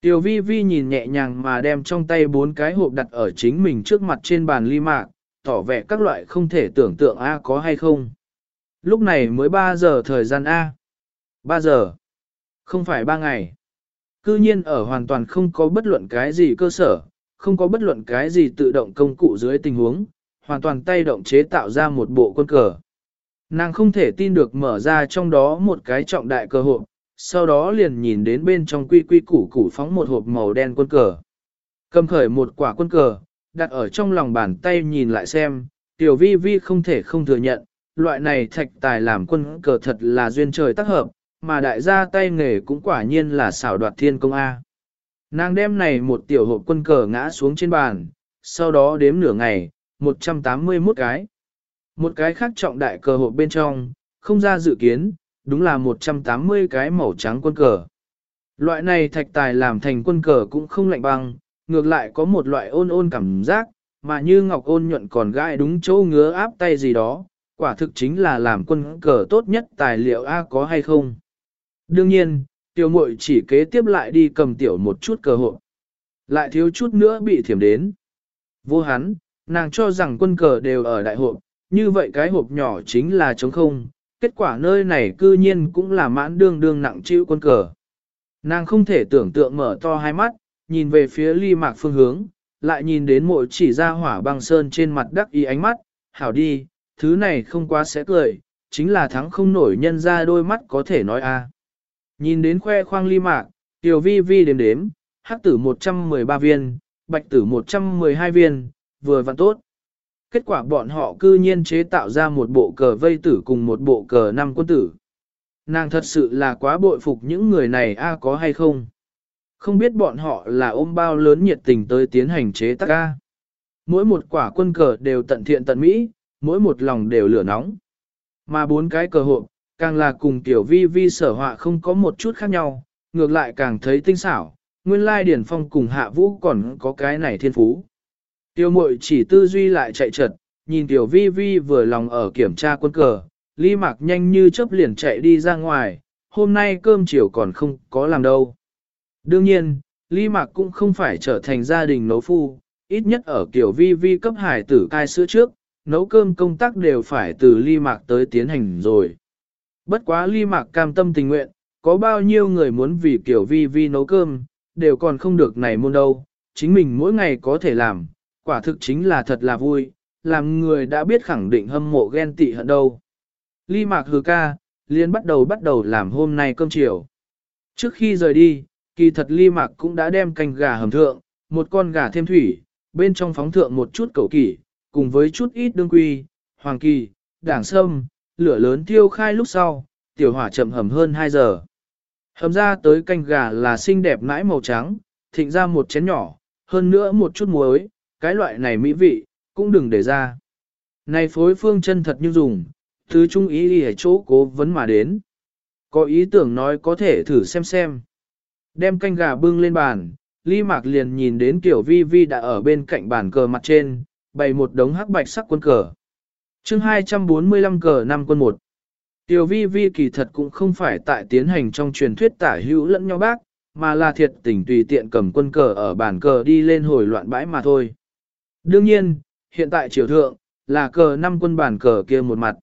Tiểu vi vi nhìn nhẹ nhàng mà đem trong tay bốn cái hộp đặt ở chính mình trước mặt trên bàn ly mạc, tỏ vẻ các loại không thể tưởng tượng A có hay không. Lúc này mới 3 giờ thời gian A. 3 giờ. Không phải 3 ngày. Cư nhiên ở hoàn toàn không có bất luận cái gì cơ sở, không có bất luận cái gì tự động công cụ dưới tình huống, hoàn toàn tay động chế tạo ra một bộ quân cờ. Nàng không thể tin được mở ra trong đó một cái trọng đại cơ hội, sau đó liền nhìn đến bên trong quy quy củ củ phóng một hộp màu đen quân cờ. Cầm khởi một quả quân cờ, đặt ở trong lòng bàn tay nhìn lại xem, tiểu vi vi không thể không thừa nhận, loại này thạch tài làm quân cờ thật là duyên trời tác hợp, mà đại gia tay nghề cũng quả nhiên là xảo đoạt thiên công A. Nàng đem này một tiểu hộp quân cờ ngã xuống trên bàn, sau đó đếm nửa ngày, 181 cái. Một cái khác trọng đại cờ hộp bên trong, không ra dự kiến, đúng là 180 cái màu trắng quân cờ. Loại này thạch tài làm thành quân cờ cũng không lạnh băng, ngược lại có một loại ôn ôn cảm giác, mà như ngọc ôn nhuận còn gai đúng chỗ ngứa áp tay gì đó, quả thực chính là làm quân cờ tốt nhất tài liệu A có hay không. Đương nhiên, tiểu muội chỉ kế tiếp lại đi cầm tiểu một chút cờ hộ. Lại thiếu chút nữa bị thiểm đến. Vô hắn, nàng cho rằng quân cờ đều ở đại hộp, như vậy cái hộp nhỏ chính là trống không, kết quả nơi này cư nhiên cũng là mãn đương đương nặng chịu quân cờ. Nàng không thể tưởng tượng mở to hai mắt, nhìn về phía ly mạc phương hướng, lại nhìn đến mội chỉ ra hỏa băng sơn trên mặt đắc ý ánh mắt, hảo đi, thứ này không quá sẽ cười, chính là thắng không nổi nhân ra đôi mắt có thể nói a. Nhìn đến khoe khoang ly mạc, tiểu vi vi đếm đếm, hắc tử 113 viên, bạch tử 112 viên, vừa vặn tốt. Kết quả bọn họ cư nhiên chế tạo ra một bộ cờ vây tử cùng một bộ cờ năm quân tử. Nàng thật sự là quá bội phục những người này a có hay không. Không biết bọn họ là ôm bao lớn nhiệt tình tới tiến hành chế tác a. Mỗi một quả quân cờ đều tận thiện tận mỹ, mỗi một lòng đều lửa nóng. Mà bốn cái cờ hộp, càng là cùng tiểu vi vi sở họa không có một chút khác nhau, ngược lại càng thấy tinh xảo, nguyên lai điển phong cùng hạ vũ còn có cái này thiên phú. Tiêu mội chỉ tư duy lại chạy trật, nhìn tiểu vi vi vừa lòng ở kiểm tra quân cờ, ly mạc nhanh như chớp liền chạy đi ra ngoài, hôm nay cơm chiều còn không có làm đâu. Đương nhiên, ly mạc cũng không phải trở thành gia đình nấu phu, ít nhất ở kiểu vi vi cấp hải tử cai sữa trước, nấu cơm công tác đều phải từ ly mạc tới tiến hành rồi. Bất quá ly mạc cam tâm tình nguyện, có bao nhiêu người muốn vì kiểu vi vi nấu cơm, đều còn không được này môn đâu, chính mình mỗi ngày có thể làm, quả thực chính là thật là vui, làm người đã biết khẳng định hâm mộ ghen tị hận đâu. Ly mạc hừ ca, liền bắt đầu bắt đầu làm hôm nay cơm chiều. Trước khi rời đi, kỳ thật ly mạc cũng đã đem canh gà hầm thượng, một con gà thêm thủy, bên trong phóng thượng một chút cầu kỷ, cùng với chút ít đương quy, hoàng kỳ, đảng sâm, lửa lớn thiêu khai lúc sau, tiểu hỏa chậm hầm hơn 2 giờ. Hầm ra tới canh gà là xinh đẹp nãi màu trắng, thịnh ra một chén nhỏ, hơn nữa một chút muối, cái loại này mỹ vị, cũng đừng để ra. Này phối phương chân thật như dùng, thứ trung ý đi ở chỗ cố vấn mà đến. Có ý tưởng nói có thể thử xem xem. Đem canh gà bưng lên bàn, Ly Mạc liền nhìn đến kiểu vi vi đã ở bên cạnh bàn cờ mặt trên, bày một đống hắc bạch sắc quân cờ. chương 245 cờ 5 quân 1. Tiểu vi vi kỳ thật cũng không phải tại tiến hành trong truyền thuyết tả hữu lẫn nhau bác, mà là thiệt tình tùy tiện cầm quân cờ ở bàn cờ đi lên hồi loạn bãi mà thôi. Đương nhiên, hiện tại triều thượng, là cờ năm quân bản cờ kia một mặt.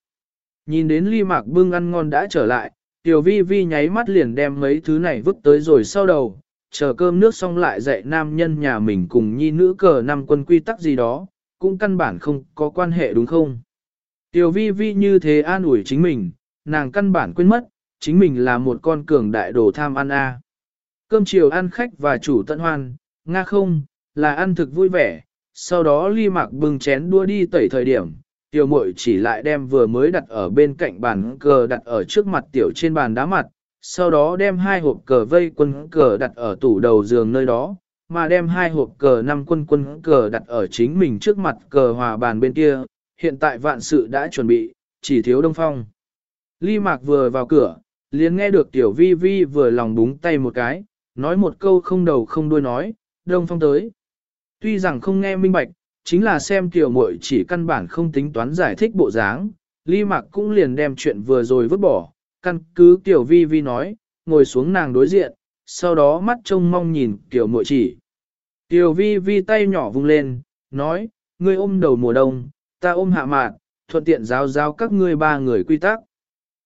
Nhìn đến ly mạc bưng ăn ngon đã trở lại, tiểu vi vi nháy mắt liền đem mấy thứ này vứt tới rồi sau đầu, chờ cơm nước xong lại dạy nam nhân nhà mình cùng nhi nữ cờ năm quân quy tắc gì đó, cũng căn bản không có quan hệ đúng không? Tiểu vi vi như thế an ủi chính mình, nàng căn bản quên mất, chính mình là một con cường đại đồ tham ăn a. Cơm chiều ăn khách và chủ tận hoan, nga không, là ăn thực vui vẻ, sau đó ly mạc bưng chén đua đi tẩy thời điểm, tiểu muội chỉ lại đem vừa mới đặt ở bên cạnh bàn cờ đặt ở trước mặt tiểu trên bàn đá mặt, sau đó đem hai hộp cờ vây quân cờ đặt ở tủ đầu giường nơi đó, mà đem hai hộp cờ năm quân quân cờ đặt ở chính mình trước mặt cờ hòa bàn bên kia, hiện tại vạn sự đã chuẩn bị, chỉ thiếu đông phong. Ly mạc vừa vào cửa, liền nghe được tiểu vi vi vừa lòng búng tay một cái, nói một câu không đầu không đuôi nói, đông phong tới. Tuy rằng không nghe minh bạch, chính là xem tiểu muội chỉ căn bản không tính toán giải thích bộ dáng, ly mạc cũng liền đem chuyện vừa rồi vứt bỏ, căn cứ tiểu vi vi nói, ngồi xuống nàng đối diện, sau đó mắt trông mong nhìn tiểu muội chỉ. Tiểu vi vi tay nhỏ vung lên, nói, ngươi ôm đầu mùa đông, ta ôm hạ mạn, thuận tiện giáo giáo các ngươi ba người quy tắc.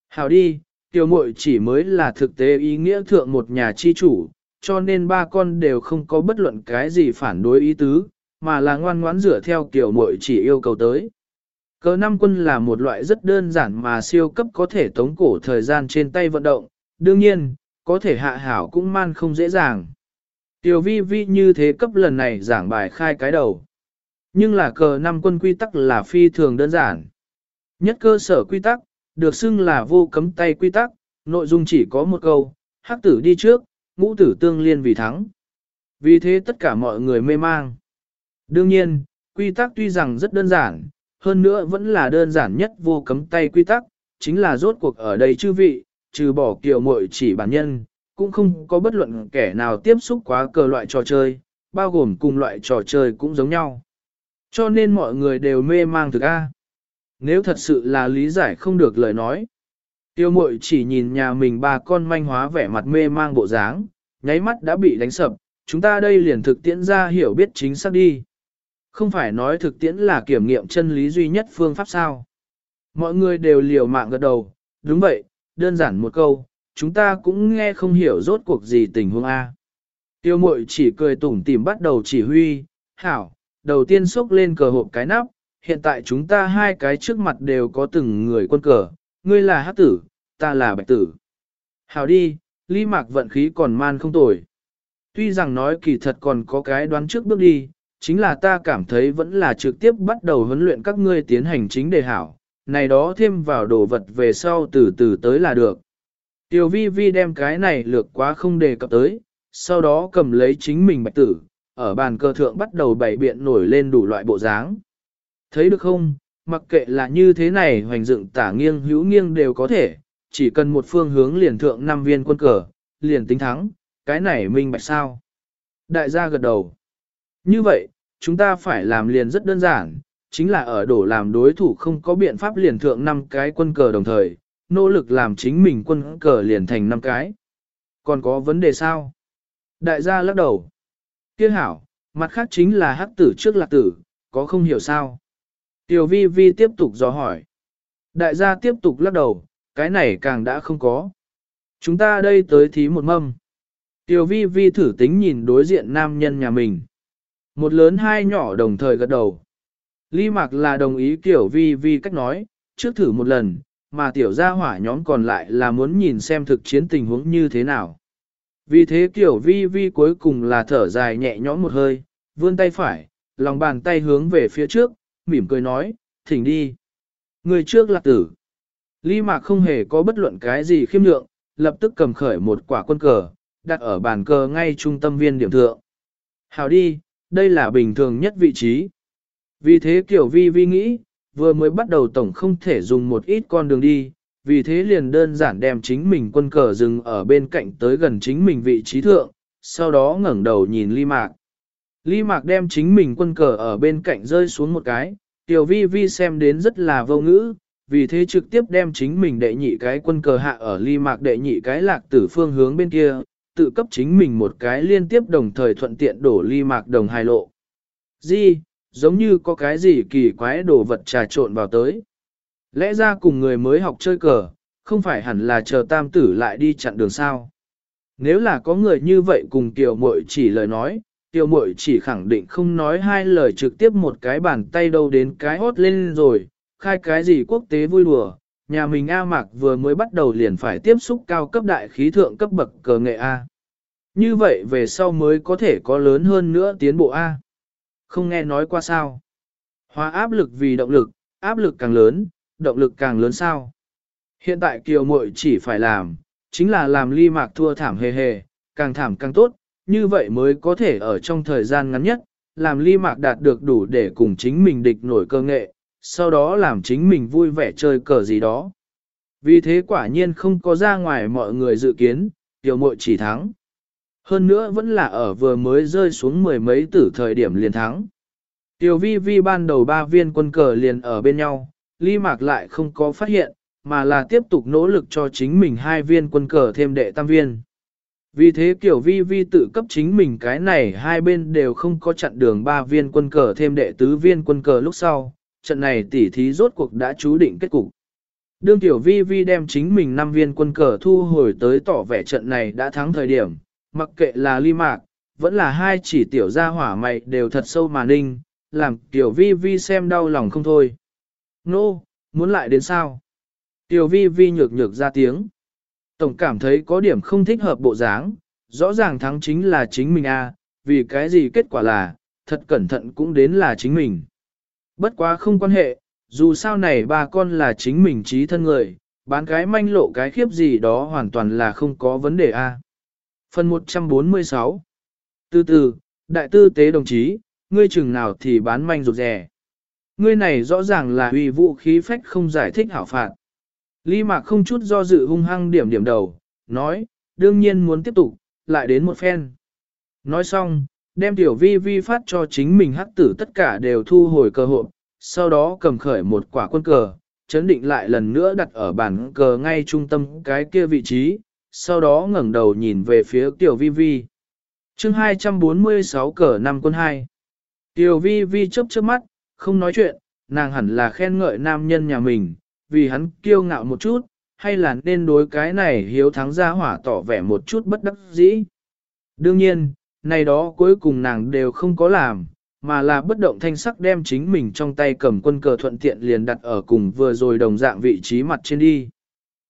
Hảo đi, tiểu muội chỉ mới là thực tế ý nghĩa thượng một nhà chi chủ, cho nên ba con đều không có bất luận cái gì phản đối ý tứ, mà là ngoan ngoãn rửa theo kiểu muội chỉ yêu cầu tới. Cờ năm quân là một loại rất đơn giản mà siêu cấp có thể tống cổ thời gian trên tay vận động, đương nhiên, có thể hạ hảo cũng man không dễ dàng. Tiểu vi vi như thế cấp lần này giảng bài khai cái đầu. Nhưng là cờ năm quân quy tắc là phi thường đơn giản. Nhất cơ sở quy tắc, được xưng là vô cấm tay quy tắc, nội dung chỉ có một câu, hắc tử đi trước, ngũ tử tương liên vì thắng. Vì thế tất cả mọi người mê mang. Đương nhiên, quy tắc tuy rằng rất đơn giản, hơn nữa vẫn là đơn giản nhất vô cấm tay quy tắc, chính là rốt cuộc ở đây chư vị, trừ bỏ kiều muội chỉ bản nhân, cũng không có bất luận kẻ nào tiếp xúc quá cờ loại trò chơi, bao gồm cùng loại trò chơi cũng giống nhau. Cho nên mọi người đều mê mang thực A. Nếu thật sự là lý giải không được lời nói. Tiêu mội chỉ nhìn nhà mình ba con manh hóa vẻ mặt mê mang bộ dáng, nháy mắt đã bị đánh sập, chúng ta đây liền thực tiễn ra hiểu biết chính xác đi. Không phải nói thực tiễn là kiểm nghiệm chân lý duy nhất phương pháp sao. Mọi người đều liều mạng gật đầu, đúng vậy, đơn giản một câu, chúng ta cũng nghe không hiểu rốt cuộc gì tình huống A. Tiêu mội chỉ cười tủm tỉm bắt đầu chỉ huy, hảo, đầu tiên xúc lên cờ hộp cái nắp, hiện tại chúng ta hai cái trước mặt đều có từng người quân cờ, ngươi là hát tử, ta là bạch tử. Hảo đi, ly mạc vận khí còn man không tồi. Tuy rằng nói kỳ thật còn có cái đoán trước bước đi, chính là ta cảm thấy vẫn là trực tiếp bắt đầu huấn luyện các ngươi tiến hành chính đề hảo, này đó thêm vào đồ vật về sau từ từ tới là được. Tiểu vi vi đem cái này lược quá không đề cập tới, sau đó cầm lấy chính mình bạch tử, ở bàn cờ thượng bắt đầu bày biện nổi lên đủ loại bộ dáng. Thấy được không, mặc kệ là như thế này hoành dựng tả nghiêng hữu nghiêng đều có thể, chỉ cần một phương hướng liền thượng năm viên quân cờ, liền tính thắng, cái này minh bạch sao. Đại gia gật đầu. Như vậy, chúng ta phải làm liền rất đơn giản, chính là ở đổ làm đối thủ không có biện pháp liền thượng năm cái quân cờ đồng thời, nỗ lực làm chính mình quân cờ liền thành năm cái. Còn có vấn đề sao? Đại gia lắc đầu. Kia hảo, mặt khác chính là hắc tử trước lạc tử, có không hiểu sao? Tiểu vi vi tiếp tục dò hỏi. Đại gia tiếp tục lắc đầu, cái này càng đã không có. Chúng ta đây tới thí một mâm. Tiểu vi vi thử tính nhìn đối diện nam nhân nhà mình. Một lớn hai nhỏ đồng thời gật đầu. Ly Mạc là đồng ý kiểu vi vi cách nói, trước thử một lần, mà tiểu gia hỏa nhóm còn lại là muốn nhìn xem thực chiến tình huống như thế nào. Vì thế kiểu vi vi cuối cùng là thở dài nhẹ nhõm một hơi, vươn tay phải, lòng bàn tay hướng về phía trước, mỉm cười nói, thỉnh đi. Người trước là tử. Lý Mạc không hề có bất luận cái gì khiêm lượng, lập tức cầm khởi một quả quân cờ, đặt ở bàn cờ ngay trung tâm viên điểm thượng. Hào đi, đây là bình thường nhất vị trí. Vì thế kiểu vi vi nghĩ, vừa mới bắt đầu tổng không thể dùng một ít con đường đi, vì thế liền đơn giản đem chính mình quân cờ dừng ở bên cạnh tới gần chính mình vị trí thượng, sau đó ngẩng đầu nhìn ly mạc. Lý mạc đem chính mình quân cờ ở bên cạnh rơi xuống một cái, tiểu vi vi xem đến rất là vô ngữ, vì thế trực tiếp đem chính mình đệ nhị cái quân cờ hạ ở Lý mạc đệ nhị cái lạc tử phương hướng bên kia, tự cấp chính mình một cái liên tiếp đồng thời thuận tiện đổ Lý mạc đồng hai lộ. Gì, giống như có cái gì kỳ quái đồ vật trà trộn vào tới. Lẽ ra cùng người mới học chơi cờ, không phải hẳn là chờ tam tử lại đi chặn đường sao. Nếu là có người như vậy cùng tiểu muội chỉ lời nói, tiểu muội chỉ khẳng định không nói hai lời trực tiếp một cái bàn tay đâu đến cái hốt lên rồi, khai cái gì quốc tế vui đùa, nhà mình A Mạc vừa mới bắt đầu liền phải tiếp xúc cao cấp đại khí thượng cấp bậc cờ nghệ A. Như vậy về sau mới có thể có lớn hơn nữa tiến bộ A. Không nghe nói qua sao. Hóa áp lực vì động lực, áp lực càng lớn, động lực càng lớn sao. Hiện tại kiều muội chỉ phải làm, chính là làm ly mạc thua thảm hề hề, càng thảm càng tốt, như vậy mới có thể ở trong thời gian ngắn nhất, làm ly mạc đạt được đủ để cùng chính mình địch nổi cơ nghệ, sau đó làm chính mình vui vẻ chơi cờ gì đó. Vì thế quả nhiên không có ra ngoài mọi người dự kiến, tiểu mội chỉ thắng. Hơn nữa vẫn là ở vừa mới rơi xuống mười mấy tử thời điểm liền thắng. Tiểu vi vi ban đầu ba viên quân cờ liền ở bên nhau, ly mạc lại không có phát hiện, mà là tiếp tục nỗ lực cho chính mình hai viên quân cờ thêm đệ tam viên. Vì thế kiểu vi vi tự cấp chính mình cái này hai bên đều không có chặn đường ba viên quân cờ thêm đệ tứ viên quân cờ lúc sau, trận này tỉ thí rốt cuộc đã chú định kết cục. Đương tiểu vi vi đem chính mình năm viên quân cờ thu hồi tới tỏ vẻ trận này đã thắng thời điểm, mặc kệ là ly mạc, vẫn là hai chỉ tiểu gia hỏa mày đều thật sâu mà ninh, làm tiểu vi vi xem đau lòng không thôi. Nô, no, muốn lại đến sao? Tiểu vi vi nhược nhược ra tiếng. Tổng cảm thấy có điểm không thích hợp bộ dáng, rõ ràng thắng chính là chính mình a, vì cái gì kết quả là, thật cẩn thận cũng đến là chính mình. Bất quá không quan hệ, dù sao này ba con là chính mình trí thân người, bán cái manh lộ cái khiếp gì đó hoàn toàn là không có vấn đề a. Phần 146 Từ từ, đại tư tế đồng chí, ngươi chừng nào thì bán manh rụt rè. Ngươi này rõ ràng là uy vũ khí phách không giải thích hảo phạt. Lý Mạc không chút do dự hung hăng điểm điểm đầu, nói, đương nhiên muốn tiếp tục, lại đến một phen. Nói xong, đem tiểu vi vi phát cho chính mình hắc tử tất cả đều thu hồi cơ hội, sau đó cầm khởi một quả quân cờ, chấn định lại lần nữa đặt ở bàn cờ ngay trung tâm cái kia vị trí, sau đó ngẩng đầu nhìn về phía tiểu vi vi. chương 246 cờ năm quân 2. Tiểu vi vi chớp chớp mắt, không nói chuyện, nàng hẳn là khen ngợi nam nhân nhà mình, vì hắn kiêu ngạo một chút, hay là nên đối cái này hiếu thắng ra hỏa tỏ vẻ một chút bất đắc dĩ. Đương nhiên, này đó cuối cùng nàng đều không có làm, mà là bất động thanh sắc đem chính mình trong tay cầm quân cờ thuận tiện liền đặt ở cùng vừa rồi đồng dạng vị trí mặt trên đi.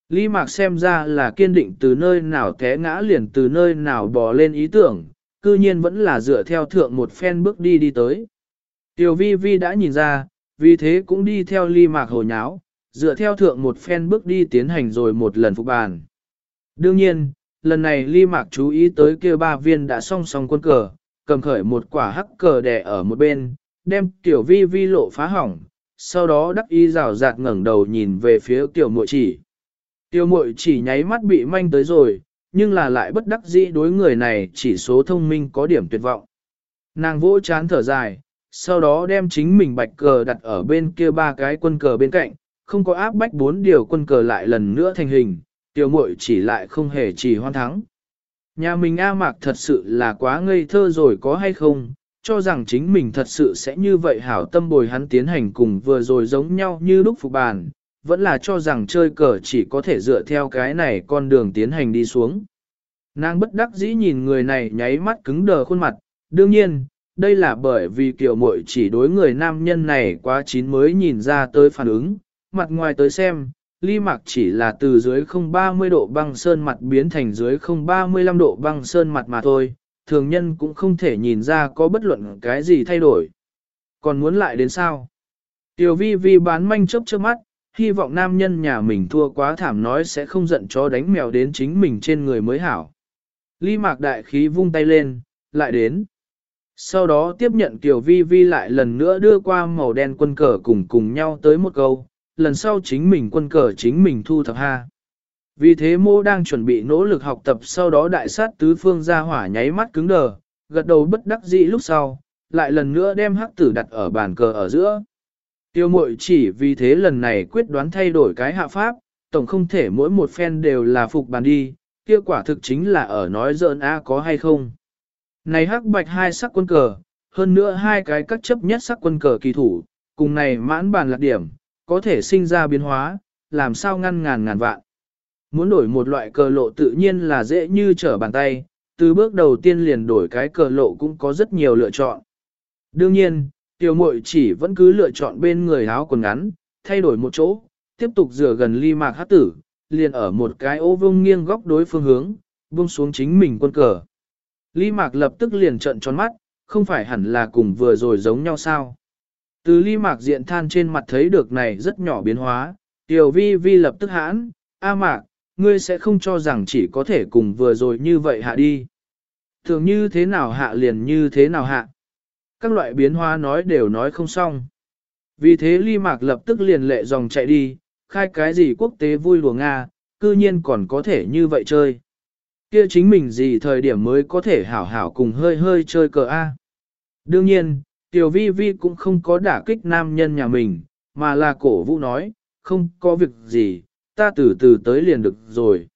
Lý Mạc xem ra là kiên định từ nơi nào té ngã liền từ nơi nào bò lên ý tưởng, cư nhiên vẫn là dựa theo thượng một phen bước đi đi tới. Tiểu vi vi đã nhìn ra, vì thế cũng đi theo Lý Mạc hồ nháo, dựa theo thượng một phen bước đi tiến hành rồi một lần phục bàn. Đương nhiên, lần này Ly Mạc chú ý tới kia ba viên đã song song quân cờ, cầm khởi một quả hắc cờ đè ở một bên, đem tiểu vi vi lộ phá hỏng, sau đó đắc y rào rạt ngẩng đầu nhìn về phía tiểu muội chỉ. Tiểu muội chỉ nháy mắt bị manh tới rồi, nhưng là lại bất đắc dĩ đối người này chỉ số thông minh có điểm tuyệt vọng. Nàng vỗ chán thở dài, sau đó đem chính mình bạch cờ đặt ở bên kia ba cái quân cờ bên cạnh, không có áp bách bốn điều quân cờ lại lần nữa thành hình, tiểu muội chỉ lại không hề chỉ hoan thắng. Nhà mình A Mạc thật sự là quá ngây thơ rồi có hay không, cho rằng chính mình thật sự sẽ như vậy hảo tâm bồi hắn tiến hành cùng vừa rồi giống nhau như lúc phục bàn, vẫn là cho rằng chơi cờ chỉ có thể dựa theo cái này con đường tiến hành đi xuống. Nàng bất đắc dĩ nhìn người này nháy mắt cứng đờ khuôn mặt, đương nhiên, đây là bởi vì kiểu muội chỉ đối người nam nhân này quá chín mới nhìn ra tới phản ứng, mặt ngoài tới xem, ly mạc chỉ là từ dưới 030 độ băng sơn mặt biến thành dưới 035 độ băng sơn mặt mà thôi, thường nhân cũng không thể nhìn ra có bất luận cái gì thay đổi. Còn muốn lại đến sao? Tiểu vi vi bán manh chớp trước mắt, hy vọng nam nhân nhà mình thua quá thảm nói sẽ không giận cho đánh mèo đến chính mình trên người mới hảo. Ly mạc đại khí vung tay lên, lại đến. Sau đó tiếp nhận Tiểu Vi Vi lại lần nữa đưa qua màu đen quân cờ cùng cùng nhau tới một câu, lần sau chính mình quân cờ chính mình thu thập ha. Vì thế mô đang chuẩn bị nỗ lực học tập sau đó đại sát tứ phương ra hỏa nháy mắt cứng đờ, gật đầu bất đắc dĩ lúc sau, lại lần nữa đem hắc tử đặt ở bàn cờ ở giữa. Tiêu mội chỉ vì thế lần này quyết đoán thay đổi cái hạ pháp, tổng không thể mỗi một phen đều là phục bàn đi, kia quả thực chính là ở nói dợn a có hay không. Này hắc bạch hai sắc quân cờ, hơn nữa hai cái các chấp nhất sắc quân cờ kỳ thủ, cùng này mãn bàn lạc điểm, có thể sinh ra biến hóa, làm sao ngăn ngàn ngàn vạn. Muốn đổi một loại cờ lộ tự nhiên là dễ như trở bàn tay, từ bước đầu tiên liền đổi cái cờ lộ cũng có rất nhiều lựa chọn. Đương nhiên, tiểu muội chỉ vẫn cứ lựa chọn bên người áo quần ngắn, thay đổi một chỗ, tiếp tục rửa gần ly mạc hát tử, liền ở một cái ô vông nghiêng góc đối phương hướng, buông xuống chính mình quân cờ. Ly mạc lập tức liền trợn tròn mắt, không phải hẳn là cùng vừa rồi giống nhau sao. Từ ly mạc diện than trên mặt thấy được này rất nhỏ biến hóa, tiểu vi vi lập tức hãn, A mạc, ngươi sẽ không cho rằng chỉ có thể cùng vừa rồi như vậy hạ đi. Thường như thế nào hạ liền như thế nào hạ. Các loại biến hóa nói đều nói không xong. Vì thế ly mạc lập tức liền lệ dòng chạy đi, khai cái gì quốc tế vui lùa Nga, cư nhiên còn có thể như vậy chơi. Kia chính mình gì thời điểm mới có thể hảo hảo cùng hơi hơi chơi cờ A. Đương nhiên, Tiểu Vi Vi cũng không có đả kích nam nhân nhà mình, mà là cổ vũ nói, không có việc gì, ta từ từ tới liền được rồi.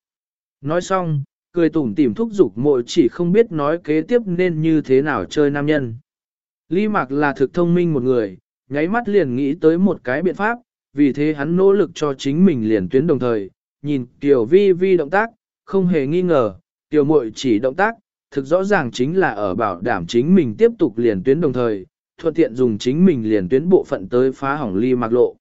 Nói xong, cười tủm tỉm thúc giục mội chỉ không biết nói kế tiếp nên như thế nào chơi nam nhân. Lý Mạc là thực thông minh một người, nháy mắt liền nghĩ tới một cái biện pháp, vì thế hắn nỗ lực cho chính mình liền tuyến đồng thời, nhìn Tiểu Vi Vi động tác, không hề nghi ngờ, Tiểu Mội chỉ động tác, thực rõ ràng chính là ở bảo đảm chính mình tiếp tục liền tuyến đồng thời, thuận tiện dùng chính mình liền tuyến bộ phận tới phá hỏng Ly Mạc lộ.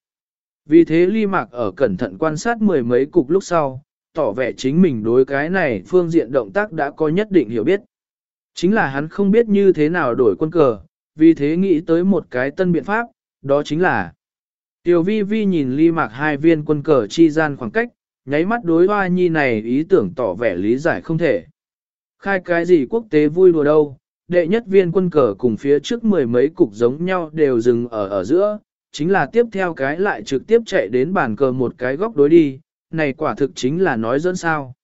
Vì thế Ly Mạc ở cẩn thận quan sát mười mấy cục lúc sau, tỏ vẻ chính mình đối cái này phương diện động tác đã có nhất định hiểu biết. Chính là hắn không biết như thế nào đổi quân cờ, vì thế nghĩ tới một cái tân biện pháp, đó chính là Tiểu vi vi nhìn ly mạc hai viên quân cờ chi gian khoảng cách, nháy mắt đối hoa nhi này ý tưởng tỏ vẻ lý giải không thể. Khai cái gì quốc tế vui đùa đâu, đệ nhất viên quân cờ cùng phía trước mười mấy cục giống nhau đều dừng ở ở giữa, chính là tiếp theo cái lại trực tiếp chạy đến bàn cờ một cái góc đối đi, này quả thực chính là nói dẫn sao.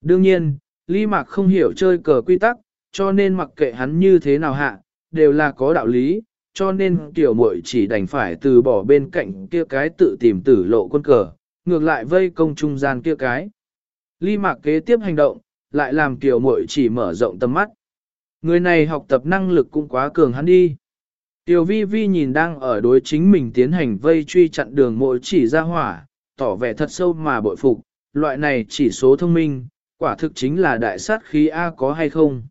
Đương nhiên, ly mạc không hiểu chơi cờ quy tắc, cho nên mặc kệ hắn như thế nào hạ, đều là có đạo lý, cho nên tiểu muội chỉ đành phải từ bỏ bên cạnh kia cái tự tìm tử lộ quân cờ, ngược lại vây công trung gian kia cái. Ly mạc kế tiếp hành động, lại làm tiểu muội chỉ mở rộng tầm mắt. Người này học tập năng lực cũng quá cường hắn đi. Tiểu vi vi nhìn đang ở đối chính mình tiến hành vây truy chặn đường mội chỉ ra hỏa, tỏ vẻ thật sâu mà bội phục, loại này chỉ số thông minh, quả thực chính là đại sát khí A có hay không.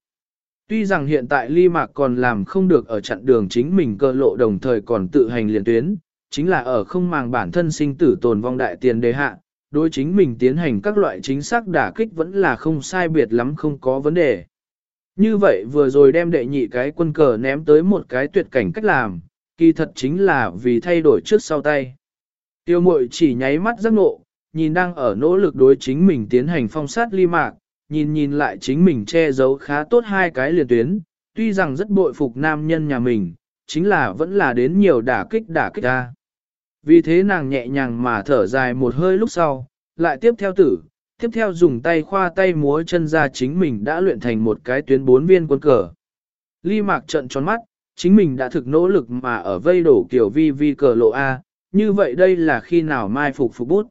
Tuy rằng hiện tại ly mạc còn làm không được ở chặn đường chính mình cơ lộ đồng thời còn tự hành liền tuyến, chính là ở không màng bản thân sinh tử tồn vong đại tiền đề hạ, đối chính mình tiến hành các loại chính xác đả kích vẫn là không sai biệt lắm không có vấn đề. Như vậy vừa rồi đem đệ nhị cái quân cờ ném tới một cái tuyệt cảnh cách làm, kỳ thật chính là vì thay đổi trước sau tay. Tiêu mội chỉ nháy mắt giác ngộ, nhìn đang ở nỗ lực đối chính mình tiến hành phong sát ly mạc, nhìn nhìn lại chính mình che giấu khá tốt hai cái liền tuyến, tuy rằng rất bội phục nam nhân nhà mình, chính là vẫn là đến nhiều đả kích đả kích ra. Vì thế nàng nhẹ nhàng mà thở dài một hơi lúc sau, lại tiếp theo tử, tiếp theo dùng tay khoa tay múa chân ra chính mình đã luyện thành một cái tuyến bốn viên quân cờ. Ly mạc trận tròn mắt, chính mình đã thực nỗ lực mà ở vây đổ kiểu vi vi cờ lộ A, như vậy đây là khi nào mai phục phục bút.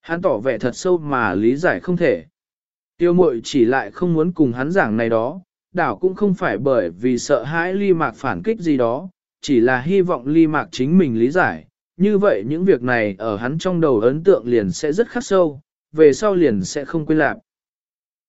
Hắn tỏ vẻ thật sâu mà lý giải không thể. Tiêu mội chỉ lại không muốn cùng hắn giảng này đó, đảo cũng không phải bởi vì sợ hãi ly mạc phản kích gì đó, chỉ là hy vọng ly mạc chính mình lý giải. Như vậy những việc này ở hắn trong đầu ấn tượng liền sẽ rất khắc sâu, về sau liền sẽ không quên lạc.